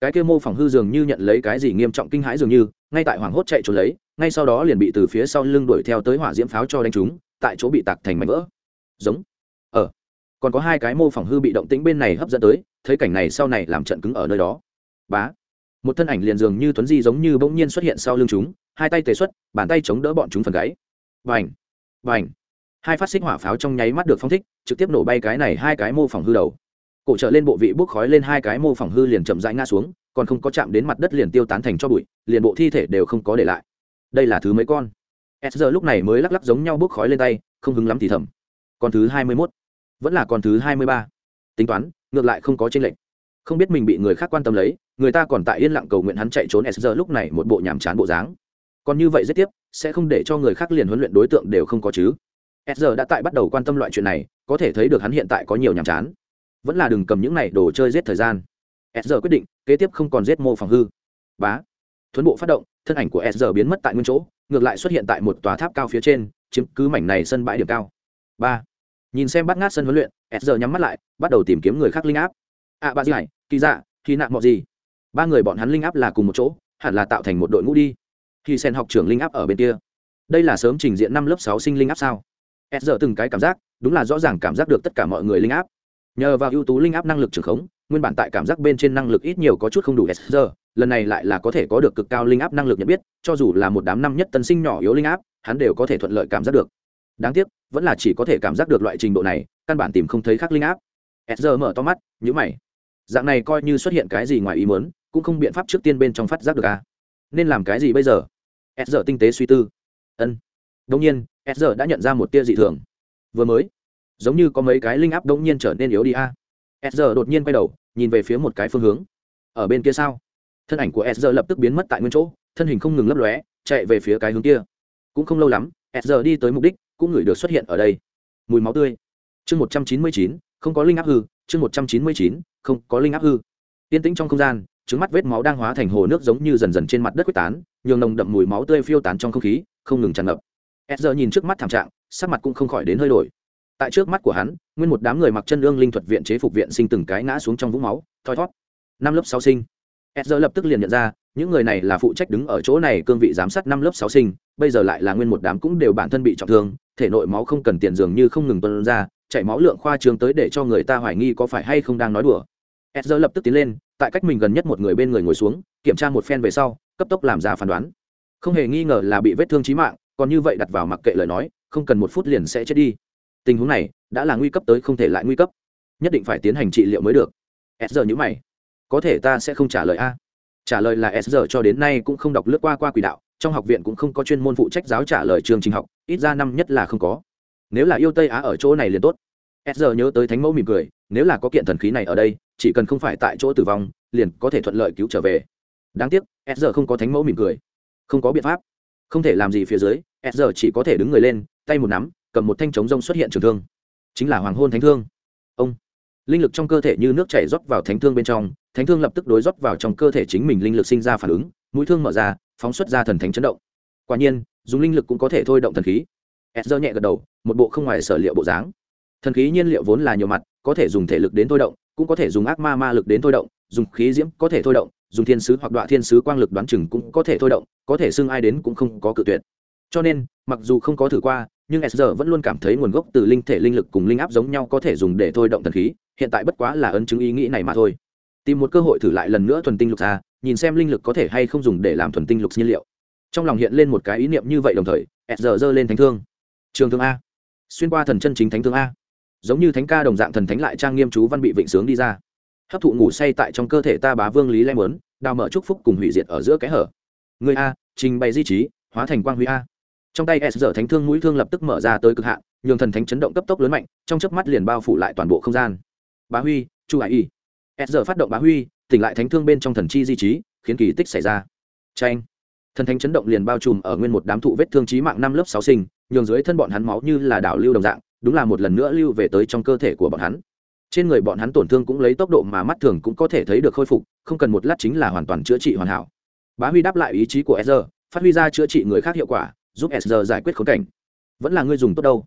Cái kia mô phỏng hư dường như nhận lấy cái gì nghiêm trọng kinh hãi dường như ngay tại hoảng hốt chạy trốn lấy ngay sau đó liền bị từ phía sau lưng đuổi theo tới hỏa diễm pháo cho đánh trúng tại chỗ bị tạc thành mảnh vỡ. Giống. Ờ, còn có hai cái mô phỏng hư bị động tĩnh bên này hấp dẫn tới thấy cảnh này sau này làm trận cứng ở nơi đó. Bá một thân ảnh liền dường như tuấn di giống như bỗng nhiên xuất hiện sau lưng chúng, hai tay tề xuất, bàn tay chống đỡ bọn chúng phần gáy. Vành vành. Hai phát xích hỏa pháo trong nháy mắt được phong thích, trực tiếp nổ bay cái này hai cái mô phỏng hư đầu. Cổ trợ lên bộ vị bốc khói lên hai cái mô phỏng hư liền chậm rãi ngã xuống, còn không có chạm đến mặt đất liền tiêu tán thành cho bụi, liền bộ thi thể đều không có để lại. Đây là thứ mấy con? S giờ lúc này mới lắc lắc giống nhau bốc khói lên tay, không hứng lắm thì thầm. Còn thứ hai mươi mốt. Vẫn là còn thứ hai mươi ba. Tính toán, ngược lại không có tranh lệch không biết mình bị người khác quan tâm lấy, người ta còn tại yên lặng cầu nguyện hắn chạy trốn s giờ lúc này một bộ nhàm chán bộ dáng. Còn như vậy giết tiếp, sẽ không để cho người khác liền huấn luyện đối tượng đều không có chứ. S giờ đã tại bắt đầu quan tâm loại chuyện này, có thể thấy được hắn hiện tại có nhiều nhàm chán. Vẫn là đừng cầm những này đồ chơi giết thời gian. S giờ quyết định, kế tiếp không còn giết mô phỏng hư. Bá. Thuấn bộ phát động, thân ảnh của s giờ biến mất tại nguyên chỗ, ngược lại xuất hiện tại một tòa tháp cao phía trên, chiếm cứ mảnh này sân bãi điểm cao. Ba. Nhìn xem bắt ngát sân huấn luyện s giờ nhắm mắt lại, bắt đầu tìm kiếm người khác linh áp à ba gì này kỳ dạ khi nạn mọi gì ba người bọn hắn linh áp là cùng một chỗ, hẳn là tạo thành một đội ngũ đi. Khi sen học trưởng linh áp ở bên kia. Đây là sớm trình diện năm lớp sáu sinh linh áp sao? S giờ từng cái cảm giác, đúng là rõ ràng cảm giác được tất cả mọi người linh áp. Nhờ vào ưu tú linh áp năng lực trưởng khống, nguyên bản tại cảm giác bên trên năng lực ít nhiều có chút không đủ s giờ, lần này lại là có thể có được cực cao linh áp năng lực nhận biết, cho dù là một đám năm nhất tân sinh nhỏ yếu linh áp, hắn đều có thể thuận lợi cảm giác được. Đáng tiếc, vẫn là chỉ có thể cảm giác được loại trình độ này, căn bản tìm không thấy khác linh áp. S giờ mở to mắt nhữ mày dạng này coi như xuất hiện cái gì ngoài ý muốn, cũng không biện pháp trước tiên bên trong phát giác được à. Nên làm cái gì bây giờ? S giờ tinh tế suy tư. Ân. Đông nhiên s giờ đã nhận ra một tia dị thường. Vừa mới, giống như có mấy cái linh áp đông nhiên trở nên yếu đi a à. s giờ đột nhiên quay đầu, nhìn về phía một cái phương hướng. Ở bên kia sao? Thân ảnh của s giờ lập tức biến mất tại nguyên chỗ, thân hình không ngừng lấp lóe, chạy về phía cái hướng kia. Cũng không lâu lắm s giờ đi tới mục đích, cũng ngửi được xuất hiện ở đây. Mùi máu tươi. Chương một trăm chín mươi chín, không có linh áp hư, chương một trăm chín mươi chín không có linh áp hư. Tiên tĩnh trong không gian, trứng mắt vết máu đang hóa thành hồ nước giống như dần dần trên mặt đất quyết tán, nhường nồng đậm mùi máu tươi phiêu tán trong không khí, không ngừng tràn ngập. S giờ nhìn trước mắt thảm trạng, sắc mặt cũng không khỏi đến hơi đổi. Tại trước mắt của hắn, nguyên một đám người mặc chân lương linh thuật viện chế phục viện sinh từng cái ngã xuống trong vũng máu, thoi thót năm lớp sáu sinh. S giờ lập tức liền nhận ra, những người này là phụ trách đứng ở chỗ này cương vị giám sát năm lớp sáu sinh, bây giờ lại là nguyên một đám cũng đều bản thân bị trọng thương, thể nội máu không cần tiền dường như không ngừng tuân ra, chảy máu lượng khoa trương tới để cho người ta hoài nghi có phải hay không đang nói đùa. SR lập tức tiến lên, tại cách mình gần nhất một người bên người ngồi xuống, kiểm tra một phen về sau, cấp tốc làm ra phán đoán. Không hề nghi ngờ là bị vết thương trí mạng, còn như vậy đặt vào mặc kệ lời nói, không cần một phút liền sẽ chết đi. Tình huống này, đã là nguy cấp tới không thể lại nguy cấp. Nhất định phải tiến hành trị liệu mới được. SR giờ nhữ mày. Có thể ta sẽ không trả lời a. Trả lời là SR cho đến nay cũng không đọc lướt qua qua quỷ đạo, trong học viện cũng không có chuyên môn phụ trách giáo trả lời chương trình học, ít ra năm nhất là không có. Nếu là yêu tây á ở chỗ này liền tốt. SR nhớ tới thánh mẫu mỉm cười, nếu là có kiện thần khí này ở đây chỉ cần không phải tại chỗ tử vong, liền có thể thuận lợi cứu trở về. Đáng tiếc s giờ không có thánh mẫu mỉm cười. Không có biện pháp. Không thể làm gì phía dưới s giờ chỉ có thể đứng người lên, tay một nắm, cầm một thanh trống rông xuất hiện trường thương. Chính là hoàng hôn thánh thương. Ông. Linh lực trong cơ thể như nước chảy rót vào thánh thương bên trong, thánh thương lập tức đối rót vào trong cơ thể chính mình linh lực sinh ra phản ứng, mũi thương mở ra, phóng xuất ra thần thánh chấn động. Quả nhiên, dùng linh lực cũng có thể thôi động thần khí. S nhẹ gật đầu, một bộ không ngoài sở liệu bộ dáng. Thần khí nhiên liệu vốn là nhiều mặt, có thể dùng thể lực đến thôi động cũng có thể dùng ác ma ma lực đến thôi động, dùng khí diễm có thể thôi động, dùng thiên sứ hoặc đoạn thiên sứ quang lực đoán chừng cũng có thể thôi động, có thể xưng ai đến cũng không có cự tuyệt. Cho nên, mặc dù không có thử qua, nhưng s vẫn luôn cảm thấy nguồn gốc từ linh thể linh lực cùng linh áp giống nhau có thể dùng để thôi động thần khí, hiện tại bất quá là ấn chứng ý nghĩ này mà thôi. Tìm một cơ hội thử lại lần nữa thuần tinh lục ra, nhìn xem linh lực có thể hay không dùng để làm thuần tinh lục nhiên liệu. Trong lòng hiện lên một cái ý niệm như vậy đồng thời s giơ lên thánh thương. Trường thương a. Xuyên qua thần chân chính thánh thương a giống như thánh ca đồng dạng thần thánh lại trang nghiêm chú văn bị vịnh sướng đi ra. Hấp thụ ngủ say tại trong cơ thể ta bá vương lý lem lớn đào mở chúc phúc cùng hủy diệt ở giữa cái hở. Người a, trình bày di trí, hóa thành quang huy a. Trong tay s giờ thánh thương mũi thương lập tức mở ra tới cực hạn, nhường thần thánh chấn động cấp tốc lớn mạnh, trong chớp mắt liền bao phủ lại toàn bộ không gian. Bá huy, chu hải y. S giờ phát động bá huy, tỉnh lại thánh thương bên trong thần chi di trí, khiến kỳ tích xảy ra. Tranh thần thánh chấn động liền bao trùm ở nguyên một đám thụ vết thương trí mạng năm lớp sáu sinh, nhường dưới thân bọn hắn máu như là đảo lưu đồng dạng đúng là một lần nữa lưu về tới trong cơ thể của bọn hắn. Trên người bọn hắn tổn thương cũng lấy tốc độ mà mắt thường cũng có thể thấy được khôi phục, không cần một lát chính là hoàn toàn chữa trị hoàn hảo. Bá huy đáp lại ý chí của sr phát huy ra chữa trị người khác hiệu quả, giúp sr giải quyết khốn cảnh. Vẫn là người dùng tốt đâu.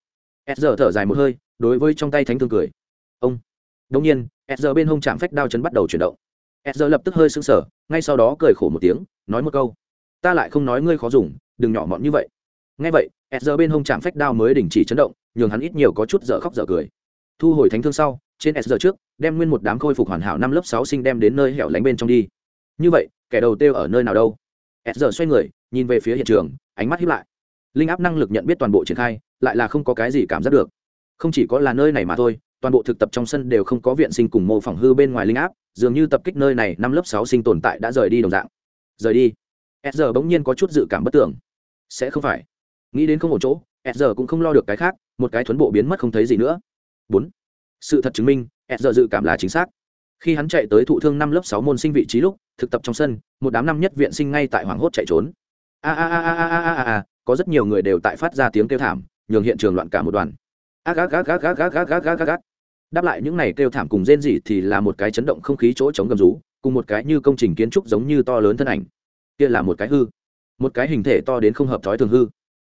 Sr thở dài một hơi, đối với trong tay thánh thương cười. Ông. Đông nhiên sr bên hông chạm phách đao chấn bắt đầu chuyển động. Sr lập tức hơi sững sờ, ngay sau đó cười khổ một tiếng, nói một câu. Ta lại không nói ngươi khó dùng, đừng nhỏ mọn như vậy. Ngay vậy sr bên hông chạm phách đao mới đình chỉ chấn động nhường hắn ít nhiều có chút dở khóc dở cười. Thu hồi thánh thương sau, trên s giờ trước, đem nguyên một đám khôi phục hoàn hảo năm lớp sáu sinh đem đến nơi hẻo lánh bên trong đi. Như vậy, kẻ đầu tiêu ở nơi nào đâu? S giờ xoay người, nhìn về phía hiện trường, ánh mắt hiếp lại. Linh áp năng lực nhận biết toàn bộ triển khai, lại là không có cái gì cảm giác được. Không chỉ có là nơi này mà thôi, toàn bộ thực tập trong sân đều không có viện sinh cùng mô phỏng hư bên ngoài linh áp, dường như tập kích nơi này năm lớp sáu sinh tồn tại đã rời đi đồng dạng. Rời đi. S giờ bỗng nhiên có chút dự cảm bất tưởng. Sẽ không phải. Nghĩ đến không một chỗ, s giờ cũng không lo được cái khác một cái thuấn bộ biến mất không thấy gì nữa. Bốn. Sự thật chứng minh, s giờ dự cảm là chính xác. Khi hắn chạy tới thụ thương năm lớp sáu môn sinh vị trí lúc, thực tập trong sân, một đám năm nhất viện sinh ngay tại hoảng hốt chạy trốn. A a a a a a a a, có rất nhiều người đều tại phát ra tiếng kêu thảm, nhường hiện trường loạn cả một đoàn. A gác gác gác gác gác gác gác gác gác đáp lại những này kêu thảm cùng rên rỉ thì là một cái chấn động không khí chỗ chống gầm rú, cùng một cái như công trình kiến trúc giống như to lớn thân ảnh. Kia là một cái hư. Một cái hình thể to đến không hợp thói thường hư.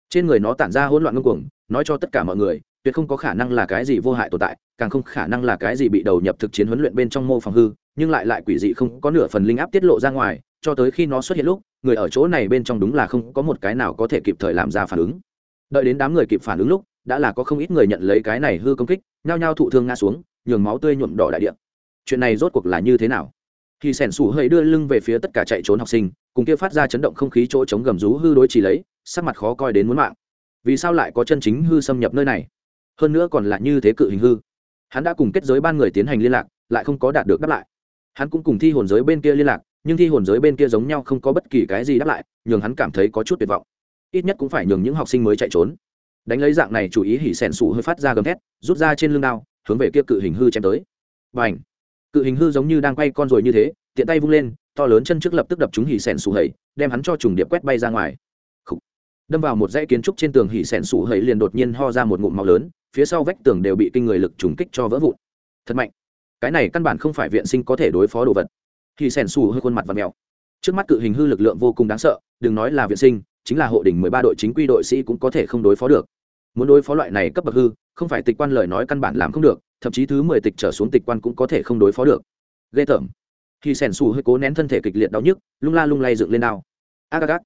Trên người nó tản ra hỗn loạn ngưng cuồng nói cho tất cả mọi người, tuyệt không có khả năng là cái gì vô hại tồn tại, càng không khả năng là cái gì bị đầu nhập thực chiến huấn luyện bên trong mô phòng hư, nhưng lại lại quỷ dị không có nửa phần linh áp tiết lộ ra ngoài, cho tới khi nó xuất hiện lúc, người ở chỗ này bên trong đúng là không có một cái nào có thể kịp thời làm ra phản ứng. Đợi đến đám người kịp phản ứng lúc, đã là có không ít người nhận lấy cái này hư công kích, nhao nhao thụ thương ngã xuống, nhường máu tươi nhuộm đỏ đại địa. Chuyện này rốt cuộc là như thế nào? Khi sẻn sủ hơi đưa lưng về phía tất cả chạy trốn học sinh, cùng kia phát ra chấn động không khí chỗ chống gầm rú hư đối chỉ lấy, sắc mặt khó coi đến muốn mạng vì sao lại có chân chính hư xâm nhập nơi này? Hơn nữa còn là như thế cự hình hư. Hắn đã cùng kết giới ban người tiến hành liên lạc, lại không có đạt được đáp lại. Hắn cũng cùng thi hồn giới bên kia liên lạc, nhưng thi hồn giới bên kia giống nhau không có bất kỳ cái gì đáp lại, nhường hắn cảm thấy có chút tuyệt vọng. Ít nhất cũng phải nhường những học sinh mới chạy trốn. Đánh lấy dạng này chủ ý hỉ sẻn xù hơi phát ra gầm thét, rút ra trên lưng đao, hướng về kia cự hình hư chém tới. Và ảnh cự hình hư giống như đang quay con rồi như thế, tiện tay vung lên, to lớn chân trước lập tức đập chúng hỉ sẻn xù hầy, đem hắn cho trùng điệp quét bay ra ngoài đâm vào một dãy kiến trúc trên tường hỉ sẻn sủ hầy liền đột nhiên ho ra một ngụm máu lớn, phía sau vách tường đều bị kinh người lực trùng kích cho vỡ vụn. Thật mạnh. Cái này căn bản không phải viện sinh có thể đối phó đồ vật. Hỉ sẻn sủ hơi khuôn mặt và mèo. Trước mắt cự hình hư lực lượng vô cùng đáng sợ, đừng nói là viện sinh, chính là hộ đỉnh mười ba đội chính quy đội sĩ cũng có thể không đối phó được. Muốn đối phó loại này cấp bậc hư, không phải tịch quan lời nói căn bản làm không được, thậm chí thứ mười tịch trở xuống tịch quan cũng có thể không đối phó được. Ghê tởm. Khi sẻn xù hơi cố nén thân thể kịch liệt đau nhức, lung la lung lay dựng lên đao. Ác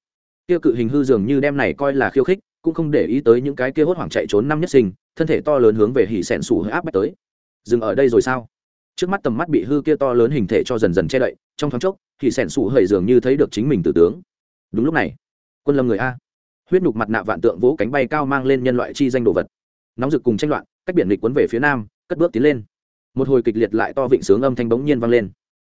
kia cự hình hư dường như đem này coi là khiêu khích, cũng không để ý tới những cái kia hốt hoảng chạy trốn năm nhất sinh, thân thể to lớn hướng về hỉ xẹn xù hơi áp bách tới. Dừng ở đây rồi sao? Trước mắt tầm mắt bị hư kia to lớn hình thể cho dần dần che đậy, trong thoáng chốc, hỉ xẹn xù hơi dường như thấy được chính mình tử tướng. Đúng lúc này, quân lâm người a. Huyết nhục mặt nạ vạn tượng vỗ cánh bay cao mang lên nhân loại chi danh đồ vật. Nóng rực cùng tranh loạn, cách biển lịch quấn về phía nam, cất bước tiến lên. Một hồi kịch liệt lại to vịnh sướng âm thanh bỗng nhiên vang lên.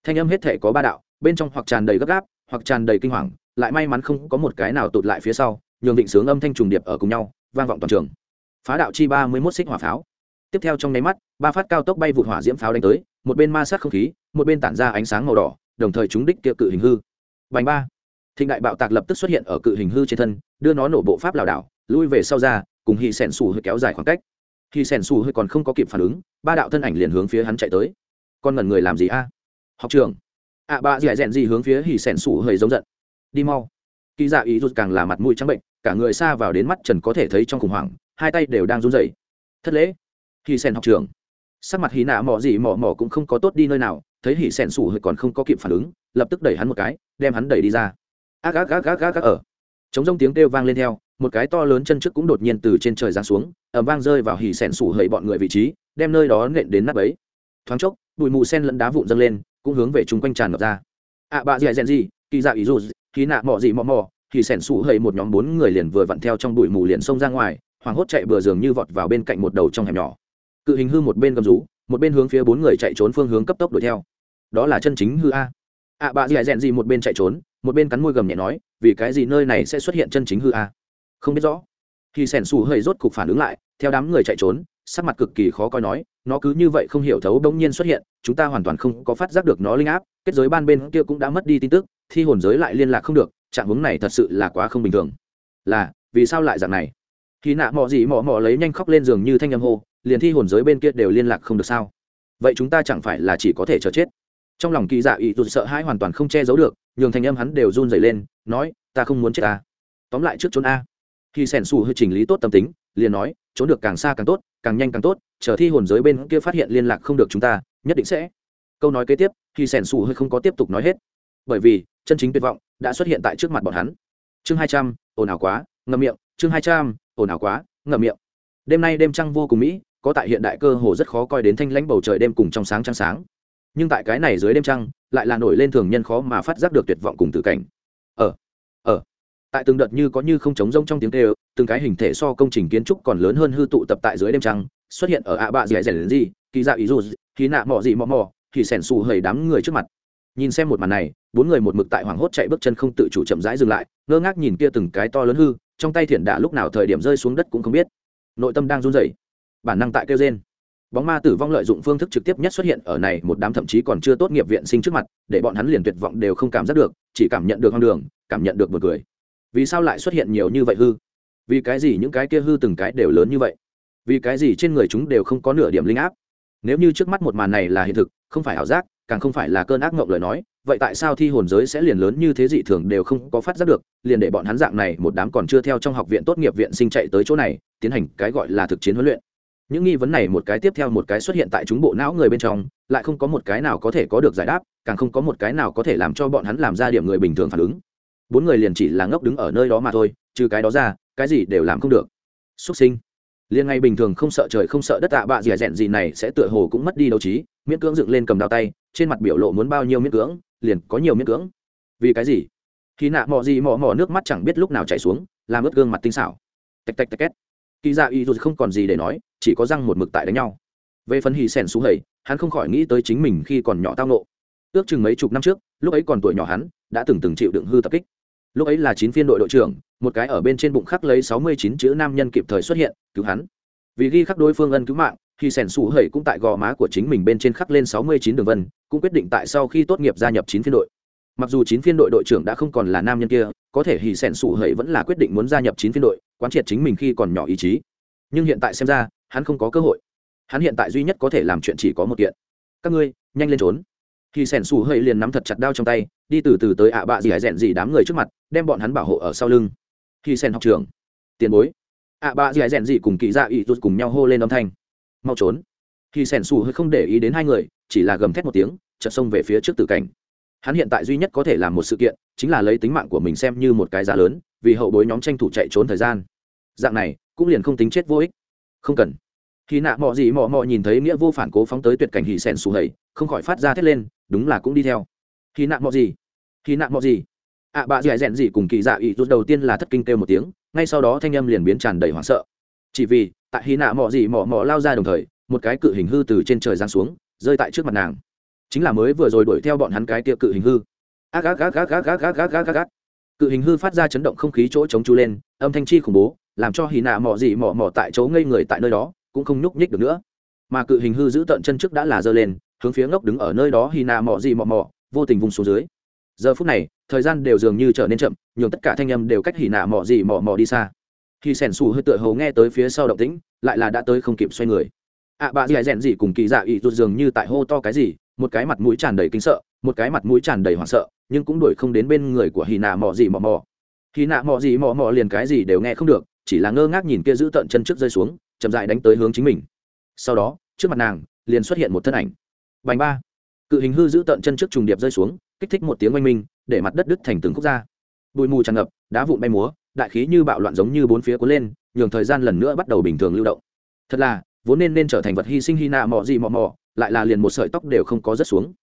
Thanh âm hết thể có ba đạo, bên trong hoặc tràn đầy gấp gáp, hoặc tràn đầy kinh hoàng lại may mắn không có một cái nào tụt lại phía sau nhường định sướng âm thanh trùng điệp ở cùng nhau vang vọng toàn trường. Phá đạo chi ba mươi mốt xích hỏa pháo. Tiếp theo trong nháy mắt ba phát cao tốc bay vụt hỏa diễm pháo đánh tới một bên ma sát không khí một bên tản ra ánh sáng màu đỏ đồng thời chúng đích kia cự hình hư. Vành ba. Thịnh đại bạo tạc lập tức xuất hiện ở cự hình hư trên thân đưa nó nổ bộ pháp lảo đảo lui về sau ra cùng hì sẻn xù hơi kéo dài khoảng cách. Hì sẻn xù hơi còn không có kịp phản ứng ba đạo thân ảnh liền hướng phía hắn chạy tới. Con ngẩn người làm gì a? Học trường ạ à, bà dì dẹn gì hướng phía hì sẻn xù hơi giống giận đi mau. Kỳ dạ ý rút càng là mặt mũi trắng bệnh, cả người xa vào đến mắt trần có thể thấy trong khủng hoảng, hai tay đều đang run rẩy. Thất lễ. Khi sen học trường sắc mặt hì nạ mỏ gì mỏ mỏ cũng không có tốt đi nơi nào, thấy hì sen sủ hơi còn không có kịp phản ứng, lập tức đẩy hắn một cái, đem hắn đẩy đi ra. Ác ác ác ác ác ác, ở. Chống rông tiếng kêu vang lên theo, một cái to lớn chân trước cũng đột nhiên từ trên trời giáng xuống ẩm vang rơi vào hỉ sen sủ hơi bọn người vị trí, đem nơi đó nện đến nắp ấy. Thoáng chốc, bụi mù sen lẫn đá vụn dâng lên, cũng hướng về chung quanh tràn ngập ra. Ạ bà dì dẹn gì kỳ dạ ý dù khi nạ mò gì mò mò thì sẻn sủ hơi một nhóm bốn người liền vừa vặn theo trong bụi mù liền xông ra ngoài hoảng hốt chạy bừa giường như vọt vào bên cạnh một đầu trong hẻm nhỏ. Cự hình hư một bên gầm rú, một bên hướng phía bốn người chạy trốn phương hướng cấp tốc đuổi theo. Đó là chân chính hư a. Ạ bà dì dẹn gì một bên chạy trốn, một bên cắn môi gầm nhẹ nói, vì cái gì nơi này sẽ xuất hiện chân chính hư a? Không biết rõ. Khi sẻn sụ hơi rốt cục phản ứng lại, theo đám người chạy trốn sắc mặt cực kỳ khó coi nói, nó cứ như vậy không hiểu thấu đông nhiên xuất hiện, chúng ta hoàn toàn không có phát giác được nó linh áp, kết giới ban bên kia cũng đã mất đi tin tức, thi hồn giới lại liên lạc không được, trạng hướng này thật sự là quá không bình thường. Là, vì sao lại dạng này? Khi nạ mò gì mò mò lấy nhanh khóc lên giường như thanh âm hô, liền thi hồn giới bên kia đều liên lạc không được sao? Vậy chúng ta chẳng phải là chỉ có thể chờ chết? Trong lòng kỳ dạ ý tụt sợ hãi hoàn toàn không che giấu được, nhường thanh âm hắn đều run dày lên, nói, ta không muốn chết ta. Tóm lại trước trốn a. Khi sẻn xù hơi chỉnh lý tốt tâm tính, liền nói, trốn được càng xa càng tốt càng nhanh càng tốt, chờ thi hồn giới bên kia phát hiện liên lạc không được chúng ta, nhất định sẽ. Câu nói kế tiếp khi sẻn xù hơi không có tiếp tục nói hết. Bởi vì, chân chính tuyệt vọng đã xuất hiện tại trước mặt bọn hắn. Chương hai trăm, ồn ào quá, ngậm miệng. Chương hai trăm, ồn ào quá, ngậm miệng. Đêm nay đêm trăng vô cùng mỹ, có tại hiện đại cơ hồ rất khó coi đến thanh lãnh bầu trời đêm cùng trong sáng trăng sáng. Nhưng tại cái này dưới đêm trăng, lại là nổi lên thường nhân khó mà phát giác được tuyệt vọng cùng tử cảnh tại từng đợt như có như không trống rông trong tiếng kêu, từng cái hình thể so công trình kiến trúc còn lớn hơn hư tụ tập tại dưới đêm trăng, xuất hiện ở ạ bạ dẻ dẻ gì, kỳ dạ ý dù khí nạ mò gì mò mò thì sẻn xù hầy đám người trước mặt. Nhìn xem một màn này, bốn người một mực tại hoảng hốt chạy bước chân không tự chủ chậm rãi dừng lại, ngơ ngác nhìn kia từng cái to lớn hư, trong tay thiện đạ lúc nào thời điểm rơi xuống đất cũng không biết. Nội tâm đang run rẩy. Bản năng tại kêu trên bóng ma tử vong lợi dụng phương thức trực tiếp nhất xuất hiện ở này một đám thậm chí còn chưa tốt nghiệp viện sinh trước mặt, để bọn hắn liền tuyệt vọng đều không cảm giác được, chỉ cảm nhận được hoang đường, cảm nhận được một người vì sao lại xuất hiện nhiều như vậy hư? Vì cái gì những cái kia hư từng cái đều lớn như vậy? Vì cái gì trên người chúng đều không có nửa điểm linh áp? Nếu như trước mắt một màn này là hiện thực, không phải ảo giác, càng không phải là cơn ác mộng lời nói, vậy tại sao thi hồn giới sẽ liền lớn như thế dị thường đều không có phát giác được, liền để bọn hắn dạng này một đám còn chưa theo trong học viện tốt nghiệp viện sinh chạy tới chỗ này, tiến hành cái gọi là thực chiến huấn luyện? Những nghi vấn này một cái tiếp theo một cái xuất hiện tại chúng bộ não người bên trong, lại không có một cái nào có thể có được giải đáp, càng không có một cái nào có thể làm cho bọn hắn làm ra điểm người bình thường phản ứng bốn người liền chỉ là ngốc đứng ở nơi đó mà thôi, trừ cái đó ra, cái gì đều làm không được. Xuất sinh. Liền ngay bình thường không sợ trời không sợ đất tạ bạ dìa à dẹn gì này sẽ tựa hồ cũng mất đi đấu trí, miễn cưỡng dựng lên cầm đao tay, trên mặt biểu lộ muốn bao nhiêu miễn cưỡng, liền có nhiều miễn cưỡng. Vì cái gì? Khi nạ mò gì mò mò nước mắt chẳng biết lúc nào chảy xuống, làm ướt gương mặt tinh xảo. Tạch tạch tạch két. Kỳ dạ y dù không còn gì để nói, chỉ có răng một mực tại đánh nhau. Về phần hì sèn xú hầy, hắn không khỏi nghĩ tới chính mình khi còn nhỏ tao nộ ước chừng mấy chục năm trước, lúc ấy còn tuổi nhỏ hắn, đã từng từng chịu đựng hư tập kích lúc ấy là chín phiên đội đội trưởng, một cái ở bên trên bụng khắc lấy sáu mươi chín chữ nam nhân kịp thời xuất hiện, cứu hắn. Vì ghi khắc đối phương ân cứu mạng, thì sẻn sủ hầy cũng tại gò má của chính mình bên trên khắc lên sáu mươi chín đường vân, cũng quyết định tại sau khi tốt nghiệp gia nhập chín phiên đội. Mặc dù chín phiên đội đội trưởng đã không còn là nam nhân kia, có thể hì sẻn sủ hầy vẫn là quyết định muốn gia nhập chín phiên đội, quán triệt chính mình khi còn nhỏ ý chí. Nhưng hiện tại xem ra, hắn không có cơ hội. Hắn hiện tại duy nhất có thể làm chuyện chỉ có một kiện. Các ngươi, nhanh lên trốn thì sẻn sủ hơi liền nắm thật chặt đao trong tay, đi từ từ tới ạ bạ gì hải rèn gì đám người trước mặt, đem bọn hắn bảo hộ ở sau lưng. Khi sẻn học trường tiền bối. ạ bạ gì hải rèn gì cùng kỳ dạ ỵ rút cùng nhau hô lên âm thanh. Mau trốn. Khi sẻn sủ hơi không để ý đến hai người, chỉ là gầm thét một tiếng, chợt xông về phía trước tử cảnh. Hắn hiện tại duy nhất có thể làm một sự kiện, chính là lấy tính mạng của mình xem như một cái giá lớn, vì hậu bối nhóm tranh thủ chạy trốn thời gian. Dạng này, cũng liền không tính chết vô ích. Không cần. Khi nạ mọ gì mọ mọ nhìn thấy nghĩa vô phản cố phóng tới tuyệt cảnh hì sèn xù hầy không khỏi phát ra thét lên đúng là cũng đi theo. Khi nạn mọ gì? Khi nạn mọ gì? Ạ à, bà dì rèn gì cùng kỳ dạ ý rút đầu tiên là thất kinh kêu một tiếng ngay sau đó thanh âm liền biến tràn đầy hoảng sợ. Chỉ vì tại hy nạ mọ gì mọ mọ lao ra đồng thời một cái cự hình hư từ trên trời giáng xuống rơi tại trước mặt nàng. Chính là mới vừa rồi đuổi theo bọn hắn cái kia cự hình hư. Ác ác ác ác ác ác ác ác ác ác ác cự hình hư phát ra chấn động không khí chỗ chống chú lên âm thanh chi khủng bố làm cho hì nạ mọ gì mọ mọ tại chỗ ngây người tại nơi đó cũng không nhúc nhích được nữa. Mà cự hình hư giữ tận chân trước đã là giơ lên hướng phía ngốc đứng ở nơi đó hy nạ mọ gì mọ mọ vô tình vùng xuống dưới. Giờ phút này thời gian đều dường như trở nên chậm nhường tất cả thanh âm đều cách hỉ nạ mọ gì mọ mọ đi xa. Khi sẻn xù hơi tựa hầu nghe tới phía sau động tĩnh lại là đã tới không kịp xoay người. Ạ à, bà dì rèn gì cùng kỳ dạ ý rụt dường như tại hô to cái gì một cái mặt mũi tràn đầy kinh sợ một cái mặt mũi tràn đầy hoảng sợ nhưng cũng đuổi không đến bên người của hì nạ mò gì mò mò. Hì nạ mò gì mò mò liền cái gì đều nghe không được chỉ là ngơ ngác nhìn kia giữ tận chân trước rơi xuống chậm dại đánh tới hướng chính mình. Sau đó trước mặt nàng liền xuất hiện một thân ảnh bành ba. Cự hình hư giữ tận chân trước trùng điệp rơi xuống kích thích một tiếng oanh minh để mặt đất đứt thành từng khúc ra bụi mù tràn ngập đá vụn bay múa đại khí như bạo loạn giống như bốn phía cuốn lên nhường thời gian lần nữa bắt đầu bình thường lưu động. Thật là vốn nên nên trở thành vật hy sinh hy nạ Mọ gì Mọ Mọ, lại là liền một sợi tóc đều không có rớt xuống.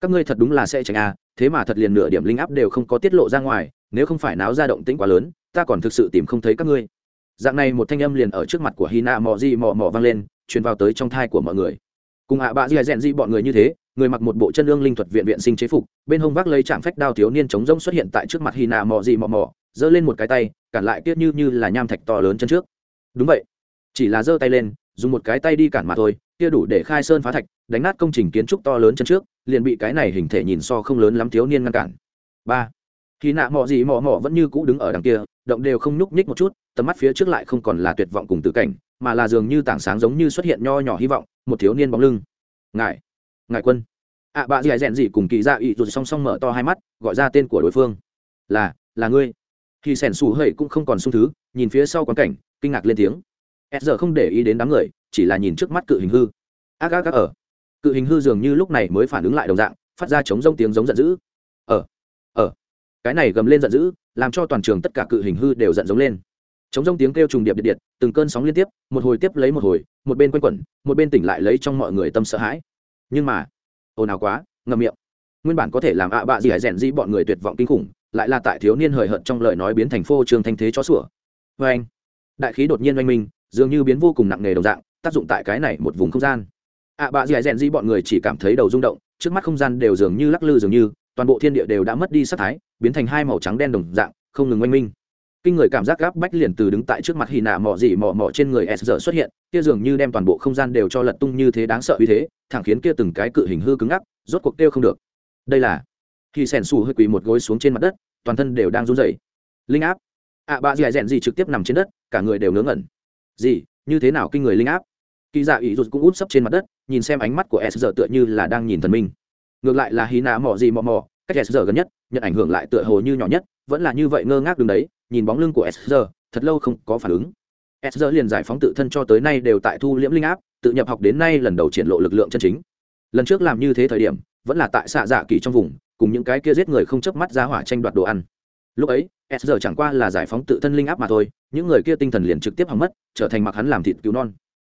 Các ngươi thật đúng là sẽ tránh a thế mà thật liền nửa điểm linh áp đều không có tiết lộ ra ngoài nếu không phải náo ra động tĩnh quá lớn ta còn thực sự tìm không thấy các ngươi. Dạng này một thanh âm liền ở trước mặt của hy Mọ mò Mọ Mọ vang lên truyền vào tới trong thai của mọi người cùng ạ bạ dì rèn dị bọn người như thế, người mặc một bộ chân lương linh thuật viện viện sinh chế phục, bên hông vác lấy trạm phách đao thiếu niên chống rông xuất hiện tại trước mặt hy nạ mò gì mò mò giơ lên một cái tay, cản lại tiết như như là nham thạch to lớn chân trước. Đúng vậy. Chỉ là giơ tay lên, dùng một cái tay đi cản mà thôi, kia đủ để khai sơn phá thạch, đánh nát công trình kiến trúc to lớn chân trước, liền bị cái này hình thể nhìn so không lớn lắm thiếu niên ngăn cản. Ba. Khi nạ mọ gì mọ mò vẫn như cũ đứng ở đằng kia, động đều không nhúc nhích một chút, tầm mắt phía trước lại không còn là tuyệt vọng cùng tự cảnh mà là dường như tảng sáng giống như xuất hiện nho nhỏ hy vọng một thiếu niên bóng lưng. Ngài ngài quân. Ạ à, bà dì dẹn gì cùng kỳ dạ ị rụt song song mở to hai mắt gọi ra tên của đối phương. Là là ngươi. Khi sẻn xù hậy cũng không còn sung thứ nhìn phía sau quán cảnh kinh ngạc lên tiếng. S giờ không để ý đến đám người chỉ là nhìn trước mắt cự hình hư. Ác ác ác ở. Cự hình hư dường như lúc này mới phản ứng lại đồng dạng phát ra chống rông tiếng giống giận dữ. Ở ở cái này gầm lên giận dữ làm cho toàn trường tất cả cự hình hư đều giận giống lên chống rông tiếng kêu trùng điệp điện điện, từng cơn sóng liên tiếp, một hồi tiếp lấy một hồi, một bên quanh quẩn, một bên tỉnh lại lấy trong mọi người tâm sợ hãi. Nhưng mà, ồn ào quá, ngậm miệng. Nguyên bản có thể làm ạ bạ gì hải rèn di bọn người tuyệt vọng kinh khủng, lại là tại thiếu niên hời hợt trong lời nói biến thành phô trương thanh thế chó sủa. Vê anh, đại khí đột nhiên oanh minh, dường như biến vô cùng nặng nề đồng dạng, tác dụng tại cái này một vùng không gian. ạ bạ gì rèn di bọn người chỉ cảm thấy đầu rung động, trước mắt không gian đều dường như lắc lư dường như, toàn bộ thiên địa đều đã mất đi sắc thái, biến thành hai màu trắng đen đồng dạng, không ngừng oanh minh kinh người cảm giác gáp bách liền từ đứng tại trước mặt hì nạ mỏ gì mỏ mỏ trên người s giờ xuất hiện kia dường như đem toàn bộ không gian đều cho lật tung như thế đáng sợ uy thế thẳng khiến kia từng cái cự hình hư cứng ngắc rốt cuộc kêu không được. Đây là khi sẻn xù hơi quỳ một gối xuống trên mặt đất toàn thân đều đang run rẩy. Linh áp. Ạ à, bà dì rèn gì trực tiếp nằm trên đất cả người đều ngớ ngẩn. Gì như thế nào kinh người linh áp? Kỳ dạ ý rụt cũng út sấp trên mặt đất nhìn xem ánh mắt của s giờ tựa như là đang nhìn thần minh. Ngược lại là hì nạ mò gì mò mò cách s giờ gần nhất nhận ảnh hưởng lại tựa hồ như nhỏ nhất vẫn là như vậy ngơ ngác đứng đấy nhìn bóng lưng của s thật lâu không có phản ứng. S liền giải phóng tự thân cho tới nay đều tại thu liễm linh áp, tự nhập học đến nay lần đầu triển lộ lực lượng chân chính. Lần trước làm như thế thời điểm, vẫn là tại xạ dạ kỳ trong vùng, cùng những cái kia giết người không chớp mắt ra hỏa tranh đoạt đồ ăn. Lúc ấy s giờ chẳng qua là giải phóng tự thân linh áp mà thôi, những người kia tinh thần liền trực tiếp hỏng mất, trở thành mặc hắn làm thịt cứu non.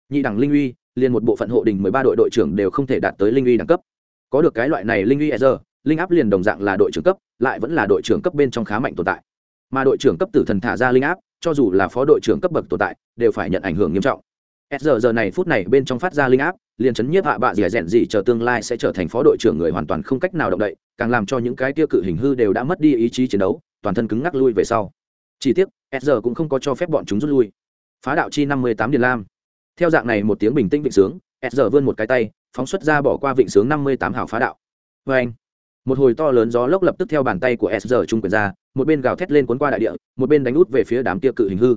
Nhị đẳng linh uy, liền một bộ phận hộ đình mười ba đội đội trưởng đều không thể đạt tới linh uy đẳng cấp. Có được cái loại này linh uy s giờ linh áp liền đồng dạng là đội trưởng cấp, lại vẫn là đội trưởng cấp bên trong khá mạnh tồn tại mà đội trưởng cấp tử thần thả ra linh áp, cho dù là phó đội trưởng cấp bậc tồn tại, đều phải nhận ảnh hưởng nghiêm trọng. S giờ giờ này phút này bên trong phát ra linh áp, liền chấn nhiếp hạ bạ dẻ rẽn gì chờ tương lai sẽ trở thành phó đội trưởng người hoàn toàn không cách nào động đậy, càng làm cho những cái tiêu cự hình hư đều đã mất đi ý chí chiến đấu, toàn thân cứng ngắc lui về sau. Chỉ tiếc s giờ cũng không có cho phép bọn chúng rút lui. Phá đạo chi năm mươi tám điền lam. Theo dạng này một tiếng bình tĩnh vịnh sướng s giờ vươn một cái tay, phóng xuất ra bỏ qua vịnh sướng năm mươi tám hảo phá đạo. Vê anh một hồi to lớn gió lốc lập tức theo bàn tay của s giờ trung quyền ra, một bên gào thét lên cuốn qua đại địa, một bên đánh út về phía đám kia cự hình hư.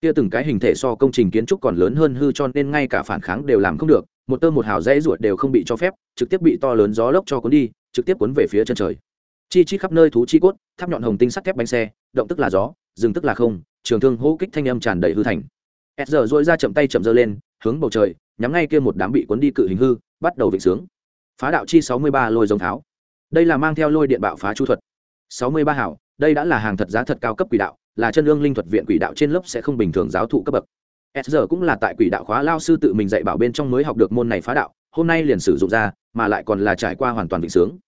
Kia từng cái hình thể so công trình kiến trúc còn lớn hơn hư cho nên ngay cả phản kháng đều làm không được, một tơ một hào dãy ruột đều không bị cho phép, trực tiếp bị to lớn gió lốc cho cuốn đi, trực tiếp cuốn về phía chân trời. Chi chi khắp nơi thú chi cốt, tháp nhọn hồng tinh sắt thép bánh xe, động tức là gió dừng tức là không, trường thương hô kích thanh âm tràn đầy hư thành. S giờ dội ra chậm tay chậm dơ lên, hướng bầu trời, nhắm ngay kia một đám bị cuốn đi cự hình hư, bắt đầu vịnh sướng. Phá đạo chi sáu mươi ba lôi giống tháo đây là mang theo lôi điện bạo phá chu thuật. Sáu mươi ba hảo, đây đã là hàng thật giá thật cao cấp quỷ đạo, là chân lương linh thuật viện quỷ đạo trên lớp sẽ không bình thường giáo thụ cấp bậc. S giờ cũng là tại quỷ đạo khóa lao sư tự mình dạy bảo bên trong mới học được môn này phá đạo, hôm nay liền sử dụng ra, mà lại còn là trải qua hoàn toàn vịnh sướng.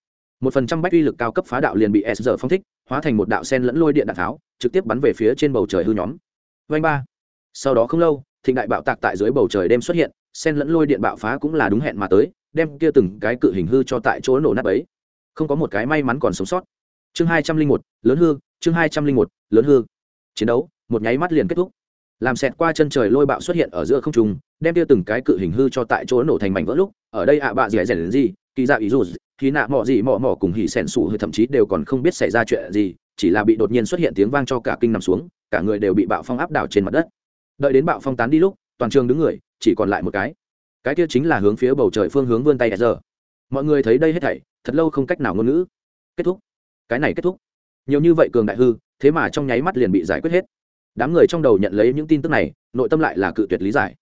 Một phần trăm bách uy lực cao cấp phá đạo liền bị s giờ phong thích, hóa thành một đạo sen lẫn lôi điện đạn tháo, trực tiếp bắn về phía trên bầu trời hư nhóm. Vanh ba. Sau đó không lâu, thịnh đại bạo tạc tại dưới bầu trời đêm xuất hiện, sen lẫn lôi điện bạo phá cũng là đúng hẹn mà tới, đem kia từng cái cự hình hư cho tại chỗ nổ nát ấy không có một cái may mắn còn sống sót. Chương hai trăm linh một, lớn hư, chương hai trăm linh một, lớn hư. Chiến đấu, một nháy mắt liền kết thúc. Làm xẹt qua chân trời lôi bạo xuất hiện ở giữa không trung, đem tiêu từng cái cự hình hư cho tại chỗ nổ thành mảnh vỡ lúc, ở đây ạ à bạ dẻ dẻ đến gì, kỳ dạ ý dù, khi nạ mọ gì mọ mọ cùng hỉ sẻn sủ thậm chí đều còn không biết xảy ra chuyện gì, chỉ là bị đột nhiên xuất hiện tiếng vang cho cả kinh nằm xuống, cả người đều bị bạo phong áp đảo trên mặt đất. Đợi đến bạo phong tán đi lúc, toàn trường đứng người, chỉ còn lại một cái. Cái kia chính là hướng phía bầu trời phương hướng vươn tay giờ mọi người thấy đây hết thảy, thật lâu không cách nào ngôn ngữ. Kết thúc. Cái này kết thúc. Nhiều như vậy cường đại hư, thế mà trong nháy mắt liền bị giải quyết hết. Đám người trong đầu nhận lấy những tin tức này, nội tâm lại là cự tuyệt lý giải.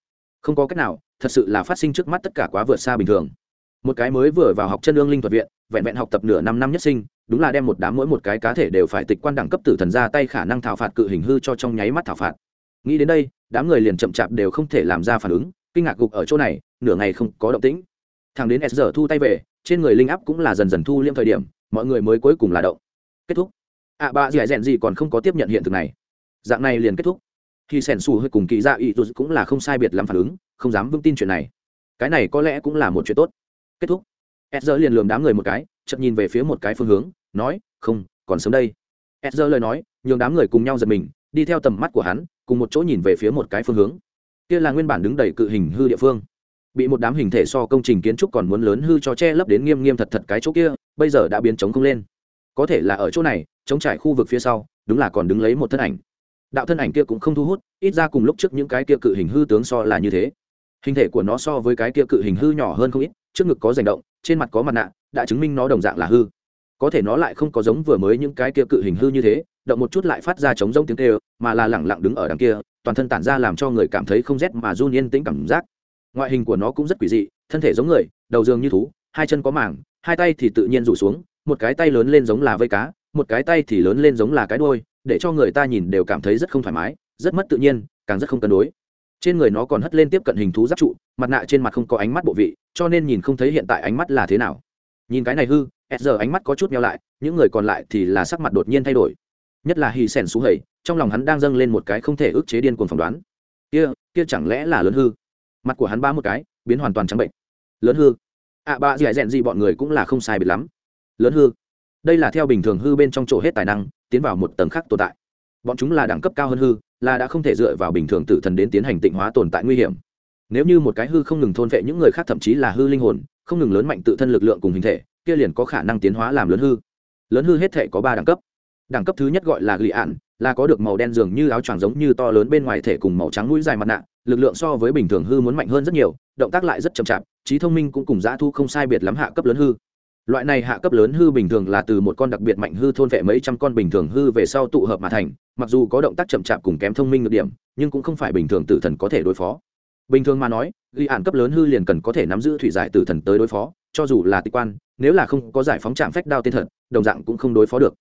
Không có cách nào, thật sự là phát sinh trước mắt tất cả quá vượt xa bình thường. Một cái mới vừa vào học chân lương linh thuật viện, vẹn vẹn học tập nửa năm năm nhất sinh, đúng là đem một đám mỗi một cái cá thể đều phải tịch quan đẳng cấp tử thần ra tay khả năng thảo phạt cự hình hư cho trong nháy mắt thảo phạt. Nghĩ đến đây, đám người liền chậm chạp đều không thể làm ra phản ứng, kinh ngạc gục ở chỗ này, nửa ngày không có động tĩnh thằng đến s giờ thu tay về trên người linh áp cũng là dần dần thu liêm thời điểm mọi người mới cuối cùng là động. Kết thúc. Ạ à, bà dì dẹn gì còn không có tiếp nhận hiện thực này. Dạng này liền kết thúc. Khi sẻn xù hơi cùng kỳ dạ ý tụt cũng là không sai biệt làm phản ứng không dám vững tin chuyện này. Cái này có lẽ cũng là một chuyện tốt. Kết thúc. Ed giờ liền lườm đám người một cái chậm nhìn về phía một cái phương hướng nói không còn sớm đây. Ed giờ lời nói nhường đám người cùng nhau giật mình đi theo tầm mắt của hắn cùng một chỗ nhìn về phía một cái phương hướng. Kia là nguyên bản đứng đầy cự hình hư địa phương bị một đám hình thể so công trình kiến trúc còn muốn lớn hư cho che lấp đến nghiêm nghiêm thật thật cái chỗ kia, bây giờ đã biến trống không lên. Có thể là ở chỗ này chống trải khu vực phía sau, đúng là còn đứng lấy một thân ảnh. Đạo thân ảnh kia cũng không thu hút, ít ra cùng lúc trước những cái kia cự hình hư tướng so là như thế. Hình thể của nó so với cái kia cự hình hư nhỏ hơn không ít, trước ngực có rành động, trên mặt có mặt nạ, đã chứng minh nó đồng dạng là hư. Có thể nó lại không có giống vừa mới những cái kia cự hình hư như thế, động một chút lại phát ra chống rông tiếng kêu, mà là lẳng lặng đứng ở đằng kia, toàn thân tản ra làm cho người cảm thấy không rét mà run yên tĩnh cảm giác ngoại hình của nó cũng rất quỷ dị, thân thể giống người, đầu dường như thú, hai chân có mảng, hai tay thì tự nhiên rủ xuống, một cái tay lớn lên giống là vây cá, một cái tay thì lớn lên giống là cái đôi để cho người ta nhìn đều cảm thấy rất không thoải mái, rất mất tự nhiên, càng rất không cân đối. Trên người nó còn hất lên tiếp cận hình thú giáp trụ, mặt nạ trên mặt không có ánh mắt bộ vị, cho nên nhìn không thấy hiện tại ánh mắt là thế nào. Nhìn cái này hư, s giờ ánh mắt có chút nhau lại, những người còn lại thì là sắc mặt đột nhiên thay đổi. Nhất là hì sèn xú hầy, trong lòng hắn đang dâng lên một cái không thể ức chế điên cuồng phỏng đoán. Kia kia chẳng lẽ là lớn hư? Mặt của hắn ba một cái biến hoàn toàn trắng bệnh. Lớn hư. Ạ à, bà dì dẹn gì bọn người cũng là không sai biệt lắm. Lớn hư. Đây là theo bình thường hư bên trong chỗ hết tài năng tiến vào một tầng khác tồn tại. Bọn chúng là đẳng cấp cao hơn hư là đã không thể dựa vào bình thường tử thần đến tiến hành tịnh hóa tồn tại nguy hiểm. Nếu như một cái hư không ngừng thôn vệ những người khác thậm chí là hư linh hồn không ngừng lớn mạnh tự thân lực lượng cùng hình thể kia liền có khả năng tiến hóa làm lớn hư. Lớn hư hết thể có ba đẳng cấp. Đẳng cấp thứ nhất gọi là lì ạn là có được màu đen dường như áo choàng giống như to lớn bên ngoài thể cùng màu trắng mũi dài mặt nạ lực lượng so với bình thường hư muốn mạnh hơn rất nhiều, động tác lại rất chậm chạp, trí thông minh cũng cùng dã thu không sai biệt lắm hạ cấp lớn hư. Loại này hạ cấp lớn hư bình thường là từ một con đặc biệt mạnh hư thôn vệ mấy trăm con bình thường hư về sau tụ hợp mà thành, mặc dù có động tác chậm chạp cùng kém thông minh được điểm, nhưng cũng không phải bình thường tử thần có thể đối phó. Bình thường mà nói, ghi ạn cấp lớn hư liền cần có thể nắm giữ thủy giải tử thần tới đối phó, cho dù là tịch quan, nếu là không có giải phóng trạm phách đao tên thật đồng dạng cũng không đối phó được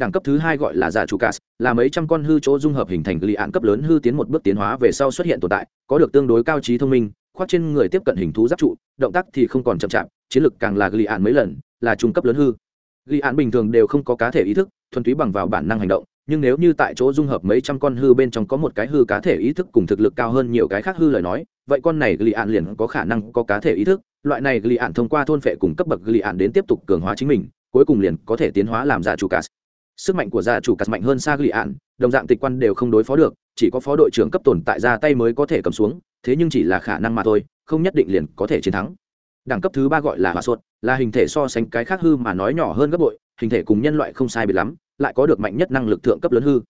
đẳng cấp thứ hai gọi là giả chủ cas là mấy trăm con hư chỗ dung hợp hình thành lì ạn cấp lớn hư tiến một bước tiến hóa về sau xuất hiện tồn tại, có được tương đối cao trí thông minh, khoác trên người tiếp cận hình thú giáp trụ, động tác thì không còn chậm chạp, chiến lực càng là lì ạn mấy lần, là trung cấp lớn hư. Lì ạn bình thường đều không có cá thể ý thức, thuần túy bằng vào bản năng hành động, nhưng nếu như tại chỗ dung hợp mấy trăm con hư bên trong có một cái hư cá thể ý thức cùng thực lực cao hơn nhiều cái khác hư lời nói, vậy con này lì ạn liền có khả năng có cá thể ý thức, loại này lì ạn thông qua thôn phệ cùng cấp bậc lì ạn đến tiếp tục cường hóa chính mình, cuối cùng liền có thể tiến hóa làm giả chủ cát sức mạnh của gia chủ cát mạnh hơn xa ghi ạn đồng dạng tịch quan đều không đối phó được, chỉ có phó đội trưởng cấp tồn tại ra tay mới có thể cầm xuống, thế nhưng chỉ là khả năng mà thôi, không nhất định liền có thể chiến thắng. Đẳng cấp thứ ba gọi là hòa suột là hình thể so sánh cái khác hư mà nói nhỏ hơn gấp bội, hình thể cùng nhân loại không sai biệt lắm, lại có được mạnh nhất năng lực thượng cấp lớn hư.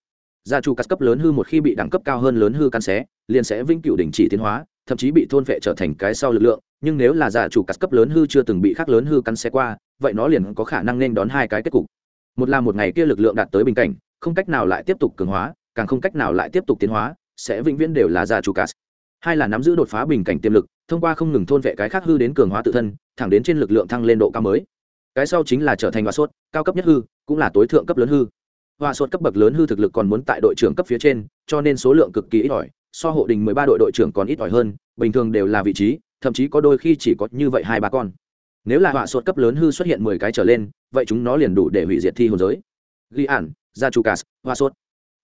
Gia chủ cắt cấp lớn hư một khi bị đẳng cấp cao hơn lớn hư cắn xé, liền sẽ vĩnh cửu đình chỉ tiến hóa, thậm chí bị thôn vệ trở thành cái sau lực lượng, nhưng nếu là gia chủ cắt cấp lớn hư chưa từng bị khác lớn hư cắn xé qua, vậy nó liền có khả năng nên đón hai cái kết cục một là một ngày kia lực lượng đạt tới bình cảnh, không cách nào lại tiếp tục cường hóa, càng không cách nào lại tiếp tục tiến hóa, sẽ vĩnh viễn đều là gia chủ cát hai là nắm giữ đột phá bình cảnh tiềm lực, thông qua không ngừng thôn vệ cái khác hư đến cường hóa tự thân, thẳng đến trên lực lượng thăng lên độ cao mới. Cái sau chính là trở thành hòa sốt, cao cấp nhất hư, cũng là tối thượng cấp lớn hư. Hòa sốt cấp bậc lớn hư thực lực còn muốn tại đội trưởng cấp phía trên, cho nên số lượng cực kỳ ít ỏi, so hộ đình mười ba đội đội trưởng còn ít ỏi hơn, bình thường đều là vị trí, thậm chí có đôi khi chỉ có như vậy hai ba con nếu là họa sốt cấp lớn hư xuất hiện mười cái trở lên, vậy chúng nó liền đủ để hủy diệt thi hồn giới. Ghi ản, gia chu cas họa sốt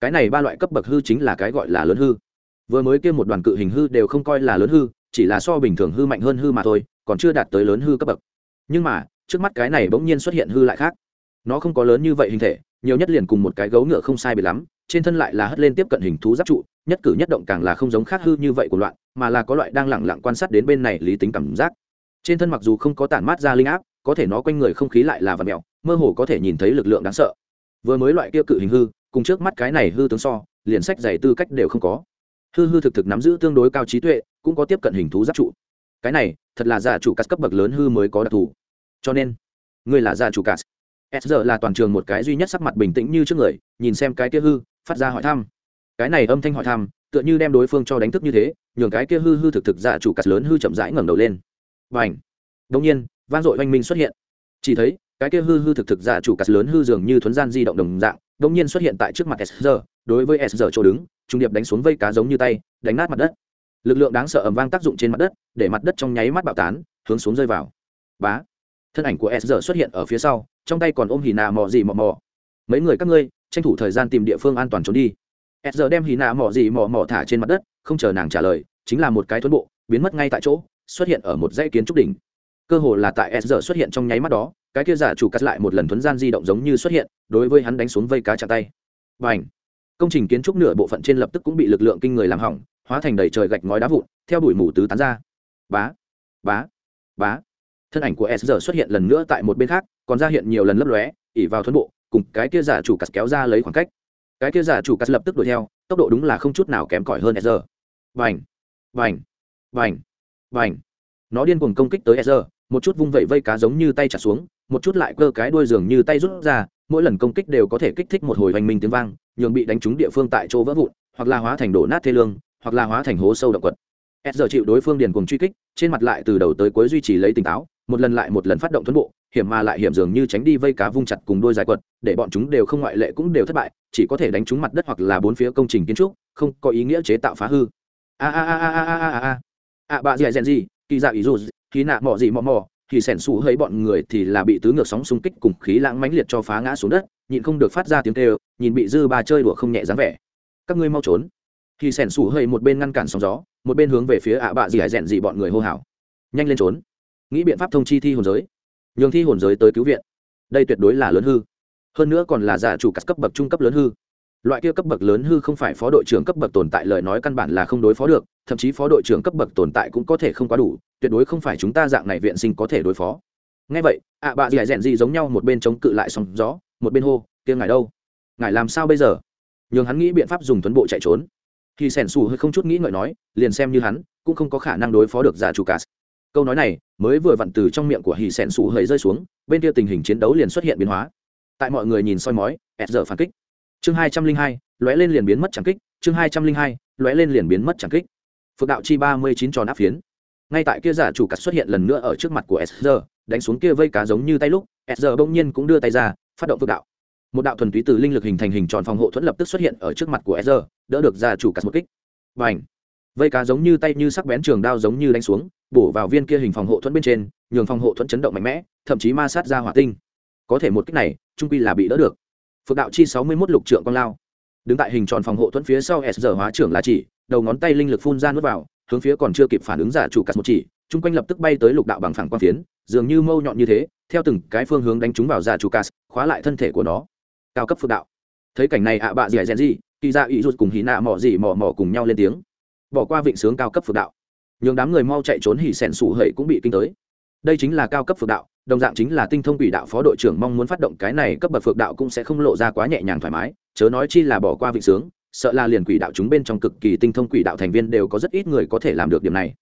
cái này ba loại cấp bậc hư chính là cái gọi là lớn hư. Vừa mới kia một đoàn cự hình hư đều không coi là lớn hư, chỉ là so bình thường hư mạnh hơn hư mà thôi, còn chưa đạt tới lớn hư cấp bậc. Nhưng mà, trước mắt cái này bỗng nhiên xuất hiện hư lại khác. Nó không có lớn như vậy hình thể, nhiều nhất liền cùng một cái gấu ngựa không sai bị lắm, trên thân lại là hất lên tiếp cận hình thú giáp trụ, nhất cử nhất động càng là không giống khác hư như vậy của loạn, mà là có loại đang lẳng lặng quan sát đến bên này lý tính cảm giác trên thân mặc dù không có tản mát ra linh áp, có thể nó quanh người không khí lại là vật mèo, mơ hồ có thể nhìn thấy lực lượng đáng sợ. Vừa mới loại kia cự hình hư, cùng trước mắt cái này hư tướng so, liền sách dày tư cách đều không có. Hư hư thực thực nắm giữ tương đối cao trí tuệ, cũng có tiếp cận hình thú giáp trụ. Cái này, thật là giả chủ cắt cấp bậc lớn hư mới có đặc thù. Cho nên, ngươi là giả chủ cắt s giờ là toàn trường một cái duy nhất sắc mặt bình tĩnh như trước người, nhìn xem cái kia hư, phát ra hỏi thăm. Cái này âm thanh hỏi thăm, tựa như đem đối phương cho đánh thức như thế, nhường cái kia hư hư thực thực giả chủ cắt lớn hư chậm rãi ngẩng đầu lên và ảnh. Đông nhiên, vang dội oanh minh xuất hiện. Chỉ thấy, cái kia hư hư thực thực giả chủ cắt lớn hư dường như thuấn gian di động đồng dạng đông nhiên xuất hiện tại trước mặt s đối với s chỗ đứng, trung điệp đánh xuống vây cá giống như tay, đánh nát mặt đất. Lực lượng đáng sợ ầm vang tác dụng trên mặt đất, để mặt đất trong nháy mắt bạo tán, hướng xuống rơi vào. Bá! Thân ảnh của s xuất hiện ở phía sau, trong tay còn ôm hì nà mò gì mò mò mấy người các ngươi, tranh thủ thời gian tìm địa phương an toàn trốn đi. S đem hì nà mò gì mò mò thả trên mặt đất, không chờ nàng trả lời, chính là một cái thuấn bộ, biến mất ngay tại chỗ xuất hiện ở một dãy kiến trúc đỉnh. Cơ hồ là tại s giờ xuất hiện trong nháy mắt đó, cái kia giả chủ cắt lại một lần thuấn gian di động giống như xuất hiện, đối với hắn đánh xuống vây cá chặt tay. Và công trình kiến trúc nửa bộ phận trên lập tức cũng bị lực lượng kinh người làm hỏng, hóa thành đầy trời gạch ngói đá vụn, theo đuổi mù tứ tán ra. Bá! Bá! Bá! Thân ảnh của s giờ xuất hiện lần nữa tại một bên khác, còn ra hiện nhiều lần lấp lóe, ỉ vào thuấn bộ, cùng cái kia giả chủ cắt kéo ra lấy khoảng cách. Cái kia giả chủ cắt lập tức đuổi theo, tốc độ đúng là không chút nào kém cỏi hơn s giờ vành vành vành vành nó điên cuồng công kích tới sr giờ một chút vung vẩy vây cá giống như tay trả xuống, một chút lại cơ cái đuôi giường như tay rút ra, mỗi lần công kích đều có thể kích thích một hồi hoành minh tiếng vang, nhường bị đánh trúng địa phương tại chỗ vỡ vụn, hoặc là hóa thành đổ nát thê lương, hoặc là hóa thành hố sâu động quật. S giờ chịu đối phương điền cùng truy kích, trên mặt lại từ đầu tới cuối duy trì lấy tỉnh táo, một lần lại một lần phát động tuấn bộ, hiểm mà lại hiểm dường như tránh đi vây cá vung chặt cùng đôi dài quật, để bọn chúng đều không ngoại lệ cũng đều thất bại, chỉ có thể đánh trúng mặt đất hoặc là bốn phía công trình kiến trúc, không có ý nghĩa chế tạo phá hư. A a a a a a a ạ bạ bà dì dèn gì kỳ dạ ý dù khí nạ mỏ gì mò mò, thì sẻn xù hơi bọn người thì là bị tứ ngược sóng xung kích cùng khí lãng mãnh liệt cho phá ngã xuống đất, nhịn không được phát ra tiếng kêu, nhìn bị dư bà chơi đùa không nhẹ dáng vẻ. Các ngươi mau trốn. Thì sẻn xù hơi một bên ngăn cản sóng gió, một bên hướng về phía ạ bạ dì hải rèn gì bọn người hô hào. Nhanh lên trốn. Nghĩ biện pháp thông chi thi hồn giới. Nhường thi hồn giới tới cứu viện. Đây tuyệt đối là lớn hư. Hơn nữa còn là giả chủ cắt cấp bậc trung cấp lớn hư loại kia cấp bậc lớn hư không phải phó đội trưởng cấp bậc tồn tại lời nói căn bản là không đối phó được, thậm chí phó đội trưởng cấp bậc tồn tại cũng có thể không quá đủ, tuyệt đối không phải chúng ta dạng này viện sinh có thể đối phó. Ngay vậy, ạ bạ dì rèn gì giống nhau một bên chống cự lại sóng gió, một bên hô, kia ngài đâu? Ngài làm sao bây giờ? Nhường hắn nghĩ biện pháp dùng tuấn bộ chạy trốn. Khi sẻn xù hơi không chút nghĩ ngợi nói, liền xem như hắn, cũng không có khả năng đối phó được giả chủ cả. câu nói này, mới vừa vặn từ trong miệng của hì sẻn xù hơi rơi xuống, bên kia tình hình chiến đấu liền xuất hiện biến hóa. Tại mọi người nhìn soi mói, ẹt giờ phản kích chương hai trăm linh hai, lóe lên liền biến mất chẳng kích. Chương hai trăm linh hai, lóe lên liền biến mất chẳng kích. Phượng đạo chi ba mươi chín tròn áp phiến. Ngay tại kia giả chủ cắt xuất hiện lần nữa ở trước mặt của sr đánh xuống kia vây cá giống như tay lúc sr bỗng nhiên cũng đưa tay ra, phát động phượng đạo. Một đạo thuần túy từ linh lực hình thành hình tròn phòng hộ thuẫn lập tức xuất hiện ở trước mặt của sr đỡ được giả chủ cắt một kích. Và ảnh vây cá giống như tay như sắc bén trường đao giống như đánh xuống, bổ vào viên kia hình phòng hộ thuẫn bên trên, nhường phòng hộ thuẫn chấn động mạnh mẽ, thậm chí ma sát ra hỏa tinh. Có thể một kích này, trung quy là bị đỡ được phượng đạo chi sáu mươi mốt lục trượng con lao. Đứng tại hình tròn phòng hộ thuẫn phía sau s giờ hóa trưởng là chỉ, đầu ngón tay linh lực phun ra nuốt vào, hướng phía còn chưa kịp phản ứng giả chủ cắt một chỉ, chung quanh lập tức bay tới lục đạo bằng phẳng quang phiến, dường như mâu nhọn như thế, theo từng cái phương hướng đánh trúng vào giả chủ cắt, khóa lại thân thể của nó. Cao cấp phượng đạo. Thấy cảnh này ạ bạ dì rèn gì, kỳ ra ý rút cùng hí nạ mỏ gì mỏ mỏ cùng nhau lên tiếng. Bỏ qua vịnh sướng cao cấp phượng đạo. Nhường đám người mau chạy trốn hỉ sẻn sủ hậy cũng bị kinh tới. Đây chính là cao cấp phượng đạo đồng dạng chính là tinh thông quỷ đạo phó đội trưởng mong muốn phát động cái này cấp bậc phượng đạo cũng sẽ không lộ ra quá nhẹ nhàng thoải mái, chớ nói chi là bỏ qua vị sướng, sợ là liền quỷ đạo chúng bên trong cực kỳ tinh thông quỷ đạo thành viên đều có rất ít người có thể làm được điểm này.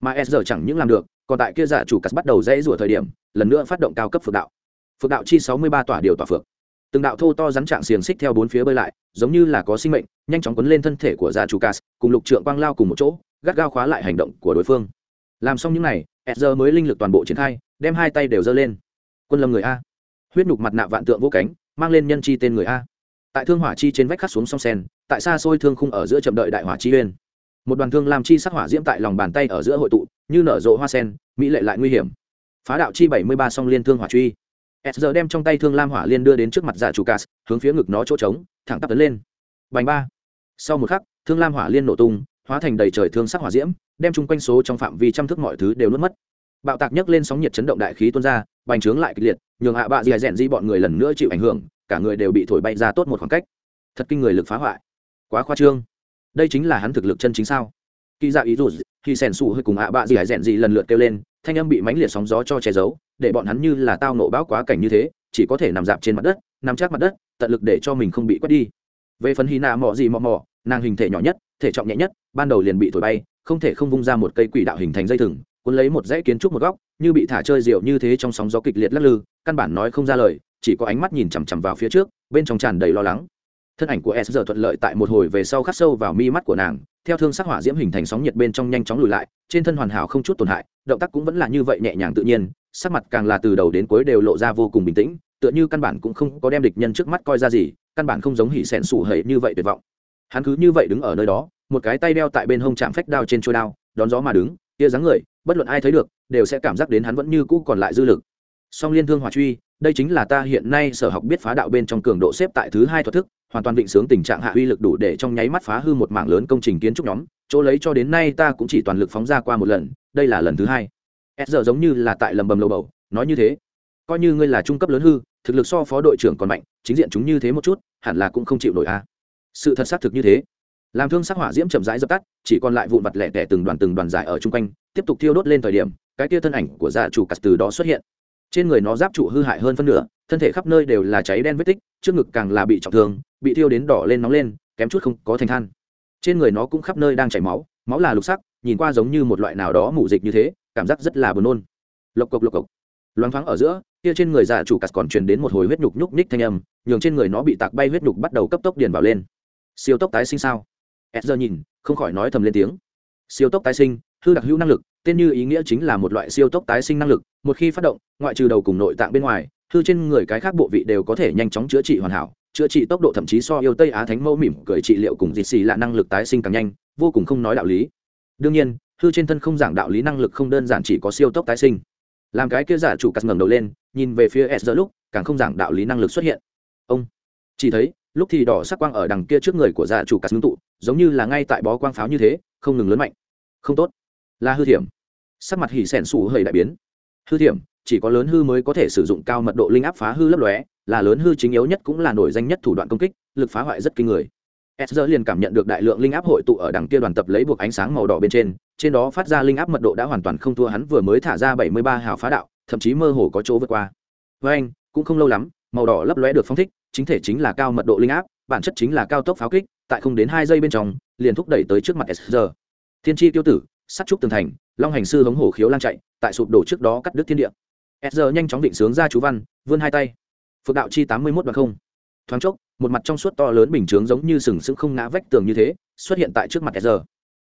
Mà s giờ chẳng những làm được, còn tại kia giả chủ cắt bắt đầu dễ rủa thời điểm, lần nữa phát động cao cấp phượng đạo. Phượng đạo chi sáu mươi ba tỏa điều tỏa phượng từng đạo thô to rắn trạng xiềng xích theo bốn phía bơi lại, giống như là có sinh mệnh, nhanh chóng quấn lên thân thể của giả chủ cắt, cùng lục trượng quang lao cùng một chỗ, gắt gao khóa lại hành động của đối phương. Làm xong những n à y giờ mới linh lực toàn bộ triển khai đem hai tay đều giơ lên. Quân lâm người a. Huyết nhục mặt nạ vạn tượng vô cánh, mang lên nhân chi tên người a. Tại thương hỏa chi trên vách khắc xuống song sen, tại xa xôi thương khung ở giữa chậm đợi đại hỏa chi uyên. Một đoàn thương làm chi sắc hỏa diễm tại lòng bàn tay ở giữa hội tụ, như nở rộ hoa sen, mỹ lệ lại nguy hiểm. Phá đạo chi bảy mươi ba song liên thương hỏa truy. S giờ đem trong tay thương lam hỏa liên đưa đến trước mặt dạ chủ cas hướng phía ngực nó chỗ trống, thẳng tắp tấn lên. Bành ba. Sau một khắc, thương lam hỏa liên nổ tung, hóa thành đầy trời thương sắc hỏa diễm, đem chung quanh số trong phạm vi trăm thức mọi thứ đều nuốt mất bạo tạc nhấc lên sóng nhiệt chấn động đại khí tuôn ra, bành trướng lại kịch liệt, nhường hạ bạ dì rèn di bọn người lần nữa chịu ảnh hưởng, cả người đều bị thổi bay ra tốt một khoảng cách. Thật kinh người lực phá hoại. Quá khoa trương. Đây chính là hắn thực lực chân chính sao? Kỳ dạ ý dù khi sèn sụ hơi cùng hạ bạ dì rèn di lần lượt kêu lên, thanh âm bị mánh liệt sóng gió cho che giấu, để bọn hắn như là tao nộ bão quá cảnh như thế, chỉ có thể nằm dạp trên mặt đất, nằm chắc mặt đất, tận lực để cho mình không bị quét đi. Về phần hy nạ mỏ gì mò mò nàng hình thể nhỏ nhất, thể trọng nhẹ nhất, ban đầu liền bị thổi bay, không thể không vung ra một cây quỷ đạo hình thành dây thừng cuốn lấy một dãy kiến trúc một góc, như bị thả chơi rượu như thế trong sóng gió kịch liệt lắc lư, căn bản nói không ra lời, chỉ có ánh mắt nhìn chằm chằm vào phía trước, bên trong tràn đầy lo lắng. Thân ảnh của s giờ thuận lợi tại một hồi về sau khắc sâu vào mi mắt của nàng, theo thương sắc hỏa diễm hình thành sóng nhiệt bên trong nhanh chóng lùi lại, trên thân hoàn hảo không chút tổn hại, động tác cũng vẫn là như vậy nhẹ nhàng tự nhiên, sắc mặt càng là từ đầu đến cuối đều lộ ra vô cùng bình tĩnh, tựa như căn bản cũng không có đem địch nhân trước mắt coi ra gì, căn bản không giống hỉ sẹn sủ hầy như vậy tuyệt vọng. Hắn cứ như vậy đứng ở nơi đó, một cái tay đeo tại bên hông chạm phách đao trên trôi đao, đón gió mà đứng kia dáng người bất luận ai thấy được, đều sẽ cảm giác đến hắn vẫn như cũ còn lại dư lực. Song liên thương hòa truy, đây chính là ta hiện nay sở học biết phá đạo bên trong cường độ xếp tại thứ hai thuật thức, hoàn toàn định sướng tình trạng hạ uy lực đủ để trong nháy mắt phá hư một mảng lớn công trình kiến trúc nhóm, chỗ lấy cho đến nay ta cũng chỉ toàn lực phóng ra qua một lần, đây là lần thứ hai. S giờ giống như là tại lầm bầm lầu bầu, nói như thế. Coi như ngươi là trung cấp lớn hư, thực lực so phó đội trưởng còn mạnh, chính diện chúng như thế một chút, hẳn là cũng không chịu nổi a. Sự thật xác thực như thế làm thương sắc hỏa diễm chậm rãi dập tắt, chỉ còn lại vụn vặt lẻ tẻ từng đoàn từng đoàn dài ở chung quanh, tiếp tục thiêu đốt lên thời điểm, cái tia thân ảnh của gia chủ cắt từ đó xuất hiện. Trên người nó giáp trụ hư hại hơn phân nửa, thân thể khắp nơi đều là cháy đen vết tích, trước ngực càng là bị trọng thương, bị thiêu đến đỏ lên nóng lên, kém chút không có thành than. Trên người nó cũng khắp nơi đang chảy máu máu là lục sắc, nhìn qua giống như một loại nào đó mủ dịch như thế, cảm giác rất là buồn nôn. Lộc cộc lộc cộc. Loáng thoáng ở giữa, kia trên người già chủ cắt còn truyền đến một hồi huyết nhục nhúc nhích thanh âm, nhường trên người nó bị tạc bay huyết nhục bắt đầu cấp tốc điền vào lên. Siêu tốc tái sinh sao? Ezra nhìn, không khỏi nói thầm lên tiếng. Siêu tốc tái sinh, hư đặc hữu năng lực, tên như ý nghĩa chính là một loại siêu tốc tái sinh năng lực. Một khi phát động, ngoại trừ đầu cùng nội tạng bên ngoài, hư trên người cái khác bộ vị đều có thể nhanh chóng chữa trị hoàn hảo, chữa trị tốc độ thậm chí so yêu tây á thánh mẫu mỉm cười trị liệu cùng dịch xì là năng lực tái sinh càng nhanh, vô cùng không nói đạo lý. Đương nhiên, hư trên thân không giảng đạo lý năng lực không đơn giản chỉ có siêu tốc tái sinh. Làm cái kia giả chủ cắt ngẩng đầu lên, nhìn về phía Ezra lúc, càng không giảng đạo lý năng lực xuất hiện. Ông, chỉ thấy lúc thì đỏ sắc quang ở đằng kia trước người của giả chủ cắt ngưng tụ, giống như là ngay tại bó quang pháo như thế, không ngừng lớn mạnh. Không tốt. Là hư thiểm. Sắc mặt hỉ sẻn sủ hơi đại biến. Hư thiểm, chỉ có lớn hư mới có thể sử dụng cao mật độ linh áp phá hư lấp lóe, là lớn hư chính yếu nhất cũng là nổi danh nhất thủ đoạn công kích, lực phá hoại rất kinh người. Ezra liền cảm nhận được đại lượng linh áp hội tụ ở đằng kia đoàn tập lấy buộc ánh sáng màu đỏ bên trên trên đó phát ra linh áp mật độ đã hoàn toàn không thua hắn vừa mới thả ra bảy mươi ba hào phá đạo, thậm chí mơ hồ có chỗ vượt qua. Với anh, cũng không lâu lắm, màu đỏ lấp lóe được phóng thích chính thể chính là cao mật độ linh áp, bản chất chính là cao tốc pháo kích, tại không đến hai giây bên trong, liền thúc đẩy tới trước mặt s thiên tri tiêu tử sắt trúc tường thành, long hành sư hống hổ khiếu lan chạy, tại sụp đổ trước đó cắt đứt thiên địa. S nhanh chóng định sướng ra chú văn, vươn hai tay. Phượng đạo chi tám mươi mốt đoạn không. Thoáng chốc, một mặt trong suốt to lớn bình chướng giống như sừng sững không ngã vách tường như thế, xuất hiện tại trước mặt s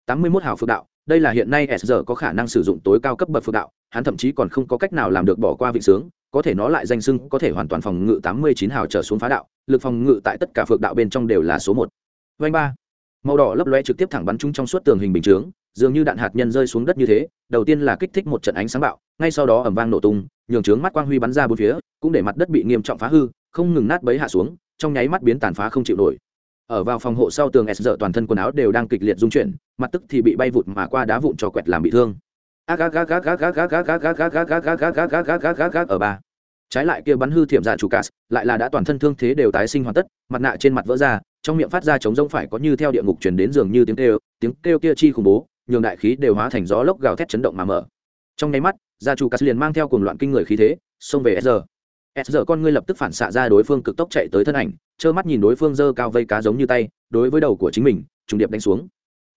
tám mươi mốt hào phượng đạo đây là hiện nay s có khả năng sử dụng tối cao cấp bậc phượng đạo, hắn thậm chí còn không có cách nào làm được bỏ qua vị sướng, có thể nó lại danh sưng có thể hoàn toàn phòng ngự tám mươi chín hào trở xuống phá đạo, lực phòng ngự tại tất cả phượng đạo bên trong đều là số một. Vanh ba. Màu đỏ lấp loe trực tiếp thẳng bắn trúng trong suốt tường hình bình chướng, dường như đạn hạt nhân rơi xuống đất như thế, đầu tiên là kích thích một trận ánh sáng bạo, ngay sau đó ẩm vang nổ tung, nhường trướng mắt quang huy bắn ra bốn phía, cũng để mặt đất bị nghiêm trọng phá hư, không ngừng nát bấy hạ xuống, trong nháy mắt biến tàn phá không chịu nổi ở vào phòng hộ sau tường s giờ toàn thân quần áo đều đang kịch liệt dung chuyển mặt tức thì bị bay vụt mà qua đá vụn cho quẹt làm bị thương ở ba trái lại kia bắn hư thiểm giả chủ cas lại là đã toàn thân thương thế đều tái sinh hoàn tất mặt nạ trên mặt vỡ ra trong miệng phát ra trống rông phải có như theo địa ngục chuyển đến giường như tiếng kêu tiếng kêu kia chi khủng bố nhường đại khí đều hóa thành gió lốc gào thét chấn động mà mở trong nháy mắt gia chủ cas liền mang theo cuồng loạn kinh người khí thế xông về s giờ con ngươi lập tức phản xạ ra đối phương cực tốc chạy tới thân ảnh trơ mắt nhìn đối phương giơ cao vây cá giống như tay đối với đầu của chính mình trùng điệp đánh xuống.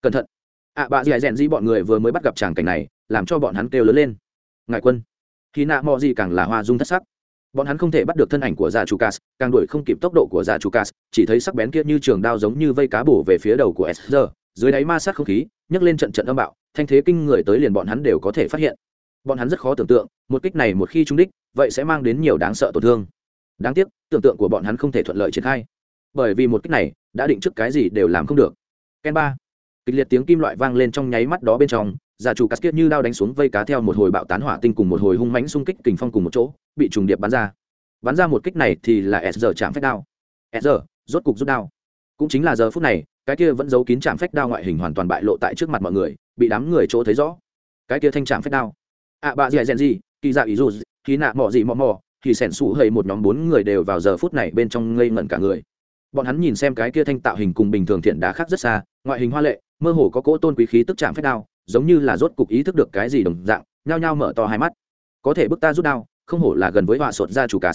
Cẩn thận. Ạ à, bà dì rèn di bọn người vừa mới bắt gặp tràng cảnh này làm cho bọn hắn kêu lớn lên. Ngại quân. Khi nạ mò gì càng là hoa dung thất sắc. Bọn hắn không thể bắt được thân ảnh của dạ già chủ cas càng đuổi không kịp tốc độ của dạ già chủ cas chỉ thấy sắc bén kia như trường đao giống như vây cá bổ về phía đầu của sr dưới đáy ma sát không khí nhấc lên trận trận âm bạo thanh thế kinh người tới liền bọn hắn đều có thể phát hiện. Bọn hắn rất khó tưởng tượng một kích này một khi trúng đích vậy sẽ mang đến nhiều đáng sợ tổn thương. Đáng tiếc tưởng tượng của bọn hắn không thể thuận lợi triển khai. Bởi vì một kích này đã định trước cái gì đều làm không được. Ken ba. Kịch liệt tiếng kim loại vang lên trong nháy mắt đó bên trong giả chủ cắt kiết như đao đánh xuống vây cá theo một hồi bạo tán hỏa tinh cùng một hồi hung mãnh xung kích kình phong cùng một chỗ bị trùng điệp bắn ra. Bắn ra một kích này thì là s giờ chạm phách đao. S giờ rốt cục rút đao. Cũng chính là giờ phút này cái kia vẫn giấu kín chạm phách đao ngoại hình hoàn toàn bại lộ tại trước mặt mọi người bị đám người chỗ thấy rõ. Cái kia thanh chạm phách đao. Ạ à, bà gì rèn gì kỳ dạ ý dù khi nạ mò gì mò mò thì sẻn sủ hầy một nhóm bốn người đều vào giờ phút này bên trong ngây ngẩn cả người. Bọn hắn nhìn xem cái kia thanh tạo hình cùng bình thường thiện đá khác rất xa, ngoại hình hoa lệ, mơ hồ có cỗ tôn quý khí tức chạm phép đao, giống như là rốt cục ý thức được cái gì đồng dạng, nhao nhao mở to hai mắt. Có thể bức ta rút đao, không hổ là gần với họa sột ra chủ cà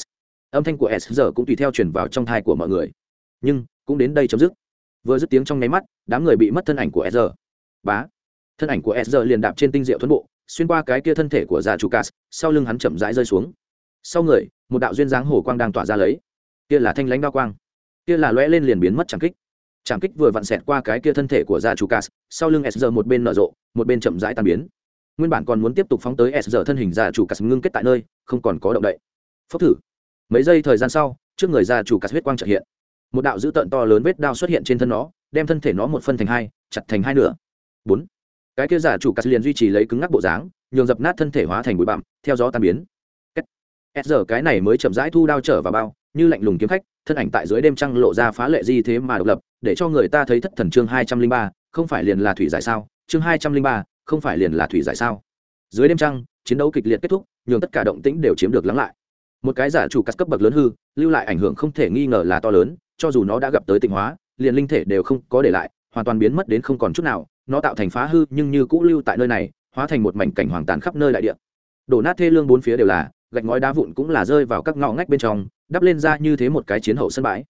âm thanh của s giờ cũng tùy theo chuyển vào trong thai của mọi người. Nhưng, cũng đến đây chấm dứt. Vừa dứt tiếng trong nháy mắt, đám người bị mất thân ảnh của s giờ. Bá. Thân ảnh của s giờ liền đạp trên tinh diệu thuẫn bộ xuyên qua cái kia thân thể của già chủ cát, sau lưng hắn chậm rãi rơi xuống sau người một đạo duyên dáng hồ quang đang tỏa ra lấy kia là thanh lãnh đao quang kia là lóe lên liền biến mất chẳng kích Trảm kích vừa vặn xẹt qua cái kia thân thể của gia chủ Cas, sau lưng sr một bên nở rộ, một bên chậm rãi tan biến. Nguyên bản còn muốn tiếp tục phóng tới sr thân hình gia chủ Cas ngưng kết tại nơi, không còn có động đậy. Phốc thử. Mấy giây thời gian sau, trước người gia chủ Cas huyết quang chợt hiện. Một đạo dữ tợn to lớn vết đao xuất hiện trên thân nó, đem thân thể nó một phân thành hai, chặt thành hai nửa. Bốn. Cái kia giả chủ cắt liền duy trì lấy cứng ngắc bộ dáng, nhường dập nát thân thể hóa thành bụi bặm, theo gió tan biến. giờ cái này mới chậm rãi thu đao trở vào bao, như lạnh lùng kiếm khách, thân ảnh tại dưới đêm trăng lộ ra phá lệ di thế mà độc lập để cho người ta thấy thất thần chương hai trăm linh ba không phải liền là thủy giải sao? Chương hai trăm linh ba không phải liền là thủy giải sao? Dưới đêm trăng chiến đấu kịch liệt kết thúc nhường tất cả động tĩnh đều chiếm được lắng lại. Một cái giả chủ cắt cấp bậc lớn hư lưu lại ảnh hưởng không thể nghi ngờ là to lớn cho dù nó đã gặp tới tịnh hóa liền linh thể đều không có để lại hoàn toàn biến mất đến không còn chút nào, nó tạo thành phá hư nhưng như cũ lưu tại nơi này, hóa thành một mảnh cảnh hoàng tàn khắp nơi đại địa. Đổ nát thê lương bốn phía đều là, gạch ngói đá vụn cũng là rơi vào các ngõ ngách bên trong, đắp lên ra như thế một cái chiến hậu sân bãi.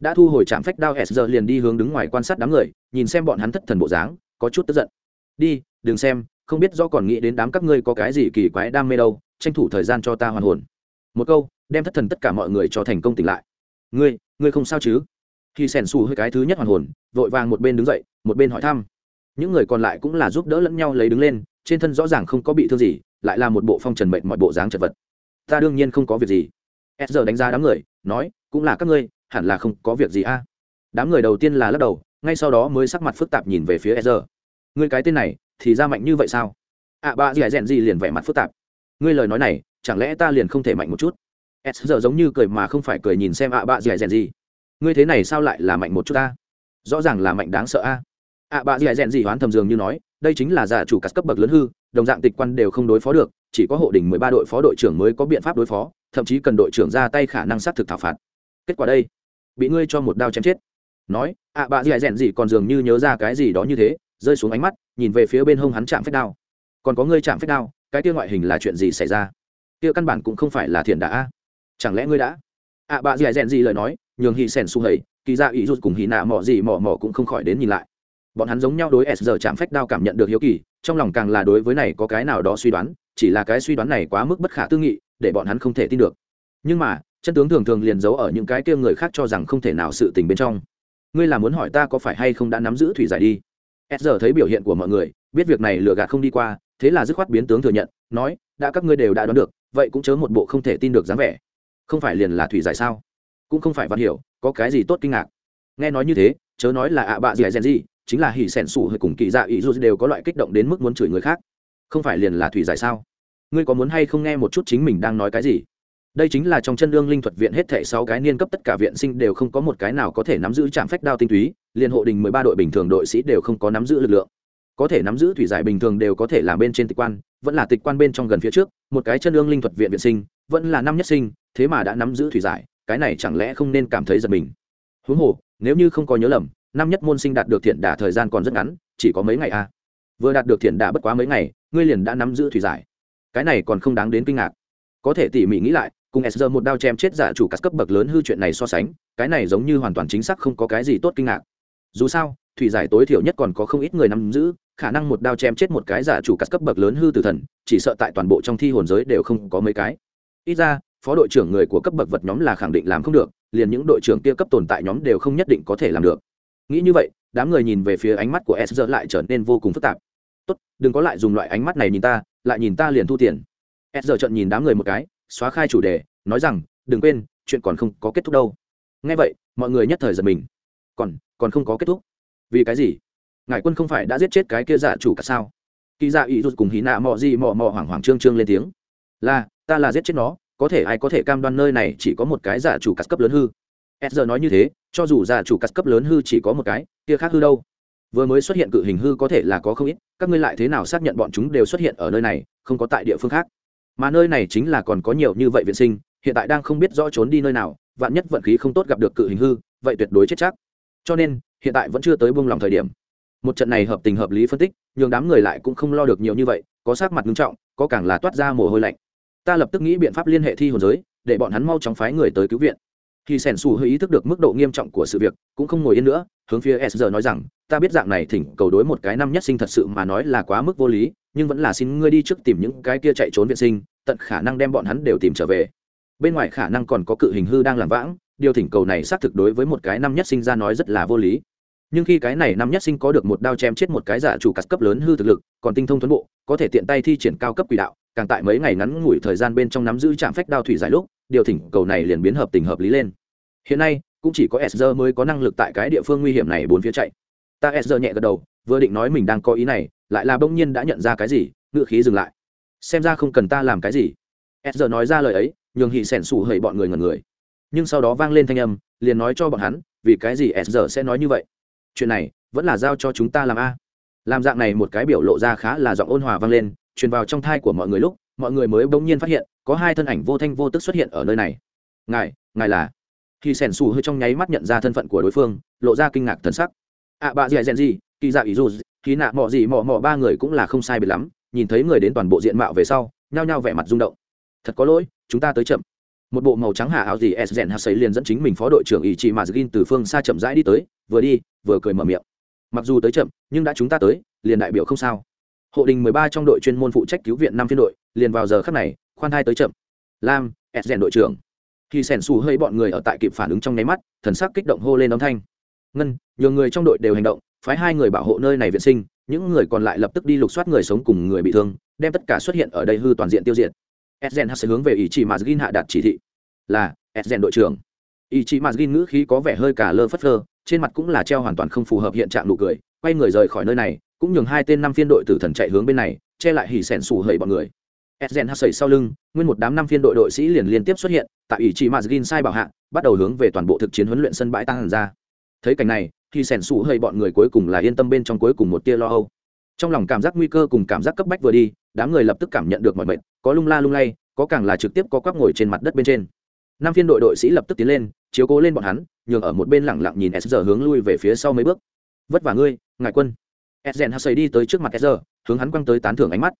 Đã thu hồi trạm phách đao s giờ liền đi hướng đứng ngoài quan sát đám người, nhìn xem bọn hắn thất thần bộ dáng, có chút tức giận. Đi, đừng xem, không biết do còn nghĩ đến đám các ngươi có cái gì kỳ quái đam mê đâu, tranh thủ thời gian cho ta hoàn hồn. Một câu, đem thất thần tất cả mọi người cho thành công tỉnh lại. Ngươi ngươi không sao chứ? Khi sẻn xù hơi cái thứ nhất hoàn hồn, vội vàng một bên đứng dậy, một bên hỏi thăm. Những người còn lại cũng là giúp đỡ lẫn nhau lấy đứng lên, trên thân rõ ràng không có bị thương gì, lại là một bộ phong trần mệnh mọi bộ dáng chật vật. Ta đương nhiên không có việc gì. S giờ đánh giá đám người, nói, cũng là các ngươi, hẳn là không có việc gì a. Đám người đầu tiên là lắc đầu, ngay sau đó mới sắc mặt phức tạp nhìn về phía s giờ. Ngươi cái tên này, thì ra mạnh như vậy sao? Ạ ba dì rèn gì liền vẻ mặt phức tạp. Ngươi lời nói này, chẳng lẽ ta liền không thể mạnh một chút? S giờ giống như cười mà không phải cười nhìn xem ạ ba dì rèn gì? Ngươi thế này sao lại là mạnh một chút ta? Rõ ràng là mạnh đáng sợ a. Ạ bà dì rèn gì hoán thầm dường như nói, đây chính là giả chủ cắt cấp bậc lớn hư, đồng dạng tịch quan đều không đối phó được, chỉ có hộ đỉnh mười ba đội phó đội trưởng mới có biện pháp đối phó, thậm chí cần đội trưởng ra tay khả năng xác thực thảo phạt. Kết quả đây, bị ngươi cho một đao chém chết. Nói ạ bà dì rèn gì còn dường như nhớ ra cái gì đó như thế, rơi xuống ánh mắt, nhìn về phía bên hông hắn chạm phép đao. Còn có ngươi chạm phép đao, cái kia ngoại hình là chuyện gì xảy ra? Kia căn bản cũng không phải là thiền đã chẳng lẽ ngươi đã? Ạ bà dì rèn gì lời nói nhường hì sèn su hầy, kỳ ra ý rút cùng hì nạ mỏ gì mỏ mỏ cũng không khỏi đến nhìn lại. Bọn hắn giống nhau đối s giờ chạm phách đao cảm nhận được hiếu kỳ, trong lòng càng là đối với này có cái nào đó suy đoán, chỉ là cái suy đoán này quá mức bất khả tư nghị, để bọn hắn không thể tin được. Nhưng mà, chân tướng thường thường liền giấu ở những cái kia người khác cho rằng không thể nào sự tình bên trong. Ngươi là muốn hỏi ta có phải hay không đã nắm giữ thủy giải đi? S giờ thấy biểu hiện của mọi người, biết việc này lừa gạt không đi qua, thế là dứt khoát biến tướng thừa nhận, nói, đã các ngươi đều đã đoán được, vậy cũng chớ một bộ không thể tin được dáng vẻ. Không phải liền là thủy giải sao? Cũng không phải văn hiểu, có cái gì tốt kinh ngạc. Nghe nói như thế, chớ nói là ạ bạ gì hay gì, chính là hỉ sẻn sủ hay cùng kỳ dạ ý dù đều có loại kích động đến mức muốn chửi người khác. Không phải liền là thủy giải sao? Ngươi có muốn hay không nghe một chút chính mình đang nói cái gì? Đây chính là trong chân lương linh thuật viện hết thể sáu cái niên cấp tất cả viện sinh đều không có một cái nào có thể nắm giữ trạm phách đao tinh túy liền hộ đình mười ba đội bình thường đội sĩ đều không có nắm giữ lực lượng. Có thể nắm giữ thủy giải bình thường đều có thể làm bên trên tịch quan, vẫn là tịch quan bên trong gần phía trước, một cái chân lương linh thuật viện viện sinh, vẫn là năm nhất sinh, thế mà đã nắm giữ thủy giải cái này chẳng lẽ không nên cảm thấy giật mình? Huống hồ, nếu như không có nhớ lầm, năm nhất môn sinh đạt được thiện đả thời gian còn rất ngắn, chỉ có mấy ngày a à. vừa đạt được thiện đả bất quá mấy ngày, ngươi liền đã nắm giữ thủy giải. Cái này còn không đáng đến kinh ngạc. Có thể tỉ mỉ nghĩ lại, cùng sr một đao chém chết giả chủ các cấp bậc lớn hư chuyện này so sánh, cái này giống như hoàn toàn chính xác không có cái gì tốt kinh ngạc. Dù sao, thủy giải tối thiểu nhất còn có không ít người nắm giữ, khả năng một đao chém chết một cái giả chủ các cấp bậc lớn hư từ thần, chỉ sợ tại toàn bộ trong thi hồn giới đều không có mấy cái. Ít ra phó đội trưởng người của cấp bậc vật nhóm là khẳng định làm không được, liền những đội trưởng kia cấp tồn tại nhóm đều không nhất định có thể làm được. Nghĩ như vậy, đám người nhìn về phía ánh mắt của s lại trở nên vô cùng phức tạp. Tốt, đừng có lại dùng loại ánh mắt này nhìn ta, lại nhìn ta liền thu tiền. S giờ trận nhìn đám người một cái, xóa khai chủ đề, nói rằng, đừng quên, chuyện còn không có kết thúc đâu. Ngay vậy, mọi người nhất thời giật mình. Còn còn không có kết thúc? Vì cái gì? Ngài quân không phải đã giết chết cái kia giả chủ cả sao? Kỳ dạ ý rút cùng hí nạ mò gì mò mò hoảng hoảng trương trương lên tiếng. Là, ta là giết chết nó có thể ai có thể cam đoan nơi này chỉ có một cái giả chủ cắt cấp lớn hư? S giờ nói như thế, cho dù giả chủ cắt cấp lớn hư chỉ có một cái, kia khác hư đâu? Vừa mới xuất hiện cự hình hư có thể là có không ít, các ngươi lại thế nào xác nhận bọn chúng đều xuất hiện ở nơi này, không có tại địa phương khác? Mà nơi này chính là còn có nhiều như vậy viện sinh, hiện tại đang không biết rõ trốn đi nơi nào, vạn nhất vận khí không tốt gặp được cự hình hư, vậy tuyệt đối chết chắc. Cho nên, hiện tại vẫn chưa tới buông lòng thời điểm. Một trận này hợp tình hợp lý phân tích, nhường đám người lại cũng không lo được nhiều như vậy, có sát mặt nghiêm trọng, có càng là toát ra mồ hôi lạnh ta lập tức nghĩ biện pháp liên hệ thi hồn giới, để bọn hắn mau chóng phái người tới cứu viện. Khi sẻn xù hơi ý thức được mức độ nghiêm trọng của sự việc, cũng không ngồi yên nữa, hướng phía s giờ nói rằng, ta biết dạng này thỉnh cầu đối một cái năm nhất sinh thật sự mà nói là quá mức vô lý, nhưng vẫn là xin ngươi đi trước tìm những cái kia chạy trốn viện sinh, tận khả năng đem bọn hắn đều tìm trở về. Bên ngoài khả năng còn có cự hình hư đang làm vãng, điều thỉnh cầu này xác thực đối với một cái năm nhất sinh ra nói rất là vô lý nhưng khi cái này năm nhất sinh có được một đao chém chết một cái giả chủ cắt cấp lớn hư thực lực, còn tinh thông tuấn bộ, có thể tiện tay thi triển cao cấp quỷ đạo, càng tại mấy ngày ngắn ngủi thời gian bên trong nắm giữ trạm phách đao thủy giải lúc, điều thỉnh cầu này liền biến hợp tình hợp lý lên. Hiện nay, cũng chỉ có sr mới có năng lực tại cái địa phương nguy hiểm này bốn phía chạy. Ta sr nhẹ gật đầu, vừa định nói mình đang có ý này, lại là bỗng nhiên đã nhận ra cái gì ngự khí dừng lại. Xem ra không cần ta làm cái gì. Sr nói ra lời ấy, nhường hị sẻn sủ hầy bọn người ngần người. Nhưng sau đó vang lên thanh âm, liền nói cho bọn hắn, vì cái gì sr sẽ nói như vậy? Chuyện này vẫn là giao cho chúng ta làm a. Làm dạng này một cái biểu lộ ra khá là giọng ôn hòa vang lên truyền vào trong thai của mọi người lúc mọi người mới bỗng nhiên phát hiện có hai thân ảnh vô thanh vô tức xuất hiện ở nơi này. Ngài ngài là? Khi sẻn xù hơi trong nháy mắt nhận ra thân phận của đối phương lộ ra kinh ngạc thần sắc. Ạ à, bà dì dèn gì kỳ dạ ý dù khi nạ mọ gì mọ mọ ba người cũng là không sai biệt lắm nhìn thấy người đến toàn bộ diện mạo về sau nhao nhao vẻ mặt rung động. Thật có lỗi chúng ta tới chậm một bộ màu trắng hạ áo gì s rèn hạ sấy liền dẫn chính mình phó đội trưởng ý chị mà gin từ phương xa chậm rãi đi tới, vừa đi, vừa cười mở miệng. Mặc dù tới chậm, nhưng đã chúng ta tới, liền đại biểu không sao. Hộ đình mười ba trong đội chuyên môn phụ trách cứu viện năm phiên đội, liền vào giờ khắc này, khoan thai tới chậm. Lam, s rèn đội trưởng. Khi sẻn xù hơi bọn người ở tại kịp phản ứng trong nháy mắt, thần sắc kích động hô lên âm thanh. Ngân nhiều người trong đội đều hành động, phái hai người bảo hộ nơi này vệ sinh, những người còn lại lập tức đi lục soát người sống cùng người bị thương, đem tất cả xuất hiện ở đây hư toàn diện tiêu diệt edgen sẽ hướng về ý chỉ mà hạ đạt chỉ thị là edgen đội trưởng ý chỉ mà ngữ khí có vẻ hơi cả lơ phất lơ trên mặt cũng là treo hoàn toàn không phù hợp hiện trạng nụ cười quay người rời khỏi nơi này cũng nhường hai tên năm phiên đội tử thần chạy hướng bên này che lại hỉ sẻn xù hầy bọn người Esgen hắt sẩy sau lưng, nguyên một đám năm phiên đội đội sĩ liền liên tiếp xuất hiện, tại ủy chỉ Mazgin sai bảo hạ, bắt đầu hướng về toàn bộ thực chiến huấn luyện sân bãi tăng ra. Thấy cảnh này, thì xèn sủ hơi bọn người cuối cùng là yên tâm bên trong cuối cùng một tia lo âu. Trong lòng cảm giác nguy cơ cùng cảm giác cấp bách vừa đi, đám người lập tức cảm nhận được mọi mệt, có lung la lung lay, có càng là trực tiếp có quắp ngồi trên mặt đất bên trên. năm phiên đội đội sĩ lập tức tiến lên chiếu cố lên bọn hắn nhường ở một bên lẳng lặng nhìn s hướng lui về phía sau mấy bước. Vất vả ngươi ngại quân. S rèn hắc đi tới trước mặt s hướng hắn quăng tới tán thưởng ánh mắt.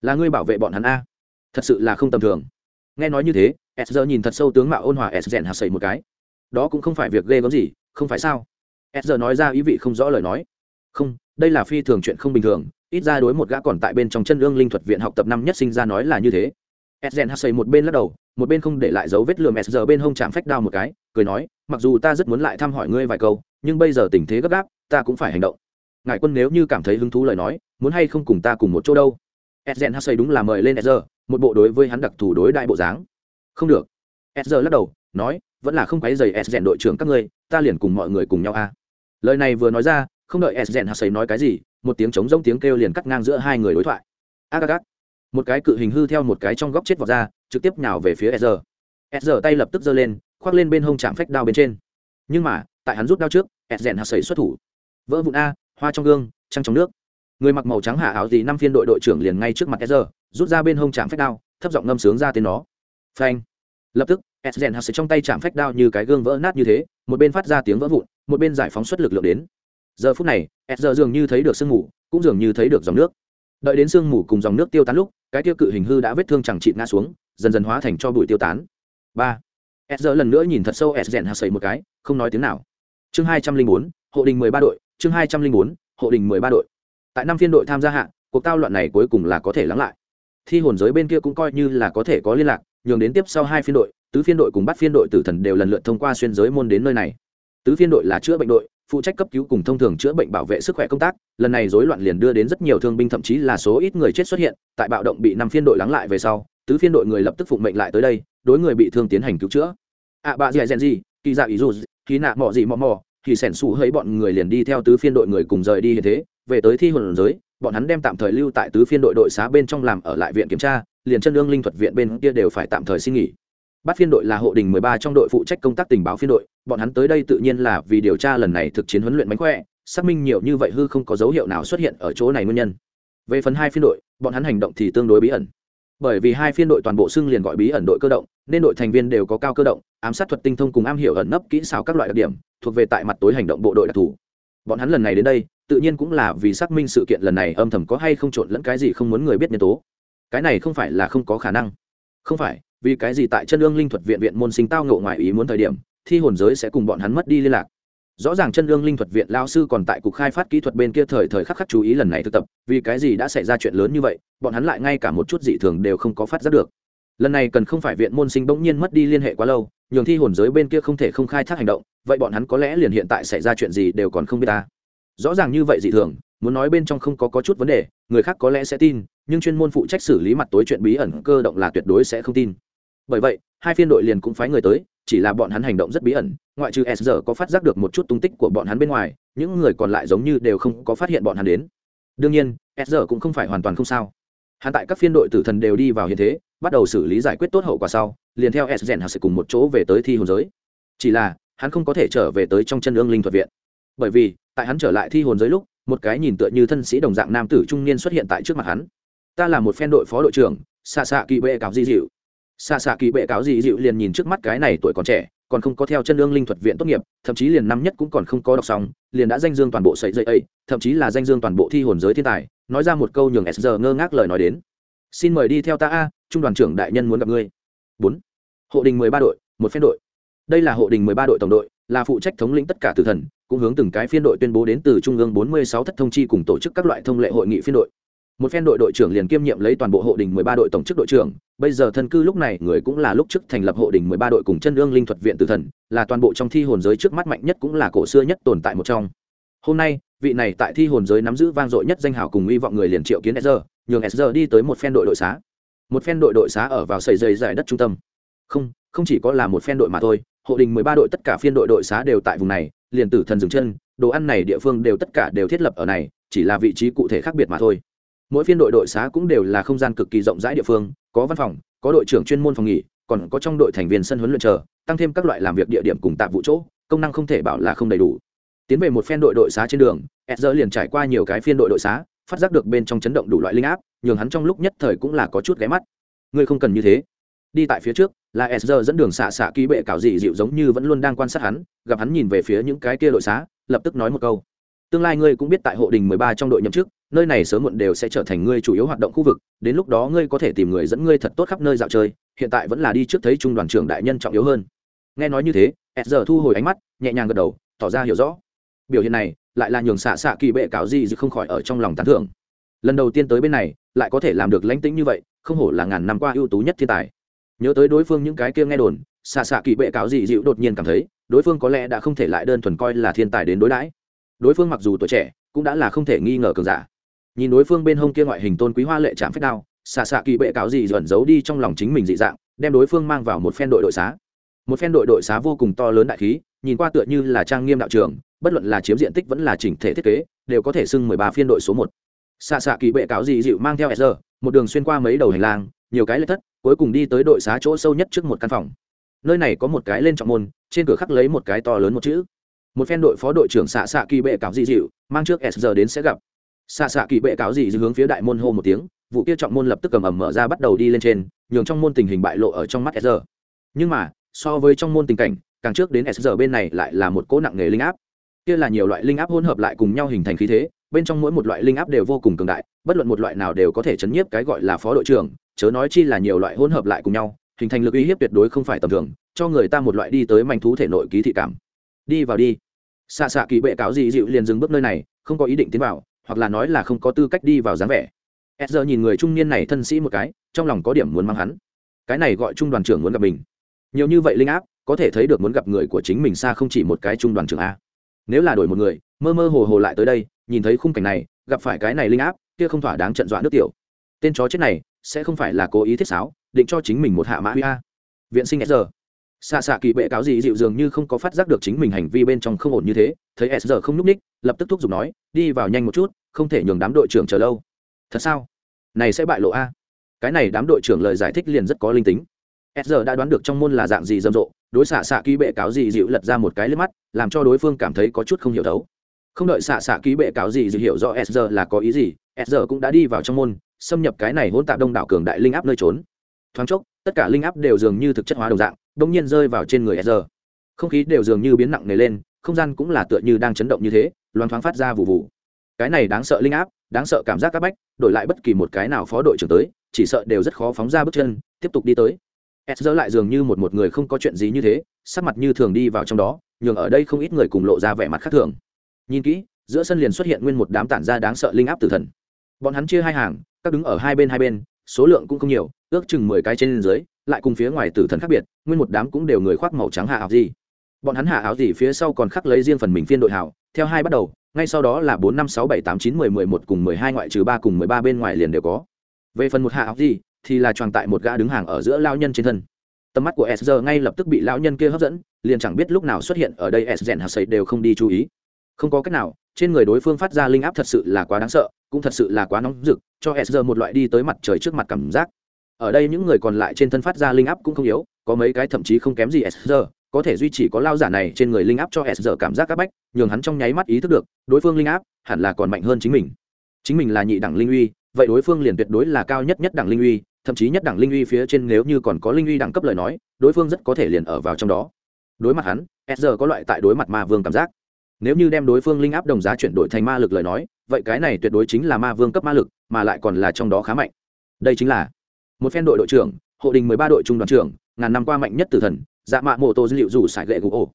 Là ngươi bảo vệ bọn hắn a? Thật sự là không tầm thường. Nghe nói như thế s nhìn thật sâu tướng mạo ôn hòa s rèn hắc một cái. Đó cũng không phải việc ghê gớm gì không phải sao? S nói ra ý vị không rõ lời nói không đây là phi thường chuyện không bình thường ít ra đối một gã còn tại bên trong chân lương linh thuật viện học tập năm nhất sinh ra nói là như thế Esgen Hassay một bên lắc đầu, một bên không để lại dấu vết lườm sr bên hông chạm phách đao một cái, cười nói, mặc dù ta rất muốn lại thăm hỏi ngươi vài câu, nhưng bây giờ tình thế gấp gáp, ta cũng phải hành động. Ngài quân nếu như cảm thấy hứng thú lời nói, muốn hay không cùng ta cùng một chỗ đâu? Esgen Hassay đúng là mời lên Ezra, một bộ đối với hắn đặc thù đối đại bộ dáng. Không được. Ezra lắc đầu, nói, vẫn là không quấy rầy edgen đội trưởng các ngươi, ta liền cùng mọi người cùng nhau a. Lời này vừa nói ra, không đợi Esgen Hassay nói cái gì, một tiếng trống rỗng tiếng kêu liền cắt ngang giữa hai người đối thoại. Agagat một cái cự hình hư theo một cái trong góc chết vọt ra trực tiếp nhào về phía sr sr tay lập tức giơ lên khoác lên bên hông chạm phách đao bên trên. Nhưng mà tại hắn rút đao trước s rèn hạt sẩy xuất thủ. Vỡ vụn a hoa trong gương trăng trong nước. Người mặc màu trắng hạ áo gì năm phiên đội đội trưởng liền ngay trước mặt sr rút ra bên hông chạm phách đao thấp giọng ngâm sướng ra tên nó. Phanh. Lập tức s rèn hạt sẩy trong tay chạm phách đao như cái gương vỡ nát như thế một bên phát ra tiếng vỡ vụn một bên giải phóng xuất lực lượng đến giờ phút này sr dường như thấy được sương mù, cũng dường như thấy được dòng nước. Đợi đến sương mù cùng dòng nước tiêu tán lúc, cái tiêu cự hình hư đã vết thương chẳng chịt ngã xuống, dần dần hóa thành cho bụi tiêu tán. Ba. S giờ lần nữa nhìn thật sâu s rèn hạ sầy một cái, không nói tiếng nào. Chương hai trăm linh bốn, hộ đình mười ba đội, chương hai trăm linh bốn, hộ đình mười ba đội. Tại năm phiên đội tham gia hạ, cuộc tao loạn này cuối cùng là có thể lắng lại. Thi hồn giới bên kia cũng coi như là có thể có liên lạc, nhường đến tiếp sau hai phiên đội, tứ phiên đội cùng bắt phiên đội tử thần đều lần lượt thông qua xuyên giới môn đến nơi này. Tứ phiên đội là chữa bệnh đội phụ trách cấp cứu cùng thông thường chữa bệnh bảo vệ sức khỏe công tác, lần này rối loạn liền đưa đến rất nhiều thương binh, thậm chí là số ít người chết xuất hiện, tại bạo động bị năm phiên đội lắng lại về sau, tứ phiên đội người lập tức phụng mệnh lại tới đây, đối người bị thương tiến hành cứu chữa. Ạ bà dì dèn gì kỳ dạ ý dù kỳ nạ mọ gì mọ mọ thì sẻn xù hơi bọn người liền đi theo tứ phiên đội người cùng rời đi hiện thế, về tới thi hồn giới, bọn hắn đem tạm thời lưu tại tứ phiên đội đội xá bên trong làm ở lại viện kiểm tra, liền chân lương linh thuật viện bên kia đều phải tạm thời xin nghỉ bắt phiên đội là hộ đình mười ba trong đội phụ trách công tác tình báo phiên đội, bọn hắn tới đây tự nhiên là vì điều tra lần này thực chiến huấn luyện mánh khỏe, xác minh nhiều như vậy hư không có dấu hiệu nào xuất hiện ở chỗ này nguyên nhân. Về phần hai phiên đội, bọn hắn hành động thì tương đối bí ẩn. Bởi vì hai phiên đội toàn bộ xưng liền gọi bí ẩn đội cơ động, nên đội thành viên đều có cao cơ động, ám sát thuật tinh thông cùng am hiểu ẩn nấp kỹ xảo các loại đặc điểm, thuộc về tại mặt tối hành động bộ đội đặc thù. Bọn hắn lần này đến đây, tự nhiên cũng là vì xác minh sự kiện lần này âm thầm có hay không trộn lẫn cái gì không muốn người biết nhân tố. Cái này không phải là không có khả năng không phải, vì cái gì tại chân ương linh thuật viện viện môn sinh tao ngộ ngoài ý muốn thời điểm, thi hồn giới sẽ cùng bọn hắn mất đi liên lạc. Rõ ràng chân ương linh thuật viện lao sư còn tại cục khai phát kỹ thuật bên kia thời thời khắc khắc chú ý lần này thực tập, vì cái gì đã xảy ra chuyện lớn như vậy, bọn hắn lại ngay cả một chút dị thường đều không có phát giác được. Lần này cần không phải viện môn sinh bỗng nhiên mất đi liên hệ quá lâu, nhường thi hồn giới bên kia không thể không khai thác hành động, vậy bọn hắn có lẽ liền hiện tại xảy ra chuyện gì đều còn không biết ta. Rõ ràng như vậy dị thường muốn nói bên trong không có, có chút vấn đề người khác có lẽ sẽ tin nhưng chuyên môn phụ trách xử lý mặt tối chuyện bí ẩn cơ động là tuyệt đối sẽ không tin. Bởi vậy hai phiên đội liền cũng phái người tới chỉ là bọn hắn hành động rất bí ẩn ngoại trừ s giờ có phát giác được một chút tung tích của bọn hắn bên ngoài những người còn lại giống như đều không có phát hiện bọn hắn đến. Đương nhiên s giờ cũng không phải hoàn toàn không sao. Hắn tại các phiên đội tử thần đều đi vào hiện thế bắt đầu xử lý giải quyết tốt hậu quả sau liền theo s rèn sẽ cùng một chỗ về tới thi hồn giới. Chỉ là hắn không có thể trở về tới trong chân ương linh thuật viện. Bởi vì tại hắn trở lại thi hồn giới lúc một cái nhìn tựa như thân sĩ đồng dạng nam tử trung niên xuất hiện tại trước mặt hắn. Ta là một phen đội phó đội trưởng xạ xạ kỳ bệ cáo di dịu. Xạ xạ kỳ bệ cáo di dịu liền nhìn trước mắt cái này tuổi còn trẻ, còn không có theo chân lương linh thuật viện tốt nghiệp, thậm chí liền năm nhất cũng còn không có đọc xong, liền đã danh dương toàn bộ sậy dậy ấy, thậm chí là danh dương toàn bộ thi hồn giới thiên tài, nói ra một câu nhường s giờ ngơ ngác lời nói đến. Xin mời đi theo ta a, trung đoàn trưởng đại nhân muốn gặp ngươi. Bốn. Hộ đình mười ba đội, một phen đội. Đây là hộ đình mười ba đội tổng đội, là phụ trách thống lĩnh tất cả tử thần cũng hướng từng cái phiên đội tuyên bố đến từ trung ương bốn mươi sáu thất thông chi cùng tổ chức các loại thông lệ hội nghị phiên đội. Một phen đội đội trưởng liền kiêm nhiệm lấy toàn bộ hộ đình mười ba đội tổng chức đội trưởng. Bây giờ thân cư lúc này, người cũng là lúc trước thành lập hộ đình mười ba đội cùng chân ương linh thuật viện tử thần, là toàn bộ trong thi hồn giới trước mắt mạnh nhất cũng là cổ xưa nhất tồn tại một trong. Hôm nay, vị này tại thi hồn giới nắm giữ vang dội nhất danh hào cùng hy vọng người liền triệu kiến sr nhường sr đi tới một phen đội đội xá. Một phen đội đội xá ở vào sợi dây giải đất trung tâm. Không không chỉ có là một phen đội mà thôi, hộ đình mười ba đội tất cả phiên đội đội xá đều tại vùng này liền tử thần dừng chân, đồ ăn này địa phương đều tất cả đều thiết lập ở này, chỉ là vị trí cụ thể khác biệt mà thôi. Mỗi phiên đội đội xá cũng đều là không gian cực kỳ rộng rãi địa phương, có văn phòng, có đội trưởng chuyên môn phòng nghỉ, còn có trong đội thành viên sân huấn luyện chờ, tăng thêm các loại làm việc địa điểm cùng tạp vụ chỗ, công năng không thể bảo là không đầy đủ. Tiến về một phen đội đội xá trên đường edger liền trải qua nhiều cái phiên đội đội xá, phát giác được bên trong chấn động đủ loại linh áp, nhường hắn trong lúc nhất thời cũng là có chút ghé mắt. Ngươi không cần như thế đi tại phía trước, là s dẫn đường xạ xạ ký bệ cảo dị dịu giống như vẫn luôn đang quan sát hắn, gặp hắn nhìn về phía những cái kia đội xá, lập tức nói một câu. Tương lai ngươi cũng biết tại hộ đình mười ba trong đội nhậm chức, nơi này sớm muộn đều sẽ trở thành ngươi chủ yếu hoạt động khu vực, đến lúc đó ngươi có thể tìm người dẫn ngươi thật tốt khắp nơi dạo chơi, hiện tại vẫn là đi trước thấy trung đoàn trưởng đại nhân trọng yếu hơn. Nghe nói như thế s thu hồi ánh mắt, nhẹ nhàng gật đầu, tỏ ra hiểu rõ. Biểu hiện này, lại là nhường xạ xạ kỳ bệ cáo gì không khỏi ở trong lòng tán thưởng. Lần đầu tiên tới bên này, lại có thể làm được lánh tĩnh như vậy, không hổ là ngàn năm qua ưu tú nhất thiên tài nhớ tới đối phương những cái kia nghe đồn, xạ xạ kỳ bệ cáo gì dịu đột nhiên cảm thấy, đối phương có lẽ đã không thể lại đơn thuần coi là thiên tài đến đối đãi. Đối phương mặc dù tuổi trẻ, cũng đã là không thể nghi ngờ cường giả. Nhìn đối phương bên hông kia ngoại hình tôn quý hoa lệ chạm phép đao, xạ xạ kỳ bệ cáo gì dẩn giấu đi trong lòng chính mình dị dạng, đem đối phương mang vào một phen đội đội xá. Một phen đội đội xá vô cùng to lớn đại khí, nhìn qua tựa như là trang nghiêm đạo trường, bất luận là chiếm diện tích vẫn là chỉnh thể thiết kế, đều có thể xưng mười ba phiên đội số một. Xạ xạ kỳ bệ cáo gì dịu mang theo sr một đường xuyên qua mấy đầu hành lang nhiều cái lệ thất, cuối cùng đi tới đội xá chỗ sâu nhất trước một căn phòng. Nơi này có một cái lên trọng môn, trên cửa khắc lấy một cái to lớn một chữ. Một phen đội phó đội trưởng xạ xạ kỳ bệ cáo dị dịu, mang trước sr đến sẽ gặp. Xạ xạ kỳ bệ cáo dị dịu hướng phía đại môn hô một tiếng, vụ kia trọng môn lập tức cầm ẩm mở ra bắt đầu đi lên trên, nhường trong môn tình hình bại lộ ở trong mắt sr nhưng mà, so với trong môn tình cảnh, càng trước đến sr bên này lại là một cỗ nặng nghề linh áp. Kia là nhiều loại linh áp hỗn hợp lại cùng nhau hình thành khí thế, bên trong mỗi một loại linh áp đều vô cùng cường đại, bất luận một loại nào đều có thể chấn nhiếp cái gọi là phó đội trưởng chớ nói chi là nhiều loại hỗn hợp lại cùng nhau, hình thành lực uy hiếp tuyệt đối không phải tầm thường, cho người ta một loại đi tới manh thú thể nội ký thị cảm. Đi vào đi. Xạ xạ kỳ bệ cáo gì dịu liền dừng bước nơi này, không có ý định tiến vào, hoặc là nói là không có tư cách đi vào dáng vẻ. S giờ nhìn người trung niên này thân sĩ một cái, trong lòng có điểm muốn mang hắn. Cái này gọi trung đoàn trưởng muốn gặp mình. Nhiều như vậy linh áp, có thể thấy được muốn gặp người của chính mình xa không chỉ một cái trung đoàn trưởng a. Nếu là đổi một người, mơ mơ hồ hồ lại tới đây, nhìn thấy khung cảnh này, gặp phải cái này linh áp, kia không thỏa đáng trận dọa nước tiểu. Tên chó chết này sẽ không phải là cố ý thiết sáo, định cho chính mình một hạ mã huy a. Viện sinh sr xạ xạ kỳ bệ cáo gì dịu dường như không có phát giác được chính mình hành vi bên trong không ổn như thế, thấy sr không n ú c ních, lập tức thúc giục nói, đi vào nhanh một chút, không thể nhường đám đội trưởng chờ lâu. Thật sao? Này sẽ bại lộ a? Cái này đám đội trưởng lời giải thích liền rất có linh tính. Sr đã đoán được trong môn là dạng gì rầm rộ, đối xạ xạ kỳ bệ cáo gì dịu lật ra một cái lên mắt, làm cho đối phương cảm thấy có chút không hiểu thấu. Không đợi xạ xạ ký bệ cáo gì dịu hiểu rõ sr là có ý gì sr cũng đã đi vào trong môn xâm nhập cái này hỗn tạp đông đảo cường đại linh áp nơi trốn. Thoáng chốc, tất cả linh áp đều dường như thực chất hóa đồng dạng đông nhiên rơi vào trên người s không khí đều dường như biến nặng nề lên, không gian cũng là tựa như đang chấn động như thế loan thoáng phát ra vụ vụ cái này đáng sợ linh áp, đáng sợ cảm giác áp bách, đổi lại bất kỳ một cái nào phó đội trưởng tới, chỉ sợ đều rất khó phóng ra bước chân, tiếp tục đi tới. S giờ lại dường như một một người không có chuyện gì như thế, sắc mặt như thường đi vào trong đó, nhường ở đây không ít người cùng lộ ra vẻ mặt khác thường. Nhìn kỹ, giữa sân liền xuất hiện nguyên một đám tản ra đáng sợ linh áp tử thần. Bọn hắn chia hai hàng các đứng ở hai bên hai bên, số lượng cũng không nhiều, ước chừng mười cái trên dưới, lại cùng phía ngoài tử thần khác biệt, nguyên một đám cũng đều người khoác màu trắng hạ áo gì. Bọn hắn hạ áo gì phía sau còn khắc lấy riêng phần mình phiên đội hảo theo hai bắt đầu, ngay sau đó là bốn năm sáu bảy tám chín mười mười một cùng mười hai ngoại trừ ba cùng mười ba bên ngoài liền đều có. Về phần một hạ áo gì, thì là tròn tại một gã đứng hàng ở giữa lao nhân trên thân. Tầm mắt của s ngay lập tức bị lão nhân kia hấp dẫn, liền chẳng biết lúc nào xuất hiện ở đây s rèn hạt sấy đều không đi chú ý. Không có cách nào trên người đối phương phát ra linh áp thật sự là quá đáng sợ, cũng thật sự là quá nóng rực, cho s một loại đi tới mặt trời trước mặt cảm giác. Ở đây những người còn lại trên thân phát ra linh áp cũng không yếu, có mấy cái thậm chí không kém gì s có thể duy trì có lao giả này trên người linh áp cho s cảm giác áp bách, nhường hắn trong nháy mắt ý thức được, đối phương linh áp hẳn là còn mạnh hơn chính mình. Chính mình là nhị đẳng linh uy, vậy đối phương liền tuyệt đối là cao nhất nhất đẳng linh uy, thậm chí nhất đẳng linh uy phía trên nếu như còn có linh uy đẳng cấp lời nói, đối phương rất có thể liền ở vào trong đó. Đối mặt hắn s có loại tại đối mặt ma vương cảm giác nếu như đem đối phương linh áp đồng giá chuyển đổi thành ma lực lời nói, vậy cái này tuyệt đối chính là ma vương cấp ma lực, mà lại còn là trong đó khá mạnh. Đây chính là một phen đội đội trưởng, hộ đình mười ba đội trung đoàn trưởng, ngàn năm qua mạnh nhất tử thần dạ mạ mô tô dữ liệu dù sải gậy gỗ ổ.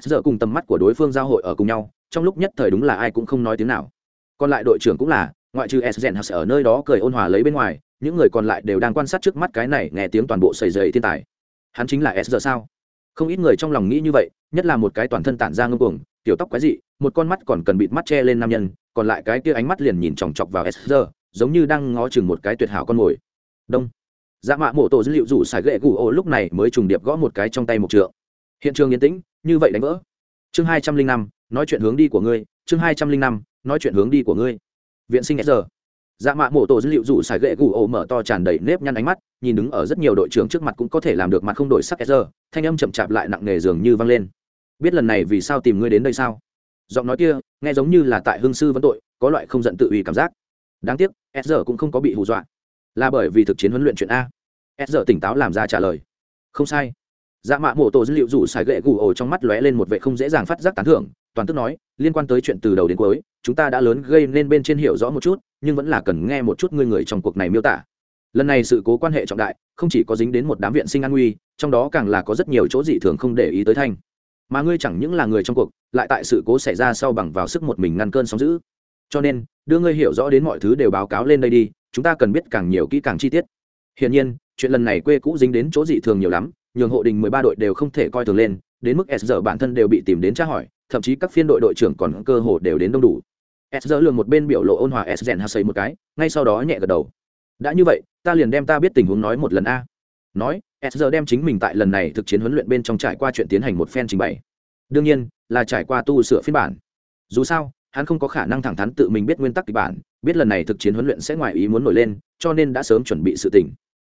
S cùng tầm mắt của đối phương giao hội ở cùng nhau, trong lúc nhất thời đúng là ai cũng không nói tiếng nào. Còn lại đội trưởng cũng là, ngoại trừ s gen ở nơi đó cười ôn hòa lấy bên ngoài, những người còn lại đều đang quan sát trước mắt cái này, nghe tiếng toàn bộ sầy dày thiên tài. Hắn chính là s giờ sao? Không ít người trong lòng nghĩ như vậy, nhất là một cái toàn thân tản ra ngưng cuồng, tiểu tóc quái dị, một con mắt còn cần bịt mắt che lên nam nhân, còn lại cái kia ánh mắt liền nhìn chòng chọc vào s giống như đang ngó chừng một cái tuyệt hảo con mồi. Đông. Dạ mạ mổ tổ dữ liệu rủ xài gậy gù ô lúc này mới trùng điệp gõ một cái trong tay một trượng. Hiện trường yên tĩnh, như vậy đánh vỡ. Chương hai trăm linh năm, nói chuyện hướng đi của ngươi, chương hai trăm linh năm, nói chuyện hướng đi của ngươi. Viện sinh s dạ mạ mổ tổ dữ liệu dù xài gậy gù ổ mở to tràn đầy nếp nhăn ánh mắt, nhìn đứng ở rất nhiều đội trưởng trước mặt cũng có thể làm được mặt không đổi sắc e giờ thanh âm chậm chạp lại nặng nề dường như vang lên. Biết lần này vì sao tìm ngươi đến đây sao? Giọng nói kia, nghe giống như là tại hương sư vẫn tội, có loại không giận tự ủy cảm giác. Đáng tiếc e giờ cũng không có bị hù dọa. Là bởi vì thực chiến huấn luyện chuyện a. E S giờ tỉnh táo làm ra trả lời. Không sai. Dạ mạ mổ tổ dữ liệu rủ xài gậy gù ổ trong mắt lóe lên một vệ không dễ dàng phát giác tán thưởng toàn tức nói, liên quan tới chuyện từ đầu đến cuối, chúng ta đã lớn gây nên bên trên hiểu rõ một chút, nhưng vẫn là cần nghe một chút ngươi người trong cuộc này miêu tả. Lần này sự cố quan hệ trọng đại, không chỉ có dính đến một đám viện sinh an nguy, trong đó càng là có rất nhiều chỗ dị thường không để ý tới thanh. Mà ngươi chẳng những là người trong cuộc, lại tại sự cố xảy ra sau bằng vào sức một mình ngăn cơn sóng giữ cho nên, đưa ngươi hiểu rõ đến mọi thứ đều báo cáo lên đây đi, chúng ta cần biết càng nhiều kỹ càng chi tiết. Hiển nhiên, chuyện lần này quê cũ dính đến chỗ dị thường nhiều lắm, nhường hộ đình mười ba đội đều không thể coi thường lên, đến mức s giờ bản thân đều bị tìm đến tra hỏi thậm chí các phiên đội đội trưởng còn cơ hồ đều đến đông đủ. S giờ lường một bên biểu lộ ôn hòa, s rèn xây một cái, ngay sau đó nhẹ gật đầu. Đã như vậy, ta liền đem ta biết tình huống nói một lần a. Nói, s giờ đem chính mình tại lần này thực chiến huấn luyện bên trong trải qua chuyện tiến hành một phen trình bày. Đương nhiên, là trải qua tu sửa phiên bản. Dù sao, hắn không có khả năng thẳng thắn tự mình biết nguyên tắc kịch bản, biết lần này thực chiến huấn luyện sẽ ngoài ý muốn nổi lên, cho nên đã sớm chuẩn bị sự tình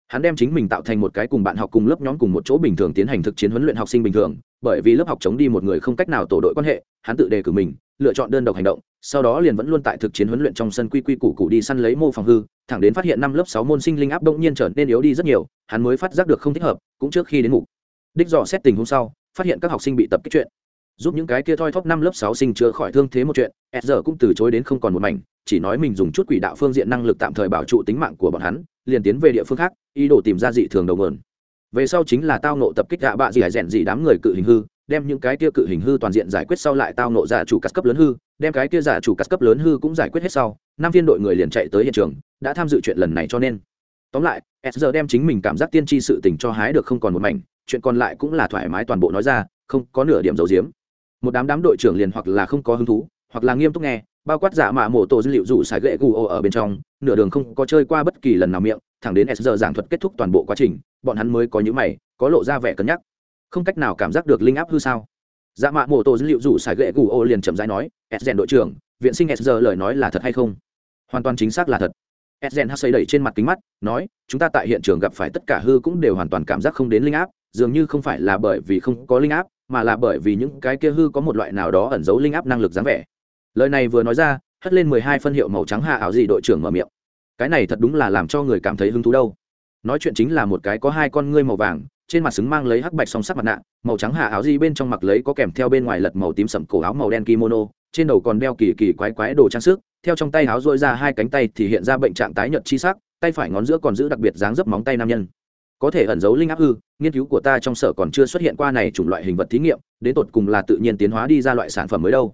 hắn đem chính mình tạo thành một cái cùng bạn học cùng lớp nhóm cùng một chỗ bình thường tiến hành thực chiến huấn luyện học sinh bình thường bởi vì lớp học chống đi một người không cách nào tổ đội quan hệ hắn tự đề cử mình lựa chọn đơn độc hành động sau đó liền vẫn luôn tại thực chiến huấn luyện trong sân quy quy củ củ đi săn lấy mô phòng hư thẳng đến phát hiện năm lớp sáu môn sinh linh áp động nhiên trở nên yếu đi rất nhiều hắn mới phát giác được không thích hợp cũng trước khi đến ngủ, đích dò xét tình hôm sau phát hiện các học sinh bị tập kích chuyện. Giúp những cái kia thoi thóp năm lớp sáu sinh chữa khỏi thương thế một chuyện s giờ cũng từ chối đến không còn một mảnh chỉ nói mình dùng chút quỷ đạo phương diện năng lực tạm thời bảo trụ tính mạng của bọn hắn, liền tiến về địa phương khác, ý đồ tìm ra dị thường đầu mượn. Về sau chính là tao nộ tập kích gạ bạ dị hải rèn dị đám người cự hình hư, đem những cái kia cự hình hư toàn diện giải quyết sau lại tao nộ giả chủ cắt cấp lớn hư, đem cái kia giả chủ cắt cấp lớn hư cũng giải quyết hết sau, năm viên đội người liền chạy tới hiện trường, đã tham dự chuyện lần này cho nên. Tóm lại, s giờ đem chính mình cảm giác tiên tri sự tình cho hái được không còn một mảnh, chuyện còn lại cũng là thoải mái toàn bộ nói ra, không có nửa điểm dầu diếm. Một đám đám đội trưởng liền hoặc là không có hứng thú, hoặc là nghiêm túc nghe bao quát giả mạ mổ tổ dữ liệu rủ xài gậy ô ở bên trong, nửa đường không có chơi qua bất kỳ lần nào miệng, thẳng đến s giờ giảng thuật kết thúc toàn bộ quá trình, bọn hắn mới có những mày, có lộ ra vẻ cân nhắc. Không cách nào cảm giác được linh áp hư sao. Dạ mạ mổ tổ dữ liệu rủ xài gậy gù ô liền chậm rãi nói, s rèn đội trưởng, viện sinh s giờ lời nói là thật hay không? Hoàn toàn chính xác là thật. S rèn hắc xây đẩy trên mặt kính mắt, nói, chúng ta tại hiện trường gặp phải tất cả hư cũng đều hoàn toàn cảm giác không đến linh áp, dường như không phải là bởi vì không có linh áp, mà là bởi vì những cái kia hư có một loại nào đó ẩn giấu linh áp năng lực dáng vẻ lời này vừa nói ra, hất lên mười hai phân hiệu màu trắng hạ ảo gì đội trưởng mở miệng. Cái này thật đúng là làm cho người cảm thấy hứng thú đâu. Nói chuyện chính là một cái có hai con ngươi màu vàng, trên mặt xứng mang lấy hắc bạch song sắc mặt nạ, màu trắng hạ áo gì bên trong mặc lấy có kèm theo bên ngoài lật màu tím sậm cổ áo màu đen kimono, trên đầu còn đeo kỳ kỳ quái quái đồ trang sức, theo trong tay áo dội ra hai cánh tay thì hiện ra bệnh trạng tái nhợt chi sắc, tay phải ngón giữa còn giữ đặc biệt dáng dấp móng tay nam nhân. Có thể ẩn giấu linh áp hư, nghiên cứu của ta trong sở còn chưa xuất hiện qua này chủng loại hình vật thí nghiệm, đến tột cùng là tự nhiên tiến hóa đi ra loại sản phẩm mới đâu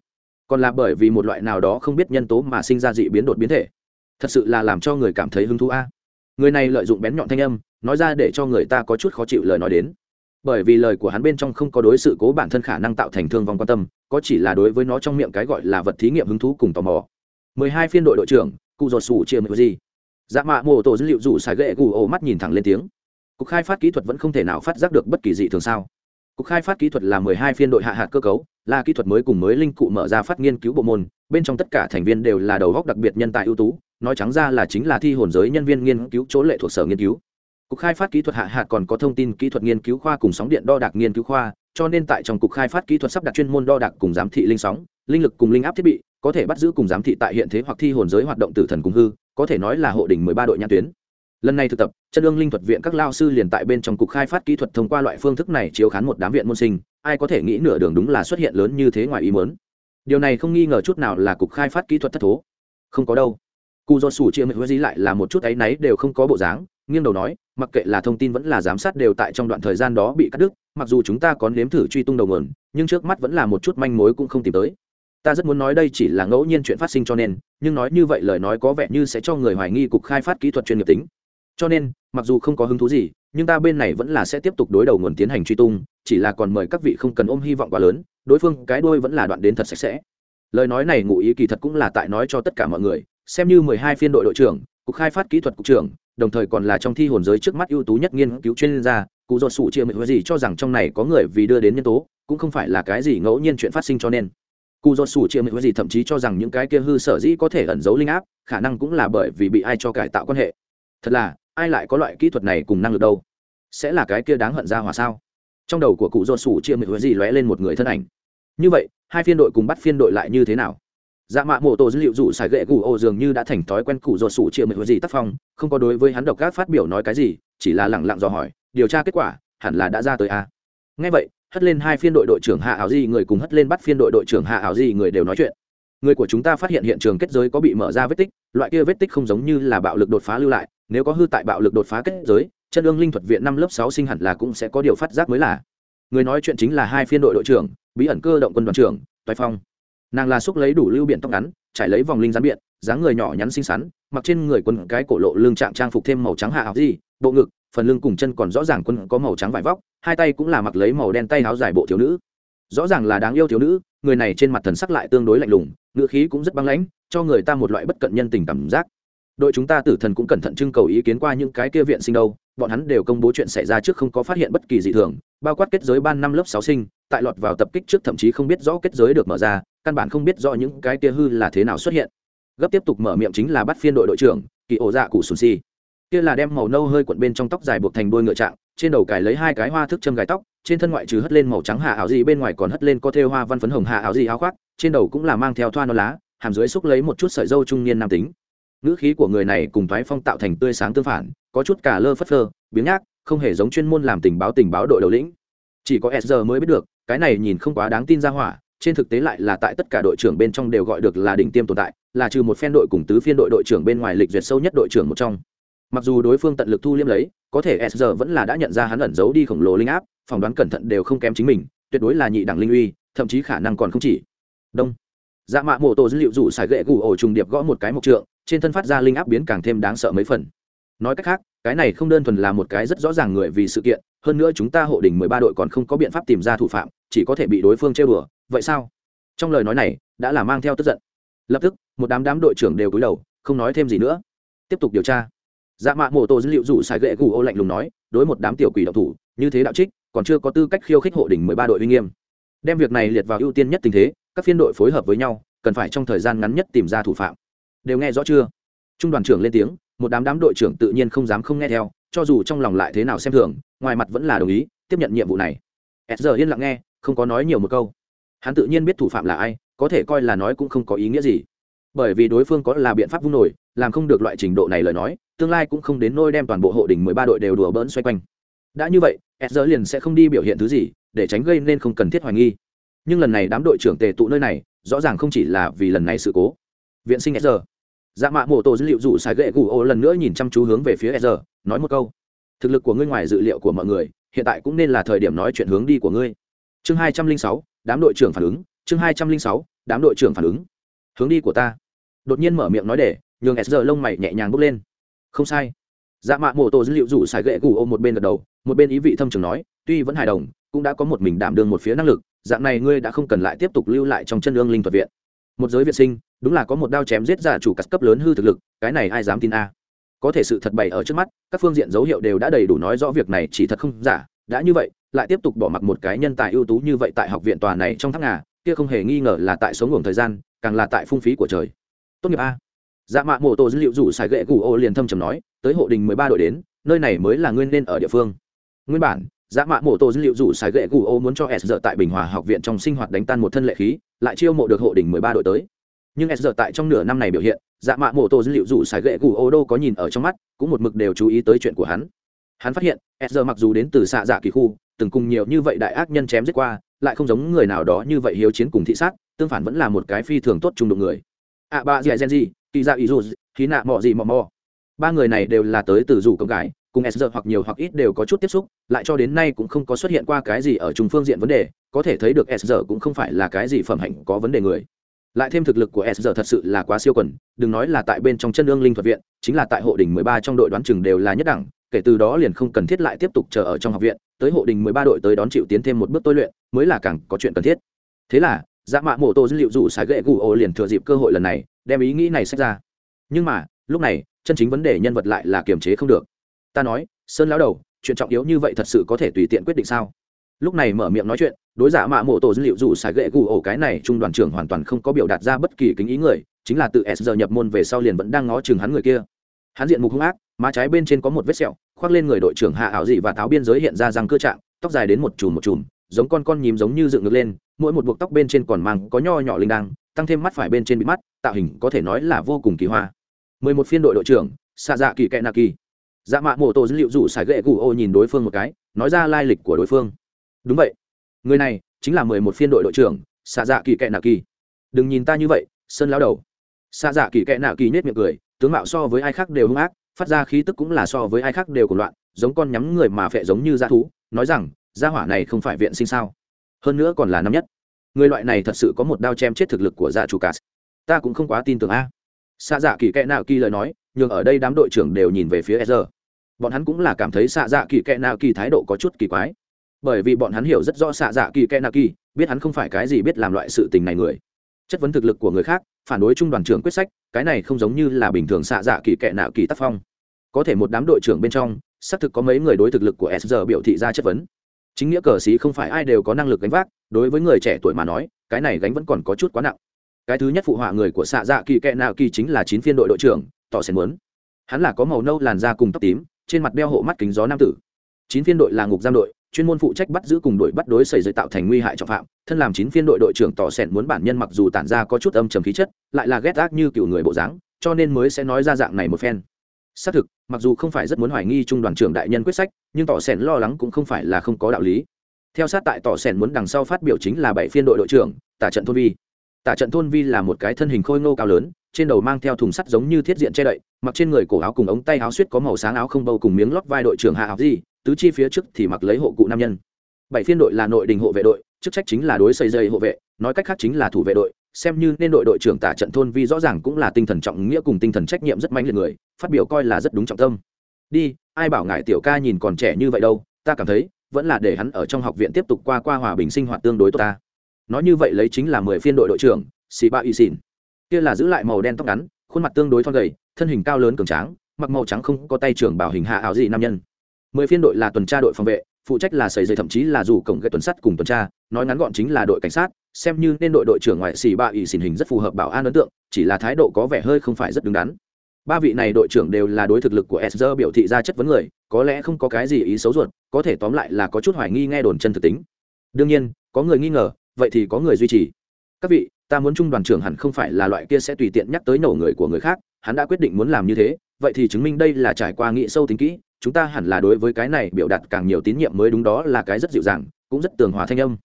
còn là bởi vì một loại nào đó không biết nhân tố mà sinh ra dị biến đột biến thể. Thật sự là làm cho người cảm thấy hứng thú a. Người này lợi dụng bén nhọn thanh âm, nói ra để cho người ta có chút khó chịu lời nói đến. Bởi vì lời của hắn bên trong không có đối sự cố bản thân khả năng tạo thành thương vong quan tâm, có chỉ là đối với nó trong miệng cái gọi là vật thí nghiệm hứng thú cùng tò mò. Mười hai phiên đội đội trưởng cụ giọt sủ chia mười gì dạ mạ mô tổ dữ liệu rủ xài ghệ gù ổ mắt nhìn thẳng lên tiếng. Cục khai phát kỹ thuật vẫn không thể nào phát giác được bất kỳ dị thường sao? Cục khai phát kỹ thuật là mười hai phiên đội hạ hạt cơ cấu, là kỹ thuật mới cùng mới linh cụ mở ra phát nghiên cứu bộ môn, bên trong tất cả thành viên đều là đầu góc đặc biệt nhân tài ưu tú, nói trắng ra là chính là thi hồn giới nhân viên nghiên cứu chỗ lệ thuộc sở nghiên cứu. Cục khai phát kỹ thuật hạ hạt còn có thông tin kỹ thuật nghiên cứu khoa cùng sóng điện đo đạc nghiên cứu khoa, cho nên tại trong cục khai phát kỹ thuật sắp đặt chuyên môn đo đạc cùng giám thị linh sóng, linh lực cùng linh áp thiết bị, có thể bắt giữ cùng giám thị tại hiện thế hoặc thi hồn giới hoạt động tử thần cùng hư, có thể nói là hộ đỉnh mười ba đội nhãn tuyến lần này thực tập, chân ương linh thuật viện các lao sư liền tại bên trong cục khai phát kỹ thuật thông qua loại phương thức này chiếu khán một đám viện môn sinh, ai có thể nghĩ nửa đường đúng là xuất hiện lớn như thế ngoài ý mớn điều này không nghi ngờ chút nào là cục khai phát kỹ thuật thất thố. Không có đâu. Cụ do sủ chia mệnh dí lại là một chút áy náy đều không có bộ dáng, nghiêng đầu nói, mặc kệ là thông tin vẫn là giám sát đều tại trong đoạn thời gian đó bị cắt đứt, mặc dù chúng ta có nếm thử truy tung đầu nguồn, nhưng trước mắt vẫn là một chút manh mối cũng không tìm tới. Ta rất muốn nói đây chỉ là ngẫu nhiên chuyện phát sinh cho nên, nhưng nói như vậy lời nói có vẻ như sẽ cho người hoài nghi cục khai phát kỹ thuật chuyên nghiệp tính cho nên, mặc dù không có hứng thú gì, nhưng ta bên này vẫn là sẽ tiếp tục đối đầu nguồn tiến hành truy tung, chỉ là còn mời các vị không cần ôm hy vọng quá lớn, đối phương, cái đuôi vẫn là đoạn đến thật sạch sẽ. Lời nói này ngụ ý kỳ thật cũng là tại nói cho tất cả mọi người, xem như mười hai phiên đội đội trưởng, cục khai phát kỹ thuật cục trưởng, đồng thời còn là trong thi hồn giới trước mắt ưu tú nhất nghiên cứu chuyên gia, cụ dột sủ chia mệnh gì cho rằng trong này có người vì đưa đến nhân tố, cũng không phải là cái gì ngẫu nhiên chuyện phát sinh cho nên. Cụ dột sủ chia mệnh gì thậm chí cho rằng những cái kia hư sở dĩ có thể ẩn giấu linh áp, khả năng cũng là bởi vì bị ai cho cải tạo quan hệ. Thật là ai lại có loại kỹ thuật này cùng năng lực đâu? Sẽ là cái kia đáng hận ra hòa sao? Trong đầu của cụ do sủ chia mệnh gì lóe lên một người thân ảnh. Như vậy, hai phiên đội cùng bắt phiên đội lại như thế nào? Dạ mạ mộ tổ dữ liệu rủ xài gậy gù ô dường như đã thành thói quen cụ ruột sủ chia mệnh gì tác phong, không có đối với hắn độc gác phát biểu nói cái gì, chỉ là lẳng lặng dò hỏi, điều tra kết quả, hẳn là đã ra tới à? a ngay vậy, hất lên hai phiên đội đội trưởng hạ ảo di, người cùng hất lên bắt phiên đội đội trưởng hạ ảo di, người đều nói chuyện. Người của chúng ta phát hiện hiện trường kết giới có bị mở ra vết tích, loại kia vết tích không giống như là bạo lực đột phá lưu lại nếu có hư tại bạo lực đột phá kết giới, chân ương linh thuật viện năm lớp sáu sinh hẳn là cũng sẽ có điều phát giác mới là. Người nói chuyện chính là hai phiên đội đội trưởng, bí ẩn cơ động quân đoàn trưởng toài phong. Nàng là xúc lấy đủ lưu biện tóc ngắn, trải lấy vòng linh rắn biện, dáng người nhỏ nhắn xinh xắn, mặc trên người quân cái cổ lộ lương trạng trang phục thêm màu trắng hạ học gì, bộ ngực, phần lưng cùng chân còn rõ ràng quân có màu trắng vải vóc, hai tay cũng là mặc lấy màu đen tay áo dài bộ thiếu nữ. Rõ ràng là đáng yêu thiếu nữ, người này trên mặt thần sắc lại tương đối lạnh lùng ngựa khí cũng rất băng lãnh, cho người ta một loại bất cận nhân tình cảm giác đội chúng ta tử thần cũng cẩn thận trưng cầu ý kiến qua những cái kia viện sinh đâu, bọn hắn đều công bố chuyện xảy ra trước không có phát hiện bất kỳ dị thường, bao quát kết giới ban năm lớp sáu sinh, tại lọt vào tập kích trước thậm chí không biết rõ kết giới được mở ra, căn bản không biết rõ những cái kia hư là thế nào xuất hiện. Gấp tiếp tục mở miệng chính là bắt phiên đội đội trưởng, kỳ ổ dạ cụ sùn si. Kia là đem màu nâu hơi cuộn bên trong tóc dài buộc thành đuôi ngựa trạng, trên đầu cài lấy hai cái hoa thức châm gài tóc, trên thân ngoại trừ hất lên màu trắng hạ áo gì bên ngoài còn hất lên có thêu hoa văn phấn hồng hạ áo gì áo khoác, trên đầu cũng là mang theo thoa non lá, hàm dưới xúc lấy một chút sợi dâu trung niên nam tính ngữ khí của người này cùng thoái phong tạo thành tươi sáng tương phản, có chút cả lơ phất phơ, biếng nhác, không hề giống chuyên môn làm tình báo tình báo đội đầu lĩnh. Chỉ có sr mới biết được, cái này nhìn không quá đáng tin ra hỏa, trên thực tế lại là tại tất cả đội trưởng bên trong đều gọi được là đỉnh tiêm tồn tại, là trừ một phen đội cùng tứ phiên đội đội trưởng bên ngoài lịch duyệt sâu nhất đội trưởng một trong. Mặc dù đối phương tận lực thu liêm lấy, có thể sr vẫn là đã nhận ra hắn ẩn giấu đi khổng lồ linh áp, phỏng đoán cẩn thận đều không kém chính mình, tuyệt đối là nhị đẳng linh uy, thậm chí khả năng còn không chỉ. Đông. Dạ mạ mô tô dữ liệu rủ xài gậy gù ổ trùng điệp gõ một cái mộc trượng trên thân phát ra linh áp biến càng thêm đáng sợ mấy phần. Nói cách khác, cái này không đơn thuần là một cái rất rõ ràng người vì sự kiện, hơn nữa chúng ta hộ đỉnh mười ba đội còn không có biện pháp tìm ra thủ phạm, chỉ có thể bị đối phương chơi bừa vậy sao? Trong lời nói này, đã là mang theo tức giận. Lập tức, một đám đám đội trưởng đều cúi đầu, không nói thêm gì nữa. Tiếp tục điều tra. Dạ mạ mộ tổ dữ liệu rủ xài gậy gù ô lạnh lùng nói, đối một đám tiểu quỷ độc thủ, như thế đạo trích, còn chưa có tư cách khiêu khích hộ đỉnh mười ba đội uy nghiêm. Đem việc này liệt vào ưu tiên nhất tình thế, các phiên đội phối hợp với nhau, cần phải trong thời gian ngắn nhất tìm ra thủ phạm đều nghe rõ chưa? Trung đoàn trưởng lên tiếng, một đám đám đội trưởng tự nhiên không dám không nghe theo, cho dù trong lòng lại thế nào xem thường, ngoài mặt vẫn là đồng ý, tiếp nhận nhiệm vụ này. S giờ yên lặng nghe, không có nói nhiều một câu. Hắn tự nhiên biết thủ phạm là ai, có thể coi là nói cũng không có ý nghĩa gì. Bởi vì đối phương có là biện pháp vung nổi, làm không được loại trình độ này lời nói, tương lai cũng không đến nôi đem toàn bộ hộ đỉnh mười ba đội đều đùa bỡn xoay quanh. Đã như vậy, s giờ liền sẽ không đi biểu hiện thứ gì, để tránh gây nên không cần thiết hoài nghi. Nhưng lần này đám đội trưởng tề tụ nơi này, rõ ràng không chỉ là vì lần này sự cố. Viện sinh s giờ dạ mạ mộ tổ dữ liệu rủ xài gậy gù ô lần nữa nhìn chăm chú hướng về phía s giờ nói một câu. Thực lực của ngươi ngoài dự liệu của mọi người, hiện tại cũng nên là thời điểm nói chuyện hướng đi của ngươi. Chương hai trăm linh sáu, đám đội trưởng phản ứng, chương hai trăm linh sáu, đám đội trưởng phản ứng. Hướng đi của ta. Đột nhiên mở miệng nói để, nhường s giờ lông mày nhẹ nhàng bốc lên. Không sai. Dạ mạ mộ tổ dữ liệu rủ xài gậy gù ô một bên gật đầu, một bên ý vị thâm trường nói, tuy vẫn hài đồng, cũng đã có một mình đảm đương một phía năng lực, dạng này ngươi đã không cần lại tiếp tục lưu lại trong chân ương linh thuật viện một giới viện sinh, đúng là có một đao chém giết giả chủ cắt cấp lớn hư thực lực, cái này ai dám tin a? Có thể sự thật bày ở trước mắt, các phương diện dấu hiệu đều đã đầy đủ nói rõ việc này, chỉ thật không giả. Đã như vậy, lại tiếp tục bỏ mặc một cái nhân tài ưu tú như vậy tại học viện tòa này trong tháng ngà, kia không hề nghi ngờ là tại số ngủ thời gian, càng là tại phung phí của trời. Tốt nghiệp a. Dạ mạ mô tô dữ liệu rủ xài gậy củ ô liền thâm trầm nói, tới hộ đình mười ba đội đến, nơi này mới là nguyên nên ở địa phương. Nguyên bản dạ mạ mổ tổ dữ liệu rủ xài gậy gù ô muốn cho s giờ tại bình hòa học viện trong sinh hoạt đánh tan một thân lệ khí, lại chiêu mộ được hộ đình mười ba đội tới. Nhưng s giờ tại trong nửa năm này biểu hiện dạ mạ mổ tổ dữ liệu rủ xài gậy gù ô đô có nhìn ở trong mắt, cũng một mực đều chú ý tới chuyện của hắn. Hắn phát hiện, s giờ mặc dù đến từ xạ dạ kỳ khu, từng cùng nhiều như vậy đại ác nhân chém giết qua, lại không giống người nào đó như vậy hiếu chiến cùng thị sát, tương phản vẫn là một cái phi thường tốt trung độ người. À ba dì gen gì kỳ dạ ý dù khí nạ mọ gì mọ mọ. Ba người này đều là tới từ rủ cộng gái cùng s hoặc nhiều hoặc ít đều có chút tiếp xúc, lại cho đến nay cũng không có xuất hiện qua cái gì ở trung phương diện vấn đề, có thể thấy được s cũng không phải là cái gì phẩm hạnh có vấn đề người. Lại thêm thực lực của s thật sự là quá siêu quần, đừng nói là tại bên trong chân ương linh thuật viện, chính là tại hộ đỉnh mười ba trong đội đoán chừng đều là nhất đẳng, kể từ đó liền không cần thiết lại tiếp tục chờ ở trong học viện, tới hộ đình mười ba đội tới đón chịu tiến thêm một bước tôi luyện, mới là càng có chuyện cần thiết. Thế là dạ mạ mộ tô dữ liệu dụ xài gậy gù ô liền thừa dịp cơ hội lần này, đem ý nghĩ này xét ra. Nhưng mà, lúc này, chân chính vấn đề nhân vật lại là kiềm chế không được ta nói, sơn lão đầu, chuyện trọng yếu như vậy thật sự có thể tùy tiện quyết định sao? Lúc này mở miệng nói chuyện, đối giả mạ mộ tổ dữ liệu dù xài gậy gù ổ cái này trung đoàn trưởng hoàn toàn không có biểu đạt ra bất kỳ kính ý người, chính là tự s giờ nhập môn về sau liền vẫn đang ngó chừng hắn người kia. Hắn diện mục hung ác, má trái bên trên có một vết sẹo, khoác lên người đội trưởng hạ ảo dị và tháo biên giới hiện ra răng cơ trạng, tóc dài đến một chùm một chùm, giống con con nhím giống như dựng ngược lên, mỗi một buộc tóc bên trên còn mang có nho nhỏ linh đăng, tăng thêm mắt phải bên trên bị mắt, tạo hình có thể nói là vô cùng kỳ hoa. Mười một phiên đội đội trưởng xạ dạ kỳ kẹ nạ kỳ dạ mạ mô tô dữ liệu rủ sải ghệ gù ô nhìn đối phương một cái, nói ra lai lịch của đối phương. Đúng vậy. Người này chính là mười một phiên đội đội trưởng xạ dạ kỳ kẹ nạ kỳ. Đừng nhìn ta như vậy, sơn lao đầu. Xạ dạ kỳ kẹ nạ kỳ nhét miệng cười, tướng mạo so với ai khác đều hung ác, phát ra khí tức cũng là so với ai khác đều của loạn, giống con nhắm người mà phệ giống như dã thú, nói rằng, gia hỏa này không phải viện sinh sao. Hơn nữa còn là năm nhất. Người loại này thật sự có một đao chém chết thực lực của dạ chủ cát ta cũng không quá tin tưởng a. Xạ dạ kỳ kẽ nào kỳ lời nói nhưng ở đây đám đội trưởng đều nhìn về phía e bọn hắn cũng là cảm thấy xạ dạ kỳ kẽ nào kỳ thái độ có chút kỳ quái. Bởi vì bọn hắn hiểu rất rõ xạ dạ kỳ kẽ nào kỳ, biết hắn không phải cái gì biết làm loại sự tình này người. Chất vấn thực lực của người khác, phản đối trung đoàn trưởng quyết sách, cái này không giống như là bình thường xạ dạ kỳ kẽ nào kỳ tác phong. Có thể một đám đội trưởng bên trong, xác thực có mấy người đối thực lực của s biểu thị ra chất vấn. Chính nghĩa cờ xí không phải ai đều có năng lực gánh vác, đối với người trẻ tuổi mà nói, cái này gánh vẫn còn có chút quá nặng. Cái thứ nhất phụ họa người của xạ dạ kỳ Kẻ nạo kỳ chính là chín phiên đội đội trưởng tỏ sen muốn. Hắn là có màu nâu làn da cùng tóc tím, trên mặt đeo hộ mắt kính gió nam tử. Chín phiên đội là ngục giam đội, chuyên môn phụ trách bắt giữ cùng đội bắt đối xảy ra tạo thành nguy hại trọng phạm, thân làm chín phiên đội đội trưởng tỏ sẻn muốn bản nhân mặc dù tản ra có chút âm trầm khí chất, lại là ghét ác như kiểu người bộ dáng, cho nên mới sẽ nói ra dạng này một phen. Xác thực, mặc dù không phải rất muốn hoài nghi trung đoàn trưởng đại nhân quyết sách, nhưng tỏ sẻn lo lắng cũng không phải là không có đạo lý. Theo sát tại tỏ sẻn muốn đằng sau phát biểu chính là bảy phiên đội đội trưởng, tả trận thôn vi. Tả trận thôn vi là một cái thân hình khôi ngô cao lớn trên đầu mang theo thùng sắt giống như thiết diện che đậy, mặc trên người cổ áo cùng ống tay áo suýt có màu sáng áo không bâu cùng miếng lót vai đội trưởng hạ áo gì tứ chi phía trước thì mặc lấy hộ cụ nam nhân. Bảy phiên đội là nội đình hộ vệ đội, chức trách chính là đối xây dây hộ vệ, nói cách khác chính là thủ vệ đội, xem như nên đội đội trưởng tả trận thôn vi rõ ràng cũng là tinh thần trọng nghĩa cùng tinh thần trách nhiệm rất mạnh liệt người, phát biểu coi là rất đúng trọng tâm. Đi, ai bảo ngài tiểu ca nhìn còn trẻ như vậy đâu, ta cảm thấy, vẫn là để hắn ở trong học viện tiếp tục qua qua hòa bình sinh hoạt tương đối tốt ta. Nói như vậy lấy chính là mười phiên đội đội trưởng xì ba y xìn kia là giữ lại màu đen tóc ngắn, khuôn mặt tương đối thon gầy, thân hình cao lớn cường tráng, mặc màu trắng không có tay trưởng bảo hình hạ ảo gì nam nhân. Mười phiên đội là tuần tra đội phòng vệ, phụ trách là sầy dây thậm chí là dù cổng gây tuần sắt cùng tuần tra, nói ngắn gọn chính là đội cảnh sát, xem như nên đội đội trưởng ngoại xì ba ỷ xỉn hình rất phù hợp bảo an ấn tượng, chỉ là thái độ có vẻ hơi không phải rất đứng đắn. Ba vị này đội trưởng đều là đối thực lực của sr biểu thị ra chất vấn người, có lẽ không có cái gì ý xấu ruột, có thể tóm lại là có chút hoài nghi nghe đồn chân thực tính. Đương nhiên, có người nghi ngờ, vậy thì có người duy trì. Các vị ta muốn trung đoàn trưởng hẳn không phải là loại kia sẽ tùy tiện nhắc tới nổ người của người khác, hắn đã quyết định muốn làm như thế, vậy thì chứng minh đây là trải qua nghị sâu tính kỹ, chúng ta hẳn là đối với cái này biểu đạt càng nhiều tín nhiệm mới đúng đó là cái rất dịu dàng, cũng rất tường hòa thanh âm.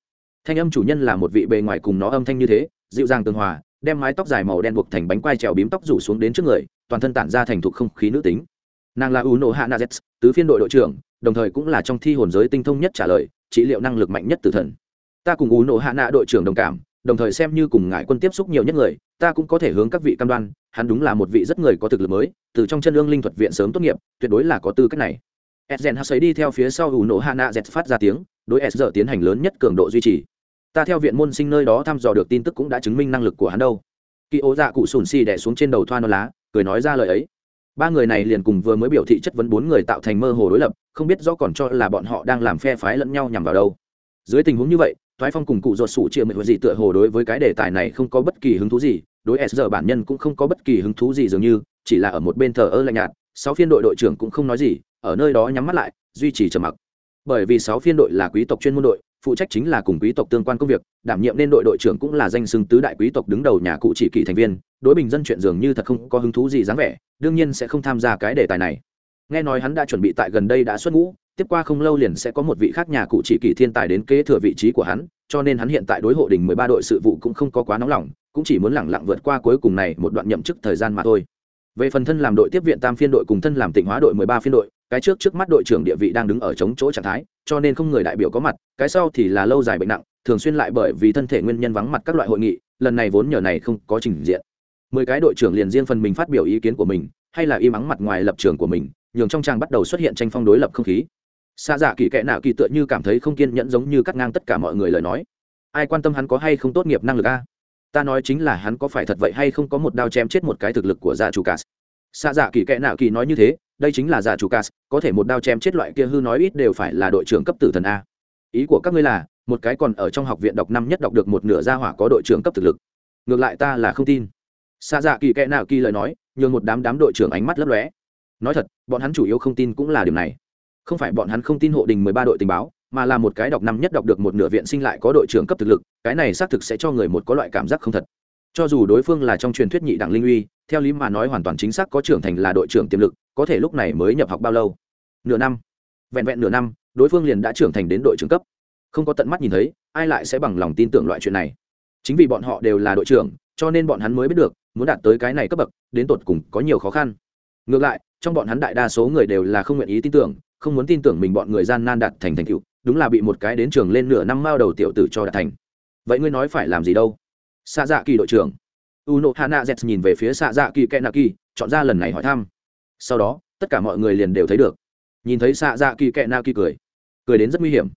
Thanh âm chủ nhân là một vị bề ngoài cùng nó âm thanh như thế, dịu dàng tường hòa, đem mái tóc dài màu đen buộc thành bánh quai trèo bím tóc rủ xuống đến trước người, toàn thân tản ra thành thục không khí nữ tính. Nàng là u nộ hạ tứ phiên đội đội trưởng, đồng thời cũng là trong thi hồn giới tinh thông nhất trả lời, trị liệu năng lực mạnh nhất từ thần. Ta cùng u nộ hạ đội trưởng đồng cảm đồng thời xem như cùng ngại quân tiếp xúc nhiều nhất người, ta cũng có thể hướng các vị cam đoan, hắn đúng là một vị rất người có thực lực mới, từ trong chân ương linh thuật viện sớm tốt nghiệp, tuyệt đối là có tư cách này. Edgen hasei đi theo phía sau ủ nổ hana z phát ra tiếng, đối s tiến hành lớn nhất cường độ duy trì. Ta theo viện môn sinh nơi đó thăm dò được tin tức cũng đã chứng minh năng lực của hắn đâu. Kỳ ố dạ cụ sùn xì đẻ xuống trên đầu thoa non lá, cười nói ra lời ấy. Ba người này liền cùng vừa mới biểu thị chất vấn bốn người tạo thành mơ hồ đối lập, không biết rõ còn cho là bọn họ đang làm phe phái lẫn nhau nhằm vào đâu. Dưới tình huống như vậy thoái phong cùng cụ ruột sủ chia mệnh gì tựa hồ đối với cái đề tài này không có bất kỳ hứng thú gì, đối s giờ bản nhân cũng không có bất kỳ hứng thú gì dường như, chỉ là ở một bên thờ ơ lạnh nhạt, sáu phiên đội đội trưởng cũng không nói gì, ở nơi đó nhắm mắt lại, duy trì trầm mặc. Bởi vì sáu phiên đội là quý tộc chuyên môn đội, phụ trách chính là cùng quý tộc tương quan công việc, đảm nhiệm nên đội đội trưởng cũng là danh xưng tứ đại quý tộc đứng đầu nhà cụ chỉ kỳ thành viên, đối bình dân chuyện dường như thật không có hứng thú gì dáng vẻ, đương nhiên sẽ không tham gia cái đề tài này nghe nói hắn đã chuẩn bị tại gần đây đã xuất ngũ, tiếp qua không lâu liền sẽ có một vị khác nhà cụ chỉ kỳ thiên tài đến kế thừa vị trí của hắn, cho nên hắn hiện tại đối hộ đình mười ba đội sự vụ cũng không có quá nóng lòng, cũng chỉ muốn lẳng lặng vượt qua cuối cùng này một đoạn nhậm chức thời gian mà thôi. Về phần thân làm đội tiếp viện tam phiên đội cùng thân làm tỉnh hóa đội mười ba phiên đội, cái trước trước mắt đội trưởng địa vị đang đứng ở chống chỗ trạng thái, cho nên không người đại biểu có mặt, cái sau thì là lâu dài bệnh nặng, thường xuyên lại bởi vì thân thể nguyên nhân vắng mặt các loại hội nghị, lần này vốn nhờ này không có trình diện. Mười cái đội trưởng liền riêng phần mình phát biểu ý kiến của mình, hay là im ắng mặt ngoài lập trường của mình nhường trong trang bắt đầu xuất hiện tranh phong đối lập không khí. Xa dạ kỳ kẽ nạo kỳ tựa như cảm thấy không kiên nhẫn giống như cắt ngang tất cả mọi người lời nói. Ai quan tâm hắn có hay không tốt nghiệp năng lực a? Ta nói chính là hắn có phải thật vậy hay không có một đao chém chết một cái thực lực của dạ chủ cas xa dạ kỳ kẽ nạo kỳ nói như thế, đây chính là dạ chủ cas có thể một đao chém chết loại kia hư nói ít đều phải là đội trưởng cấp tử thần a. Ý của các ngươi là, một cái còn ở trong học viện đọc năm nhất đọc được một nửa gia hỏa có đội trưởng cấp thực lực. Ngược lại ta là không tin. Xa dạ kỳ kẽ nạo kỳ lời nói, nhường một đám đám đội trưởng ánh mắt lấp lóe nói thật, bọn hắn chủ yếu không tin cũng là điều này. Không phải bọn hắn không tin hộ đình mười ba đội tình báo, mà là một cái đọc năm nhất đọc được một nửa viện sinh lại có đội trưởng cấp thực lực, cái này xác thực sẽ cho người một có loại cảm giác không thật. Cho dù đối phương là trong truyền thuyết nhị đẳng linh uy, theo lý mà nói hoàn toàn chính xác có trưởng thành là đội trưởng tiềm lực, có thể lúc này mới nhập học bao lâu? Nửa năm. Vẹn vẹn nửa năm, đối phương liền đã trưởng thành đến đội trưởng cấp. Không có tận mắt nhìn thấy, ai lại sẽ bằng lòng tin tưởng loại chuyện này? Chính vì bọn họ đều là đội trưởng, cho nên bọn hắn mới biết được, muốn đạt tới cái này cấp bậc, đến tột cùng có nhiều khó khăn ngược lại, trong bọn hắn đại đa số người đều là không nguyện ý tin tưởng, không muốn tin tưởng mình bọn người gian nan đạt thành thành tựu, đúng là bị một cái đến trường lên nửa năm mao đầu tiểu tử cho đạt thành. Vậy ngươi nói phải làm gì đâu? Xạ dạ kỳ đội trưởng. U nộ hana z nhìn về phía xạ dạ kỳ kẽ nạ kỳ chọn ra lần này hỏi thăm. Sau đó, tất cả mọi người liền đều thấy được. Nhìn thấy xạ dạ kỳ kẽ nạ kỳ cười. Cười đến rất nguy hiểm.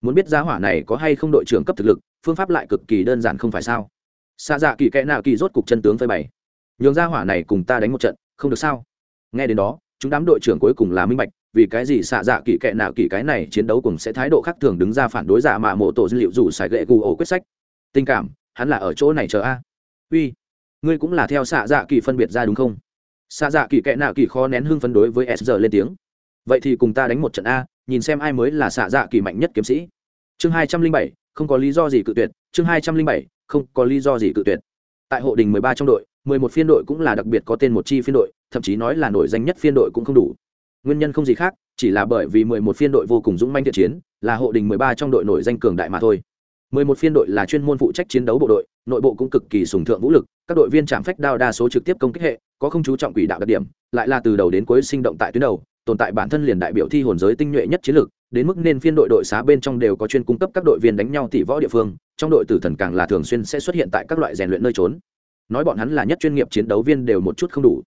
Muốn biết giá hỏa này có hay không đội trưởng cấp thực lực, phương pháp lại cực kỳ đơn giản không phải sao? Xạ dạ kỳ kẽ nạ kỳ rốt cục chân tướng phơi bày. Nhường gia hỏa này cùng ta đánh một trận, không được sao? Nghe đến đó, chúng đám đội trưởng cuối cùng là minh bạch, vì cái gì xạ dạ kỳ kệ nạ kỳ cái này chiến đấu cùng sẽ thái độ khác thường đứng ra phản đối giả mạ mộ tổ dữ liệu dù xài gậy gù ổ quyết sách. Tình cảm, hắn là ở chỗ này chờ a. Uy, ngươi cũng là theo xạ dạ kỳ phân biệt ra đúng không? Xạ dạ kỳ kệ nạ kỳ khó nén hưng phấn đối với s giờ lên tiếng. Vậy thì cùng ta đánh một trận a, nhìn xem ai mới là xạ dạ kỳ mạnh nhất kiếm sĩ. Chương hai trăm linh bảy, không có lý do gì cự tuyệt. Chương hai trăm linh bảy, không có lý do gì cự tuyệt. Tại hộ đình mười ba trong đội, mười một phiên đội cũng là đặc biệt có tên một chi phiên đội thậm chí nói là nổi danh nhất phiên đội cũng không đủ. Nguyên nhân không gì khác, chỉ là bởi vì mười một phiên đội vô cùng dũng manh thiện chiến, là hộ đình mười ba trong đội nổi danh cường đại mà thôi. mười một phiên đội là chuyên môn phụ trách chiến đấu bộ đội, nội bộ cũng cực kỳ sùng thượng vũ lực, các đội viên chạm phách đao đa số trực tiếp công kích hệ, có không chú trọng quỷ đạo đặc điểm, lại là từ đầu đến cuối sinh động tại tuyến đầu, tồn tại bản thân liền đại biểu thi hồn giới tinh nhuệ nhất chiến lược, đến mức nên phiên đội đội xá bên trong đều có chuyên cung cấp các đội viên đánh nhau tỷ võ địa phương, trong đội tử thần càng là thường xuyên sẽ xuất hiện tại các loại rèn luyện nơi trốn. Nói bọn hắn là nhất chuyên nghiệp chiến đấu viên đều một chút không đủ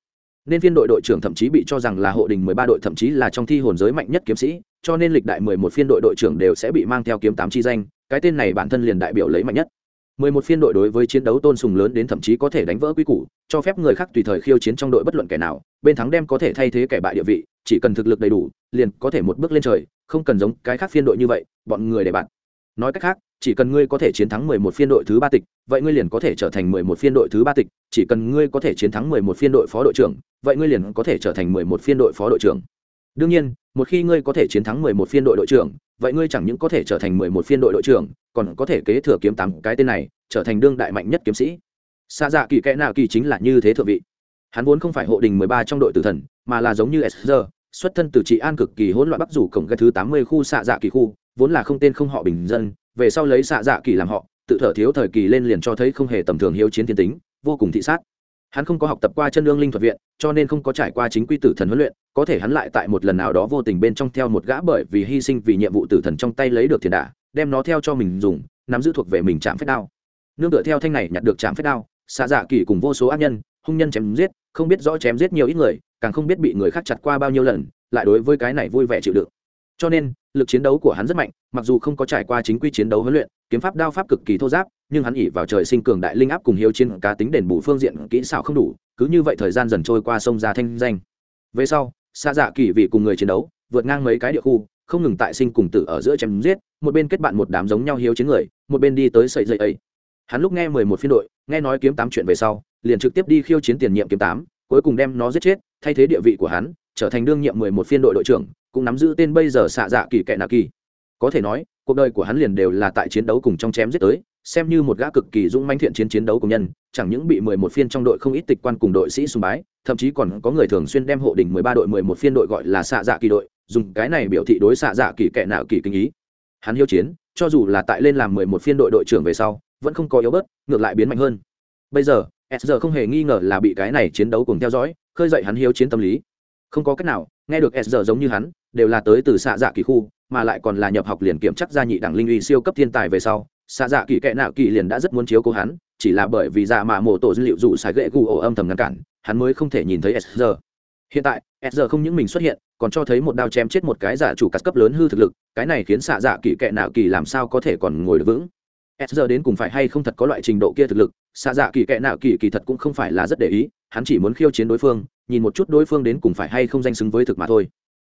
nên phiên đội đội trưởng thậm chí bị cho rằng là hộ đình mười ba đội thậm chí là trong thi hồn giới mạnh nhất kiếm sĩ, cho nên lịch đại mười một phiên đội đội trưởng đều sẽ bị mang theo kiếm tám chi danh, cái tên này bản thân liền đại biểu lấy mạnh nhất. Mười một phiên đội đối với chiến đấu tôn sùng lớn đến thậm chí có thể đánh vỡ quy củ, cho phép người khác tùy thời khiêu chiến trong đội bất luận kẻ nào, bên thắng đem có thể thay thế kẻ bại địa vị, chỉ cần thực lực đầy đủ, liền có thể một bước lên trời, không cần giống cái khác phiên đội như vậy, bọn người để bạn. Nói cách khác chỉ cần ngươi có thể chiến thắng mười một phiên đội thứ ba tịch, vậy ngươi liền có thể trở thành mười một phiên đội thứ ba tịch, chỉ cần ngươi có thể chiến thắng mười một phiên đội phó đội trưởng, vậy ngươi liền có thể trở thành mười một phiên đội phó đội trưởng. Đương nhiên, một khi ngươi có thể chiến thắng mười một phiên đội đội trưởng, vậy ngươi chẳng những có thể trở thành mười một phiên đội đội trưởng, còn có thể kế thừa kiếm tám cái tên này, trở thành đương đại mạnh nhất kiếm sĩ. Sa dạ kỳ kẽ nào kỳ chính là như thế thượng vị. Hắn vốn không phải hộ đình mười ba trong đội tử thần, mà là giống như Ezra xuất thân từ trị an cực kỳ hỗn loạn bắc rủ cổng cái thứ tám mươi khu xạ dạ kỳ khu, vốn là không tên không họ bình dân về sau lấy xạ dạ kỳ làm họ, tự thở thiếu thời kỳ lên liền cho thấy không hề tầm thường hiếu chiến thiên tính, vô cùng thị sát. Hắn không có học tập qua chân lương linh thuật viện, cho nên không có trải qua chính quy tử thần huấn luyện, có thể hắn lại tại một lần nào đó vô tình bên trong theo một gã bởi vì hy sinh vì nhiệm vụ tử thần trong tay lấy được thiền đả, đem nó theo cho mình dùng, nắm giữ thuộc về mình chạm phép đao. Nương tựa theo thanh này nhặt được chạm phép đao, xạ dạ kỳ cùng vô số ác nhân, hung nhân chém giết, không biết rõ chém giết nhiều ít người, càng không biết bị người khác chặt qua bao nhiêu lần, lại đối với cái này vui vẻ chịu đựng. Cho nên lực chiến đấu của hắn rất mạnh, mặc dù không có trải qua chính quy chiến đấu huấn luyện, kiếm pháp đao pháp cực kỳ thô giáp, nhưng hắn ỉ vào trời sinh cường đại linh áp cùng hiếu chiến cá tính đền bù phương diện kỹ xảo không đủ, cứ như vậy thời gian dần trôi qua sông ra thanh danh. Về sau xa dạ kỳ vị cùng người chiến đấu, vượt ngang mấy cái địa khu, không ngừng tại sinh cùng tử ở giữa chém giết, một bên kết bạn một đám giống nhau hiếu chiến người, một bên đi tới sợi dậy ấy. Hắn lúc nghe mười một phiên đội, nghe nói kiếm tám chuyện về sau, liền trực tiếp đi khiêu chiến tiền nhiệm kiếm tám, cuối cùng đem nó giết chết, thay thế địa vị của hắn, trở thành đương nhiệm mười một phiên đội đội trưởng cũng nắm giữ tên bây giờ xạ dạ kỳ kệ nạ kỳ. Có thể nói, cuộc đời của hắn liền đều là tại chiến đấu cùng trong chém giết tới, xem như một gã cực kỳ dũng manh thiện chiến chiến đấu cùng nhân, chẳng những bị mười một phiên trong đội không ít tịch quan cùng đội sĩ sùng bái, thậm chí còn có người thường xuyên đem hộ đỉnh mười ba đội mười một phiên đội gọi là xạ dạ kỳ đội, dùng cái này biểu thị đối xạ dạ kỳ kệ nạo kỳ kinh ý. Hắn hiếu chiến, cho dù là tại lên làm mười một phiên đội đội trưởng về sau, vẫn không có yếu bớt, ngược lại biến mạnh hơn. Bây giờ, s giờ không hề nghi ngờ là bị cái này chiến đấu cùng theo dõi, khơi dậy hắn hiếu chiến tâm lý. Không có cách nào, nghe được s giờ giống như hắn đều là tới từ xạ dạ kỳ khu, mà lại còn là nhập học liền kiểm chắc gia nhị đẳng linh uy siêu cấp thiên tài về sau, xạ dạ kỳ kệ nạo kỳ liền đã rất muốn chiếu cố hắn, chỉ là bởi vì dạ mà mổ tổ dữ liệu dụ xài gậy gù ổ âm thầm ngăn cản, hắn mới không thể nhìn thấy s giờ hiện tại, s giờ không những mình xuất hiện, còn cho thấy một đao chém chết một cái giả chủ cắt cấp lớn hư thực lực, cái này khiến xạ dạ kỳ kệ nạo kỳ làm sao có thể còn ngồi được vững. S giờ đến cùng phải hay không thật có loại trình độ kia thực lực, xạ dạ kỳ kệ nạo kỳ kỳ thật cũng không phải là rất để ý, hắn chỉ muốn khiêu chiến đối phương, nhìn một chút đối phương đến cùng phải hay không danh xứng với thực mà thôi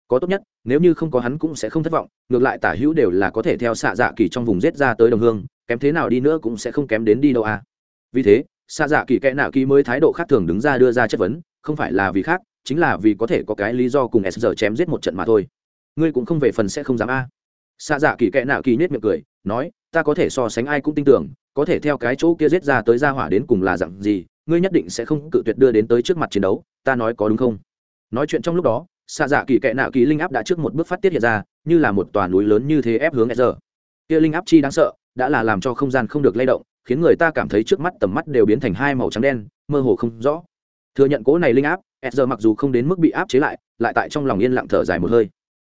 có tốt nhất, nếu như không có hắn cũng sẽ không thất vọng, ngược lại tả hữu đều là có thể theo xạ dạ kỳ trong vùng rết ra tới đồng hương, kém thế nào đi nữa cũng sẽ không kém đến đi đâu à. Vì thế, xạ dạ kỳ kẽ nạo kỳ mới thái độ khác thường đứng ra đưa ra chất vấn, không phải là vì khác, chính là vì có thể có cái lý do cùng s giờ chém giết một trận mà thôi. Ngươi cũng không về phần sẽ không dám a. À. xạ dạ kỳ kẽ nạo kỳ nết miệng cười, nói, ta có thể so sánh ai cũng tin tưởng, có thể theo cái chỗ kia giết ra tới ra hỏa đến cùng là dặn gì, ngươi nhất định sẽ không cự tuyệt đưa đến tới trước mặt chiến đấu, ta nói có đúng không? Nói chuyện trong lúc đó xạ dạ kỳ kệ nạo kỳ linh áp đã trước một bước phát tiết hiện ra, như là một tòa núi lớn như thế ép hướng sr kia linh áp chi đáng sợ, đã là làm cho không gian không được lay động, khiến người ta cảm thấy trước mắt tầm mắt đều biến thành hai màu trắng đen, mơ hồ không rõ. Thừa nhận cố này linh áp sr mặc dù không đến mức bị áp chế lại lại tại trong lòng yên lặng thở dài một hơi.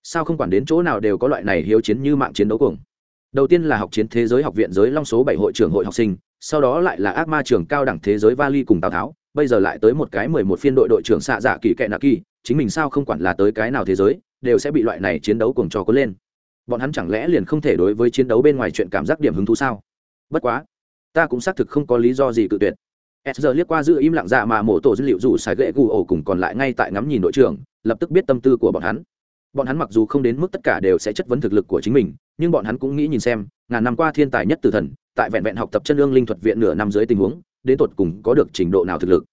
Sao không quản đến chỗ nào đều có loại này hiếu chiến như mạng chiến đấu cuồng. Đầu tiên là học chiến thế giới học viện giới long số bảy hội trưởng hội học sinh, sau đó lại là ác ma trường cao đẳng thế giới vali cùng tào tháo, bây giờ lại tới một cái mười một phiên đội đội trưởng xạ dạ kỳ kệ nạ kỳ chính mình sao không quản là tới cái nào thế giới, đều sẽ bị loại này chiến đấu cùng trò có lên. Bọn hắn chẳng lẽ liền không thể đối với chiến đấu bên ngoài chuyện cảm giác điểm hứng thú sao? Bất quá, ta cũng xác thực không có lý do gì cự tuyệt. S giờ liếc qua giữ im lặng dạ mà mổ tổ dữ liệu rủ xài gậy gù ổ cùng còn lại ngay tại ngắm nhìn đội trưởng, lập tức biết tâm tư của bọn hắn. Bọn hắn mặc dù không đến mức tất cả đều sẽ chất vấn thực lực của chính mình, nhưng bọn hắn cũng nghĩ nhìn xem, ngàn năm qua thiên tài nhất từ thần, tại vẹn vẹn học tập chân lương linh thuật viện nửa năm dưới tình huống, đến tột cùng có được trình độ nào thực lực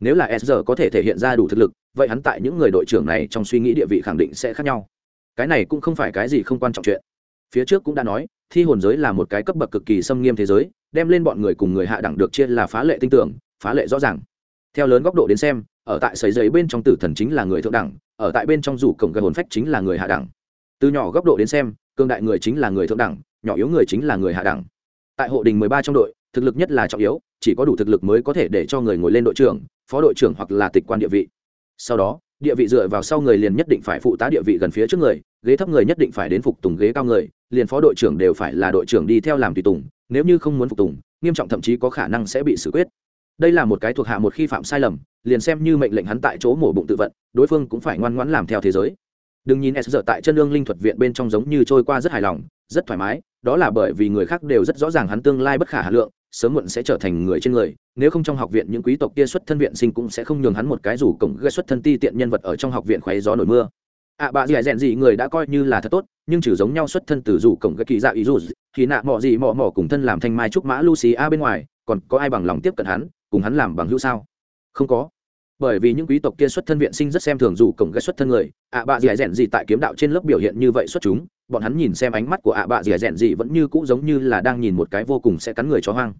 nếu là s giờ có thể thể hiện ra đủ thực lực, vậy hắn tại những người đội trưởng này trong suy nghĩ địa vị khẳng định sẽ khác nhau. Cái này cũng không phải cái gì không quan trọng chuyện. Phía trước cũng đã nói, thi hồn giới là một cái cấp bậc cực kỳ xâm nghiêm thế giới, đem lên bọn người cùng người hạ đẳng được chia là phá lệ tinh tưởng, phá lệ rõ ràng. Theo lớn góc độ đến xem, ở tại sấy giấy bên trong tử thần chính là người thượng đẳng, ở tại bên trong rủ cổng gây hồn phách chính là người hạ đẳng. Từ nhỏ góc độ đến xem cương đại người chính là người thượng đẳng, nhỏ yếu người chính là người hạ đẳng. Tại hộ đình mười ba trong đội, thực lực nhất là trọng yếu, chỉ có đủ thực lực mới có thể để cho người ngồi lên đội trưởng phó đội trưởng hoặc là tịch quan địa vị. Sau đó, địa vị dựa vào sau người liền nhất định phải phụ tá địa vị gần phía trước người, ghế thấp người nhất định phải đến phục tùng ghế cao người, liền phó đội trưởng đều phải là đội trưởng đi theo làm tùy tùng, nếu như không muốn phục tùng, nghiêm trọng thậm chí có khả năng sẽ bị xử quyết. Đây là một cái thuộc hạ một khi phạm sai lầm, liền xem như mệnh lệnh hắn tại chỗ mổ bụng tự vận, đối phương cũng phải ngoan ngoãn làm theo thế giới. Đừng nhìn s giờ tại chân lương linh thuật viện bên trong giống như trôi qua rất hài lòng, rất thoải mái, đó là bởi vì người khác đều rất rõ ràng hắn tương lai bất khả hà lượng sớm muộn sẽ trở thành người trên người nếu không trong học viện những quý tộc kia xuất thân viện sinh cũng sẽ không nhường hắn một cái rủ cổng gây xuất thân ti tiện nhân vật ở trong học viện khoáy gió nổi mưa. Ạ à, bà dì rèn gì người đã coi như là thật tốt nhưng trừ giống nhau xuất thân từ rủ cổng gây kỳ dạ ý dù thì nạ mọ gì mọ mọ cùng thân làm thanh mai trúc mã lucy a bên ngoài còn có ai bằng lòng tiếp cận hắn cùng hắn làm bằng hữu sao? Không có. Bởi vì những quý tộc kia xuất thân viện sinh rất xem thường dù cổng gây xuất thân người. Ạ à, bà dì rèn gì tại kiếm đạo trên lớp biểu hiện như vậy xuất chúng bọn hắn nhìn xem ánh mắt của ạ à, bà dì rèn gì vẫn như cũ giống như là đang nhìn một cái vô cùng sẽ cắn người chó hoang.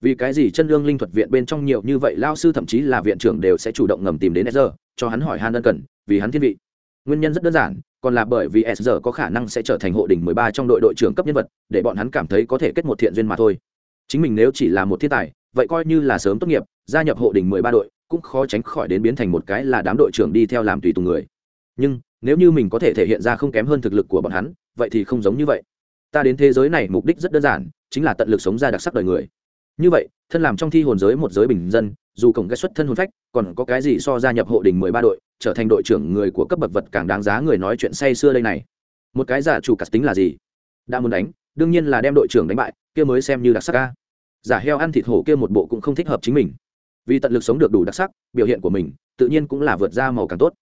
Vì cái gì chân lương linh thuật viện bên trong nhiều như vậy lao sư thậm chí là viện trưởng đều sẽ chủ động ngầm tìm đến sr cho hắn hỏi han ân cần vì hắn thiên vị. Nguyên nhân rất đơn giản còn là bởi vì sr có khả năng sẽ trở thành hộ đỉnh mười ba trong đội đội trưởng cấp nhân vật để bọn hắn cảm thấy có thể kết một thiện duyên mà thôi. Chính mình nếu chỉ là một thiên tài vậy coi như là sớm tốt nghiệp gia nhập hộ đỉnh mười ba đội cũng khó tránh khỏi đến biến thành một cái là đám đội trưởng đi theo làm tùy tùng người. Nhưng nếu như mình có thể thể hiện ra không kém hơn thực lực của bọn hắn vậy thì không giống như vậy. Ta đến thế giới này mục đích rất đơn giản, chính là tận lực sống ra đặc sắc đời người. Như vậy, thân làm trong thi hồn giới một giới bình dân, dù cổng cái xuất thân hồn phách, còn có cái gì so gia nhập hộ đình mười ba đội, trở thành đội trưởng người của cấp bậc vật càng đáng giá người nói chuyện say xưa đây này. Một cái giả chủ cắt tính là gì? Đã muốn đánh, đương nhiên là đem đội trưởng đánh bại, kia mới xem như đặc sắc ca giả heo ăn thịt hổ kia một bộ cũng không thích hợp chính mình. Vì tận lực sống được đủ đặc sắc, biểu hiện của mình, tự nhiên cũng là vượt ra màu càng tốt.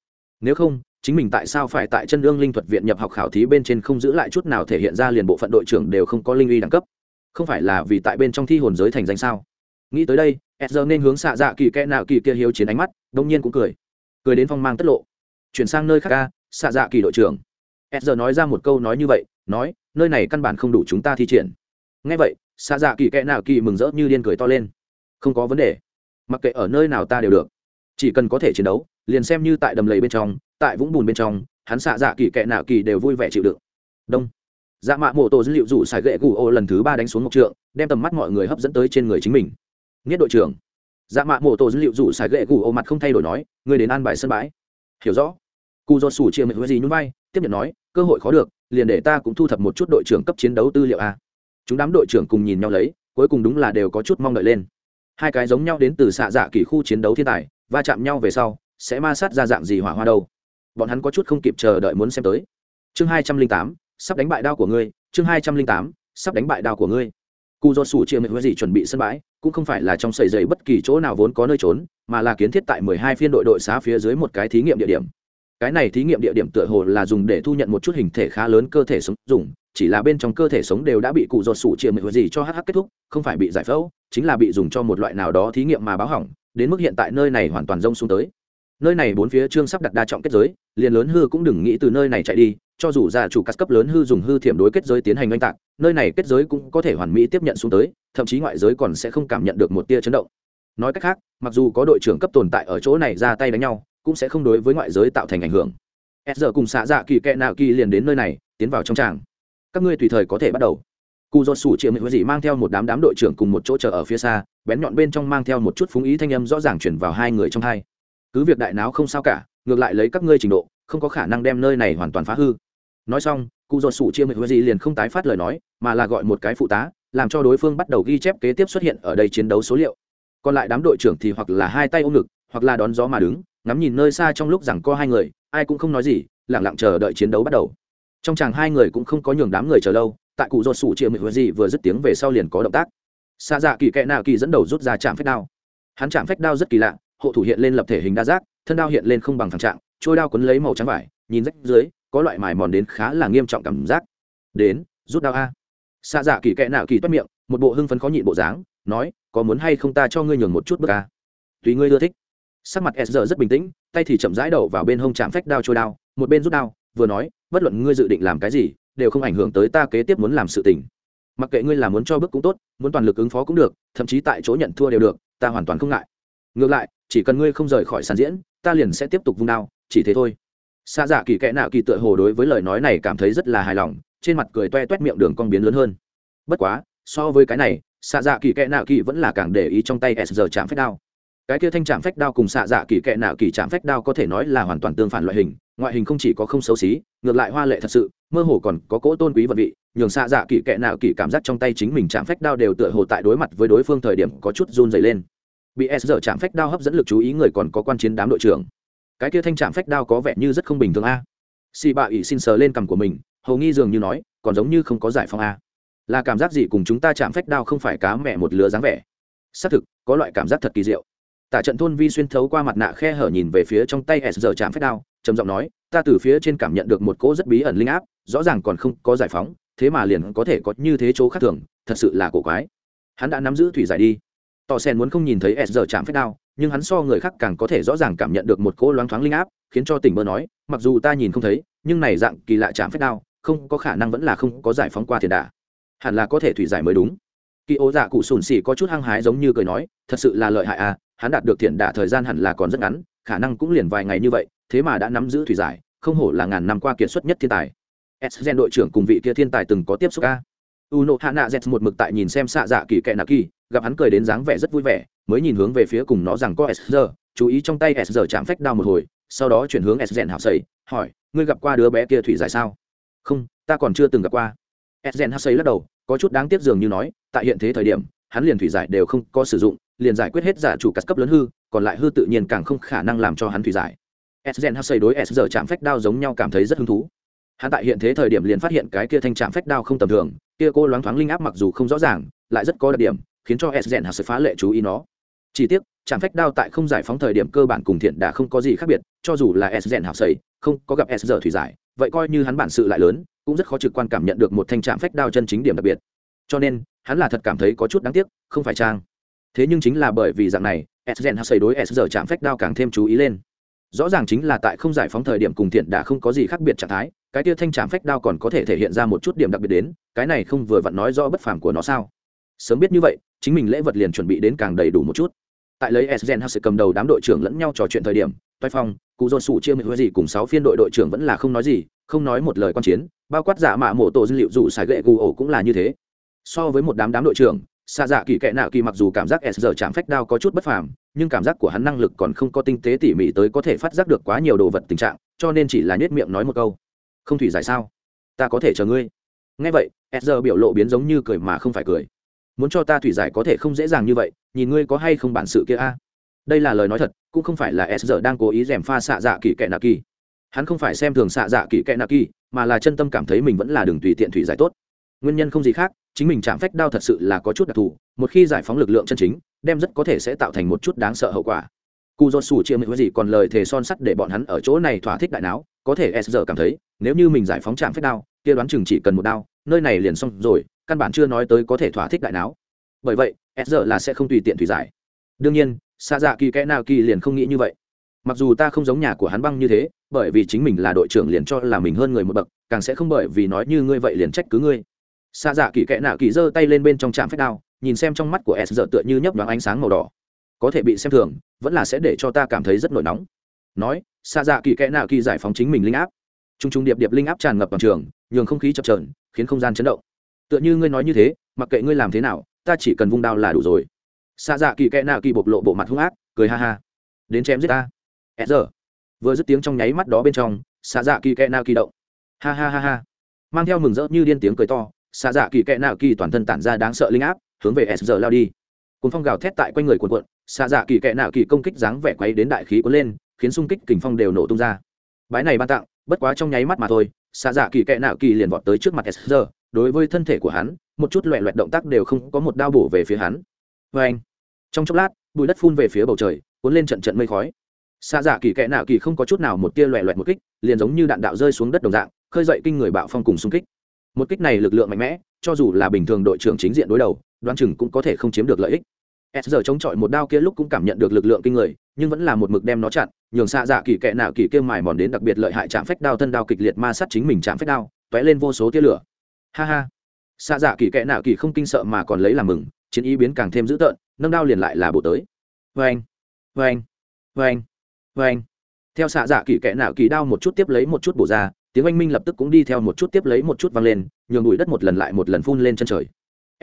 Nếu không chính mình tại sao phải tại chân lương linh thuật viện nhập học khảo thí bên trên không giữ lại chút nào thể hiện ra liền bộ phận đội trưởng đều không có linh uy đẳng cấp? Không phải là vì tại bên trong thi hồn giới thành danh sao? Nghĩ tới đây s giờ nên hướng xạ dạ kỳ kẽ nào kỳ kia hiếu chiến ánh mắt, đông nhiên cũng cười. Cười đến phong mang tất lộ. Chuyển sang nơi khác ca xạ dạ kỳ đội trưởng. S giờ nói ra một câu nói như vậy, nói, nơi này căn bản không đủ chúng ta thi triển. Ngay vậy, xạ dạ kỳ kẽ nào kỳ mừng rỡ như điên cười to lên. Không có vấn đề. Mặc kệ ở nơi nào ta đều được. Chỉ cần có thể chiến đấu, liền xem như tại đầm lầy bên trong tại vũng bùn bên trong, hắn xạ dạ kỳ kệ nào kỳ đều vui vẻ chịu đựng. Đông. Dạ mạ mô tô dữ liệu rủ xài gậy gù ô lần thứ ba đánh xuống một trượng, đem tầm mắt mọi người hấp dẫn tới trên người chính mình. Nghiết đội trưởng. Dạ mạ mô tô dữ liệu rủ xài gậy gù ô mặt không thay đổi nói người đến an bài sân bãi. Hiểu rõ. Cụ do sủ chia mệnh với gì nhún vai, tiếp nhận nói, cơ hội khó được, liền để ta cũng thu thập một chút đội trưởng cấp chiến đấu tư liệu a. Chúng đám đội trưởng cùng nhìn nhau lấy, cuối cùng đúng là đều có chút mong đợi lên. Hai cái giống nhau đến từ xạ dạ kỳ khu chiến đấu thiên tài, va chạm nhau về sau, sẽ ma sát ra dạng gì hỏa hoa đâu? Bọn hắn có chút không kịp chờ đợi muốn xem tới. Chương hai trăm linh tám, sắp đánh bại đao của ngươi, chương hai trăm linh tám, sắp đánh bại đao của ngươi. Cụ do sủ chia mệnh huệ gì chuẩn bị sân bãi, cũng không phải là trong sầy dày bất kỳ chỗ nào vốn có nơi trốn, mà là kiến thiết tại mười hai phiên đội đội xá phía dưới một cái thí nghiệm địa điểm. Cái này thí nghiệm địa điểm tựa hồ là dùng để thu nhận một chút hình thể khá lớn cơ thể sống, dùng, chỉ là bên trong cơ thể sống đều đã bị cụ do sủ chia mệnh huệ gì cho hh kết thúc, không phải bị giải phẫu, chính là bị dùng cho một loại nào đó thí nghiệm mà báo hỏng, đến mức hiện tại nơi này hoàn toàn rông xuống tới nơi này bốn phía trương sắp đặt đa trọng kết giới, liền lớn hư cũng đừng nghĩ từ nơi này chạy đi, cho dù gia chủ cắt cấp lớn hư dùng hư thiểm đối kết giới tiến hành oanh tạc, nơi này kết giới cũng có thể hoàn mỹ tiếp nhận xuống tới, thậm chí ngoại giới còn sẽ không cảm nhận được một tia chấn động. Nói cách khác, mặc dù có đội trưởng cấp tồn tại ở chỗ này ra tay đánh nhau, cũng sẽ không đối với ngoại giới tạo thành ảnh hưởng. S giờ cùng xạ dạ kỳ kẹ nạo kỳ liền đến nơi này, tiến vào trong tràng. Các ngươi tùy thời có thể bắt đầu. Cụ dột sủ triệu mệnh gì mang theo một đám đám đội trưởng cùng một chỗ chờ ở phía xa, bén nhọn bên trong mang theo một chút phúng ý thanh âm rõ ràng chuyển vào hai người trong hai cứ việc đại náo không sao cả, ngược lại lấy các ngươi trình độ, không có khả năng đem nơi này hoàn toàn phá hư. Nói xong, cụ dột sủ chia mệnh gì liền không tái phát lời nói, mà là gọi một cái phụ tá, làm cho đối phương bắt đầu ghi chép kế tiếp xuất hiện ở đây chiến đấu số liệu. Còn lại đám đội trưởng thì hoặc là hai tay ôm ngực, hoặc là đón gió mà đứng, ngắm nhìn nơi xa trong lúc rằng có hai người, ai cũng không nói gì lẳng lặng chờ đợi chiến đấu bắt đầu. Trong chàng hai người cũng không có nhường đám người chờ lâu, tại cụ dột sủ chia mệnh gì vừa dứt tiếng về sau liền có động tác. Xa dạ kỳ kẽ nào kỳ dẫn đầu rút ra chạm phách đao. Hắn chạm phách đao rất kỳ lạ hộ thủ hiện lên lập thể hình đa giác, thân đao hiện lên không bằng thẳng trạng, trôi đao quấn lấy màu trắng vải, nhìn rách dưới, có loại mài mòn đến khá là nghiêm trọng cảm giác. Đến, rút đao a. Xa dạ kỳ kẽ nào kỳ toát miệng, một bộ hưng phấn khó nhịn bộ dáng, nói, có muốn hay không ta cho ngươi nhường một chút bước a? Tùy ngươi ưa thích. Sắc mặt s giờ rất bình tĩnh, tay thì chậm rãi đầu vào bên hông chạm phách đao trôi đao, một bên rút đao, vừa nói, bất luận ngươi dự định làm cái gì, đều không ảnh hưởng tới ta kế tiếp muốn làm sự tình. Mặc kệ ngươi là muốn cho bước cũng tốt, muốn toàn lực ứng phó cũng được, thậm chí tại chỗ nhận thua đều được, ta hoàn toàn không ngại. Ngược lại chỉ cần ngươi không rời khỏi sàn diễn, ta liền sẽ tiếp tục vung đao, chỉ thế thôi. Xa dạ kỳ kẽ nạ kỳ tựa hồ đối với lời nói này cảm thấy rất là hài lòng, trên mặt cười toe toét miệng đường cong biến lớn hơn. Bất quá, so với cái này xạ dạ kỳ kẽ nạ kỳ vẫn là càng để ý trong tay s giờ chạm phách đao. Cái kia thanh chạm phách đao cùng xạ dạ kỳ kẽ nạ kỳ chạm phách đao có thể nói là hoàn toàn tương phản loại hình, ngoại hình không chỉ có không xấu xí, ngược lại hoa lệ thật sự, mơ hồ còn có cỗ tôn quý vật vị, nhường xạ dạ kỳ kẽ nạ kỳ cảm giác trong tay chính mình chạm phách đao đều tựa hồ tại đối mặt với đối phương thời điểm có chút run dày lên bị s giờ chạm phách đao hấp dẫn lực chú ý người còn có quan chiến đám đội trưởng. Cái kia thanh chạm phách đao có vẻ như rất không bình thường a. Xì bạ ỉ xin sờ lên cằm của mình, hầu nghi dường như nói, còn giống như không có giải phóng a. Là cảm giác gì cùng chúng ta chạm phách đao không phải cá mẹ một lứa dáng vẻ? Xác thực, có loại cảm giác thật kỳ diệu. Tả trận thôn vi xuyên thấu qua mặt nạ khe hở nhìn về phía trong tay s giờ chạm phách đao, trầm giọng nói, ta từ phía trên cảm nhận được một cỗ rất bí ẩn linh áp, rõ ràng còn không có giải phóng, thế mà liền có thể có như thế chỗ khác thường, thật sự là cổ quái. Hắn đã nắm giữ thủy giải đi tỏ sen muốn không nhìn thấy s giờ chạm phép đao, nhưng hắn so người khác càng có thể rõ ràng cảm nhận được một cỗ loáng thoáng linh áp, khiến cho tỉnh bơ nói, mặc dù ta nhìn không thấy, nhưng này dạng kỳ lạ chạm phép đao, không có khả năng vẫn là không có giải phóng qua thiền đà. Hẳn là có thể thủy giải mới đúng. Kỳ ố dạ cụ sùn xỉ có chút hăng hái giống như cười nói, thật sự là lợi hại à hắn đạt được thiền đả thời gian hẳn là còn rất ngắn, khả năng cũng liền vài ngày như vậy, thế mà đã nắm giữ thủy giải, không hổ là ngàn năm qua kiệt xuất nhất thiên tài. S gen đội trưởng cùng vị kia thiên tài từng có tiếp xúc a u nộ hạ nạ z một mực tại nhìn xem xạ dạ kỳ kệ nạ kỳ, gặp hắn cười đến dáng vẻ rất vui vẻ, mới nhìn hướng về phía cùng nó rằng có s giờ chú ý trong tay s giờ chạm phách đao một hồi, sau đó chuyển hướng s rèn hạo sầy, hỏi, ngươi gặp qua đứa bé kia thủy giải sao? Không, ta còn chưa từng gặp qua. S rèn hạo sầy lắc đầu, có chút đáng tiếc dường như nói, tại hiện thế thời điểm, hắn liền thủy giải đều không có sử dụng, liền giải quyết hết giả chủ cắt cấp lớn hư, còn lại hư tự nhiên càng không khả năng làm cho hắn thủy giải. S hào hắc đối s giờ chạm phách đao giống nhau cảm thấy rất hứng thú. Hắn tại hiện thế thời điểm liền phát hiện cái kia thanh chạm phách đao không tầm thường kia cô loáng thoáng linh áp mặc dù không rõ ràng, lại rất có đặc điểm, khiến cho s gen sự phá lệ chú ý nó. Chỉ tiếc chạm phách đao tại không giải phóng thời điểm cơ bản cùng thiện đã không có gì khác biệt, cho dù là s gen sầy, không có gặp s giờ thủy giải, vậy coi như hắn bản sự lại lớn, cũng rất khó trực quan cảm nhận được một thanh chạm phách đao chân chính điểm đặc biệt. Cho nên, hắn là thật cảm thấy có chút đáng tiếc, không phải trang thế nhưng chính là bởi vì dạng này, s gen sầy đối s giờ chạm phách đao càng thêm chú ý lên rõ ràng chính là tại không giải phóng thời điểm cùng thiện đã không có gì khác biệt trạng thái, cái tia thanh trạm phách đao còn có thể thể hiện ra một chút điểm đặc biệt đến, cái này không vừa vặn nói rõ bất phàm của nó sao. Sớm biết như vậy, chính mình lễ vật liền chuẩn bị đến càng đầy đủ một chút. Tại lấy s gen hắc cầm đầu đám đội trưởng lẫn nhau trò chuyện thời điểm, toai phong, cụ dôn sủ chia mười gì cùng sáu phiên đội đội trưởng vẫn là không nói gì, không nói một lời quan chiến, bao quát giả mạ mổ tổ dữ liệu dù xài gậy gù ổ cũng là như thế. So với một đám đám đội trưởng xa dạ kỳ kệ nạ kỳ mặc dù cảm giác s giờ chạm phách đao có chút bất phàm, nhưng cảm giác của hắn năng lực còn không có tinh tế tỉ mỉ tới có thể phát giác được quá nhiều đồ vật tình trạng, cho nên chỉ là nhét miệng nói một câu. Không thủy giải sao? Ta có thể chờ ngươi. Ngay vậy, s giờ biểu lộ biến giống như cười mà không phải cười. Muốn cho ta thủy giải có thể không dễ dàng như vậy, nhìn ngươi có hay không bản sự kia a? Đây là lời nói thật, cũng không phải là s giờ đang cố ý rèm pha xạ dạ kỳ kệ nạ kỳ. Hắn không phải xem thường xạ dạ kỳ kệ nạ kỳ, mà là chân tâm cảm thấy mình vẫn là đường tùy tiện thủy giải tốt nguyên nhân không gì khác, chính mình chạm phách đao thật sự là có chút đặc thù, một khi giải phóng lực lượng chân chính, đem rất có thể sẽ tạo thành một chút đáng sợ hậu quả. Cụ do sủ chia mệnh gì còn lời thề son sắt để bọn hắn ở chỗ này thỏa thích đại não, có thể s giờ cảm thấy, nếu như mình giải phóng chạm phách đao, kia đoán chừng chỉ cần một đao, nơi này liền xong rồi, căn bản chưa nói tới có thể thỏa thích đại não. Bởi vậy, s giờ là sẽ không tùy tiện thủy giải. Đương nhiên xa dạ kỳ kẽ nào kỳ liền không nghĩ như vậy. Mặc dù ta không giống nhà của hắn băng như thế, bởi vì chính mình là đội trưởng liền cho là mình hơn người một bậc, càng sẽ không bởi vì nói như ngươi vậy liền trách cứ ngươi xa dạ kỳ kẽ nạ kỳ giơ tay lên bên trong trạm phép đao, nhìn xem trong mắt của s giờ tựa như nhấp đoán ánh sáng màu đỏ. Có thể bị xem thường, vẫn là sẽ để cho ta cảm thấy rất nổi nóng. Nói xa dạ kỳ kẽ nạ kỳ giải phóng chính mình linh áp. T r u n g t r u n g điệp điệp linh áp tràn ngập bằng trường, nhường không khí chập trờn khiến không gian chấn động. Tựa như ngươi nói như thế, mặc kệ ngươi làm thế nào, ta chỉ cần vung đao là đủ rồi. Xa dạ kỳ kẽ nạ kỳ bộc lộ bộ mặt hung ác, cười ha ha. Đến chém giết ta. S giờ. Vừa dứt tiếng trong nháy mắt đó bên trong xa dạ kỳ kẽ nạ kỳ động. Ha ha ha ha. Mang theo mừng rỡ như điên tiếng cười to xạ dạ kỳ kẽ nạo kỳ toàn thân tản ra đáng sợ linh áp, hướng về s giờ lao đi. Cuốn phong gào thét tại quanh người cuộn cuộn, xạ dạ kỳ kẽ nạo kỳ công kích dáng vẻ quấy đến đại khí cuốn lên, khiến xung kích kình phong đều nổ tung ra. Bái này ban tặng, bất quá trong nháy mắt mà thôi, xạ dạ kỳ kẽ nạo kỳ liền vọt tới trước mặt s giờ đối với thân thể của hắn, một chút loẹ loẹt động tác đều không có một đao bổ về phía hắn. Vê anh, trong chốc lát, bụi đất phun về phía bầu trời, cuốn lên trận trận mây khói. Xạ dạ kỳ kẽ nạo kỳ không có chút nào một tia loẹ loẹt một kích, liền giống như đạn đạo rơi xuống đất đồng dạng, khơi dậy kinh người bạo phong cùng xung kích một kích này lực lượng mạnh mẽ, cho dù là bình thường đội trưởng chính diện đối đầu đoan chừng cũng có thể không chiếm được lợi ích. S giờ chống chọi một đao kia lúc cũng cảm nhận được lực lượng kinh người, nhưng vẫn là một mực đem nó chặn, nhường xạ dạ kỳ kệ nào kỳ kia mài mòn đến đặc biệt lợi hại chạm phách đao, thân đao kịch liệt ma sát chính mình chạm phách đao t lên vô số tia lửa. Ha ha. Xạ dạ kỳ kệ nào kỳ không kinh sợ mà còn lấy làm mừng, chiến ý biến càng thêm dữ tợn, nâng đao liền lại là bổ tới. Vê anh vê anh vê anh vê anh theo xạ dạ kỳ kệ nào kỳ đao một chút tiếp lấy một chút bổ ra tiếng oanh minh lập tức cũng đi theo một chút tiếp lấy một chút vang lên, nhường bụi đất một lần lại một lần phun lên chân trời.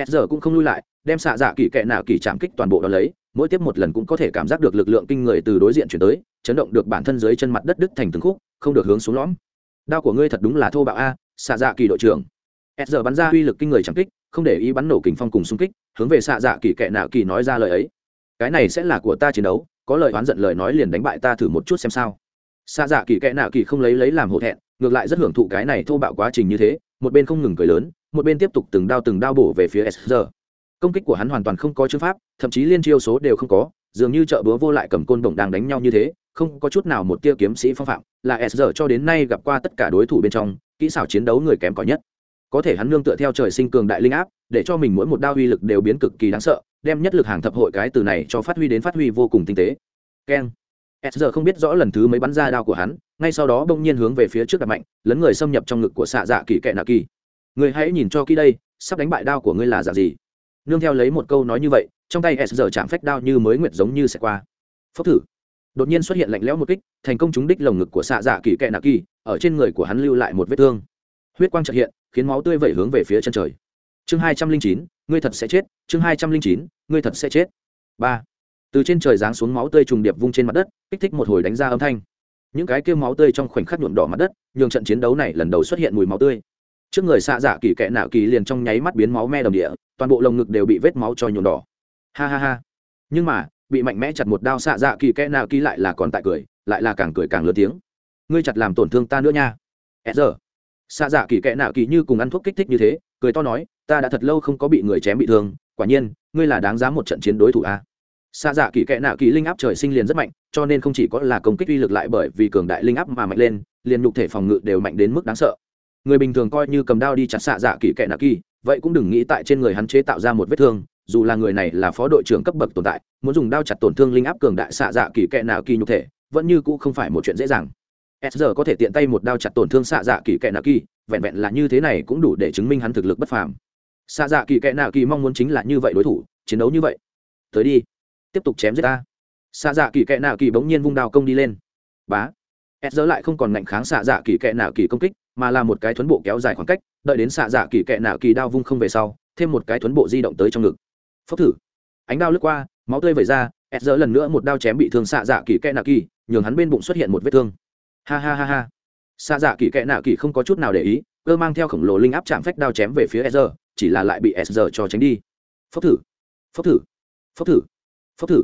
S giờ cũng không lui lại, đem xạ dạ kỳ kệ nạ kỳ chạm kích toàn bộ đó lấy, mỗi tiếp một lần cũng có thể cảm giác được lực lượng kinh người từ đối diện chuyển tới, chấn động được bản thân dưới chân mặt đất đứt thành từng khúc, không được hướng xuống lõm. Đao của ngươi thật đúng là thô bạo a, xạ dạ kỳ đội trưởng. S giờ bắn ra uy lực kinh người chạm kích, không để ý bắn nổ kình phong cùng xung kích, hướng về xạ dạ kỳ kệ nạ kỳ nói ra lời ấy. Cái này sẽ là của ta chiến đấu, có lời oán giận lời nói liền đánh bại ta thử một chút xem sao. Xạ dạ kỳ kệ nạ kỳ không lấy lấy làm hổ thẹn ngược lại rất hưởng thụ cái này thô bạo quá trình như thế, một bên không ngừng cười lớn, một bên tiếp tục từng đao từng đao bổ về phía s công kích của hắn hoàn toàn không có chữ pháp, thậm chí liên chiêu số đều không có, dường như chợ búa vô lại cầm côn đồng đang đánh nhau như thế, không có chút nào một tia kiếm sĩ phong phạm, là s cho đến nay gặp qua tất cả đối thủ bên trong, kỹ xảo chiến đấu người kém cỏi nhất. Có thể hắn nương tựa theo trời sinh cường đại linh áp, để cho mình mỗi một đao uy lực đều biến cực kỳ đáng sợ, đem nhất lực hàng thập hội cái từ này cho phát huy đến phát huy vô cùng tinh tế. Keng s giờ không biết rõ lần thứ mấy bắn ra đao của hắn, ngay sau đó bỗng nhiên hướng về phía trước đặt mạnh, lấn người xâm nhập trong ngực của xạ dạ kỳ kệ nạ kỳ. Người hãy nhìn cho kỹ đây, sắp đánh bại đao của ngươi là giả gì? Nương theo lấy một câu nói như vậy, trong tay s giờ chạm phách đao như mới nguyệt giống như sẽ qua. Phốc thử. Đột nhiên xuất hiện lạnh lẽo một kích, thành công trúng đích lồng ngực của xạ dạ kỳ kệ nạ kỳ, ở trên người của hắn lưu lại một vết thương. Huyết quang trợ hiện, khiến máu tươi vẩy hướng về phía chân trời. Chương hai trăm linh chín, ngươi thật sẽ chết, chương hai trăm linh chín, ngươi thật sẽ chết. Ba từ trên trời giáng xuống máu tươi trùng điệp vung trên mặt đất, kích thích một hồi đánh ra âm thanh. Những cái kêu máu tươi trong khoảnh khắc nhuộm đỏ mặt đất, nhường trận chiến đấu này lần đầu xuất hiện mùi máu tươi. Trước người xạ giả kỳ kệ nạo kỳ liền trong nháy mắt biến máu me đồng địa, toàn bộ lồng ngực đều bị vết máu cho nhuộm đỏ. Ha ha ha. Nhưng mà, bị mạnh mẽ chặt một đao xạ dạ kỳ kệ nạo kỳ lại là còn tại cười, lại là càng cười càng lớn tiếng. Ngươi chặt làm tổn thương ta nữa nha. E giờ xạ dạ kỳ kệ nạo kỳ như cùng ăn thuốc kích thích như thế, cười to nói, ta đã thật lâu không có bị người chém bị thương, quả nhiên, ngươi là đáng giá một trận chiến đối thủ a. à? Xa dạ kỳ kệ nạ kỳ linh áp trời sinh liền rất mạnh, cho nên không chỉ có là công kích uy lực lại bởi vì cường đại linh áp mà mạnh lên, liền nhục thể phòng ngự đều mạnh đến mức đáng sợ. Người bình thường coi như cầm đao đi chặt xạ dạ kỳ kệ nạ kỳ, vậy cũng đừng nghĩ tại trên người hắn chế tạo ra một vết thương, dù là người này là phó đội trưởng cấp bậc tồn tại, muốn dùng đao chặt tổn thương linh áp cường đại xạ dạ kỳ kệ nạ kỳ nhục thể, vẫn như cũ không phải một chuyện dễ dàng. S giờ có thể tiện tay một đao chặt tổn thương xạ dạ kỳ kệ nạ kỳ, vẹn vẹn là như thế này cũng đủ để chứng minh hắn thực lực bất phàm. Xạ dạ kỳ kệ nạ kỳ mong muốn chính là như vậy đối thủ, chiến đấu như vậy. Tới đi tiếp tục chém giết ta. Xạ dạ kỳ kệ nạ kỳ bỗng nhiên vung đao công đi lên. Bá. Ed dỡ lại không còn ngạnh kháng xạ dạ kỳ kệ nạ kỳ công kích, mà là một cái thuấn bộ kéo dài khoảng cách, đợi đến xạ dạ kỳ kệ nạ kỳ đao vung không về sau, thêm một cái thuấn bộ di động tới trong ngực. Phốc thử. Ánh đao lướt qua, máu tươi vẩy ra, ed dỡ lần nữa một đao chém bị thương xạ dạ kỳ kệ nạ kỳ, nhường hắn bên bụng xuất hiện một vết thương. Ha ha ha ha. Xạ dạ kỳ kệ nạ kỳ không có chút nào để ý, cơ mang theo khổng lồ linh áp chạm phách đao chém về phía ed dỡ chỉ là lại bị ed dỡ cho tránh đi. Phốc thử. Phốc thử. Phốc thử phốc thử.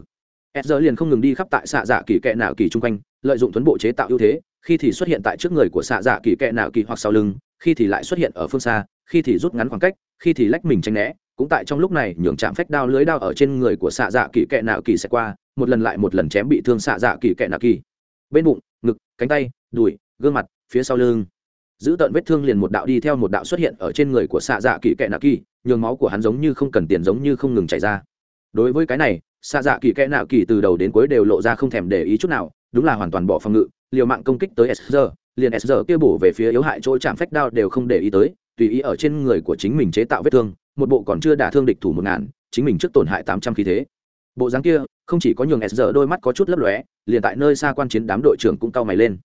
S giờ liền không ngừng đi khắp tại xạ dạ kỳ kẹ nạo kỳ chung quanh, lợi dụng tuấn bộ chế tạo ưu thế, khi thì xuất hiện tại trước người của xạ dạ kỳ kẹ nạo kỳ hoặc sau lưng, khi thì lại xuất hiện ở phương xa, khi thì rút ngắn khoảng cách, khi thì lách mình tranh né, cũng tại trong lúc này nhường chạm phách đao lưới đao ở trên người của xạ dạ kỳ kẹ nạo kỳ sẽ qua, một lần lại một lần chém bị thương xạ dạ kỳ kẹ nạo kỳ. Bên bụng, ngực, cánh tay, đùi, gương mặt, phía sau lưng. Giữ tận vết thương liền một đạo đi theo một đạo xuất hiện ở trên người của xạ dạ kỳ kẹ nạo kỳ, nhường máu của hắn giống như không cần tiền giống như không ngừng chảy ra đối với cái này xạ dạ kỳ kẽ nạo kỳ từ đầu đến cuối đều lộ ra không thèm để ý chút nào, đúng là hoàn toàn bỏ phòng ngự, liều mạng công kích tới sr liền sr kia bổ về phía yếu hại chỗ chạm phách đao đều không để ý tới, tùy ý ở trên người của chính mình chế tạo vết thương, một bộ còn chưa đả thương địch thủ một ngàn, chính mình trước tổn hại tám trăm khí thế. Bộ dáng kia, không chỉ có nhường sr đôi mắt có chút lấp lóe, liền tại nơi xa quan chiến đám đội trưởng cũng cau mày lên.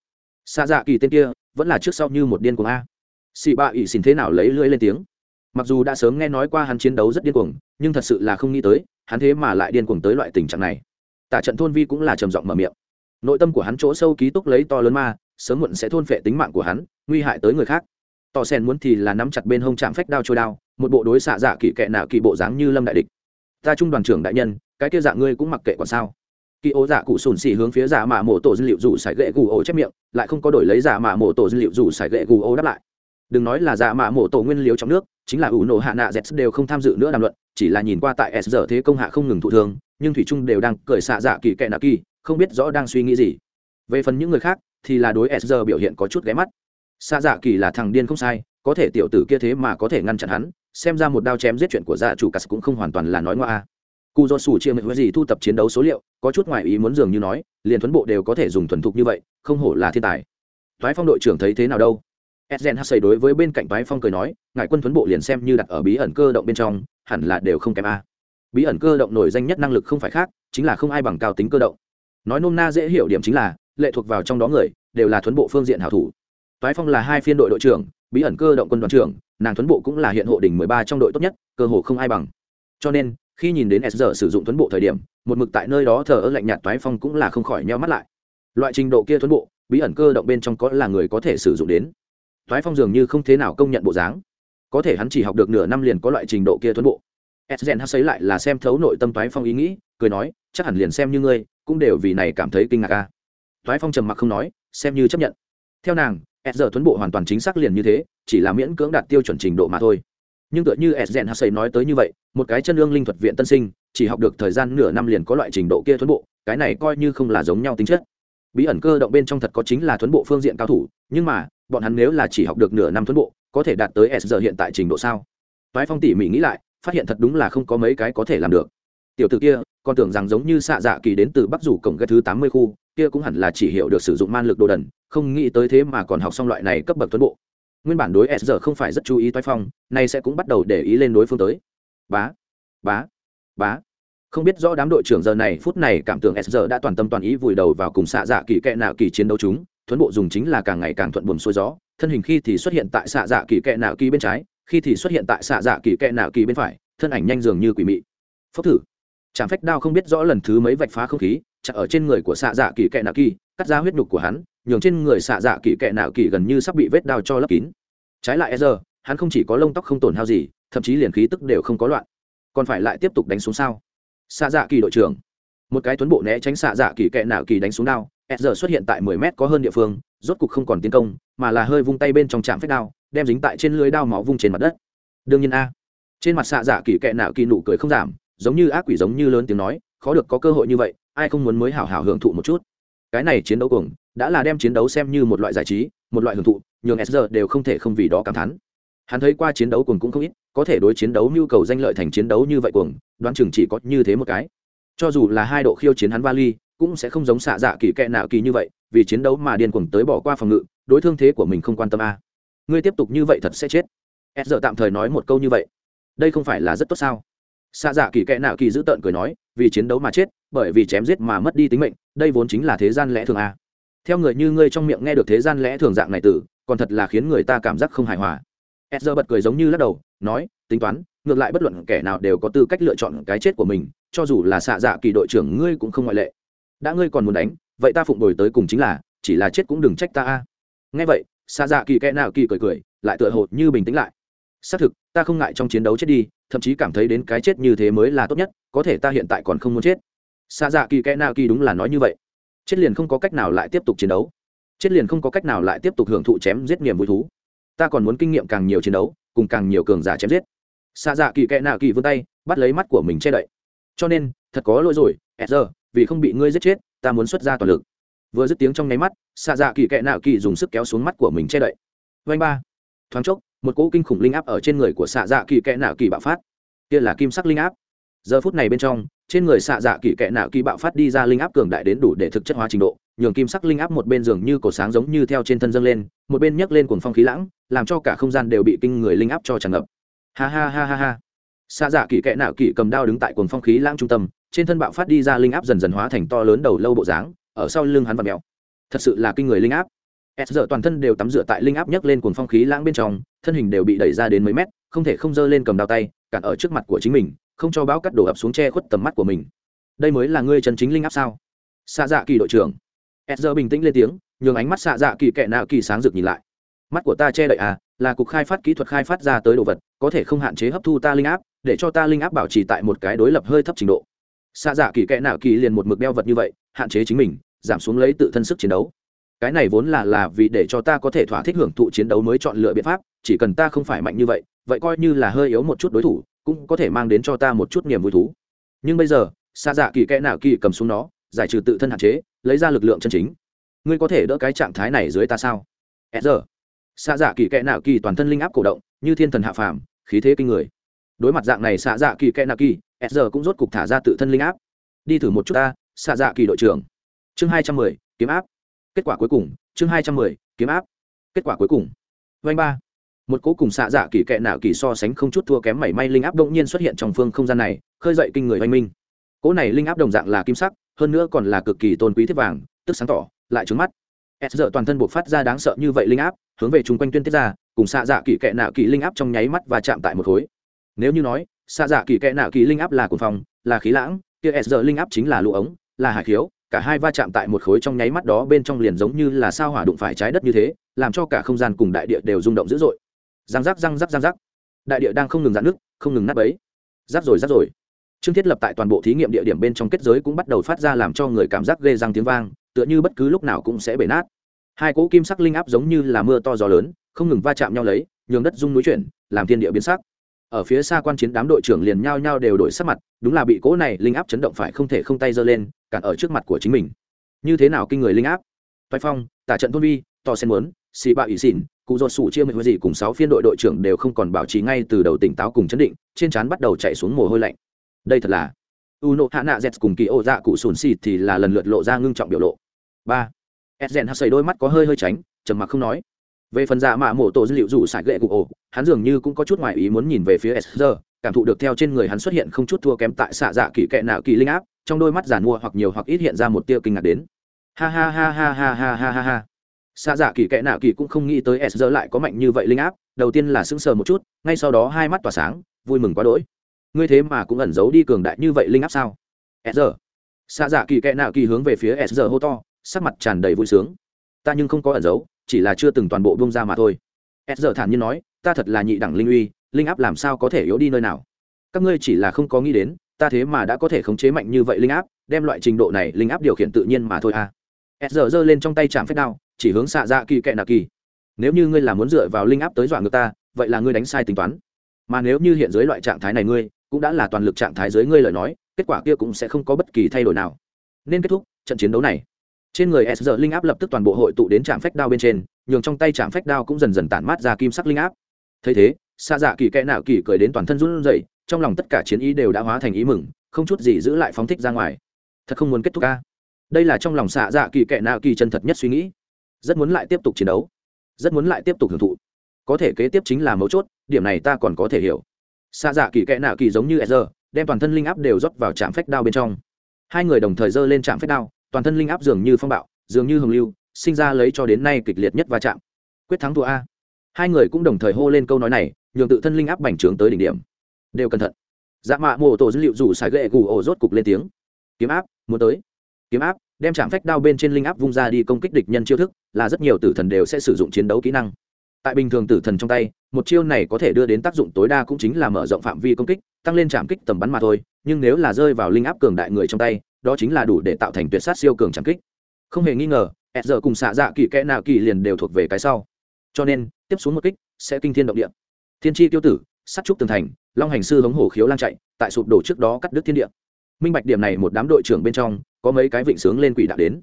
Xạ dạ kỳ tên kia, vẫn là trước sau như một điên cuồng a. Xị bạ ỵ xin thế nào lấy lưỡi lên tiếng? Mặc dù đã sớm nghe nói qua hắn chiến đấu rất điên cuồng, nhưng thật sự là không nghĩ tới, hắn thế mà lại điên cuồng tới loại tình trạng này. Tả trận thôn vi cũng là trầm giọng mở miệng. Nội tâm của hắn chỗ sâu ký túc lấy to lớn ma, sớm muộn sẽ thôn phệ tính mạng của hắn, nguy hại tới người khác. Tỏ sen muốn thì là nắm chặt bên hông chạm phách đao trôi đao, một bộ đối xạ dạ kỳ kệ nạ kỳ bộ dáng như lâm đại địch. Ta trung đoàn trưởng đại nhân, cái kia dạ ngươi cũng mặc kệ còn sao? Kỳ ố dạ cụ sùn xì hướng phía dạ mạ mổ tổ dữ liệu dù sải gậy gù ổ chép miệng, lại không có đổi lấy dạ mạ mổ tổ dữ liệu dù sải gậy gù ổ đáp lại đừng nói là dạ mạ mổ tổ nguyên liếu trong nước, chính là ủ nổ hạ nạ z đều không tham dự nữa đàm luận, chỉ là nhìn qua tại s giờ thế công hạ không ngừng thụ thương, nhưng thủy trung đều đang cởi xạ dạ kỳ kệ nạ kỳ, không biết rõ đang suy nghĩ gì. Về phần những người khác, thì là đối s giờ biểu hiện có chút ghé mắt. Xạ dạ kỳ là thằng điên không sai, có thể tiểu tử kia thế mà có thể ngăn chặn hắn, xem ra một đao chém giết chuyện của dạ chủ cắt cũng không hoàn toàn là nói ngoa cụ do sủ chia mệnh với gì thu tập chiến đấu số liệu, có chút ngoại ý muốn dường như nói, liền thuấn bộ đều có thể dùng thuần thục như vậy, không hổ là thiên tài. Thoái phong đội trưởng thấy thế nào đâu? Edgen hassay đối với bên cạnh Bái phong cười nói, ngài quân thuấn bộ liền xem như đặt ở bí ẩn cơ động bên trong, hẳn là đều không kém a. Bí ẩn cơ động nổi danh nhất năng lực không phải khác, chính là không ai bằng cao tính cơ động. Nói nôm na dễ hiểu điểm chính là, lệ thuộc vào trong đó người, đều là thuấn bộ phương diện hảo thủ. Bái phong là hai phiên đội đội trưởng, bí ẩn cơ động quân đoàn trưởng, nàng thuấn bộ cũng là hiện hộ đỉnh mười ba trong đội tốt nhất, cơ hồ không ai bằng. Cho nên, khi nhìn đến s sử dụng thuấn bộ thời điểm, một mực tại nơi đó thờ ơ lạnh nhạt toái phong cũng là không khỏi nheo mắt lại. Loại trình độ kia thuấn bộ, bí ẩn cơ động bên trong có là người có thể sử dụng đến toái phong dường như không thế nào công nhận bộ dáng. Có thể hắn chỉ học được nửa năm liền có loại trình độ kia thuấn bộ. Edgen hát xấy lại là xem thấu nội tâm toái phong ý nghĩ, cười nói, chắc hẳn liền xem như ngươi, cũng đều vì này cảm thấy kinh ngạc ca toái phong trầm mặc không nói, xem như chấp nhận. Theo nàng s giờ thuấn bộ hoàn toàn chính xác liền như thế, chỉ là miễn cưỡng đạt tiêu chuẩn trình độ mà thôi. Nhưng tựa như sden hassay nói tới như vậy, một cái chân lương linh thuật viện tân sinh, chỉ học được thời gian nửa năm liền có loại trình độ kia thuấn bộ, cái này coi như không là giống nhau tính chất. Bí ẩn cơ động bên trong thật có chính là thuấn bộ phương diện cao thủ, nhưng mà bọn hắn nếu là chỉ học được nửa năm thuấn bộ, có thể đạt tới s giờ hiện tại trình độ sao? Toái phong tỉ mỉ nghĩ lại, phát hiện thật đúng là không có mấy cái có thể làm được. Tiểu t ử kia, còn tưởng rằng giống như xạ dạ kỳ đến từ bắc rủ cổng cái thứ tám mươi khu, kia cũng hẳn là chỉ hiểu được sử dụng man lực đồ đần, không nghĩ tới thế mà còn học xong loại này cấp bậc tuấn bộ. Nguyên bản đối s giờ không phải rất chú ý toái phong, nay sẽ cũng bắt đầu để ý lên đối phương tới. Bá bá bá. Không biết rõ đám đội trưởng giờ này, phút này cảm tưởng s giờ đã toàn tâm toàn ý vùi đầu vào cùng xạ dạ kỳ kệ nạo kỳ chiến đấu chúng thuấn bộ dùng chính là càng ngày càng thuận buồm xuôi gió, thân hình khi thì xuất hiện tại xạ dạ kỳ kẹ nạo kỳ bên trái, khi thì xuất hiện tại xạ dạ kỳ kẹ nạo kỳ bên phải, thân ảnh nhanh dường như quỷ mị. Phốc thử. Chạm phách đao không biết rõ lần thứ mấy vạch phá không khí, chặt ở trên người của xạ dạ kỳ kẹ nạo kỳ, cắt ra huyết nhục của hắn, nhường trên người xạ dạ kỳ kẹ nạo kỳ gần như sắp bị vết đao cho lấp kín. Trái lại e giờ hắn không chỉ có lông tóc không tổn hao gì, thậm chí liền khí tức đều không có loạn. Còn phải lại tiếp tục đánh xuống sao? Xạ dạ kỳ đội trưởng. Một cái tuấn bộ né tránh xạ dạ kỳ kẹ nạo kỳ đánh xuống đao Ezra giờ xuất hiện tại mười mét có hơn địa phương, rốt cục không còn tiến công, mà là hơi vung tay bên trong trạm phách đao, đem dính tại trên lưới đao máu vung trên mặt đất. Đương nhiên a. Trên mặt xạ dạ kỳ kệ nạo kỳ nụ cười không giảm, giống như ác quỷ giống như lớn tiếng nói, khó được có cơ hội như vậy, ai không muốn mới hảo hảo hưởng thụ một chút. Cái này chiến đấu cùng, đã là đem chiến đấu xem như một loại giải trí, một loại hưởng thụ, nhường Ezra đều không thể không vì đó cảm thán. Hắn thấy qua chiến đấu cùng cũng không ít, có thể đối chiến đấu nhu cầu danh lợi thành chiến đấu như vậy cùng, đoán chừng chỉ có như thế một cái. Cho dù là hai độ khiêu chiến hắn vali cũng sẽ không giống xạ dạ kỳ kệ nào kỳ như vậy, vì chiến đấu mà điên cuồng tới bỏ qua phòng ngự, đối thương thế của mình không quan tâm a. Ngươi tiếp tục như vậy thật sẽ chết. S giờ tạm thời nói một câu như vậy. Đây không phải là rất tốt sao? Xạ dạ kỳ kệ nào kỳ giữ tợn cười nói, vì chiến đấu mà chết, bởi vì chém giết mà mất đi tính mệnh, đây vốn chính là thế gian lẽ thường a. Theo người như ngươi trong miệng nghe được thế gian lẽ thường dạng này tử còn thật là khiến người ta cảm giác không hài hòa. S giờ bật cười giống như lắc đầu, nói, tính toán, ngược lại bất luận kẻ nào đều có tư cách lựa chọn cái chết của mình, cho dù là xạ dạ kỳ đội trưởng ngươi cũng không ngoại lệ đã ngươi còn muốn đánh, vậy ta phụng đổi tới cùng chính là, chỉ là chết cũng đừng trách ta a. Nghe vậy xa dạ kỳ kẽ nào kỳ cười cười, lại tựa hồ như bình tĩnh lại. Xác thực, ta không ngại trong chiến đấu chết đi, thậm chí cảm thấy đến cái chết như thế mới là tốt nhất, có thể ta hiện tại còn không muốn chết. Xa dạ kỳ kẽ nào kỳ đúng là nói như vậy. Chết liền không có cách nào lại tiếp tục chiến đấu. Chết liền không có cách nào lại tiếp tục hưởng thụ chém giết niềm vui thú. Ta còn muốn kinh nghiệm càng nhiều chiến đấu, cùng càng nhiều cường giả chém giết. Xa dạ kỳ kẽ nào kỳ vươn tay, bắt lấy mắt của mình che đậy. Cho nên, thật có lỗi rồi edger vì không bị ngươi giết chết, ta muốn xuất ra toàn lực. Vừa dứt tiếng trong nháy mắt xạ dạ kỳ kẽ nạo kỳ dùng sức kéo xuống mắt của mình che đậy. Vanh ba. Thoáng chốc, một cỗ kinh khủng linh áp ở trên người của xạ dạ kỳ kẽ nạo kỳ bạo phát. Kia là kim sắc linh áp. Giờ phút này bên trong, trên người xạ dạ kỳ kẽ nạo kỳ bạo phát đi ra linh áp cường đại đến đủ để thực chất hóa trình độ, nhường kim sắc linh áp một bên dường như cổ sáng giống như theo trên thân dâng lên, một bên nhấc lên cuồng phong khí lãng, làm cho cả không gian đều bị kinh người linh áp cho tràn ngập. Ha ha ha ha ha xa dạ kỳ kẽ nạo kỳ cầm đao đứng tại cuồng phong khí lãng trung tâm, trên thân bạo phát đi ra linh áp dần dần hóa thành to lớn đầu lâu bộ dáng, ở sau lưng hắn và mèo. Thật sự là kinh người linh áp. S giờ toàn thân đều tắm rửa tại linh áp nhấc lên cuồng phong khí lãng bên trong, thân hình đều bị đẩy ra đến mấy mét, không thể không dơ lên cầm đao tay, cản ở trước mặt của chính mình, không cho bão cắt đổ ập xuống che khuất tầm mắt của mình. Đây mới là ngươi chân chính linh áp sao? Xạ dạ kỳ đội trưởng. S giờ bình tĩnh lên tiếng, nhường ánh mắt xạ dạ kỳ kệ nạo kỳ sáng rực nhìn lại. Mắt của ta che đậy à là cục khai phát kỹ thuật khai phát ra tới đồ vật, có thể không hạn chế hấp thu ta linh áp để cho ta linh áp bảo trì tại một cái đối lập hơi thấp trình độ. Xa dạ kỳ Kẽ nạo kỳ liền một mực đeo vật như vậy, hạn chế chính mình, giảm xuống lấy tự thân sức chiến đấu. Cái này vốn là là vì để cho ta có thể thỏa thích hưởng thụ chiến đấu mới chọn lựa biện pháp, chỉ cần ta không phải mạnh như vậy vậy coi như là hơi yếu một chút đối thủ, cũng có thể mang đến cho ta một chút niềm vui thú. Nhưng bây giờ xa dạ kỳ kẽ Nạo kỳ cầm xuống nó, giải trừ tự thân hạn chế, lấy ra lực lượng chân chính. Ngươi có thể đỡ cái trạng thái này dưới ta sao? E giờ xa dạ kỳ kẽ Nạo kỳ toàn thân linh áp cổ động, như thiên thần hạ phàm, khí thế kinh người đối mặt dạng này xạ dạ kỳ kẽ nạ kỳ, s giờ cũng rốt cục thả ra tự thân linh áp. Đi thử một chút ta, xạ dạ kỳ đội trưởng. Chương hai trăm mười, kiếm áp. Kết quả cuối cùng, chương hai trăm mười, kiếm áp. Kết quả cuối cùng. Vanh ba. Một cố cùng xạ dạ kỳ kẽ nạ kỳ so sánh không chút thua kém mảy may linh áp đông nhiên xuất hiện trong phương không gian này, khơi dậy kinh người oanh minh. Cố này linh áp đồng dạng là kim sắc, hơn nữa còn là cực kỳ tôn quý thiết vàng, tức sáng tỏ, lại trứng mắt. S giờ toàn thân buộc phát ra đáng sợ như vậy linh áp, hướng về chung quanh tuyên tiết ra, cùng xạ dạ kỳ kẽ nạ kỳ linh áp trong nháy mắt và chạm tại một khối nếu như nói, xạ dạ kỳ kẽ nạ kỳ linh áp là cuồng phòng là khí lãng, kia s giờ linh áp chính là lũ ống, là hải khiếu, cả hai va chạm tại một khối trong nháy mắt đó bên trong liền giống như là sao hỏa đụng phải trái đất như thế, làm cho cả không gian cùng đại địa đều rung động dữ dội. Răng rắc răng rắc răng rắc. Đại địa đang không ngừng dạn nước, không ngừng nát bấy. Rắc rồi rắc rồi. Chương thiết lập tại toàn bộ thí nghiệm địa điểm bên trong kết giới cũng bắt đầu phát ra làm cho người cảm giác ghê răng tiếng vang, tựa như bất cứ lúc nào cũng sẽ bể nát. Hai cỗ kim sắc linh áp giống như là mưa to gió lớn, không ngừng va chạm nhau lấy, nhường đất rung núi chuyển, làm thiên địa biến sắc ở phía xa quan chiến đám đội trưởng liền nhao nhao đều đổi sắc mặt, đúng là bị cỗ này linh áp chấn động phải không thể không tay giơ lên, cản ở trước mặt của chính mình. Như thế nào kinh người linh áp? Toái phong, tả trận thôn vi to sen muốn, xì bạo ỷ xỉn cụ dột sủ chia mệnh gì cùng sáu phiên đội đội trưởng đều không còn bảo trì ngay từ đầu tỉnh táo cùng chấn định, trên trán bắt đầu chạy xuống mồ hôi lạnh. Đây thật là u nộ hạ nạ z cùng kỳ ô dạ cụ sùn xì thì là lần lượt lộ ra ngưng trọng biểu lộ. Ba. Edgen hắc xây đôi mắt có hơi hơi tránh, trầm mặc không nói về phần dạ mạ mổ tổ dữ liệu rủ sải gậy cụ ổ, hắn dường như cũng có chút ngoại ý muốn nhìn về phía sr cảm thụ được theo trên người hắn xuất hiện không chút thua kém tại xạ dạ kỳ kệ nạo kỳ linh áp, trong đôi mắt giản mua hoặc nhiều hoặc ít hiện ra một tia kinh ngạc đến. Ha ha ha ha ha ha ha ha ha. Xạ dạ kỳ kệ nạo kỳ cũng không nghĩ tới sr lại có mạnh như vậy linh áp, đầu tiên là sững sờ một chút, ngay sau đó hai mắt tỏa sáng, vui mừng quá đỗi. Ngươi thế mà cũng ẩn giấu đi cường đại như vậy linh áp sao? Sr xạ dạ kỳ kệ nạo kỳ hướng về phía sr hô to, sắc mặt tràn đầy vui sướng. Ta nhưng không có ẩn giấu chỉ là chưa từng toàn bộ bông ra mà thôi. S giờ thản nhiên nói, ta thật là nhị đẳng linh uy, linh áp làm sao có thể yếu đi nơi nào? Các ngươi chỉ là không có nghĩ đến, ta thế mà đã có thể khống chế mạnh như vậy linh áp, đem loại trình độ này linh áp điều khiển tự nhiên mà thôi à. S giờ giơ lên trong tay chạm phép đao, chỉ hướng xạ dạ kỳ kệ nạ kỳ. Nếu như ngươi là muốn dựa vào linh áp tới dọa ngược ta, vậy là ngươi đánh sai tính toán. Mà nếu như hiện dưới loại trạng thái này ngươi, cũng đã là toàn lực trạng thái dưới ngươi lời nói, kết quả kia cũng sẽ không có bất kỳ thay đổi nào. Nên kết thúc trận chiến đấu này trên người s giờ linh áp lập tức toàn bộ hội tụ đến trạm phách đao bên trên, nhường trong tay trạm phách đao cũng dần dần tản mát ra kim sắc linh áp thấy thế xa dạ kỳ kẽ nạo kỳ cười đến toàn thân run rẩy, trong lòng tất cả chiến ý đều đã hóa thành ý mừng, không chút gì giữ lại phóng thích ra ngoài. Thật không muốn kết thúc ca. Đây là trong lòng xạ dạ kỳ kẽ nạo kỳ chân thật nhất suy nghĩ. Rất muốn lại tiếp tục chiến đấu. Rất muốn lại tiếp tục hưởng thụ. Có thể kế tiếp chính là mấu chốt, điểm này ta còn có thể hiểu. Xa dạ kỳ kẽ nạo kỳ giống như s đem toàn thân linh áp đều rót vào trạm phách đao bên trong. Hai người đồng thời giơ lên trạm phách đao toàn thân linh áp dường như phong bạo, dường như hồng lưu, sinh ra lấy cho đến nay kịch liệt nhất va chạm. Quyết thắng thua a. Hai người cũng đồng thời hô lên câu nói này, nhường tự thân linh áp bành trướng tới đỉnh điểm. Đều cẩn thận. Dạ mạ mô tổ dữ liệu rủ xài gậy gù ổ rốt cục lên tiếng. Kiếm áp, muốn tới. Kiếm áp, đem chạm phách đao bên trên linh áp vung ra đi công kích địch nhân chiêu thức, là rất nhiều tử thần đều sẽ sử dụng chiến đấu kỹ năng. Tại bình thường tử thần trong tay, một chiêu này có thể đưa đến tác dụng tối đa cũng chính là mở rộng phạm vi công kích, tăng lên chạm kích tầm bắn mà thôi, nhưng nếu là rơi vào linh áp cường đại người trong tay đó chính là đủ để tạo thành tuyệt sát siêu cường chạm kích. Không hề nghi ngờ ẹt giờ cùng xạ dạ kỳ kẽ nạ kỳ liền đều thuộc về cái sau. Cho nên, tiếp xuống một kích sẽ kinh thiên động địa. Thiên tri tiêu tử sắt trúc tường thành, long hành sư hống hổ khiếu lan chạy, tại sụp đổ trước đó cắt đứt thiên địa. Minh bạch điểm này một đám đội trưởng bên trong, có mấy cái vịnh sướng lên quỷ đạo đến.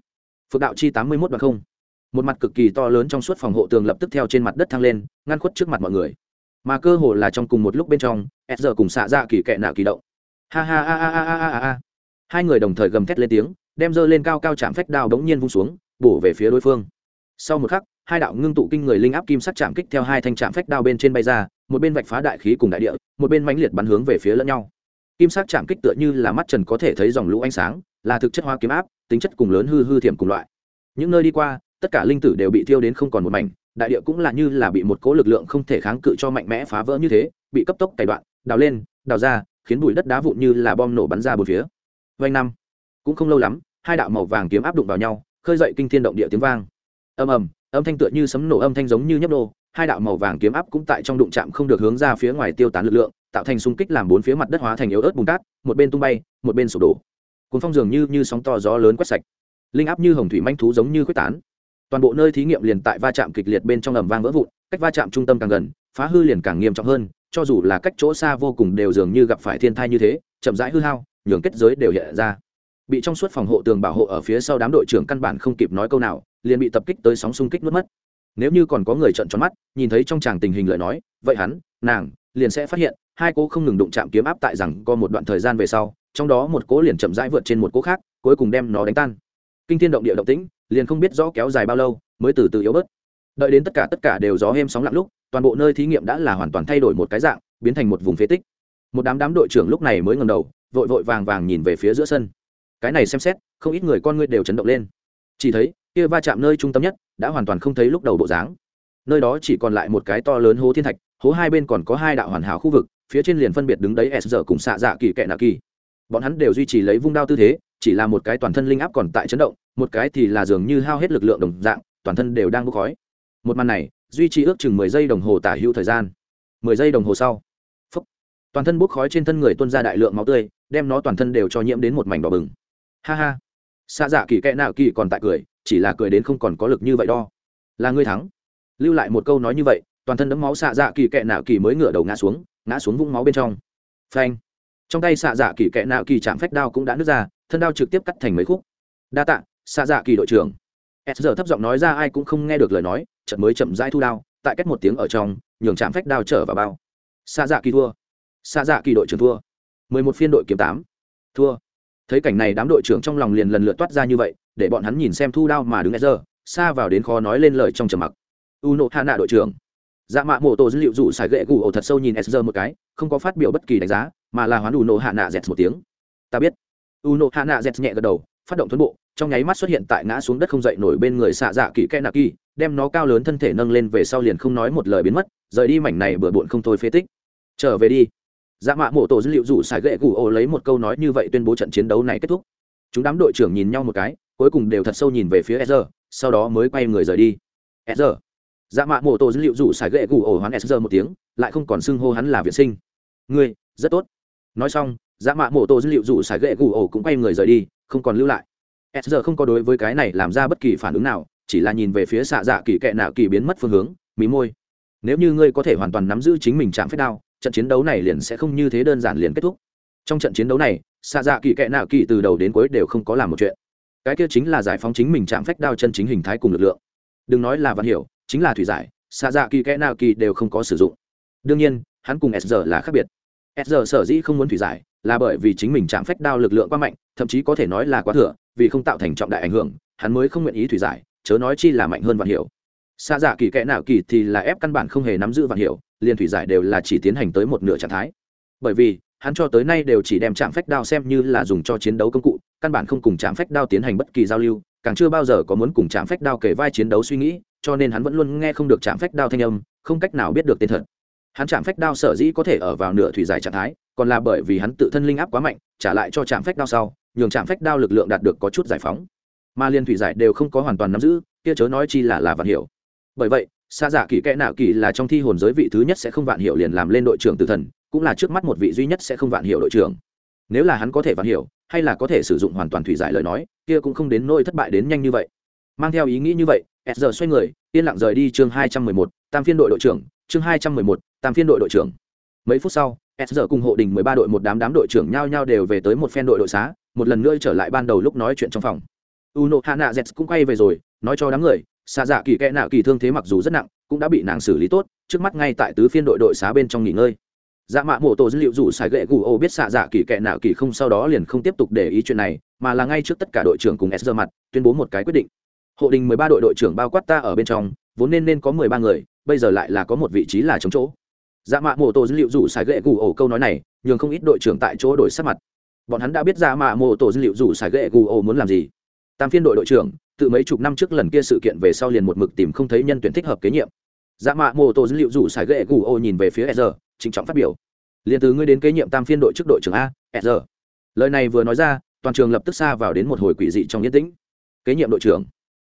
Phước đạo chi tám mươi mốt đoạn không. Một mặt cực kỳ to lớn trong suốt phòng hộ tường lập tức theo trên mặt đất thăng lên, ngăn khuất trước mặt mọi người. Mà cơ hồ là trong cùng một lúc bên trong s giờ cùng xạ dạ kỳ kệ nạo kỳ động. Ha ha ha ha ha ha ha hai người đồng thời gầm thét lên tiếng, đem dơ lên cao cao chạm phách đao đống nhiên vung xuống, bổ về phía đối phương. Sau một khắc, hai đạo ngưng tụ kinh người linh áp kim sắc chạm kích theo hai thanh chạm phách đao bên trên bay ra, một bên vạch phá đại khí cùng đại địa, một bên mãnh liệt bắn hướng về phía lẫn nhau. Kim sắc chạm kích tựa như là mắt trần có thể thấy dòng lũ ánh sáng, là thực chất hoa kiếm áp, tính chất cùng lớn hư hư thiểm cùng loại. Những nơi đi qua, tất cả linh tử đều bị thiêu đến không còn một mảnh, đại địa cũng là như là bị một cố lực lượng không thể kháng cự cho mạnh mẽ phá vỡ như thế, bị cấp tốc cày đoạn, đào lên, đào ra, khiến bụi đất đá vụn như là bom nổ bắn ra bốn phía vanh năm. Cũng không lâu lắm, hai đạo màu vàng kiếm áp đụng vào nhau, khơi dậy kinh thiên động địa tiếng vang. Ầm ầm, âm thanh tựa như sấm nổ âm thanh giống như nhấp đô hai đạo màu vàng kiếm áp cũng tại trong đụng chạm không được hướng ra phía ngoài tiêu tán lực lượng, tạo thành xung kích làm bốn phía mặt đất hóa thành yếu ớt bùn cát, một bên tung bay, một bên sụp đổ. Cuốn phong dường như như sóng to gió lớn quét sạch. Linh áp như hồng thủy manh thú giống như quyết tán. Toàn bộ nơi thí nghiệm liền tại va chạm kịch liệt bên trong ầm vang vỡ vụn, cách va chạm trung tâm càng gần, phá hư liền càng nghiêm trọng hơn, cho dù là cách chỗ xa vô cùng đều dường như gặp phải thiên thai như thế, chậm rãi hư hao nhường kết giới đều hiện ra. Bị trong suốt phòng hộ tường bảo hộ ở phía sau đám đội trưởng căn bản không kịp nói câu nào, liền bị tập kích tới sóng xung kích nuốt mất. Nếu như còn có người trợn tròn mắt, nhìn thấy trong tràng tình hình lời nói, vậy hắn, nàng, liền sẽ phát hiện, hai cô không ngừng đụng chạm kiếm áp tại rằng có một đoạn thời gian về sau, trong đó một cố liền chậm rãi vượt trên một cố khác, cuối cùng đem nó đánh tan. Kinh thiên động địa động tĩnh, liền không biết rõ kéo dài bao lâu, mới từ từ yếu bớt. Đợi đến tất cả tất cả đều gió êm sóng lặng lúc, toàn bộ nơi thí nghiệm đã là hoàn toàn thay đổi một cái dạng, biến thành một vùng phế tích. Một đám đám đội trưởng lúc này mới ngầm đầu vội vội vàng vàng nhìn về phía giữa sân. Cái này xem xét không ít người con ngươi đều chấn động lên. Chỉ thấy kia va chạm nơi trung tâm nhất đã hoàn toàn không thấy lúc đầu bộ dáng. Nơi đó chỉ còn lại một cái to lớn hố thiên thạch hố hai bên còn có hai đạo hoàn hảo khu vực phía trên liền phân biệt đứng đấy s giờ cùng xạ dạ kỳ kệ nạ kỳ. Bọn hắn đều duy trì lấy vung đao tư thế chỉ là một cái toàn thân linh áp còn tại chấn động một cái thì là dường như hao hết lực lượng đồng dạng toàn thân đều đang bốc khói. Một màn này duy trì ước chừng mười giây đồng hồ tả hữu thời gian. Mười giây đồng hồ sau phúc, toàn thân bốc khói trên thân người tuôn ra đại lượng máu tươi đem nó toàn thân đều cho nhiễm đến một mảnh đỏ bừng. Ha ha. Xa dạ kỳ kẽ nạo kỳ còn tại cười, chỉ là cười đến không còn có lực như vậy đo. Là ngươi thắng. Lưu lại một câu nói như vậy, toàn thân đấm máu xạ dạ kỳ kẽ nạo kỳ mới ngửa đầu ngã xuống ngã xuống vũng máu bên trong. Phanh. Trong tay xạ dạ kỳ kẽ nạo kỳ chạm phách đao cũng đã nứt ra, thân đao trực tiếp cắt thành mấy khúc. Đa tạ xạ dạ kỳ đội trưởng. S giờ thấp giọng nói ra ai cũng không nghe được lời nói chậm mới chậm rãi thu đao, tại cách một tiếng ở trong, nhường chạm phách đao trở vào bao. Xạ dạ kỳ thua. Xạ dạ kỳ đội trưởng thua mười một phiên đội kiếm tám. Thua. Thấy cảnh này đám đội trưởng trong lòng liền lần lượt toát ra như vậy, để bọn hắn nhìn xem thu đao mà đứng s giờ, xa vào đến khó nói lên lời trong trầm mặc. U nộ hạ nạ đội trưởng. Dạ mạ mô tô dữ liệu rủ xài gậy gù ổ thật sâu nhìn Ezra một cái, không có phát biểu bất kỳ đánh giá, mà là hoán u nộ hạ nạ dẹt một tiếng. Ta biết. U nộ hạ nạ dẹt nhẹ gật đầu, phát động tuấn bộ, trong nháy mắt xuất hiện tại ngã xuống đất không dậy nổi bên người xạ dạ kỳ kẽ nạ kỳ đem nó cao lớn thân thể nâng lên về sau liền không nói một lời biến mất, rời đi mảnh này bừa bộn không thôi phế tích. Trở về đi dạ mạ mộ tổ dữ liệu rủ xài gậy gù ô lấy một câu nói như vậy tuyên bố trận chiến đấu này kết thúc. Chúng đám đội trưởng nhìn nhau một cái, cuối cùng đều thật sâu nhìn về phía sr sau đó mới quay người rời đi. Sr dạ mạ mộ tổ dữ liệu rủ xài gậy gù ổ hoán sr một tiếng, lại không còn xưng hô hắn là viện sinh. Ngươi, rất tốt. Nói xong dạ mạ mộ tổ dữ liệu rủ xài gậy gù ổ cũng quay người rời đi, không còn lưu lại. Sr không có đối với cái này làm ra bất kỳ phản ứng nào, chỉ là nhìn về phía xạ dạ kỳ kệ nạo kỳ biến mất phương hướng, mí môi. Nếu như ngươi có thể hoàn toàn nắm giữ chính mình chạm phép đao trận chiến đấu này liền sẽ không như thế đơn giản liền kết thúc. Trong trận chiến đấu này xạ dạ kỳ kệ nạo kỳ từ đầu đến cuối đều không có làm một chuyện. Cái kia chính là giải phóng chính mình chạm phách đao chân chính hình thái cùng lực lượng. Đừng nói là văn hiểu, chính là thủy giải xạ dạ kỳ kệ nạo kỳ đều không có sử dụng. Đương nhiên, hắn cùng s là khác biệt. S sở dĩ không muốn thủy giải, là bởi vì chính mình chạm phách đao lực lượng quá mạnh, thậm chí có thể nói là quá thừa, vì không tạo thành trọng đại ảnh hưởng, hắn mới không nguyện ý thủy giải, chớ nói chi là mạnh hơn vạn hiểu xa dạ kỳ kẽ nào kỳ thì là ép căn bản không hề nắm giữ vạn hiểu liền thủy giải đều là chỉ tiến hành tới một nửa trạng thái. Bởi vì, hắn cho tới nay đều chỉ đem trạm phách đao xem như là dùng cho chiến đấu công cụ, căn bản không cùng trạm phách đao tiến hành bất kỳ giao lưu, càng chưa bao giờ có muốn cùng trạm phách đao kể vai chiến đấu suy nghĩ, cho nên hắn vẫn luôn nghe không được trạm phách đao thanh âm, không cách nào biết được tên thật. Hắn trạm phách đao sở dĩ có thể ở vào nửa thủy giải trạng thái, còn là bởi vì hắn tự thân linh áp quá mạnh, trả lại cho trạm phách đao sau, nhường trạm phách đao lực lượng đạt được có chút giải phóng. Mà liên thủy giải đều không có hoàn toàn nắm giữ, kia chớ nói chi là là vạn hiểu bởi vậy xa giả dạ kỳ kẽ nạo kỳ là trong thi hồn giới vị thứ nhất sẽ không vạn hiểu liền làm lên đội trưởng tử thần, cũng là trước mắt một vị duy nhất sẽ không vạn hiểu đội trưởng. Nếu là hắn có thể vạn hiểu hay là có thể sử dụng hoàn toàn thủy giải lời nói, kia cũng không đến nỗi thất bại đến nhanh như vậy. Mang theo ý nghĩ như vậy, s giờ xoay người, yên lặng rời đi chương hai trăm mười một, tam phiên đội đội trưởng, chương hai trăm mười một, tam phiên đội đội trưởng. Mấy phút sau, s giờ cùng hộ đình mười ba đội một đám đám đội trưởng nhao nhao đều về tới một phen đội đội xá, một lần nữa trở lại ban đầu lúc nói chuyện trong phòng. U nộ hạ nạ z cũng quay về rồi, nói cho đám người xạ dạ kỳ kẽ nạ kỳ thương thế mặc dù rất nặng, cũng đã bị nàng xử lý tốt, trước mắt ngay tại tứ phiên đội đội xá bên trong nghỉ ngơi. Dạ mạ mổ tổ dữ liệu rủ xài gậy gù ô biết xạ dạ kỳ kẽ nào kỳ không sau đó liền không tiếp tục để ý chuyện này, mà là ngay trước tất cả đội trưởng cùng s giờ mặt, tuyên bố một cái quyết định. Hộ đình mười ba đội đội trưởng bao quát ta ở bên trong, vốn nên nên có mười ba người, bây giờ lại là có một vị trí là chống chỗ. Dạ mạ mổ tổ dữ liệu rủ xài gậy gù ổ câu nói này, nhường không ít đội trưởng tại chỗ đổi sắc mặt. Bọn hắn đã biết dạ mạ mổ tổ dữ liệu rủ xài gậy gù ổ muốn làm gì. Tam phiên đội đội trưởng tự mấy chục năm trước lần kia sự kiện về sau liền một mực tìm không thấy nhân tuyển thích hợp kế nhiệm. Dạ mạ mô tô dữ liệu rủ xài ghệ gù ô nhìn về phía sr trịnh trọng phát biểu. Liền từ ngươi đến kế nhiệm tam phiên đội trước đội trưởng a sr lời này vừa nói ra, toàn trường lập tức xa vào đến một hồi quỷ dị trong yên tĩnh. Kế nhiệm đội trưởng.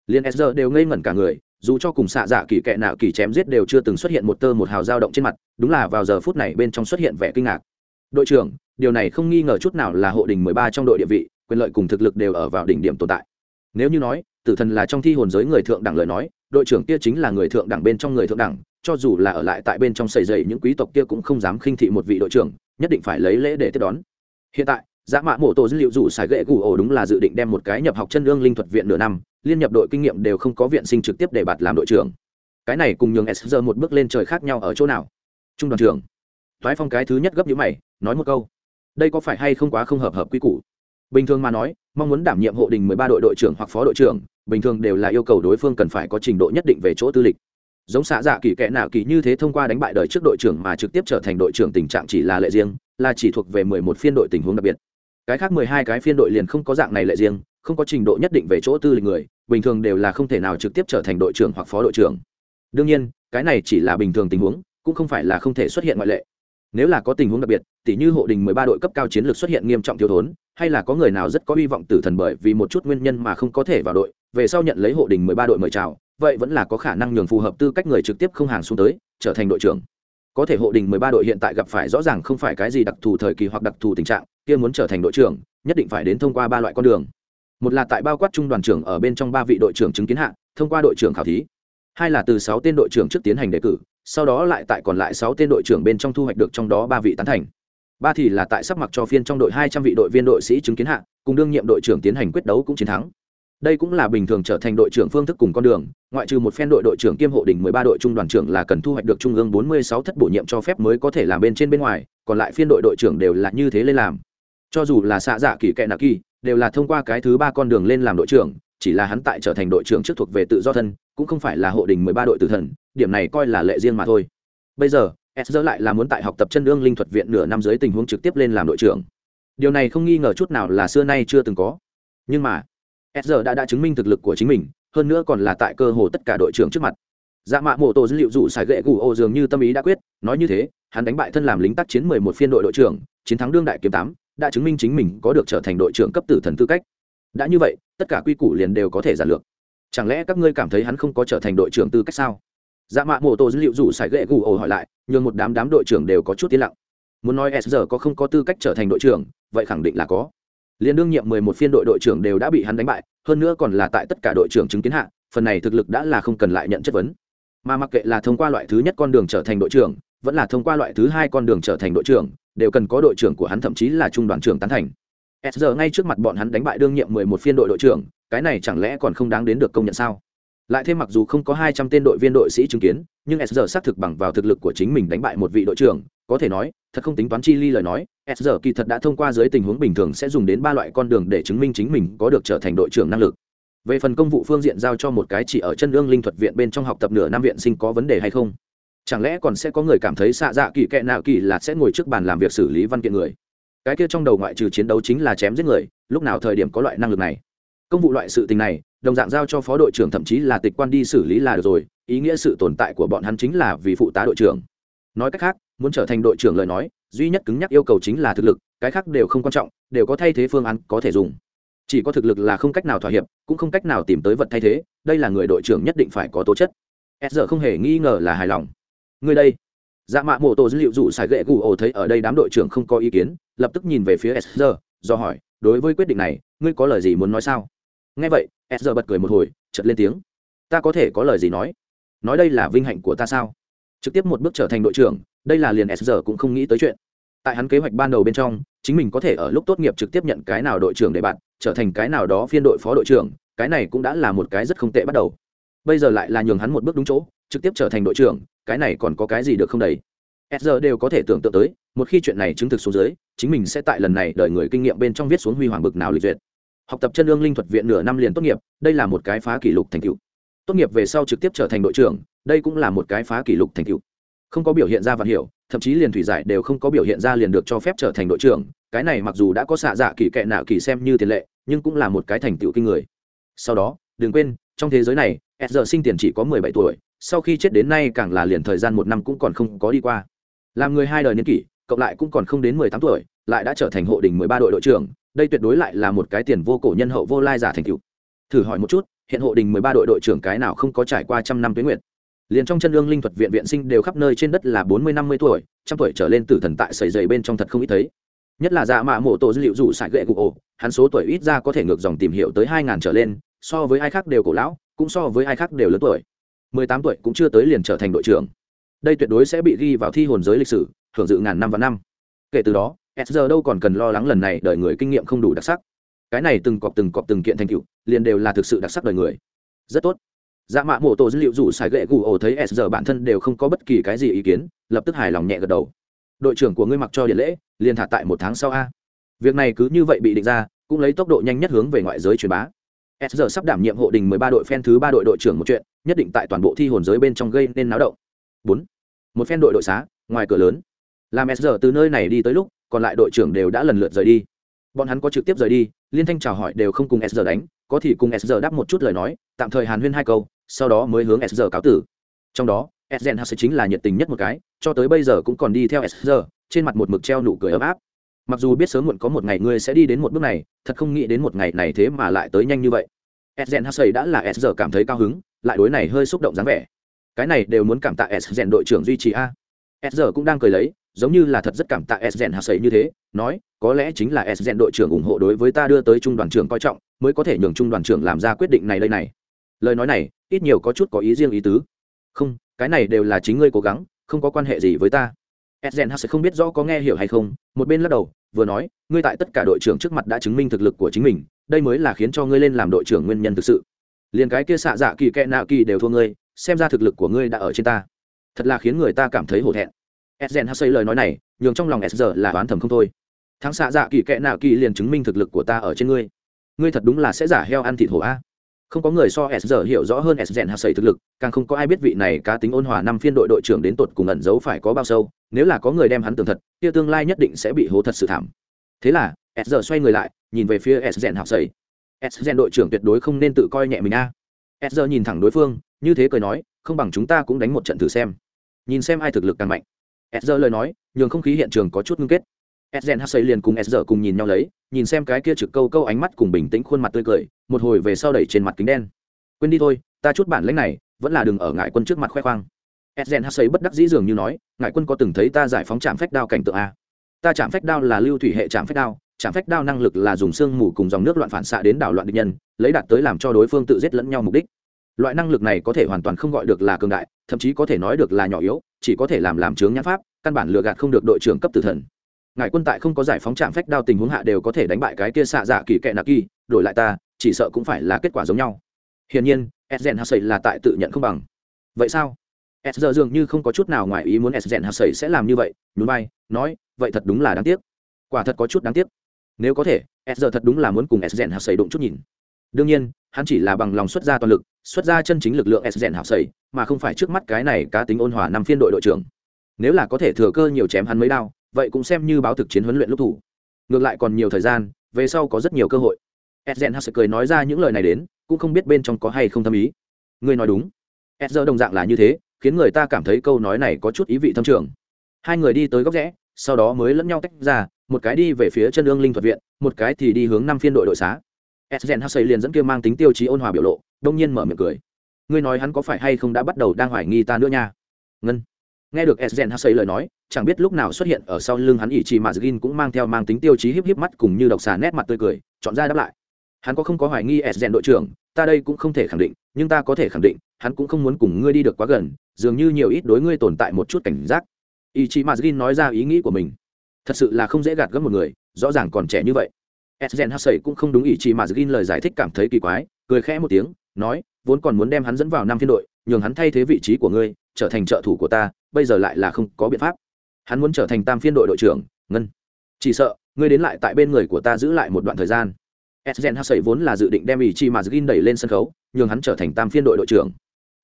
Liền sr đều ngây ngẩn cả người, dù cho cùng xạ dạ kỳ kệ nạo kỳ chém giết đều chưa từng xuất hiện một tơ một hào dao động trên mặt, đúng là vào giờ phút này bên trong xuất hiện vẻ kinh ngạc. Đội trưởng, điều này không nghi ngờ chút nào là hộ đình mười ba trong đội địa vị, quyền lợi cùng thực lực đều ở vào đỉnh điểm tồn tại. Nếu như nói tử thần là trong thi hồn giới người thượng đẳng lời nói, đội trưởng kia chính là người thượng đẳng bên trong người thượng đẳng, cho dù là ở lại tại bên trong sầy dày những quý tộc kia cũng không dám khinh thị một vị đội trưởng, nhất định phải lấy lễ để tiếp đón. Hiện tại dã mạ mổ tổ dữ liệu rủ xài gậy gù ổ đúng là dự định đem một cái nhập học chân lương linh thuật viện nửa năm, liên nhập đội kinh nghiệm đều không có viện sinh trực tiếp để bạt làm đội trưởng. Cái này cùng nhường sr một bước lên trời khác nhau ở chỗ nào? Trung đoàn trưởng thoái phong cái thứ nhất gấp nhữ mày, nói một câu. Đây có phải hay không quá không hợp hợp quy củ? Bình thường mà nói, mong muốn đảm nhiệm hộ đình mười ba đội đội trưởng hoặc phó đội trưởng, bình thường đều là yêu cầu đối phương cần phải có trình độ nhất định về chỗ tư lịch. Giống xạ dạ kỳ kẽ nào kỳ như thế thông qua đánh bại đời trước đội trưởng mà trực tiếp trở thành đội trưởng tình trạng chỉ là lệ riêng, là chỉ thuộc về mười một phiên đội tình huống đặc biệt. Cái khác mười hai cái phiên đội liền không có dạng này lệ riêng, không có trình độ nhất định về chỗ tư lịch người, bình thường đều là không thể nào trực tiếp trở thành đội trưởng hoặc phó đội trưởng. Đương nhiên, cái này chỉ là bình thường tình huống, cũng không phải là không thể xuất hiện ngoại lệ nếu là có tình huống đặc biệt tỷ như hộ đình mười ba đội cấp cao chiến lược xuất hiện nghiêm trọng thiếu thốn, hay là có người nào rất có hy vọng tử thần bởi vì một chút nguyên nhân mà không có thể vào đội, về sau nhận lấy hộ đình mười ba đội mời chào, vậy vẫn là có khả năng nhường phù hợp tư cách người trực tiếp không hàng xuống tới, trở thành đội trưởng. Có thể hộ đình mười ba đội hiện tại gặp phải rõ ràng không phải cái gì đặc thù thời kỳ hoặc đặc thù tình trạng, kia muốn trở thành đội trưởng, nhất định phải đến thông qua ba loại con đường. Một là tại bao quát trung đoàn trưởng ở bên trong ba vị đội trưởng chứng kiến hạ, thông qua đội trưởng khảo thí. Hai là từ sáu tên đội trưởng trước tiến hành đề cử sau đó lại tại còn lại sáu tên đội trưởng bên trong thu hoạch được trong đó ba vị tán thành. Ba thì là tại sắp mặc cho phiên trong đội hai trăm vị đội viên đội sĩ chứng kiến hạ, cùng đương nhiệm đội trưởng tiến hành quyết đấu cũng chiến thắng. Đây cũng là bình thường trở thành đội trưởng phương thức cùng con đường, ngoại trừ một phen đội đội trưởng kiêm hộ đỉnh mười ba đội trung đoàn trưởng là cần thu hoạch được trung ương bốn mươi sáu thất bổ nhiệm cho phép mới có thể làm bên trên bên ngoài, còn lại phiên đội đội trưởng đều là như thế lên làm. Cho dù là xạ dạ kỳ kệ nạ kỳ, đều là thông qua cái thứ ba con đường lên làm đội trưởng, chỉ là hắn tại trở thành đội trưởng trước thuộc về tự do thân, cũng không phải là hộ đình mười ba đội tử thần điểm này coi là lệ riêng mà thôi. Bây giờ s lại là muốn tại học tập chân lương linh thuật viện nửa năm dưới tình huống trực tiếp lên làm đội trưởng. Điều này không nghi ngờ chút nào là xưa nay chưa từng có. Nhưng mà s đã đã chứng minh thực lực của chính mình, hơn nữa còn là tại cơ hồ tất cả đội trưởng trước mặt. Dạ mạ mô tô dữ liệu dụ xài gậy gù ô dường như tâm ý đã quyết, nói như thế, hắn đánh bại thân làm lính tác chiến mười một phiên đội đội trưởng, chiến thắng đương đại kiếm tám, đã chứng minh chính mình có được trở thành đội trưởng cấp tử thần tư cách. Đã như vậy, tất cả quy củ liền đều có thể giản lược. Chẳng lẽ các ngươi cảm thấy hắn không có trở thành đội trưởng tư cách sao? Dạ mạ mô tô dữ liệu rủ sải ghệ gù ổ hỏi lại, nhường một đám đám đội trưởng đều có chút tiến lặng. Muốn nói s giờ có không có tư cách trở thành đội trưởng, vậy khẳng định là có. Liên đương nhiệm mười một phiên đội đội trưởng đều đã bị hắn đánh bại, hơn nữa còn là tại tất cả đội trưởng chứng kiến hạ, phần này thực lực đã là không cần lại nhận chất vấn. Mà mặc kệ là thông qua loại thứ nhất con đường trở thành đội trưởng, vẫn là thông qua loại thứ hai con đường trở thành đội trưởng, đều cần có đội trưởng của hắn thậm chí là trung đoàn trưởng tán thành. S giờ ngay trước mặt bọn hắn đánh bại đương nhiệm mười một phiên đội đội trưởng, cái này chẳng lẽ còn không đáng đến được công nhận sao? Lại thêm mặc dù không có hai trăm tên đội viên đội sĩ chứng kiến, nhưng SR xác thực bằng vào thực lực của chính mình đánh bại một vị đội trưởng, có thể nói, thật không tính toán chi ly lời nói SR kỳ thật đã thông qua dưới tình huống bình thường sẽ dùng đến ba loại con đường để chứng minh chính mình có được trở thành đội trưởng năng lực. Về phần công vụ phương diện giao cho một cái chỉ ở chân lương linh thuật viện bên trong học tập nửa năm viện sinh có vấn đề hay không? Chẳng lẽ còn sẽ có người cảm thấy xạ dạ kỳ kệ nào kỳ là sẽ ngồi trước bàn làm việc xử lý văn kiện người? Cái kia trong đầu ngoại trừ chiến đấu chính là chém giết người, lúc nào thời điểm có loại năng lực này? Công vụ loại sự tình này, đồng dạng giao cho phó đội trưởng thậm chí là tịch quan đi xử lý là được rồi, ý nghĩa sự tồn tại của bọn hắn chính là vì phụ tá đội trưởng. Nói cách khác, muốn trở thành đội trưởng lời nói, duy nhất cứng nhắc yêu cầu chính là thực lực, cái khác đều không quan trọng, đều có thay thế phương án có thể dùng. Chỉ có thực lực là không cách nào thỏa hiệp, cũng không cách nào tìm tới vật thay thế, đây là người đội trưởng nhất định phải có tố chất. S giờ không hề nghi ngờ là hài lòng. Người đây. Dạ mạ mô tô dữ liệu dụ xài gậy gù ổ thấy ở đây đám đội trưởng không có ý kiến, lập tức nhìn về phía s giờ, do hỏi, đối với quyết định này, ngươi có lời gì muốn nói sao? Nghe vậy s giờ bật cười một hồi chật lên tiếng. Ta có thể có lời gì nói? Nói đây là vinh hạnh của ta sao? Trực tiếp một bước trở thành đội trưởng, đây là liền s giờ cũng không nghĩ tới chuyện. Tại hắn kế hoạch ban đầu bên trong, chính mình có thể ở lúc tốt nghiệp trực tiếp nhận cái nào đội trưởng để bạn, trở thành cái nào đó phiên đội phó đội trưởng, cái này cũng đã là một cái rất không tệ bắt đầu. Bây giờ lại là nhường hắn một bước đúng chỗ, trực tiếp trở thành đội trưởng, cái này còn có cái gì được không đấy s giờ đều có thể tưởng tượng tới, một khi chuyện này chứng thực xuống dưới, chính mình sẽ tại lần này đợi người kinh nghiệm bên trong viết xuống huy hoàng bực nào lịch duyệt học tập chân lương linh thuật viện nửa năm liền tốt nghiệp, đây là một cái phá kỷ lục thành tựu. Tốt nghiệp về sau trực tiếp trở thành đội trưởng, đây cũng là một cái phá kỷ lục thành tựu. Không có biểu hiện ra vạn hiểu thậm chí liền thủy giải đều không có biểu hiện ra liền được cho phép trở thành đội trưởng, cái này mặc dù đã có xạ dạ kỳ kệ nạo kỳ xem như tiền lệ, nhưng cũng là một cái thành tựu kinh người. Sau đó, đừng quên, trong thế giới này s giờ sinh tiền chỉ có mười bảy tuổi, sau khi chết đến nay càng là liền thời gian một năm cũng còn không có đi qua. Làm người hai đời niên kỷ, cộng lại cũng còn không đến mười tám tuổi, lại đã trở thành hộ đình mười ba đội đội trưởng đây tuyệt đối lại là một cái tiền vô cổ nhân hậu vô lai giả thành cựu thử hỏi một chút, hiện hộ đình mười ba đội đội trưởng cái nào không có trải qua trăm năm tuyến nguyện? liền trong chân lương linh thuật viện viện sinh đều khắp nơi trên đất là bốn mươi, năm mươi tuổi, trăm tuổi trở lên tử thần tại sầy dày bên trong thật không ít thấy. Nhất là dạ mạ mộ tổ dữ liệu dù sải gậy cụ ổ, hắn số tuổi ít ra có thể ngược dòng tìm hiểu tới hai ngàn trở lên, so với ai khác đều cổ lão, cũng so với ai khác đều lớn tuổi. Mười tám tuổi cũng chưa tới liền trở thành đội trưởng. Đây tuyệt đối sẽ bị ghi vào thi hồn giới lịch sử, hưởng dự ngàn năm và năm. Kể từ đó s giờ đâu còn cần lo lắng lần này đợi người kinh nghiệm không đủ đặc sắc. Cái này từng cọp từng cọp từng kiện thành tựu, liền đều là thực sự đặc sắc đời người. Rất tốt. Dạ mạ mộ tổ dữ liệu rủ xài gậy gù ổ thấy s giờ bản thân đều không có bất kỳ cái gì ý kiến, lập tức hài lòng nhẹ gật đầu. Đội trưởng của ngươi mặc cho điện lễ, liền thả tại một tháng sau a. Việc này cứ như vậy bị định ra, cũng lấy tốc độ nhanh nhất hướng về ngoại giới truyền bá. S giờ sắp đảm nhiệm hộ đình mười ba đội phen thứ ba đội đội trưởng một chuyện, nhất định tại toàn bộ thi hồn giới bên trong gây nên náo động. Bốn. Một phen đội đội xá, ngoài cửa lớn. Làm s giờ từ nơi này đi tới lúc còn lại đội trưởng đều đã lần lượt rời đi. Bọn hắn có trực tiếp rời đi, liên thanh chào hỏi đều không cùng s giờ đánh, có thì cùng s giờ đáp một chút lời nói, tạm thời hàn huyên hai câu, sau đó mới hướng s giờ cáo tử. Trong đó, s gen chính là nhiệt tình nhất một cái, cho tới bây giờ cũng còn đi theo s giờ trên mặt một mực treo nụ cười ấm áp. Mặc dù biết sớm muộn có một ngày ngươi sẽ đi đến một bước này, thật không nghĩ đến một ngày này thế mà lại tới nhanh như vậy. S gen đã là s giờ cảm thấy cao hứng, lại đối này hơi xúc động dáng vẻ. Cái này đều muốn cảm tạ s gen đội trưởng duy trì a. S giờ cũng đang cười lấy giống như là thật rất cảm tạ s gen sẩy như thế, nói, có lẽ chính là s gen đội trưởng ủng hộ đối với ta đưa tới trung đoàn trưởng coi trọng, mới có thể nhường trung đoàn trưởng làm ra quyết định này đây này. Lời nói này, ít nhiều có chút có ý riêng ý tứ. Không, cái này đều là chính ngươi cố gắng, không có quan hệ gì với ta. Esgen hạ sẩy không biết rõ có nghe hiểu hay không, một bên lắc đầu, vừa nói, ngươi tại tất cả đội trưởng trước mặt đã chứng minh thực lực của chính mình, đây mới là khiến cho ngươi lên làm đội trưởng nguyên nhân thực sự. Liền cái kia xạ dạ kỳ kẹ nạ kỳ đều thua ngươi, xem ra thực lực của ngươi đã ở trên ta. Thật là khiến người ta cảm thấy hổ thẹn edgen hay lời nói này, nhường trong lòng sr là oán thầm không thôi. Thắng xạ dạ kỳ kệ nạ kỳ liền chứng minh thực lực của ta ở trên ngươi. Ngươi thật đúng là sẽ giả heo ăn thịt hổ a. Không có người so s giờ hiểu rõ hơn s rèn hạ sầy thực lực, càng không có ai biết vị này cá tính ôn hòa năm phiên đội đội trưởng đến tột cùng ẩn giấu phải có bao sâu. Nếu là có người đem hắn tường thật, kia tương lai nhất định sẽ bị hố thật sự thảm. Thế là, s giờ xoay người lại, nhìn về phía s rèn hạ sầy s đội trưởng tuyệt đối không nên tự coi nhẹ mình a. S giờ nhìn thẳng đối phương, như thế cười nói, không bằng chúng ta cũng đánh một trận thử xem. Nhìn xem ai thực lực càng mạnh s lời nói nhường không khí hiện trường có chút ngưng kết Esgen Hassey liền cùng Esger cùng nhìn nhau lấy, nhìn xem cái kia trực câu câu ánh mắt cùng bình tĩnh khuôn mặt tươi cười, một hồi về sau đẩy trên mặt kính đen. Quên đi thôi, ta chút bản lĩnh này, vẫn là đừng ở ngại quân trước mặt khoe khoang. Esgen Hassey bất đắc dĩ dường như nói, ngại quân có từng thấy ta giải phóng trạm phách đao cảnh tượng a? Ta chạm phách đao là lưu thủy hệ chạm phách đao, chạm phách đao năng lực là dùng xương mù cùng dòng nước loạn phản xạ đến đảo loạn địch nhân, lấy đạt tới làm cho đối phương tự giết lẫn nhau mục đích. Loại năng lực này có thể hoàn toàn không gọi được là cường đại, thậm chí có thể nói được là nhỏ yếu, chỉ có thể làm làm chướng nhãn pháp, căn bản lừa gạt không được đội trưởng cấp tử thần. Ngài quân tại không có giải phóng trạm phách đao tình huống hạ đều có thể đánh bại cái kia xạ dạ kỳ kệ nạ kỳ đổi lại ta chỉ sợ cũng phải là kết quả giống nhau. Hiển nhiên edgen sầy là tại tự nhận không bằng. Vậy sao? S giờ dường như không có chút nào ngoài ý muốn edgen sầy sẽ làm như vậy nhún vai nói vậy thật đúng là đáng tiếc. Quả thật có chút đáng tiếc. Nếu có thể s giờ thật đúng là muốn cùng edgen sầy đụng chút nhìn. Đương nhiên hắn chỉ là bằng lòng xuất ra toàn lực, xuất ra chân chính lực lượng edgen hassay mà không phải trước mắt cái này cá tính ôn hòa năm phiên đội đội trưởng. Nếu là có thể thừa cơ nhiều chém hắn mấy đao, vậy cũng xem như báo thực chiến huấn luyện lúc thủ. Ngược lại còn nhiều thời gian, về sau có rất nhiều cơ hội. Edgen hase cười nói ra những lời này đến, cũng không biết bên trong có hay không thâm ý. Ngươi nói đúng. Edger đồng dạng là như thế, khiến người ta cảm thấy câu nói này có chút ý vị thâm trường. Hai người đi tới góc rẽ, sau đó mới lẫn nhau tách ra, một cái đi về phía chân ương linh thuật viện, một cái thì đi hướng năm phiên đội đội xá edgen hase liền dẫn kia mang tính tiêu chí ôn hòa biểu lộ đông nhiên mở miệng cười ngươi nói hắn có phải hay không đã bắt đầu đang hoài nghi ta nữa nha ngân nghe được Esgen Hasey lời nói, chẳng biết lúc nào xuất hiện ở sau lưng hắn ỷ chí mà Zgin cũng mang theo mang tính tiêu chí híp híp mắt cùng như độc xà nét mặt tươi cười, chọn ra đáp lại. Hắn có không có hoài nghi Esgen đội trưởng, ta đây cũng không thể khẳng định, nhưng ta có thể khẳng định, hắn cũng không muốn cùng ngươi đi được quá gần, dường như nhiều ít đối ngươi tồn tại một chút cảnh giác. Ichi Mazgin nói ra ý nghĩ của mình. Thật sự là không dễ gạt gẫm một người, rõ ràng còn trẻ như vậy. Esgen Hasey cũng không đúng ý chỉ mà Zgin lời giải thích cảm thấy kỳ quái, cười khẽ một tiếng, nói, vốn còn muốn đem hắn dẫn vào năm phiên đội, nhường hắn thay thế vị trí của ngươi, trở thành trợ thủ của ta, bây giờ lại là không có biện pháp hắn muốn trở thành tam phiên đội đội trưởng ngân chỉ sợ ngươi đến lại tại bên người của ta giữ lại một đoạn thời gian Esgen Hasey vốn là dự định đem ý chỉ mà Zgin đẩy lên sân khấu, nhường hắn trở thành tam phiên đội đội trưởng.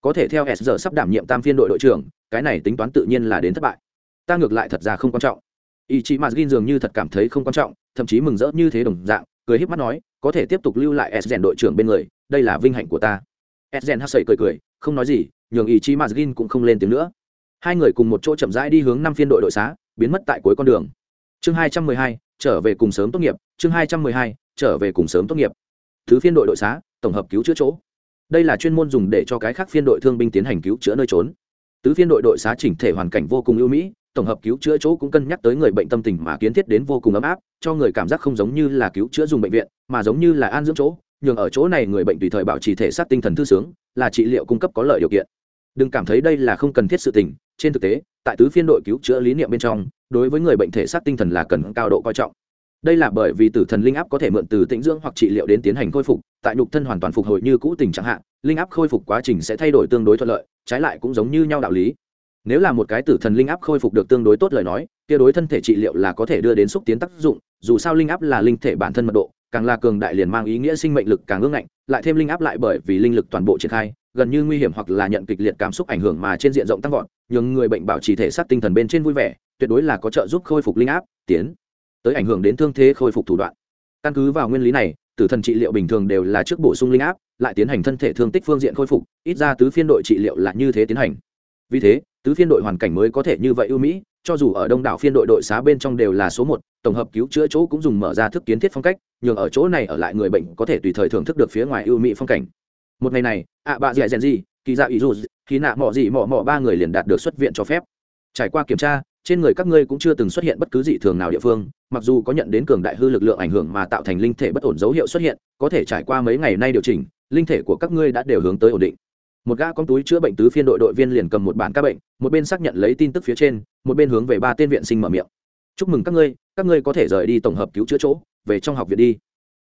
Có thể theo S sắp đảm nhiệm tam phiên đội đội trưởng, cái này tính toán tự nhiên là đến thất bại. Ta ngược lại thật ra không quan trọng. Ý chí mà dường như thật cảm thấy không quan trọng, thậm chí mừng rỡ như thế đồng dạng, cười híp mắt nói, có thể tiếp tục lưu lại Esgen đội trưởng bên người, đây là vinh hạnh của ta. Esgen Hasei cười cười, không nói gì, nhường ý chí mà Zgin cũng không lên tiếng nữa. Hai người cùng một chỗ chậm rãi đi hướng năm phiên đội đội xá, biến mất tại cuối con đường. Chương hai trăm mười hai trở về cùng sớm tốt nghiệp, chương hai trăm mười hai trở về cùng sớm tốt nghiệp thứ phiên đội đội xá tổng hợp cứu chữa chỗ đây là chuyên môn dùng để cho cái khác phiên đội thương binh tiến hành cứu chữa nơi trốn tứ phiên đội đội xá chỉnh thể hoàn cảnh vô cùng ưu mỹ tổng hợp cứu chữa chỗ cũng cân nhắc tới người bệnh tâm tình mà kiến thiết đến vô cùng ấm áp, cho người cảm giác không giống như là cứu chữa dùng bệnh viện, mà giống như là an dưỡng chỗ. Nhường ở chỗ này người bệnh tùy thời bảo trì thể xác tinh thần thư sướng, là trị liệu cung cấp có lợi điều kiện. Đừng cảm thấy đây là không cần thiết sự tình, trên thực tế, tại tứ phiên đội cứu chữa lý niệm bên trong, đối với người bệnh thể xác tinh thần là cần cao độ coi trọng. Đây là bởi vì tử thần linh áp có thể mượn từ tĩnh dưỡng hoặc trị liệu đến tiến hành khôi phục, tại nhục thân hoàn toàn phục hồi như cũ tình trạng hạn linh áp khôi phục quá trình sẽ thay đổi tương đối thuận lợi, trái lại cũng giống như nhau đạo lý nếu là một cái tử thần linh áp khôi phục được tương đối tốt lời nói, kia đối thân thể trị liệu là có thể đưa đến xúc tiến tác dụng, dù sao linh áp là linh thể bản thân mật độ, càng là cường đại liền mang ý nghĩa sinh mệnh lực càng ương ngạnh, lại thêm linh áp lại bởi vì linh lực toàn bộ triển khai, gần như nguy hiểm hoặc là nhận kịch liệt cảm xúc ảnh hưởng mà trên diện rộng tăng vọt nhưng người bệnh bảo trì thể xác tinh thần bên trên vui vẻ, tuyệt đối là có trợ giúp khôi phục linh áp, tiến tới ảnh hưởng đến thương thế khôi phục thủ đoạn. Căn cứ vào nguyên lý này, tử thần trị liệu bình thường đều là trước bổ sung linh áp, lại tiến hành thân thể thương tích phương diện khôi phục, ít ra tứ phiên đội trị liệu là như thế tiến hành. Vì thế tứ phiên đội hoàn cảnh mới có thể như vậy ưu mỹ cho dù ở đông đảo phiên đội đội xá bên trong đều là số một tổng hợp cứu chữa chỗ cũng dùng mở ra thức kiến thiết phong cách nhường ở chỗ này ở lại người bệnh có thể tùy thời thưởng thức được phía ngoài ưu mỹ phong cảnh. Một ngày này ạ à, bà dì dèn gì kỳ dạ ý dù khi nạ mỏ gì mỏ mỏ ba người liền đạt được xuất viện cho phép. Trải qua kiểm tra trên người các ngươi cũng chưa từng xuất hiện bất cứ dị thường nào địa phương mặc dù có nhận đến cường đại hư lực lượng ảnh hưởng mà tạo thành linh thể bất ổn dấu hiệu xuất hiện có thể trải qua mấy ngày nay điều chỉnh linh thể của các ngươi đã đều hướng tới ổn định một gã con túi chữa bệnh tứ phiên đội đội viên liền cầm một bản các bệnh, một bên xác nhận lấy tin tức phía trên, một bên hướng về ba tên viện sinh mở miệng. Chúc mừng các ngươi các ngươi có thể rời đi tổng hợp cứu chữa chỗ, về trong học viện đi.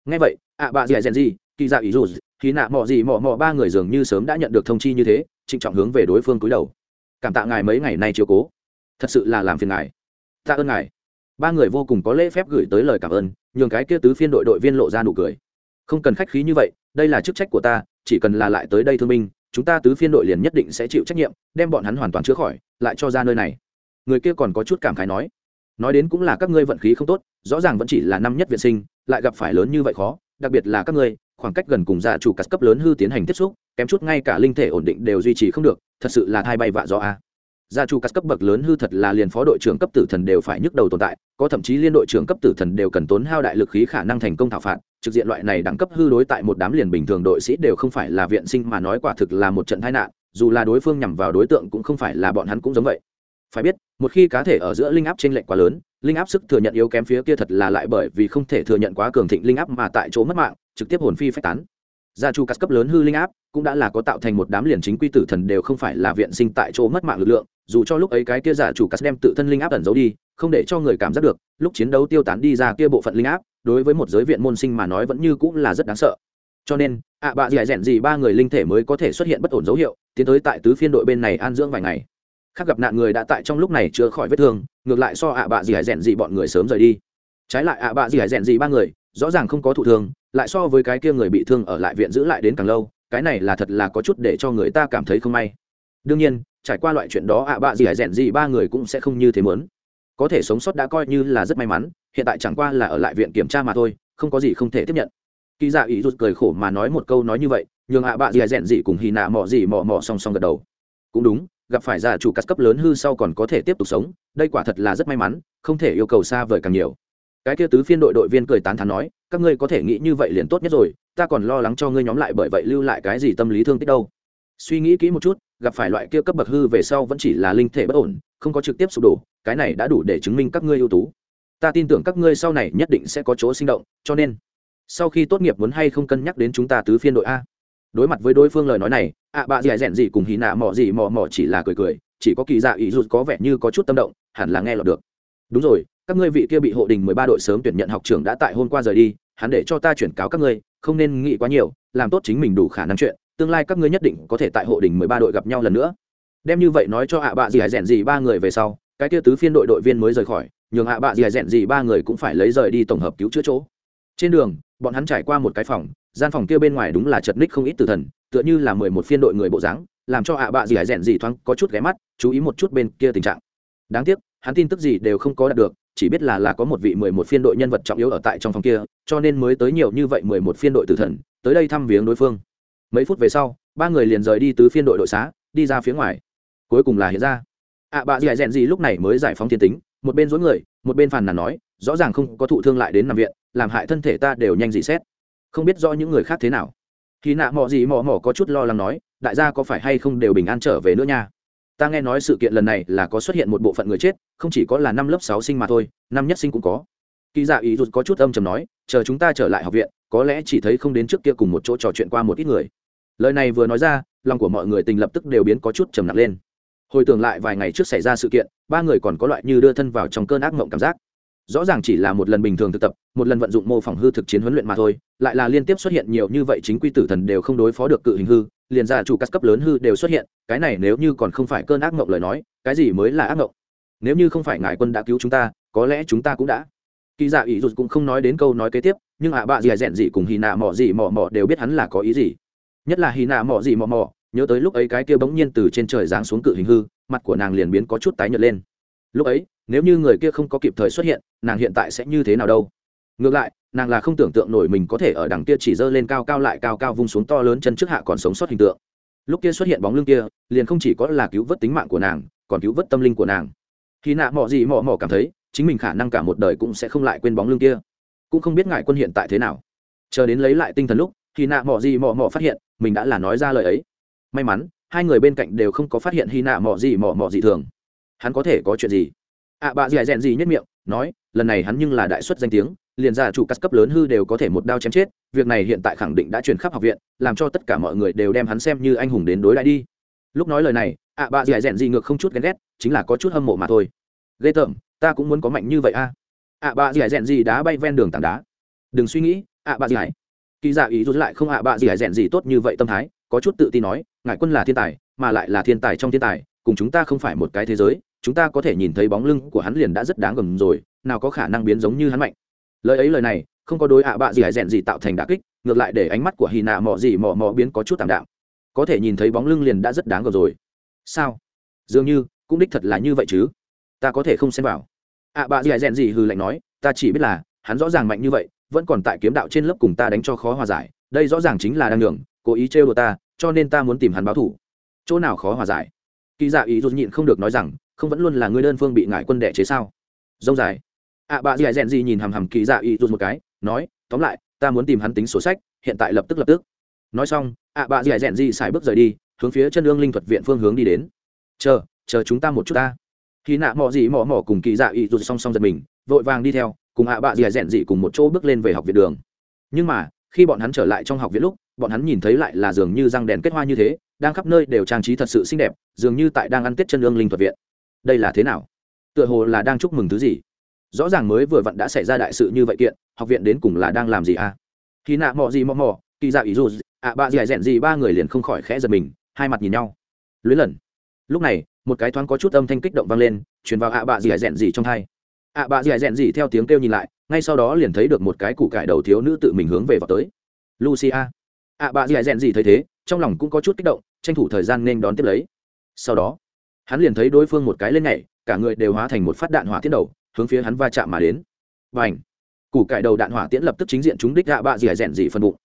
Ngay vậy, ạ bà dì dèn gì kỳ dạ ý dù khi nạ mò gì mò mò ba người dường như sớm đã nhận được thông chi như thế, trịnh trọng hướng về đối phương cúi đầu. Cảm tạ ngài mấy ngày nay chiều cố. Thật sự là làm phiền ngài. Tạ ơn ngài. Ba người vô cùng có lễ phép gửi tới lời cảm ơn, nhường cái kia tứ phiên đội đội viên lộ ra nụ cười. Không cần khách khí như vậy, đây là chức trách của ta, chỉ cần là lại tới đây thương minh chúng ta tứ phiên đội liền nhất định sẽ chịu trách nhiệm, đem bọn hắn hoàn toàn chữa khỏi, lại cho ra nơi này. Người kia còn có chút cảm khái nói nói đến cũng là các ngươi vận khí không tốt, rõ ràng vẫn chỉ là năm nhất viện sinh, lại gặp phải lớn như vậy khó, đặc biệt là các ngươi, khoảng cách gần cùng gia chủ cắt cấp lớn hư tiến hành tiếp xúc, kém chút ngay cả linh thể ổn định đều duy trì không được, thật sự là thai bay vạ do a. Gia chủ cắt cấp bậc lớn hư thật là liền phó đội trưởng cấp tử thần đều phải nhức đầu tồn tại, có thậm chí liên đội trưởng cấp tử thần đều cần tốn hao đại lực khí khả năng thành công thảo phạt trực diện loại này đẳng cấp hư đối tại một đám liền bình thường đội sĩ đều không phải là viện sinh mà nói quả thực là một trận tai nạn, dù là đối phương nhằm vào đối tượng cũng không phải là bọn hắn cũng giống vậy. Phải biết, một khi cá thể ở giữa linh áp trên lệch quá lớn, linh áp sức thừa nhận yếu kém phía kia thật là lại bởi vì không thể thừa nhận quá cường thịnh linh áp mà tại chỗ mất mạng, trực tiếp hồn phi phách tán. Gia chu cắt cấp lớn hư linh áp cũng đã là có tạo thành một đám liền chính quy tử thần đều không phải là viện sinh tại chỗ mất mạng lực lượng, dù cho lúc ấy cái kia giả chủ cắt đem tự thân linh áp ẩn giấu đi, không để cho người cảm giác được, lúc chiến đấu tiêu tán đi ra kia bộ phận linh áp đối với một giới viện môn sinh mà nói vẫn như cũng là rất đáng sợ. Cho nên, ạ à bạ dì rèn gì ba người linh thể mới có thể xuất hiện bất ổn dấu hiệu, tiến tới tại tứ phiên đội bên này an dưỡng vài ngày. Khác gặp nạn người đã tại trong lúc này chữa khỏi vết thương, ngược lại so ạ à bạ dì rèn gì bọn người sớm rời đi. Trái lại ạ à bạ dì rèn gì ba người, rõ ràng không có thụ thương, lại so với cái kia người bị thương ở lại viện giữ lại đến càng lâu, cái này là thật là có chút để cho người ta cảm thấy không may. Đương nhiên, trải qua loại chuyện đó ạ bạ gì rèn gì ba người cũng sẽ không như thế mớn có thể sống sót đã coi như là rất may mắn, hiện tại chẳng qua là ở lại viện kiểm tra mà thôi, không có gì không thể tiếp nhận. Kỳ dạ ý rút cười khổ mà nói một câu nói như vậy, nhường ạ bạ dì hải rèn gì cùng hì nạ mò gì mò mò song song gật đầu. Cũng đúng, gặp phải già chủ cắt cấp lớn hư sau còn có thể tiếp tục sống, đây quả thật là rất may mắn, không thể yêu cầu xa vời càng nhiều. Cái kia tứ phiên đội đội viên cười tán thán nói, các ngươi có thể nghĩ như vậy liền tốt nhất rồi, ta còn lo lắng cho ngươi nhóm lại bởi vậy lưu lại cái gì tâm lý thương tích đâu. Suy nghĩ kỹ một chút gặp phải loại kia cấp bậc hư về sau vẫn chỉ là linh thể bất ổn không có trực tiếp sụp đổ cái này đã đủ để chứng minh các ngươi ưu tú. Ta tin tưởng các ngươi sau này nhất định sẽ có chỗ sinh động cho nên sau khi tốt nghiệp muốn hay không cân nhắc đến chúng ta tứ phiên đội a. Đối mặt với đối phương lời nói này ạ à, bà dì dẹn gì cùng hì nạ mò gì mò mò chỉ là cười cười chỉ có kỳ dạ ý rụt có vẻ như có chút tâm động hẳn là nghe lọt được. Đúng rồi các ngươi vị kia bị hộ đình mười ba đội sớm tuyển nhận học trưởng đã tại hôm qua rời đi hắn để cho ta chuyển cáo các ngươi không nên nghĩ quá nhiều làm tốt chính mình đủ khả năng chuyện tương lai các ngươi nhất định có thể tại hộ đình mười ba đội gặp nhau lần nữa. Đem như vậy nói cho ạ bạ gì hải rèn gì ba người về sau, cái kia tứ phiên đội đội viên mới rời khỏi, nhường ạ bạ gì hải rèn gì ba người cũng phải lấy rời đi tổng hợp cứu chữa chỗ. Trên đường, bọn hắn trải qua một cái phòng, gian phòng kia bên ngoài đúng là chật ních không ít từ thần, tựa như là mười một phiên đội người bộ dáng, làm cho ạ bạ gì hải rèn gì thoáng có chút ghé mắt, chú ý một chút bên kia tình trạng. Đáng tiếc, hắn tin tức gì đều không có đạt được, chỉ biết là là có một vị mười một phiên đội nhân vật trọng yếu ở tại trong phòng kia, cho nên mới tới nhiều như vậy mười một phiên đội tử thần, tới đây thăm viếng đối phương mấy phút về sau, ba người liền rời đi từ phiên đội đội xá, đi ra phía ngoài. Cuối cùng là hiện ra. Ạ bà gì rèn gì lúc này mới giải phóng thiên tính, một bên dối người, một bên phàn nàn nói, rõ ràng không có thụ thương lại đến nằm viện, làm hại thân thể ta đều nhanh dị xét. Không biết do những người khác thế nào. Khi nạ mò gì mò mò có chút lo lắng nói, đại gia có phải hay không đều bình an trở về nữa nha? Ta nghe nói sự kiện lần này là có xuất hiện một bộ phận người chết, không chỉ có là năm lớp sáu sinh mà thôi, năm nhất sinh cũng có kỳ dạ ý rụt có chút âm chầm nói, chờ chúng ta trở lại học viện, có lẽ chỉ thấy không đến trước kia cùng một chỗ trò chuyện qua một ít người. Lời này vừa nói ra, lòng của mọi người tình lập tức đều biến có chút trầm nặng lên. Hồi tưởng lại vài ngày trước xảy ra sự kiện, ba người còn có loại như đưa thân vào trong cơn ác mộng cảm giác. Rõ ràng chỉ là một lần bình thường thực tập, một lần vận dụng mô phỏng hư thực chiến huấn luyện mà thôi, lại là liên tiếp xuất hiện nhiều như vậy chính quy tử thần đều không đối phó được cự hình hư, liền ra chủ các cấp lớn hư đều xuất hiện, cái này nếu như còn không phải cơn ác mộng lời nói, cái gì mới là ác mộng? Nếu như không phải ngài quân đã cứu chúng ta, có lẽ chúng ta cũng đã kỳ dạ ý rụt cũng không nói đến câu nói kế tiếp, nhưng ạ à bạ dì rèn gì cùng hì nạ mỏ gì mỏ mỏ đều biết hắn là có ý gì. Nhất là hì nạ mỏ gì mỏ mỏ nhớ tới lúc ấy cái kia bỗng nhiên từ trên trời giáng xuống cự hình hư, mặt của nàng liền biến có chút tái nhợt lên. Lúc ấy, nếu như người kia không có kịp thời xuất hiện, nàng hiện tại sẽ như thế nào đâu? Ngược lại, nàng là không tưởng tượng nổi mình có thể ở đằng kia chỉ dơ lên cao cao lại cao cao vung xuống to lớn chân trước hạ còn sống sót hình tượng. Lúc kia xuất hiện bóng lưng kia, liền không chỉ có là cứu vớt tính mạng của nàng, còn cứu vớt tâm linh của nàng. Khi nạ mọ gì mọ mọ cảm thấy chính mình khả năng cả một đời cũng sẽ không lại quên bóng lưng kia. Cũng không biết ngại quân hiện tại thế nào. Chờ đến lấy lại tinh thần lúc khi nạ mò gì mò mò phát hiện mình đã là nói ra lời ấy. May mắn hai người bên cạnh đều không có phát hiện hy nạ mò gì mò mò gì thường. Hắn có thể có chuyện gì? Ạ à, bà dì rèn gì nhất miệng nói lần này hắn nhưng là đại xuất danh tiếng liền ra chủ cắt cấp lớn hư đều có thể một đao chém chết việc này hiện tại khẳng định đã truyền khắp học viện làm cho tất cả mọi người đều đem hắn xem như anh hùng đến đối lại đi. Lúc nói lời này ạ à, bà dì rèn gì ngược không chút ghen ghét chính là có chút hâm mộ mà thôi. Ghê tởm ta cũng muốn có mạnh như vậy a. Ạ bà dì rèn gì đá bay ven đường tảng đá. Đừng suy nghĩ ạ bà dì kỳ dạ ý rút lại không ạ bà dì rèn gì tốt như vậy tâm thái, có chút tự tin nói, ngài quân là thiên tài, mà lại là thiên tài trong thiên tài, cùng chúng ta không phải một cái thế giới, chúng ta có thể nhìn thấy bóng lưng của hắn liền đã rất đáng gầm rồi, nào có khả năng biến giống như hắn mạnh. Lời ấy lời này, không có đối ạ bạ gì hải rèn gì tạo thành đả kích, ngược lại để ánh mắt của hy nạ mò gì mò mò biến có chút tạm đạm. Có thể nhìn thấy bóng lưng liền đã rất đáng gầm rồi. Sao? Dường như, cũng đích thật là như vậy chứ ta có thể không xem vào. À, ạ bạ dì hải rèn gì hừ lạnh nói, ta chỉ biết là, hắn rõ ràng mạnh như vậy, vẫn còn tại kiếm đạo trên lớp cùng ta đánh cho khó hòa giải, đây rõ ràng chính là đang đường cố ý trêu đồ ta, cho nên ta muốn tìm hắn báo thủ. Chỗ nào khó hòa giải? Kỳ dạ ý rút nhịn không được nói rằng, không vẫn luôn là người đơn phương bị ngại quân đẻ chế sao? Dông dài. Ạ bà dì rèn gì nhìn hằm hằm kỳ dạ ý rút một cái, nói, tóm lại, ta muốn tìm hắn tính sổ sách, hiện tại lập tức lập tức. Nói xong ạ bà dì rèn gì xài bước rời đi, hướng phía chân ương linh thuật viện phương hướng đi đến. Chờ chờ chúng ta một chút ta khi nạ mò gì mò mò cùng kỳ dạ ý rụt song song giật mình, vội vàng đi theo, cùng ạ bạ dì rèn gì cùng một chỗ bước lên về học viện đường. Nhưng mà, khi bọn hắn trở lại trong học viện lúc, bọn hắn nhìn thấy lại là dường như răng đèn kết hoa như thế, đang khắp nơi đều trang trí thật sự xinh đẹp, dường như tại đang ăn tết chân ương linh thuật viện. Đây là thế nào? Tựa hồ là đang chúc mừng thứ gì? Rõ ràng mới vừa vặn đã xảy ra đại sự như vậy kiện, học viện đến cùng là đang làm gì à? Khi nạ mò gì mò mò, kỳ dạ ý dù ạ bạ gì rèn gì ba người liền không khỏi khẽ giật mình, hai mặt nhìn nhau. Luyến lần. Lúc này một cái thoáng có chút âm thanh kích động vang lên, truyền vào ạ bạ gì rèn gì trong thai. ạ bạ gì rèn gì theo tiếng kêu nhìn lại, ngay sau đó liền thấy được một cái củ cải đầu thiếu nữ tự mình hướng về vào tới. Lucia. ạ bạ gì rèn gì thấy thế, trong lòng cũng có chút kích động, tranh thủ thời gian nên đón tiếp lấy. Sau đó, hắn liền thấy đối phương một cái lên nhảy, cả người đều hóa thành một phát đạn hỏa tiễn đầu, hướng phía hắn va chạm mà đến. Và ảnh củ cải đầu đạn hỏa tiễn lập tức chính diện trúng đích ạ bạ dì rèn gì phân bụng.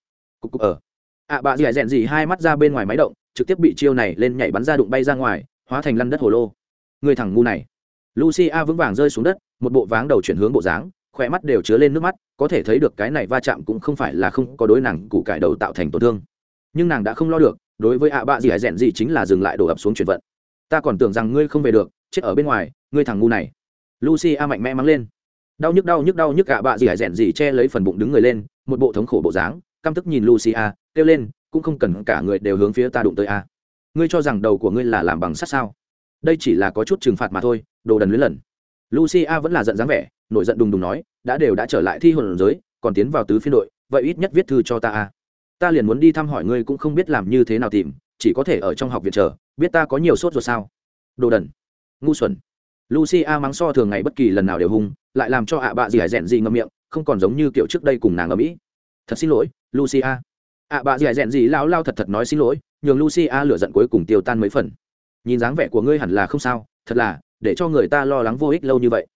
Cục cục ở ạ bạ dì rèn gì hai mắt ra bên ngoài máy động, trực tiếp bị chiêu này lên nhảy bắn ra đụng bay ra ngoài hóa thành lăn đất hồ lô. Người thằng ngu này. Lucia vững vàng rơi xuống đất, một bộ váng đầu chuyển hướng bộ dáng, khỏe mắt đều chứa lên nước mắt, có thể thấy được cái này va chạm cũng không phải là không có đối nàng củ cải đầu tạo thành tổn thương. Nhưng nàng đã không lo được, đối với ạ bạ gì dì rèn gì chính là dừng lại đổ ập xuống chuyển vận. Ta còn tưởng rằng ngươi không về được, chết ở bên ngoài, ngươi thằng ngu này. Lucy a mạnh mẽ mắng lên. Đau nhức đau nhức đau nhức cả bạ gì hải rèn gì che lấy phần bụng đứng người lên, một bộ thống khổ bộ dáng, căm tức nhìn lucy a, kêu lên, cũng không cần cả người đều hướng phía ta đụng tới a ngươi cho rằng đầu của ngươi là làm bằng sắt sao? Đây chỉ là có chút trừng phạt mà thôi, đồ đần lưỡi lần. Lucia vẫn là giận dáng vẻ, nổi giận đùng đùng nói, đã đều đã trở lại thi hồn giới, còn tiến vào tứ phiên đội, vậy ít nhất viết thư cho ta a ta liền muốn đi thăm hỏi ngươi cũng không biết làm như thế nào tìm, chỉ có thể ở trong học viện chờ, biết ta có nhiều sốt rồi sao? Đồ đần. Ngu xuẩn. Lucia mắng so thường ngày bất kỳ lần nào đều hung, lại làm cho ạ bạ gì hải rèn gì ngâm miệng, không còn giống như kiểu trước đây cùng nàng ở mỹ. Thật xin lỗi, lucia. ạ bà dì rèn gì lao lao thật thật nói xin lỗi nhường lucia lửa giận cuối cùng tiêu tan mấy phần. Nhìn dáng vẻ của ngươi hẳn là không sao, thật là, để cho người ta lo lắng vô ích lâu như vậy.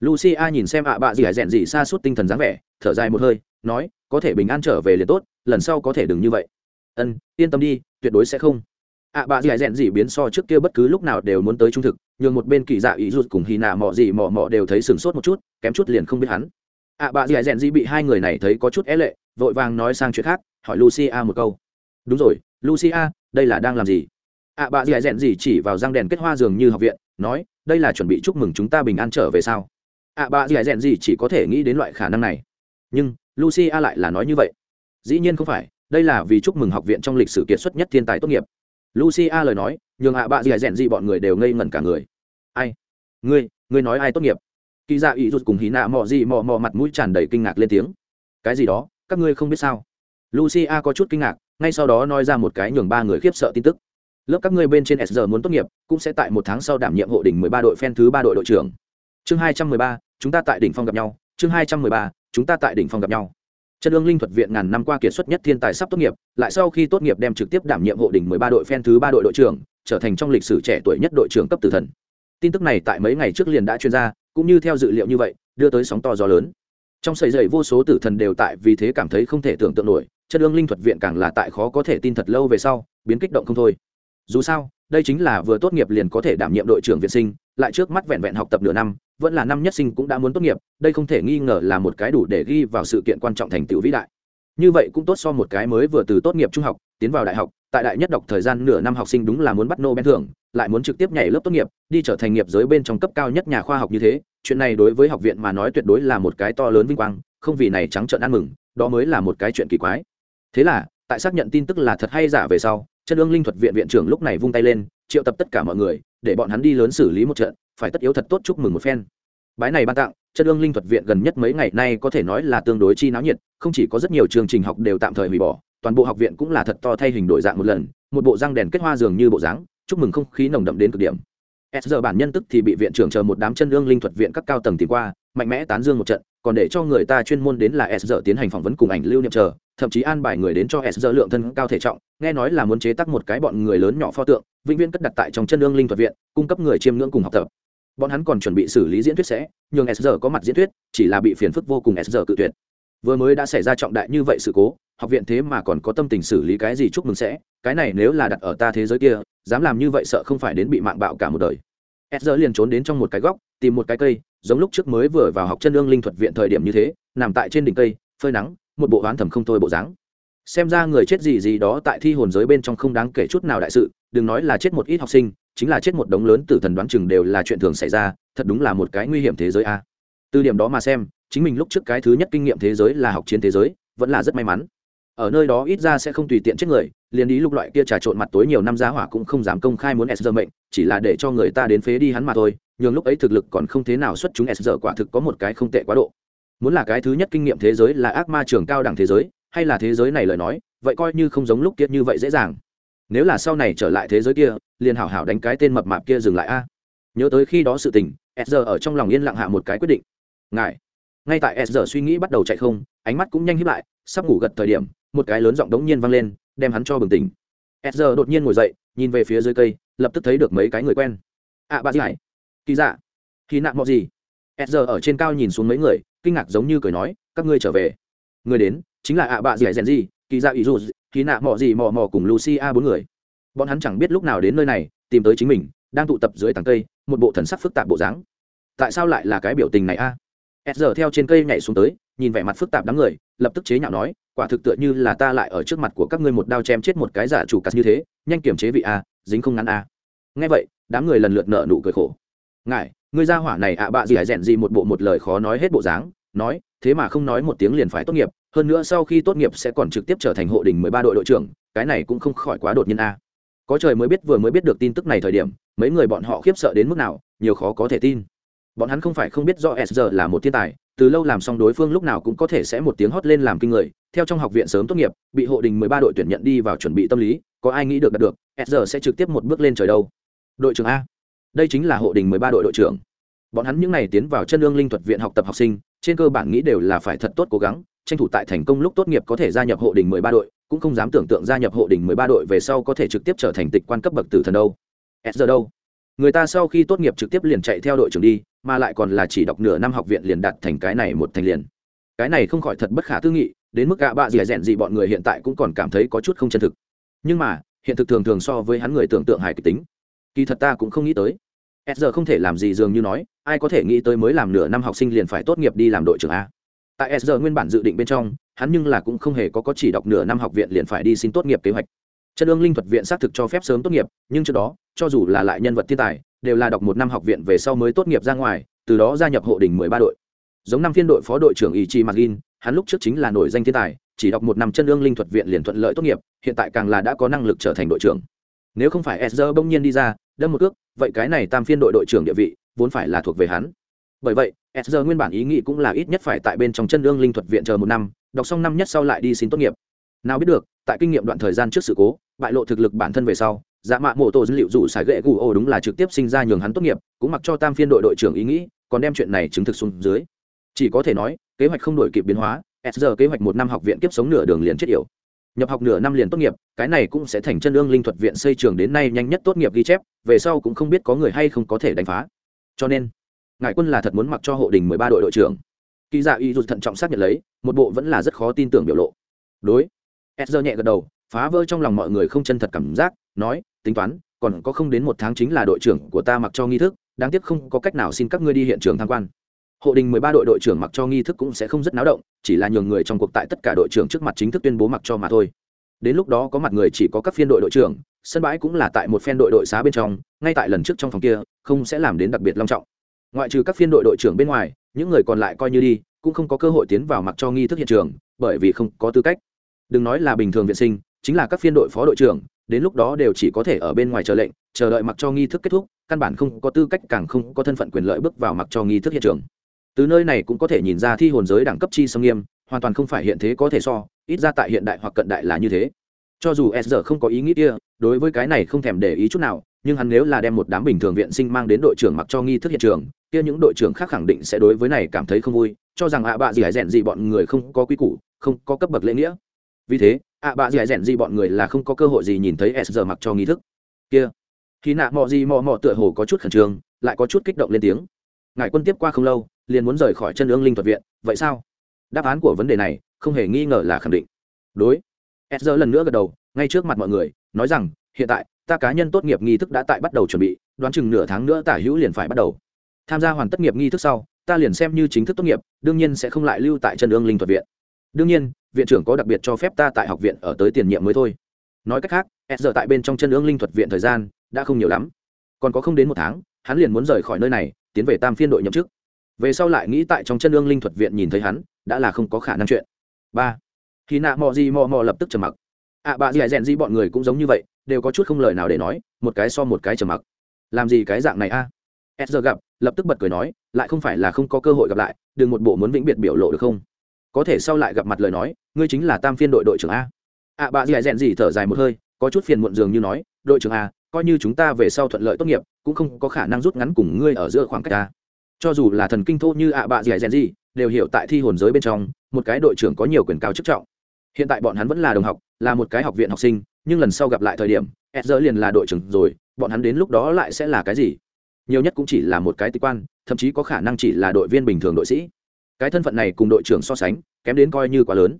Lucia nhìn xem ạ bà dì rèn gì xa suốt tinh thần dáng vẻ, thở dài một hơi, nói, có thể bình an trở về liền tốt, lần sau có thể đừng như vậy. Ân, yên tâm đi, tuyệt đối sẽ không. ạ bà dì rèn gì biến so trước kia bất cứ lúc nào đều muốn tới trung thực, nhường một bên kỳ dạ ý rụt cùng hy nạ mọ gì mọ mọ đều thấy sừng sốt một chút, kém chút liền không biết hắn. ạ bà dì rèn gì bị hai người này thấy có chút é lệ, vội vàng nói sang chuyện khác, hỏi lucia một câu. Đúng rồi lucia, đây là đang làm gì? Ạ bà dì rèn gì chỉ vào răng đèn kết hoa dường như học viện, nói, đây là chuẩn bị chúc mừng chúng ta bình an trở về sao? Ạ bà dì rèn gì chỉ có thể nghĩ đến loại khả năng này. Nhưng, lucia lại là nói như vậy. Dĩ nhiên không phải, đây là vì chúc mừng học viện trong lịch sử kiệt xuất nhất thiên tài tốt nghiệp. Lucia lời nói, nhường ạ, bà gì rèn gì bọn người đều ngây ngẩn cả người. Ai? Ngươi ngươi nói ai tốt nghiệp? Kỳ dạ ý rút cùng hí nạ mò gì mò mò mặt mũi tràn đầy kinh ngạc lên tiếng. Cái gì đó? Các ngươi không biết sao? Lucia có chút kinh ngạc, ngay sau đó nói ra một cái nhường ba người khiếp sợ tin tức. Lớp các ngươi bên trên sr muốn tốt nghiệp, cũng sẽ tại một tháng sau đảm nhiệm hộ đỉnh mười ba đội phen thứ ba đội đội trưởng. Chương hai trăm mười ba, chúng ta tại đỉnh phong gặp nhau. Chương hai trăm mười ba, chúng ta tại đỉnh phong gặp nhau. Trần Dương linh thuật viện ngàn năm qua kiệt xuất nhất thiên tài sắp tốt nghiệp, lại sau khi tốt nghiệp đem trực tiếp đảm nhiệm hộ đỉnh mười ba đội phen thứ ba đội đội trưởng, trở thành trong lịch sử trẻ tuổi nhất đội trưởng cấp tử thần. Tin tức này tại mấy ngày trước liền đã truyền ra, cũng như theo dự liệu như vậy, đưa tới sóng to gió lớn. Trong sợi dậy vô số tử thần đều tại vì thế cảm thấy không thể tưởng tượng nổi chân ương linh thuật viện càng là tại khó có thể tin thật lâu về sau, biến kích động không thôi. Dù sao, đây chính là vừa tốt nghiệp liền có thể đảm nhiệm đội trưởng viện sinh, lại trước mắt vẹn vẹn học tập nửa năm, vẫn là năm nhất sinh cũng đã muốn tốt nghiệp, đây không thể nghi ngờ là một cái đủ để ghi vào sự kiện quan trọng thành tựu vĩ đại. Như vậy cũng tốt so một cái mới vừa từ tốt nghiệp trung học, tiến vào đại học, tại đại nhất đọc thời gian nửa năm học sinh đúng là muốn bắt nô ben thưởng, lại muốn trực tiếp nhảy lớp tốt nghiệp, đi trở thành nghiệp giới bên trong cấp cao nhất nhà khoa học như thế, chuyện này đối với học viện mà nói tuyệt đối là một cái to lớn vinh quang, không vì này trắng trợn ăn mừng, đó mới là một cái chuyện kỳ quái thế là, tại xác nhận tin tức là thật hay giả về sau, chân ương linh thuật viện viện trưởng lúc này vung tay lên, triệu tập tất cả mọi người, để bọn hắn đi lớn xử lý một trận, phải tất yếu thật tốt chúc mừng một phen. Bái này ban tặng, chân ương linh thuật viện gần nhất mấy ngày nay có thể nói là tương đối chi náo nhiệt, không chỉ có rất nhiều chương trình học đều tạm thời hủy bỏ, toàn bộ học viện cũng là thật to thay hình đổi dạng một lần, một bộ răng đèn kết hoa dường như bộ dáng, chúc mừng không khí nồng đậm đến cực điểm. S giờ bản nhân tức thì bị viện trưởng chờ một đám chân ương linh thuật viện các cao tầng tìm qua, mạnh mẽ tán dương một trận còn để cho người ta chuyên môn đến là s giờ tiến hành phỏng vấn cùng ảnh lưu niệm chờ, thậm chí an bài người đến cho s giờ lượng thân cao thể trọng, nghe nói là muốn chế tác một cái bọn người lớn nhỏ pho tượng, vĩnh viễn cất đặt tại trong chân lương linh thuật viện, cung cấp người chiêm ngưỡng cùng học tập. Bọn hắn còn chuẩn bị xử lý diễn thuyết sẽ, nhường s giờ có mặt diễn thuyết, chỉ là bị phiền phức vô cùng s giờ cự tuyệt. Vừa mới đã xảy ra trọng đại như vậy sự cố, học viện thế mà còn có tâm tình xử lý cái gì chúc mừng sẽ, cái này nếu là đặt ở ta thế giới kia, dám làm như vậy sợ không phải đến bị mạng bạo cả một đời s giờ liền trốn đến trong một cái góc, tìm một cái cây, giống lúc trước mới vừa vào học chân lương linh thuật viện thời điểm như thế, nằm tại trên đỉnh cây, phơi nắng, một bộ oán thầm không thôi bộ dáng. Xem ra người chết gì gì đó tại thi hồn giới bên trong không đáng kể chút nào đại sự, đừng nói là chết một ít học sinh, chính là chết một đống lớn tử thần đoán chừng đều là chuyện thường xảy ra, thật đúng là một cái nguy hiểm thế giới a. Từ điểm đó mà xem, chính mình lúc trước cái thứ nhất kinh nghiệm thế giới là học chiến thế giới, vẫn là rất may mắn. Ở nơi đó ít ra sẽ không tùy tiện chết người liền đi lúc loại kia trà trộn mặt tối nhiều năm giá hỏa cũng không dám công khai muốn s giờ mệnh, chỉ là để cho người ta đến phế đi hắn mà thôi, nhường lúc ấy thực lực còn không thế nào xuất chúng s giờ quả thực có một cái không tệ quá độ. Muốn là cái thứ nhất kinh nghiệm thế giới là ác ma trường cao đẳng thế giới, hay là thế giới này lời nói, vậy coi như không giống lúc kia như vậy dễ dàng. Nếu là sau này trở lại thế giới kia, liền hảo hảo đánh cái tên mập mạp kia dừng lại a. Nhớ tới khi đó sự tình, s giờ ở trong lòng yên lặng hạ một cái quyết định. Ngài, ngay tại s giờ suy nghĩ bắt đầu chạy không, ánh mắt cũng nhanh hiếp lại, sắp ngủ gật thời điểm, một cái lớn giọng đống nhiên vang lên đem hắn cho bừng tỉnh. S giờ đột nhiên ngồi dậy nhìn về phía dưới cây lập tức thấy được mấy cái người quen. Ạ à, bà gì hải kỳ dạ. Kỳ nạn mọi gì? S giờ ở trên cao nhìn xuống mấy người kinh ngạc giống như cười nói các ngươi trở về. Người đến chính là ạ bà gì hải rèn gì kỳ dạ ý dù kỳ nạn mọ gì mò mò cùng lucia à, bốn người. Bọn hắn chẳng biết lúc nào đến nơi này tìm tới chính mình đang tụ tập dưới tàng cây một bộ thần sắc phức tạp bộ dáng. Tại sao lại là cái biểu tình này a? À? s giờ theo trên cây nhảy xuống tới nhìn vẻ mặt phức tạp đám người lập tức chế nhạo nói quả thực tựa như là ta lại ở trước mặt của các ngươi một đao chém chết một cái giả chủ cắt như thế, nhanh kiểm chế vị a, dính không ngắn a. Ngay vậy, đám người lần lượt nợ nụ cười khổ. Ngài, ngươi ra hỏa này ạ, bạ gì hải rèn gì một bộ một lời khó nói hết bộ dáng, nói, thế mà không nói một tiếng liền phải tốt nghiệp, hơn nữa sau khi tốt nghiệp sẽ còn trực tiếp trở thành hộ đình mười ba đội đội trưởng, cái này cũng không khỏi quá đột nhiên a. Có trời mới biết vừa mới biết được tin tức này thời điểm, mấy người bọn họ khiếp sợ đến mức nào, nhiều khó có thể tin. Bọn hắn không phải không biết do s giờ là một thiên tài, từ lâu làm xong đối phương lúc nào cũng có thể sẽ một tiếng hót lên làm kinh người theo trong học viện sớm tốt nghiệp, bị hộ đình mười ba đội tuyển nhận đi vào chuẩn bị tâm lý, có ai nghĩ được đạt được, s giờ sẽ trực tiếp một bước lên trời đâu. Đội trưởng a. Đây chính là hộ đình mười ba đội đội trưởng. Bọn hắn những n à y tiến vào chân lương linh thuật viện học tập học sinh, trên cơ bản nghĩ đều là phải thật tốt cố gắng, tranh thủ tại thành công lúc tốt nghiệp có thể gia nhập hộ đình mười ba đội, cũng không dám tưởng tượng gia nhập hộ đình mười ba đội về sau có thể trực tiếp trở thành tịch quan cấp bậc tử thần đâu. S giờ đâu? Người ta sau khi tốt nghiệp trực tiếp liền chạy theo đội trưởng đi, mà lại còn là chỉ đọc nửa năm học viện liền đạt thành cái này một thành liền. Cái này không khỏi thật bất khả tư nghị đến mức gạ bạ dì rèn gì bọn người hiện tại cũng còn cảm thấy có chút không chân thực. Nhưng mà, hiện thực thường thường so với hắn người tưởng tượng hài kịch tính. Kỳ thật ta cũng không nghĩ tới. S giờ không thể làm gì dường như nói, ai có thể nghĩ tới mới làm nửa năm học sinh liền phải tốt nghiệp đi làm đội trưởng a. Tại s giờ nguyên bản dự định bên trong, hắn nhưng là cũng không hề có có chỉ đọc nửa năm học viện liền phải đi xin tốt nghiệp kế hoạch. Chân ương linh thuật viện xác thực cho phép sớm tốt nghiệp, nhưng trước đó, cho dù là lại nhân vật thiên tài, đều là đọc một năm học viện về sau mới tốt nghiệp ra ngoài, từ đó gia nhập hộ đình mười ba đội. Giống năm phiên đội phó đội trưởng ý chí mcgin hắn lúc trước chính là nổi danh thiên tài, chỉ đọc một năm chân lương linh thuật viện liền thuận lợi tốt nghiệp, hiện tại càng là đã có năng lực trở thành đội trưởng. Nếu không phải sr bỗng nhiên đi ra, đâm một ước vậy cái này tam phiên đội đội trưởng địa vị, vốn phải là thuộc về hắn. Bởi vậy sr nguyên bản ý nghĩ cũng là ít nhất phải tại bên trong chân lương linh thuật viện chờ một năm, đọc xong năm nhất sau lại đi xin tốt nghiệp. Nào biết được, tại kinh nghiệm đoạn thời gian trước sự cố, bại lộ thực lực bản thân về sau dạ mạ mộ tổ dữ liệu dù xài gậy gù ô đúng là trực tiếp sinh ra nhường hắn tốt nghiệp, cũng mặc cho tam phiên đội đội trưởng ý nghĩ, còn đem chuyện này chứng thực xuống dưới. Chỉ có thể nói kế hoạch không đổi kịp biến hóa, s giờ kế hoạch một năm học viện kiếp sống nửa đường liền chết yểu. Nhập học nửa năm liền tốt nghiệp, cái này cũng sẽ thành chân ương linh thuật viện xây trường đến nay nhanh nhất tốt nghiệp ghi chép, về sau cũng không biết có người hay không có thể đánh phá. Cho nên ngài quân là thật muốn mặc cho hộ đình mười ba đội đội trưởng. Kỳ dạ y rụt thận trọng xác nhận lấy, một bộ vẫn là rất khó tin tưởng biểu lộ. Đối, s giờ nhẹ gật đầu, phá vỡ trong lòng mọi người không chân thật cảm giác, nói, tính toán, còn có không đến một tháng chính là đội trưởng của ta mặc cho nghi thức, đáng tiếc không có cách nào xin các ngươi đi hiện trường tham quan hộ đình mười ba đội đội trưởng mặc cho nghi thức cũng sẽ không rất náo động, chỉ là nhường người trong cuộc tại tất cả đội trưởng trước mặt chính thức tuyên bố mặc cho mà thôi. Đến lúc đó có mặt người chỉ có các phiên đội đội trưởng, sân bãi cũng là tại một phen đội đội xá bên trong, ngay tại lần trước trong phòng kia, không sẽ làm đến đặc biệt long trọng. Ngoại trừ các phiên đội đội trưởng bên ngoài, những người còn lại coi như đi, cũng không có cơ hội tiến vào mặc cho nghi thức hiện trường, bởi vì không có tư cách. Đừng nói là bình thường viện sinh, chính là các phiên đội phó đội trưởng, đến lúc đó đều chỉ có thể ở bên ngoài chờ lệnh, chờ đợi mặc cho nghi thức kết thúc, căn bản không có tư cách càng không có thân phận quyền lợi bước vào mặc cho nghi thức hiện trường từ nơi này cũng có thể nhìn ra thi hồn giới đẳng cấp chi sông nghiêm, hoàn toàn không phải hiện thế có thể so, ít ra tại hiện đại hoặc cận đại là như thế. Cho dù s giờ không có ý nghĩ kia, đối với cái này không thèm để ý chút nào, nhưng hắn nếu là đem một đám bình thường viện sinh mang đến đội trưởng mặc cho nghi thức hiện trường, kia những đội trưởng khác khẳng định sẽ đối với này cảm thấy không vui, cho rằng ạ bạ gì hải rèn gì bọn người không có quy củ, không có cấp bậc lễ nghĩa. Vì thế, ạ bạ gì hải rèn gì bọn người là không có cơ hội gì nhìn thấy s giờ mặc cho nghi thức. Kia, khi nạ mò gì mò mò tựa hồ có chút khẩn trương, lại có chút kích động lên tiếng. Ngài quân tiếp qua không lâu liền muốn rời khỏi chân ương linh thuật viện, vậy sao? Đáp án của vấn đề này không hề nghi ngờ là khẳng định. Đối. S giờ lần nữa gật đầu, ngay trước mặt mọi người, nói rằng, hiện tại, ta cá nhân tốt nghiệp nghi thức đã tại bắt đầu chuẩn bị, đoán chừng nửa tháng nữa tả hữu liền phải bắt đầu. Tham gia hoàn tất nghiệp nghi thức sau, ta liền xem như chính thức tốt nghiệp, đương nhiên sẽ không lại lưu tại chân ương linh thuật viện. Đương nhiên, viện trưởng có đặc biệt cho phép ta tại học viện ở tới tiền nhiệm mới thôi. Nói cách khác s giờ tại bên trong chân ương linh thuật viện thời gian đã không nhiều lắm. Còn có không đến một tháng, hắn liền muốn rời khỏi nơi này, tiến về tam phiên đội nhậm chức về sau lại nghĩ tại trong chân ương linh thuật viện nhìn thấy hắn, đã là không có khả năng chuyện. Ba. Khi nạ mò gì mò mò lập tức trầm mặc. Ạ bà dì rèn gì bọn người cũng giống như vậy, đều có chút không lời nào để nói, một cái so một cái trầm mặc. Làm gì cái dạng này a? À? s giờ gặp, lập tức bật cười nói, lại không phải là không có cơ hội gặp lại, đừng một bộ muốn vĩnh biệt biểu lộ được không? Có thể sau lại gặp mặt lời nói, ngươi chính là tam phiên đội đội trưởng a. Ạ bà dì rèn gì thở dài một hơi, có chút phiền muộn dường như nói, đội trưởng a, coi như chúng ta về sau thuận lợi tốt nghiệp, cũng không có khả năng rút ngắn cùng ngươi ở giữa khoảng cách a cho dù là thần kinh thô như ạ bạ dẻ rèn gì đều hiểu tại thi hồn giới bên trong, một cái đội trưởng có nhiều quyền cao chức trọng. Hiện tại bọn hắn vẫn là đồng học, là một cái học viện học sinh, nhưng lần sau gặp lại thời điểm s giờ liền là đội trưởng rồi, bọn hắn đến lúc đó lại sẽ là cái gì? Nhiều nhất cũng chỉ là một cái tịch quan, thậm chí có khả năng chỉ là đội viên bình thường đội sĩ. Cái thân phận này cùng đội trưởng so sánh, kém đến coi như quá lớn.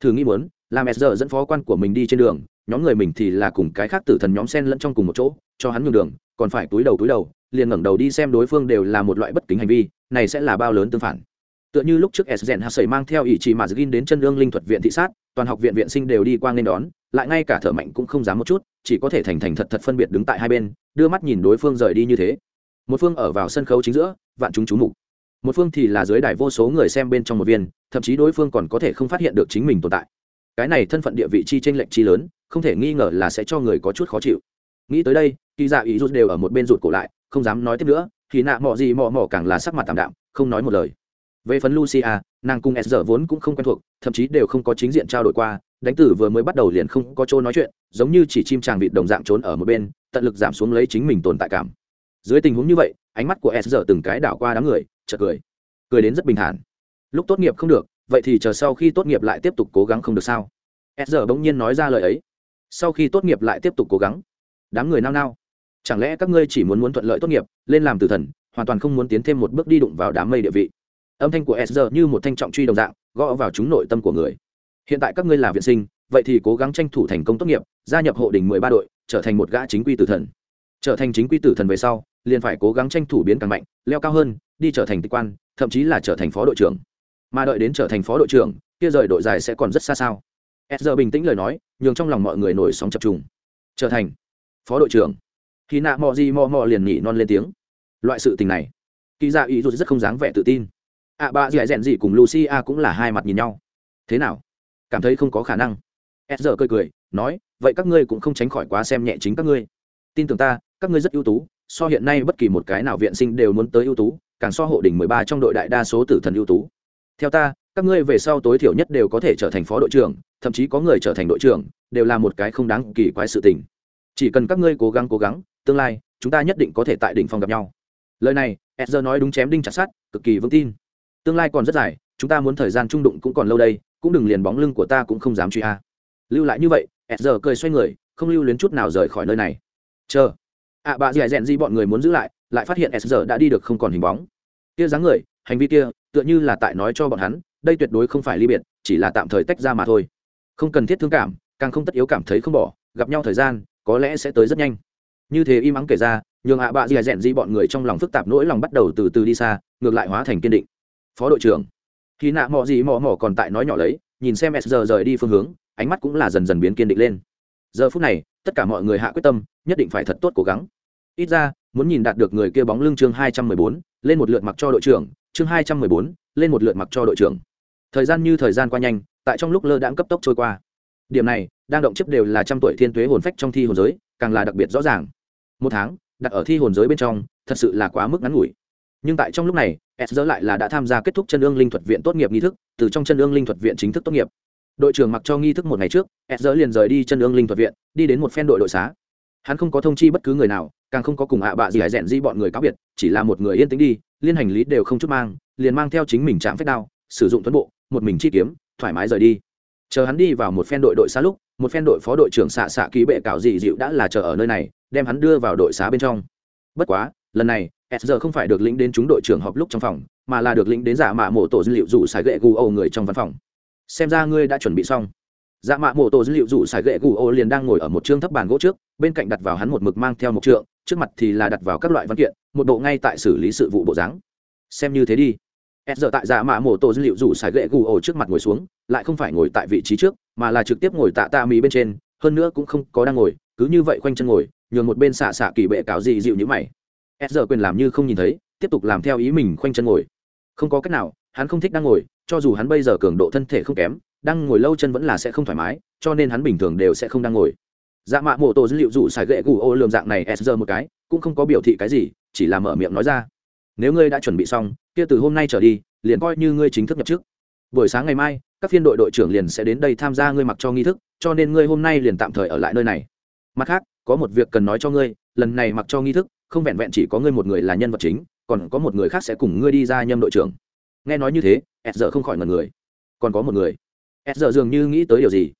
Thử nghĩ muốn, làm s giờ dẫn phó quan của mình đi trên đường, nhóm người mình thì là cùng cái khác tử thần nhóm sen lẫn trong cùng một chỗ, cho hắn nhường đường, còn phải túi đầu túi đầu liền ngẩng đầu đi xem đối phương đều là một loại bất kính hành vi, này sẽ là bao lớn tương phản. Tựa như lúc trước s rèn hạ sẩy mang theo ý chí mà gin đến chân lương linh thuật viện thị sát, toàn học viện viện sinh đều đi qua nên đón, lại ngay cả thở mạnh cũng không dám một chút, chỉ có thể thành thành thật thật phân biệt đứng tại hai bên, đưa mắt nhìn đối phương rời đi như thế. Một phương ở vào sân khấu chính giữa, vạn chúng chú mục. Một phương thì là dưới đài vô số người xem bên trong một viên, thậm chí đối phương còn có thể không phát hiện được chính mình tồn tại. Cái này thân phận địa vị chi tranh lệch chi lớn, không thể nghi ngờ là sẽ cho người có chút khó chịu. Nghĩ tới đây kỳ dạ ý rút đều ở một bên rụt cổ lại không dám nói tiếp nữa, thì nạ mọ gì mọ mọ càng là sắc mặt tạm đạm, không nói một lời. Về phần lucia, nàng cùng s giờ vốn cũng không quen thuộc, thậm chí đều không có chính diện trao đổi qua, đánh tử vừa mới bắt đầu liền không có chỗ nói chuyện, giống như chỉ chim chàng vịt đồng dạng trốn ở một bên, tận lực giảm xuống lấy chính mình tồn tại cảm. Dưới tình huống như vậy, ánh mắt của s giờ từng cái đảo qua đám người, chợt cười. Cười đến rất bình thản. Lúc tốt nghiệp không được, vậy thì chờ sau khi tốt nghiệp lại tiếp tục cố gắng không được sao? S giờ bỗng nhiên nói ra lời ấy. Sau khi tốt nghiệp lại tiếp tục cố gắng. Đám người nao nao chẳng lẽ các ngươi chỉ muốn muốn thuận lợi tốt nghiệp, lên làm tử thần, hoàn toàn không muốn tiến thêm một bước đi đụng vào đám mây địa vị? Âm thanh của s như một thanh trọng truy đồng dạng, gõ vào chúng nội tâm của người. Hiện tại các ngươi là viện sinh, vậy thì cố gắng tranh thủ thành công tốt nghiệp, gia nhập hộ đình mười ba đội, trở thành một gã chính quy tử thần. Trở thành chính quy tử thần về sau, liền phải cố gắng tranh thủ biến càng mạnh, leo cao hơn, đi trở thành tịch quan, thậm chí là trở thành phó đội trưởng. Mà đợi đến trở thành phó đội trưởng, kia rời đội dài sẽ còn rất xa sao? S bình tĩnh lời nói, nhường trong lòng mọi người nổi sóng chập trùng. Trở thành phó đội trưởng khi nạ mò gì mò mò liền nhị non lên tiếng. Loại sự tình này kỳ dạ ý dù rất không dáng vẻ tự tin. Ạ à, bà dì rèn gì cùng lucy a cũng là hai mặt nhìn nhau. Thế nào? Cảm thấy không có khả năng. S giờ cười cười nói vậy các ngươi cũng không tránh khỏi quá xem nhẹ chính các ngươi. Tin tưởng ta các ngươi rất ưu tú so hiện nay bất kỳ một cái nào viện sinh đều muốn tới ưu tú càng so hộ đỉnh mười ba trong đội đại đa số tử thần ưu tú. Theo ta các ngươi về sau tối thiểu nhất đều có thể trở thành phó đội trưởng thậm chí có người trở thành đội trưởng đều là một cái không đáng kỳ quái sự tình. Chỉ cần các ngươi cố gắng cố gắng tương lai, chúng ta nhất định có thể tại đỉnh phòng gặp nhau. Lời này edger nói đúng chém đinh chặt sát cực kỳ vững tin. Tương lai còn rất dài, chúng ta muốn thời gian trung đụng cũng còn lâu đây, cũng đừng liền bóng lưng của ta cũng không dám truy a. Lưu lại như vậy edger cười xoay người, không lưu luyến chút nào rời khỏi nơi này. Chờ. Ạ bà dì dẹn di bọn người muốn giữ lại lại phát hiện edger đã đi được không còn hình bóng. Kia dáng người, hành vi kia, tựa như là tại nói cho bọn hắn, đây tuyệt đối không phải ly biệt, chỉ là tạm thời tách ra mà thôi. Không cần thiết thương cảm, càng không tất yếu cảm thấy không bỏ, gặp nhau thời gian, có lẽ sẽ tới rất nhanh như thế im ắng kể ra, nhường hạ bạ dì dẹn di bọn người trong lòng phức tạp nỗi lòng bắt đầu từ từ đi xa, ngược lại hóa thành kiên định. Phó đội trưởng. Khi nạ mò gì mò mò còn tại nói nhỏ lấy, nhìn xem s giờ rời đi phương hướng, ánh mắt cũng là dần dần biến kiên định lên. Giờ phút này, tất cả mọi người hạ quyết tâm, nhất định phải thật tốt cố gắng. Ít ra, muốn nhìn đạt được người kia bóng lưng chương hai trăm mười bốn, lên một lượt mặc cho đội trưởng, chương hai trăm mười bốn, lên một lượt mặc cho đội trưởng. Thời gian như thời gian qua nhanh, tại trong lúc lơ đãng cấp tốc trôi qua. Điểm này, đang động chấp đều là trăm tuổi thiên tuế hồn phách trong thi hồn giới, càng là đặc biệt rõ ràng một tháng, đặt ở thi hồn giới bên trong, thật sự là quá mức ngắn ngủi. Nhưng tại trong lúc này, s dỡ lại là đã tham gia kết thúc chân ương linh thuật viện tốt nghiệp nghi thức, từ trong chân ương linh thuật viện chính thức tốt nghiệp. Đội trưởng mặc cho nghi thức một ngày trước, s dỡ liền rời đi chân ương linh thuật viện, đi đến một phen đội đội xá. Hắn không có thông chi bất cứ người nào, càng không có cùng ạ bạ gì hải rẽn di bọn người cáo biệt, chỉ là một người yên tĩnh đi, liên hành lý đều không chút mang, liền mang theo chính mình chạm phép đao, sử dụng tuấn bộ, một mình chi kiếm, thoải mái rời đi. Chờ hắn đi vào một phen đội đội xá lúc, một phen đội phó đội trưởng xạ xạ ký bệ cạo dị dịu đã là chờ ở nơi này đem hắn đưa vào đội xá bên trong. Bất quá, lần này s giờ không phải được lĩnh đến chúng đội trưởng họp lúc trong phòng, mà là được lĩnh đến giả mạ mộ tổ dữ liệu rủ xài gậy gu ô người trong văn phòng. Xem ra ngươi đã chuẩn bị xong. Dạ mạ mộ tổ dữ liệu rủ xài gậy gu ô liền đang ngồi ở một chương thấp bàn gỗ trước, bên cạnh đặt vào hắn một mực mang theo một trượng, trước mặt thì là đặt vào các loại văn kiện, một bộ ngay tại xử lý sự vụ bộ dáng. Xem như thế đi. S giờ tại dạ mạ mộ tổ dữ liệu rủ xài gậy gu ô trước mặt ngồi xuống, lại không phải ngồi tại vị trí trước, mà là trực tiếp ngồi tạ tạ mì bên trên, hơn nữa cũng không có đang ngồi, cứ như vậy quanh chân ngồi nhường một bên xạ xạ kỳ bệ cáo dị dịu như mày. S giờ quyền làm như không nhìn thấy, tiếp tục làm theo ý mình khoanh chân ngồi. Không có cách nào, hắn không thích đang ngồi, cho dù hắn bây giờ cường độ thân thể không kém, đang ngồi lâu chân vẫn là sẽ không thoải mái, cho nên hắn bình thường đều sẽ không đang ngồi. Dạ mạ mộ tổ dữ liệu dụ xài gậy gù ô lường dạng này s giờ một cái, cũng không có biểu thị cái gì, chỉ là mở miệng nói ra. Nếu ngươi đã chuẩn bị xong, kia từ hôm nay trở đi, liền coi như ngươi chính thức nhập chức. Buổi sáng ngày mai, các phiên đội đội trưởng liền sẽ đến đây tham gia ngươi mặc cho nghi thức, cho nên ngươi hôm nay liền tạm thời ở lại nơi này. Mặt khác có một việc cần nói cho ngươi, lần này mặc cho nghi thức, không vẹn vẹn chỉ có ngươi một người là nhân vật chính, còn có một người khác sẽ cùng ngươi đi ra nhâm đội trưởng. Nghe nói như thế s giờ không khỏi ngần người. Còn có một người? S giờ dường như nghĩ tới điều gì.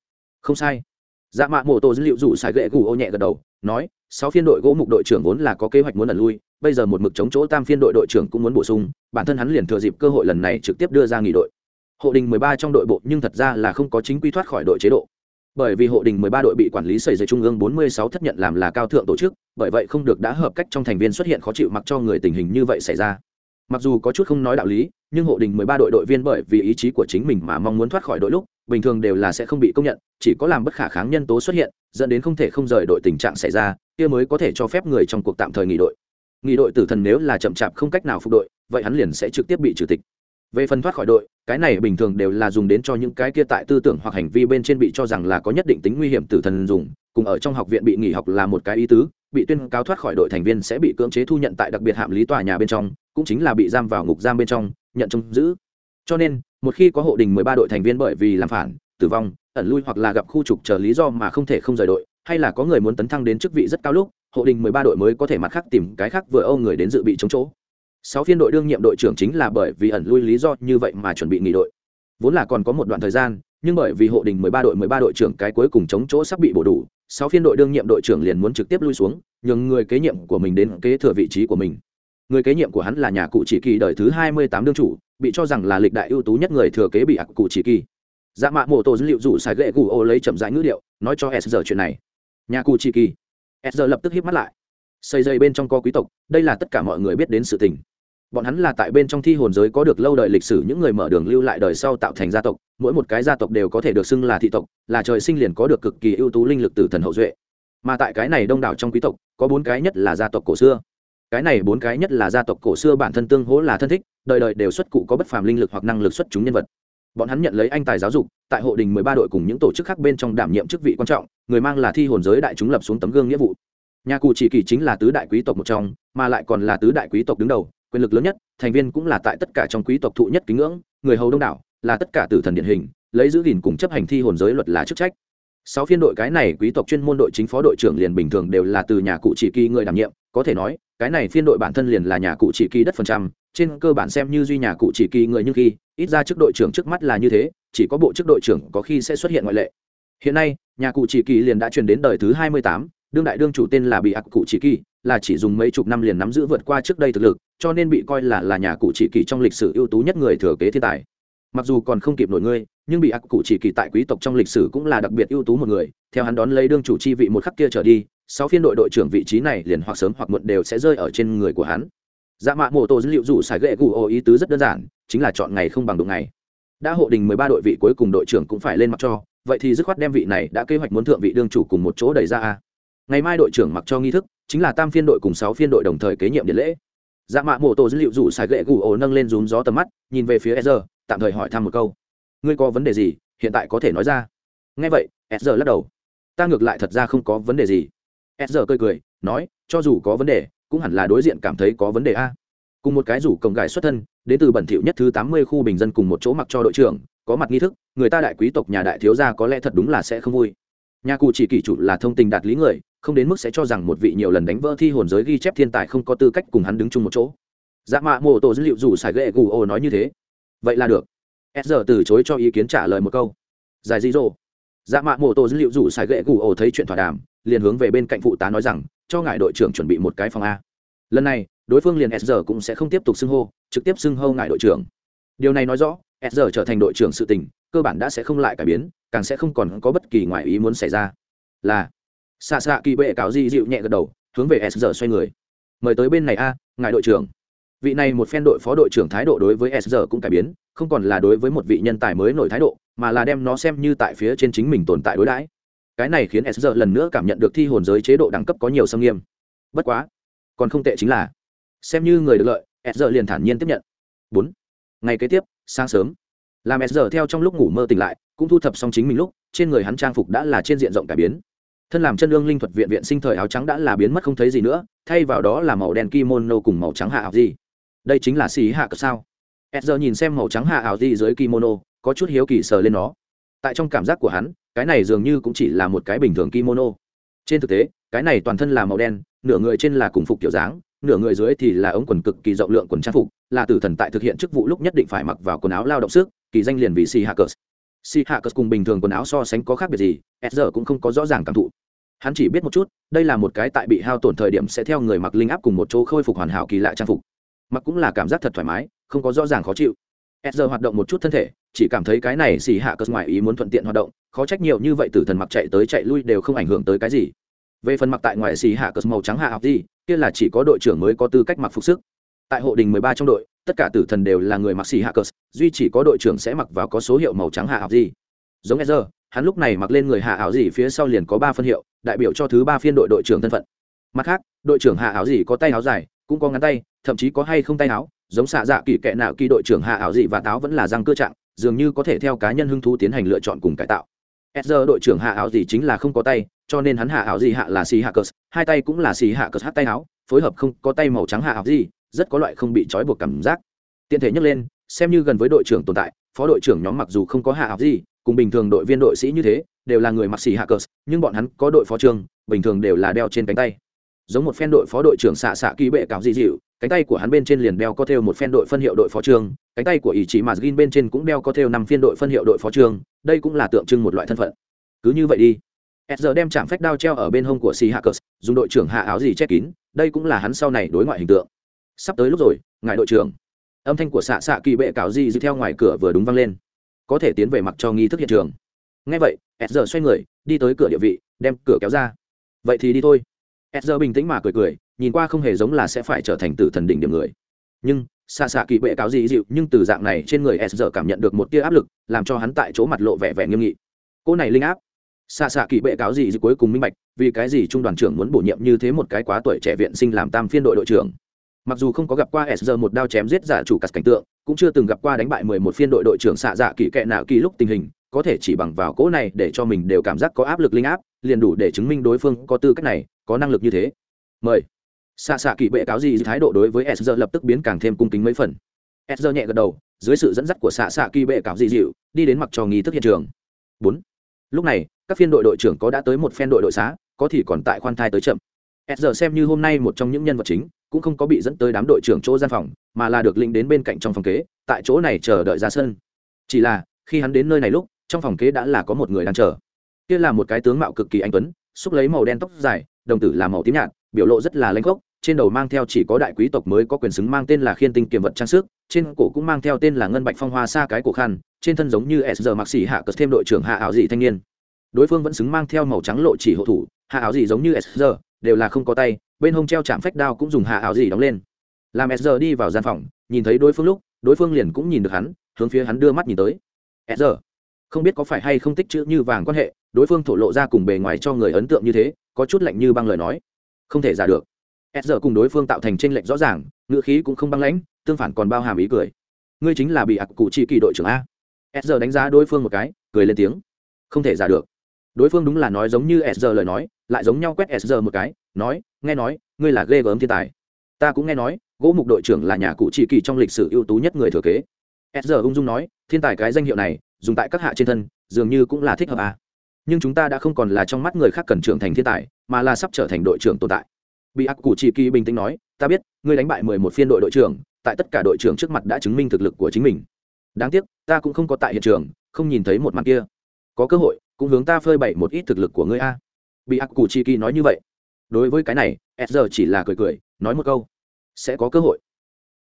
Không sai. Dạ mạ mô tô dữ liệu rủ xài gậy gù ô nhẹ gật đầu, nói, sáu phiên đội gỗ mục đội trưởng vốn là có kế hoạch muốn ẩn lui, bây giờ một mực chống chỗ tam phiên đội đội trưởng cũng muốn bổ sung, bản thân hắn liền thừa dịp cơ hội lần này trực tiếp đưa ra nghỉ đội. Hộ đình mười ba trong đội bộ nhưng thật ra là không có chính quy thoát khỏi đội chế độ bởi vì hộ đình 13 đội bị quản lý xảy ra trung ương 46 thất nhận làm là cao thượng tổ chức, bởi vậy không được đã hợp cách trong thành viên xuất hiện khó chịu mặc cho người tình hình như vậy xảy ra. Mặc dù có chút không nói đạo lý, nhưng hộ đình 13 đội đội viên bởi vì ý chí của chính mình mà mong muốn thoát khỏi đội lúc, bình thường đều là sẽ không bị công nhận, chỉ có làm bất khả kháng nhân tố xuất hiện, dẫn đến không thể không rời đội tình trạng xảy ra, kia mới có thể cho phép người trong cuộc tạm thời nghỉ đội. Nghỉ đội tử thần nếu là chậm chạp không cách nào phục đội, vậy hắn liền sẽ trực tiếp bị trừ tịch về phần thoát khỏi đội, cái này bình thường đều là dùng đến cho những cái kia tại tư tưởng hoặc hành vi bên trên bị cho rằng là có nhất định tính nguy hiểm tử thần dùng, cùng ở trong học viện bị nghỉ học là một cái ý tứ, bị tuyên cáo thoát khỏi đội thành viên sẽ bị cưỡng chế thu nhận tại đặc biệt hạm lý tòa nhà bên trong, cũng chính là bị giam vào ngục giam bên trong, nhận trông giữ. Cho nên, một khi có hộ đình mười ba đội thành viên bởi vì làm phản, tử vong, ẩn lui hoặc là gặp khu trục chờ lý do mà không thể không rời đội, hay là có người muốn tấn thăng đến chức vị rất cao lúc, hộ đình mười ba đội mới có thể mặt khác tìm cái khác vừa âu người đến dự bị chống chỗ sáu phiên đội đương nhiệm đội trưởng chính là bởi vì ẩn lui lý do như vậy mà chuẩn bị nghỉ đội. Vốn là còn có một đoạn thời gian, nhưng bởi vì hộ đình 13 đội 13 đội trưởng cái cuối cùng chống chỗ sắp bị bổ đủ, sáu phiên đội đương nhiệm đội trưởng liền muốn trực tiếp lui xuống, nhường người kế nhiệm của mình đến kế thừa vị trí của mình. Người kế nhiệm của hắn là nhà cụ chỉ kỳ đời thứ 28 đương chủ, bị cho rằng là lịch đại ưu tú nhất người thừa kế bị ạc cụ chỉ kỳ. Dạ mạ mô tô dữ liệu dụ xài ghệ cụ ô lấy chậm rãi ngữ điệu, nói cho s giờ chuyện này. Nhà cụ chỉ kỳ. S giờ lập tức hít mắt lại xây dây bên trong có quý tộc, đây là tất cả mọi người biết đến sự tình. Bọn hắn là tại bên trong thi hồn giới có được lâu đời lịch sử, những người mở đường lưu lại đời sau tạo thành gia tộc, mỗi một cái gia tộc đều có thể được xưng là thị tộc, là trời sinh liền có được cực kỳ ưu tú linh lực từ thần hậu duệ. Mà tại cái này đông đảo trong quý tộc, có bốn cái nhất là gia tộc cổ xưa. Cái này bốn cái nhất là gia tộc cổ xưa bản thân tương hỗ là thân thích, đời đời đều xuất cụ có bất phàm linh lực hoặc năng lực xuất chúng nhân vật. Bọn hắn nhận lấy anh tài giáo dục, tại hộ đình mười ba đội cùng những tổ chức khác bên trong đảm nhiệm chức vị quan trọng, người mang là thi hồn giới đại chúng lập xuống tấm gương nghĩa vụ nhà cụ chỉ kỳ chính là tứ đại quý tộc một trong, mà lại còn là tứ đại quý tộc đứng đầu, quyền lực lớn nhất, thành viên cũng là tại tất cả trong quý tộc thụ nhất kính ngưỡng, người hầu đông đảo, là tất cả tử thần điển hình, lấy giữ gìn cùng chấp hành thi hồn giới luật là chức trách. Sáu phiên đội cái này quý tộc chuyên môn đội chính phó đội trưởng liền bình thường đều là từ nhà cụ chỉ kỳ người đảm nhiệm, có thể nói, cái này phiên đội bản thân liền là nhà cụ chỉ kỳ đất phần trăm, trên cơ bản xem như duy nhà cụ chỉ kỳ người như khi, ít ra chức đội trưởng trước mắt là như thế, chỉ có bộ chức đội trưởng có khi sẽ xuất hiện ngoại lệ. Hiện nay, nhà cụ chỉ kỳ liền đã truyền đến đời thứ hai mươi tám đương đại đương chủ tên là bị ác cụ chỉ kỳ, là chỉ dùng mấy chục năm liền nắm giữ vượt qua trước đây thực lực, cho nên bị coi là là nhà cụ chỉ kỳ trong lịch sử ưu tú nhất người thừa kế thiên tài. Mặc dù còn không kịp nổi ngươi, nhưng bị ác cụ chỉ kỳ tại quý tộc trong lịch sử cũng là đặc biệt ưu tú một người, theo hắn đón lấy đương chủ chi vị một khắc kia trở đi, sáu phiên đội đội trưởng vị trí này liền hoặc sớm hoặc muộn đều sẽ rơi ở trên người của hắn. Dạ mạ mô tô dữ liệu rủ xài ghệ cụ ô ý tứ rất đơn giản, chính là chọn ngày không bằng đụng ngày. Đã hộ đình mười ba đội vị cuối cùng đội trưởng cũng phải lên mặc cho, vậy thì dứt khoát đem vị này đã kế hoạch muốn thượng vị đương chủ cùng một chỗ đẩy ra a ngày mai đội trưởng mặc cho nghi thức, chính là tam phiên đội cùng sáu phiên đội đồng thời kế nhiệm điện lễ. Dạ mạ mô tô dữ liệu rủ xài gậy gù ổ nâng lên rúm gió tầm mắt, nhìn về phía sr tạm thời hỏi thăm một câu. Ngươi có vấn đề gì? Hiện tại có thể nói ra. Ngay vậy sr lắc đầu. Ta ngược lại thật ra không có vấn đề gì. Sr cười cười, nói, cho dù có vấn đề, cũng hẳn là đối diện cảm thấy có vấn đề a. Cùng một cái rủ cổng gài xuất thân, đến từ bẩn thỉu nhất thứ tám mươi khu bình dân cùng một chỗ mặc cho đội trưởng, có mặt nghi thức, người ta đại quý tộc nhà đại thiếu gia có lẽ thật đúng là sẽ không vui. Nhà cụ chỉ kỷ chủ là thông tình đạt lý người không đến mức sẽ cho rằng một vị nhiều lần đánh vỡ thi hồn giới ghi chép thiên tài không có tư cách cùng hắn đứng chung một chỗ. Dạ mạ mô Tô dữ liệu dù xài ghệ gù ô nói như thế. Vậy là được. S giờ từ chối cho ý kiến trả lời một câu. Giải dị dỗ. Dạ mạ mô tô dữ liệu rủ xài ghệ gù ô thấy chuyện thỏa đàm, liền hướng về bên cạnh phụ tá nói rằng, cho ngài đội trưởng chuẩn bị một cái phòng a. Lần này, đối phương liền s giờ cũng sẽ không tiếp tục xưng hô, trực tiếp xưng hô ngài đội trưởng. Điều này nói rõ, s giờ trở thành đội trưởng sự tình, cơ bản đã sẽ không lại cải biến, càng sẽ không còn có bất kỳ ngoại ý muốn xảy ra. Là xạ xạ kỳ bệ cáo di dịu nhẹ gật đầu, hướng về s giờ xoay người. Mời tới bên này a, ngài đội trưởng. Vị này một phen đội phó đội trưởng thái độ đối với s giờ cũng cải biến, không còn là đối với một vị nhân tài mới nổi thái độ, mà là đem nó xem như tại phía trên chính mình tồn tại đối đãi. Cái này khiến s giờ lần nữa cảm nhận được thi hồn giới chế độ đẳng cấp có nhiều xâm nghiêm. Bất quá, còn không tệ chính là, xem như người được lợi, s giờ liền thản nhiên tiếp nhận. Bốn, ngày kế tiếp, sáng sớm. Làm s giờ theo trong lúc ngủ mơ tỉnh lại, cũng thu thập xong chính mình lúc, trên người hắn trang phục đã là trên diện rộng cải biến thân làm chân ương linh thuật viện viện sinh thời áo trắng đã là biến mất không thấy gì nữa, thay vào đó là màu đen kimono cùng màu trắng hạ ảo gì. Đây chính là xì hạ cờ sao. E giờ nhìn xem màu trắng hạ ảo gì dưới kimono, có chút hiếu kỳ sờ lên nó. Tại trong cảm giác của hắn, cái này dường như cũng chỉ là một cái bình thường kimono. Trên thực tế, cái này toàn thân là màu đen, nửa người trên là cùng phục kiểu dáng, nửa người dưới thì là ống quần cực kỳ rộng lượng quần trang phục, là tử thần tại thực hiện chức vụ lúc nhất định phải mặc vào quần áo lao động sức, kỳ danh liền vì si Xì hạ hackers cùng bình thường quần áo so sánh có khác biệt gì, s cũng không có rõ ràng cảm thụ. Hắn chỉ biết một chút, đây là một cái tại bị hao tổn thời điểm sẽ theo người mặc linh áp cùng một chỗ khôi phục hoàn hảo kỳ lạ trang phục. Mặc cũng là cảm giác thật thoải mái, không có rõ ràng khó chịu. S giờ hoạt động một chút thân thể, chỉ cảm thấy cái này xì hạ cơ ngoài ý muốn thuận tiện hoạt động, khó trách nhiều như vậy tử thần mặc chạy tới chạy lui đều không ảnh hưởng tới cái gì. Về phần mặc tại ngoài xì hạ cơ màu trắng hạ học gì, kia là chỉ có đội trưởng mới có tư cách mặc phục sức. Tại hộ đình mười ba trong đội tất cả tử thần đều là người mặc xì hạ cờ, duy chỉ có đội trưởng sẽ mặc vào có số hiệu màu trắng hạ học gì. Giống s hắn lúc này mặc lên người hạ áo gì phía sau liền có ba phân hiệu đại biểu cho thứ ba phiên đội đội trưởng thân phận. Mặt khác đội trưởng hạ áo gì có tay áo dài cũng có ngắn tay thậm chí có hay không tay áo giống xạ dạ kỳ kệ nào kỳ đội trưởng hạ ảo dị và táo vẫn là răng cơ trạng dường như có thể theo cá nhân hứng thú tiến hành lựa chọn cùng cải tạo. S đội trưởng hạ ảo dị chính là không có tay cho nên hắn hạ ảo dị hạ là xì hạ cờ hai tay cũng là xì hạ cờ hát tay áo phối hợp không có tay màu trắng hạ ảo dị rất có loại không bị trói buộc cảm giác. Tiện thể nhắc lên, xem như gần với đội trưởng tồn tại, phó đội trưởng nhóm mặc dù không có hạ học gì, cùng bình thường đội viên đội sĩ như thế, đều là người mặc xì hạ cờ, nhưng bọn hắn có đội phó trường bình thường đều là đeo trên cánh tay. Giống một phen đội phó đội trưởng xạ xạ kỳ bệ cáo dị dịu, cánh tay của hắn bên trên liền đeo có theo một phen đội phân hiệu đội phó trường cánh tay của ý chí mà gin bên trên cũng đeo có theo năm phiên đội phân hiệu đội phó trường đây cũng là tượng trưng một loại thân phận. Cứ như vậy đi. S giờ đem chạm phách đao treo ở bên hông của si hackers dùng đội trưởng hạ áo gì che kín, đây cũng là hắn sau này đối ngoại hình tượng sắp tới lúc rồi, ngài đội trưởng. Âm thanh của xạ xạ kỳ bệ cáo di dư theo ngoài cửa vừa đúng vang lên. Có thể tiến về mặc cho nghi thức hiện trường. Ngay vậy s giờ xoay người, đi tới cửa địa vị, đem cửa kéo ra. Vậy thì đi thôi. S giờ bình tĩnh mà cười cười, nhìn qua không hề giống là sẽ phải trở thành tử thần đỉnh điểm người. Nhưng xạ xạ kỳ bệ cáo dị dịu nhưng từ dạng này trên người s giờ cảm nhận được một tia áp lực, làm cho hắn tại chỗ mặt lộ vẻ vẻ nghiêm nghị. Cô này linh áp. Xạ xạ kỳ bệ cáo di dịu cuối cùng minh bạch, vì cái gì trung đoàn trưởng muốn bổ nhiệm như thế một cái quá tuổi trẻ viện sinh làm tam phiên đội đội trưởng? Mặc dù không có gặp qua sr một đao chém giết giả chủ cắt cảnh tượng, cũng chưa từng gặp qua đánh bại mười một phiên đội đội trưởng xạ dạ kỳ kệ nạo kỳ lúc tình hình, có thể chỉ bằng vào cỗ này để cho mình đều cảm giác có áp lực linh áp, liền đủ để chứng minh đối phương có tư cách này, có năng lực như thế. Mời. Xạ xạ kỳ bệ cáo gì thái độ đối với sr lập tức biến càng thêm cung kính mấy phần. Sr nhẹ gật đầu, dưới sự dẫn dắt của xạ xạ kỳ bệ cáo gì dịu, đi đến mặc trò nghi thức hiện trường. Bốn. Lúc này, các phiên đội đội trưởng có đã tới một phen đội đội xá, có thì còn tại khoan thai tới chậm s giờ xem như hôm nay một trong những nhân vật chính, cũng không có bị dẫn tới đám đội trưởng chỗ gian phòng, mà là được lĩnh đến bên cạnh trong phòng kế, tại chỗ này chờ đợi ra sân. Chỉ là, khi hắn đến nơi này lúc, trong phòng kế đã là có một người đang chờ. Kia là một cái tướng mạo cực kỳ anh tuấn, xúc lấy màu đen tóc dài, đồng tử là màu tím nhạt, biểu lộ rất là lanh gốc, trên đầu mang theo chỉ có đại quý tộc mới có quyền xứng mang tên là khiên tinh kiềm vật trang sức, trên cổ cũng mang theo tên là ngân bạch phong hoa xa cái cổ khăn, trên thân giống như s giờ mặc xỉ hạ cờ thêm đội trưởng hạ ảo dị thanh niên. Đối phương vẫn xứng mang theo màu trắng lộ chỉ hộ thủ, hạ ảo dị giống như s giờ đều là không có tay, bên hông treo chạm phách đao cũng dùng hạ ảo gì đóng lên. Làm s giờ đi vào gian phòng, nhìn thấy đối phương lúc, đối phương liền cũng nhìn được hắn, hướng phía hắn đưa mắt nhìn tới. S giờ không biết có phải hay không tích chữ như vàng quan hệ, đối phương thổ lộ ra cùng bề ngoài cho người ấn tượng như thế, có chút lạnh như băng lời nói. Không thể giả được. S giờ cùng đối phương tạo thành tranh lệch rõ ràng ngựa khí cũng không băng lãnh, tương phản còn bao hàm ý cười. Ngươi chính là bị ạc cụ chi kỳ đội trưởng a. S giờ đánh giá đối phương một cái, cười lên tiếng. Không thể giả được. Đối phương đúng là nói giống như s giờ lời nói lại giống nhau quét SR một cái, nói, nghe nói, ngươi là ghê gớm thiên tài. Ta cũng nghe nói, gỗ mục đội trưởng là nhà cụ chỉ kỳ trong lịch sử ưu tú nhất người thừa kế. SR ung dung nói, thiên tài cái danh hiệu này, dùng tại các hạ trên thân, dường như cũng là thích hợp à. nhưng chúng ta đã không còn là trong mắt người khác cần trưởng thành thiên tài, mà là sắp trở thành đội trưởng tồn tại. Bị ác cụ chỉ kỳ bình tĩnh nói, ta biết, ngươi đánh bại mười một phiên đội đội trưởng, tại tất cả đội trưởng trước mặt đã chứng minh thực lực của chính mình. Đáng tiếc, ta cũng không có tại hiện trường, không nhìn thấy một mặt kia. Có cơ hội, cũng hướng ta phơi bày một ít thực lực của ngươi a bị ác cụ chi kỳ nói như vậy. Đối với cái này sr chỉ là cười cười, nói một câu. Sẽ có cơ hội.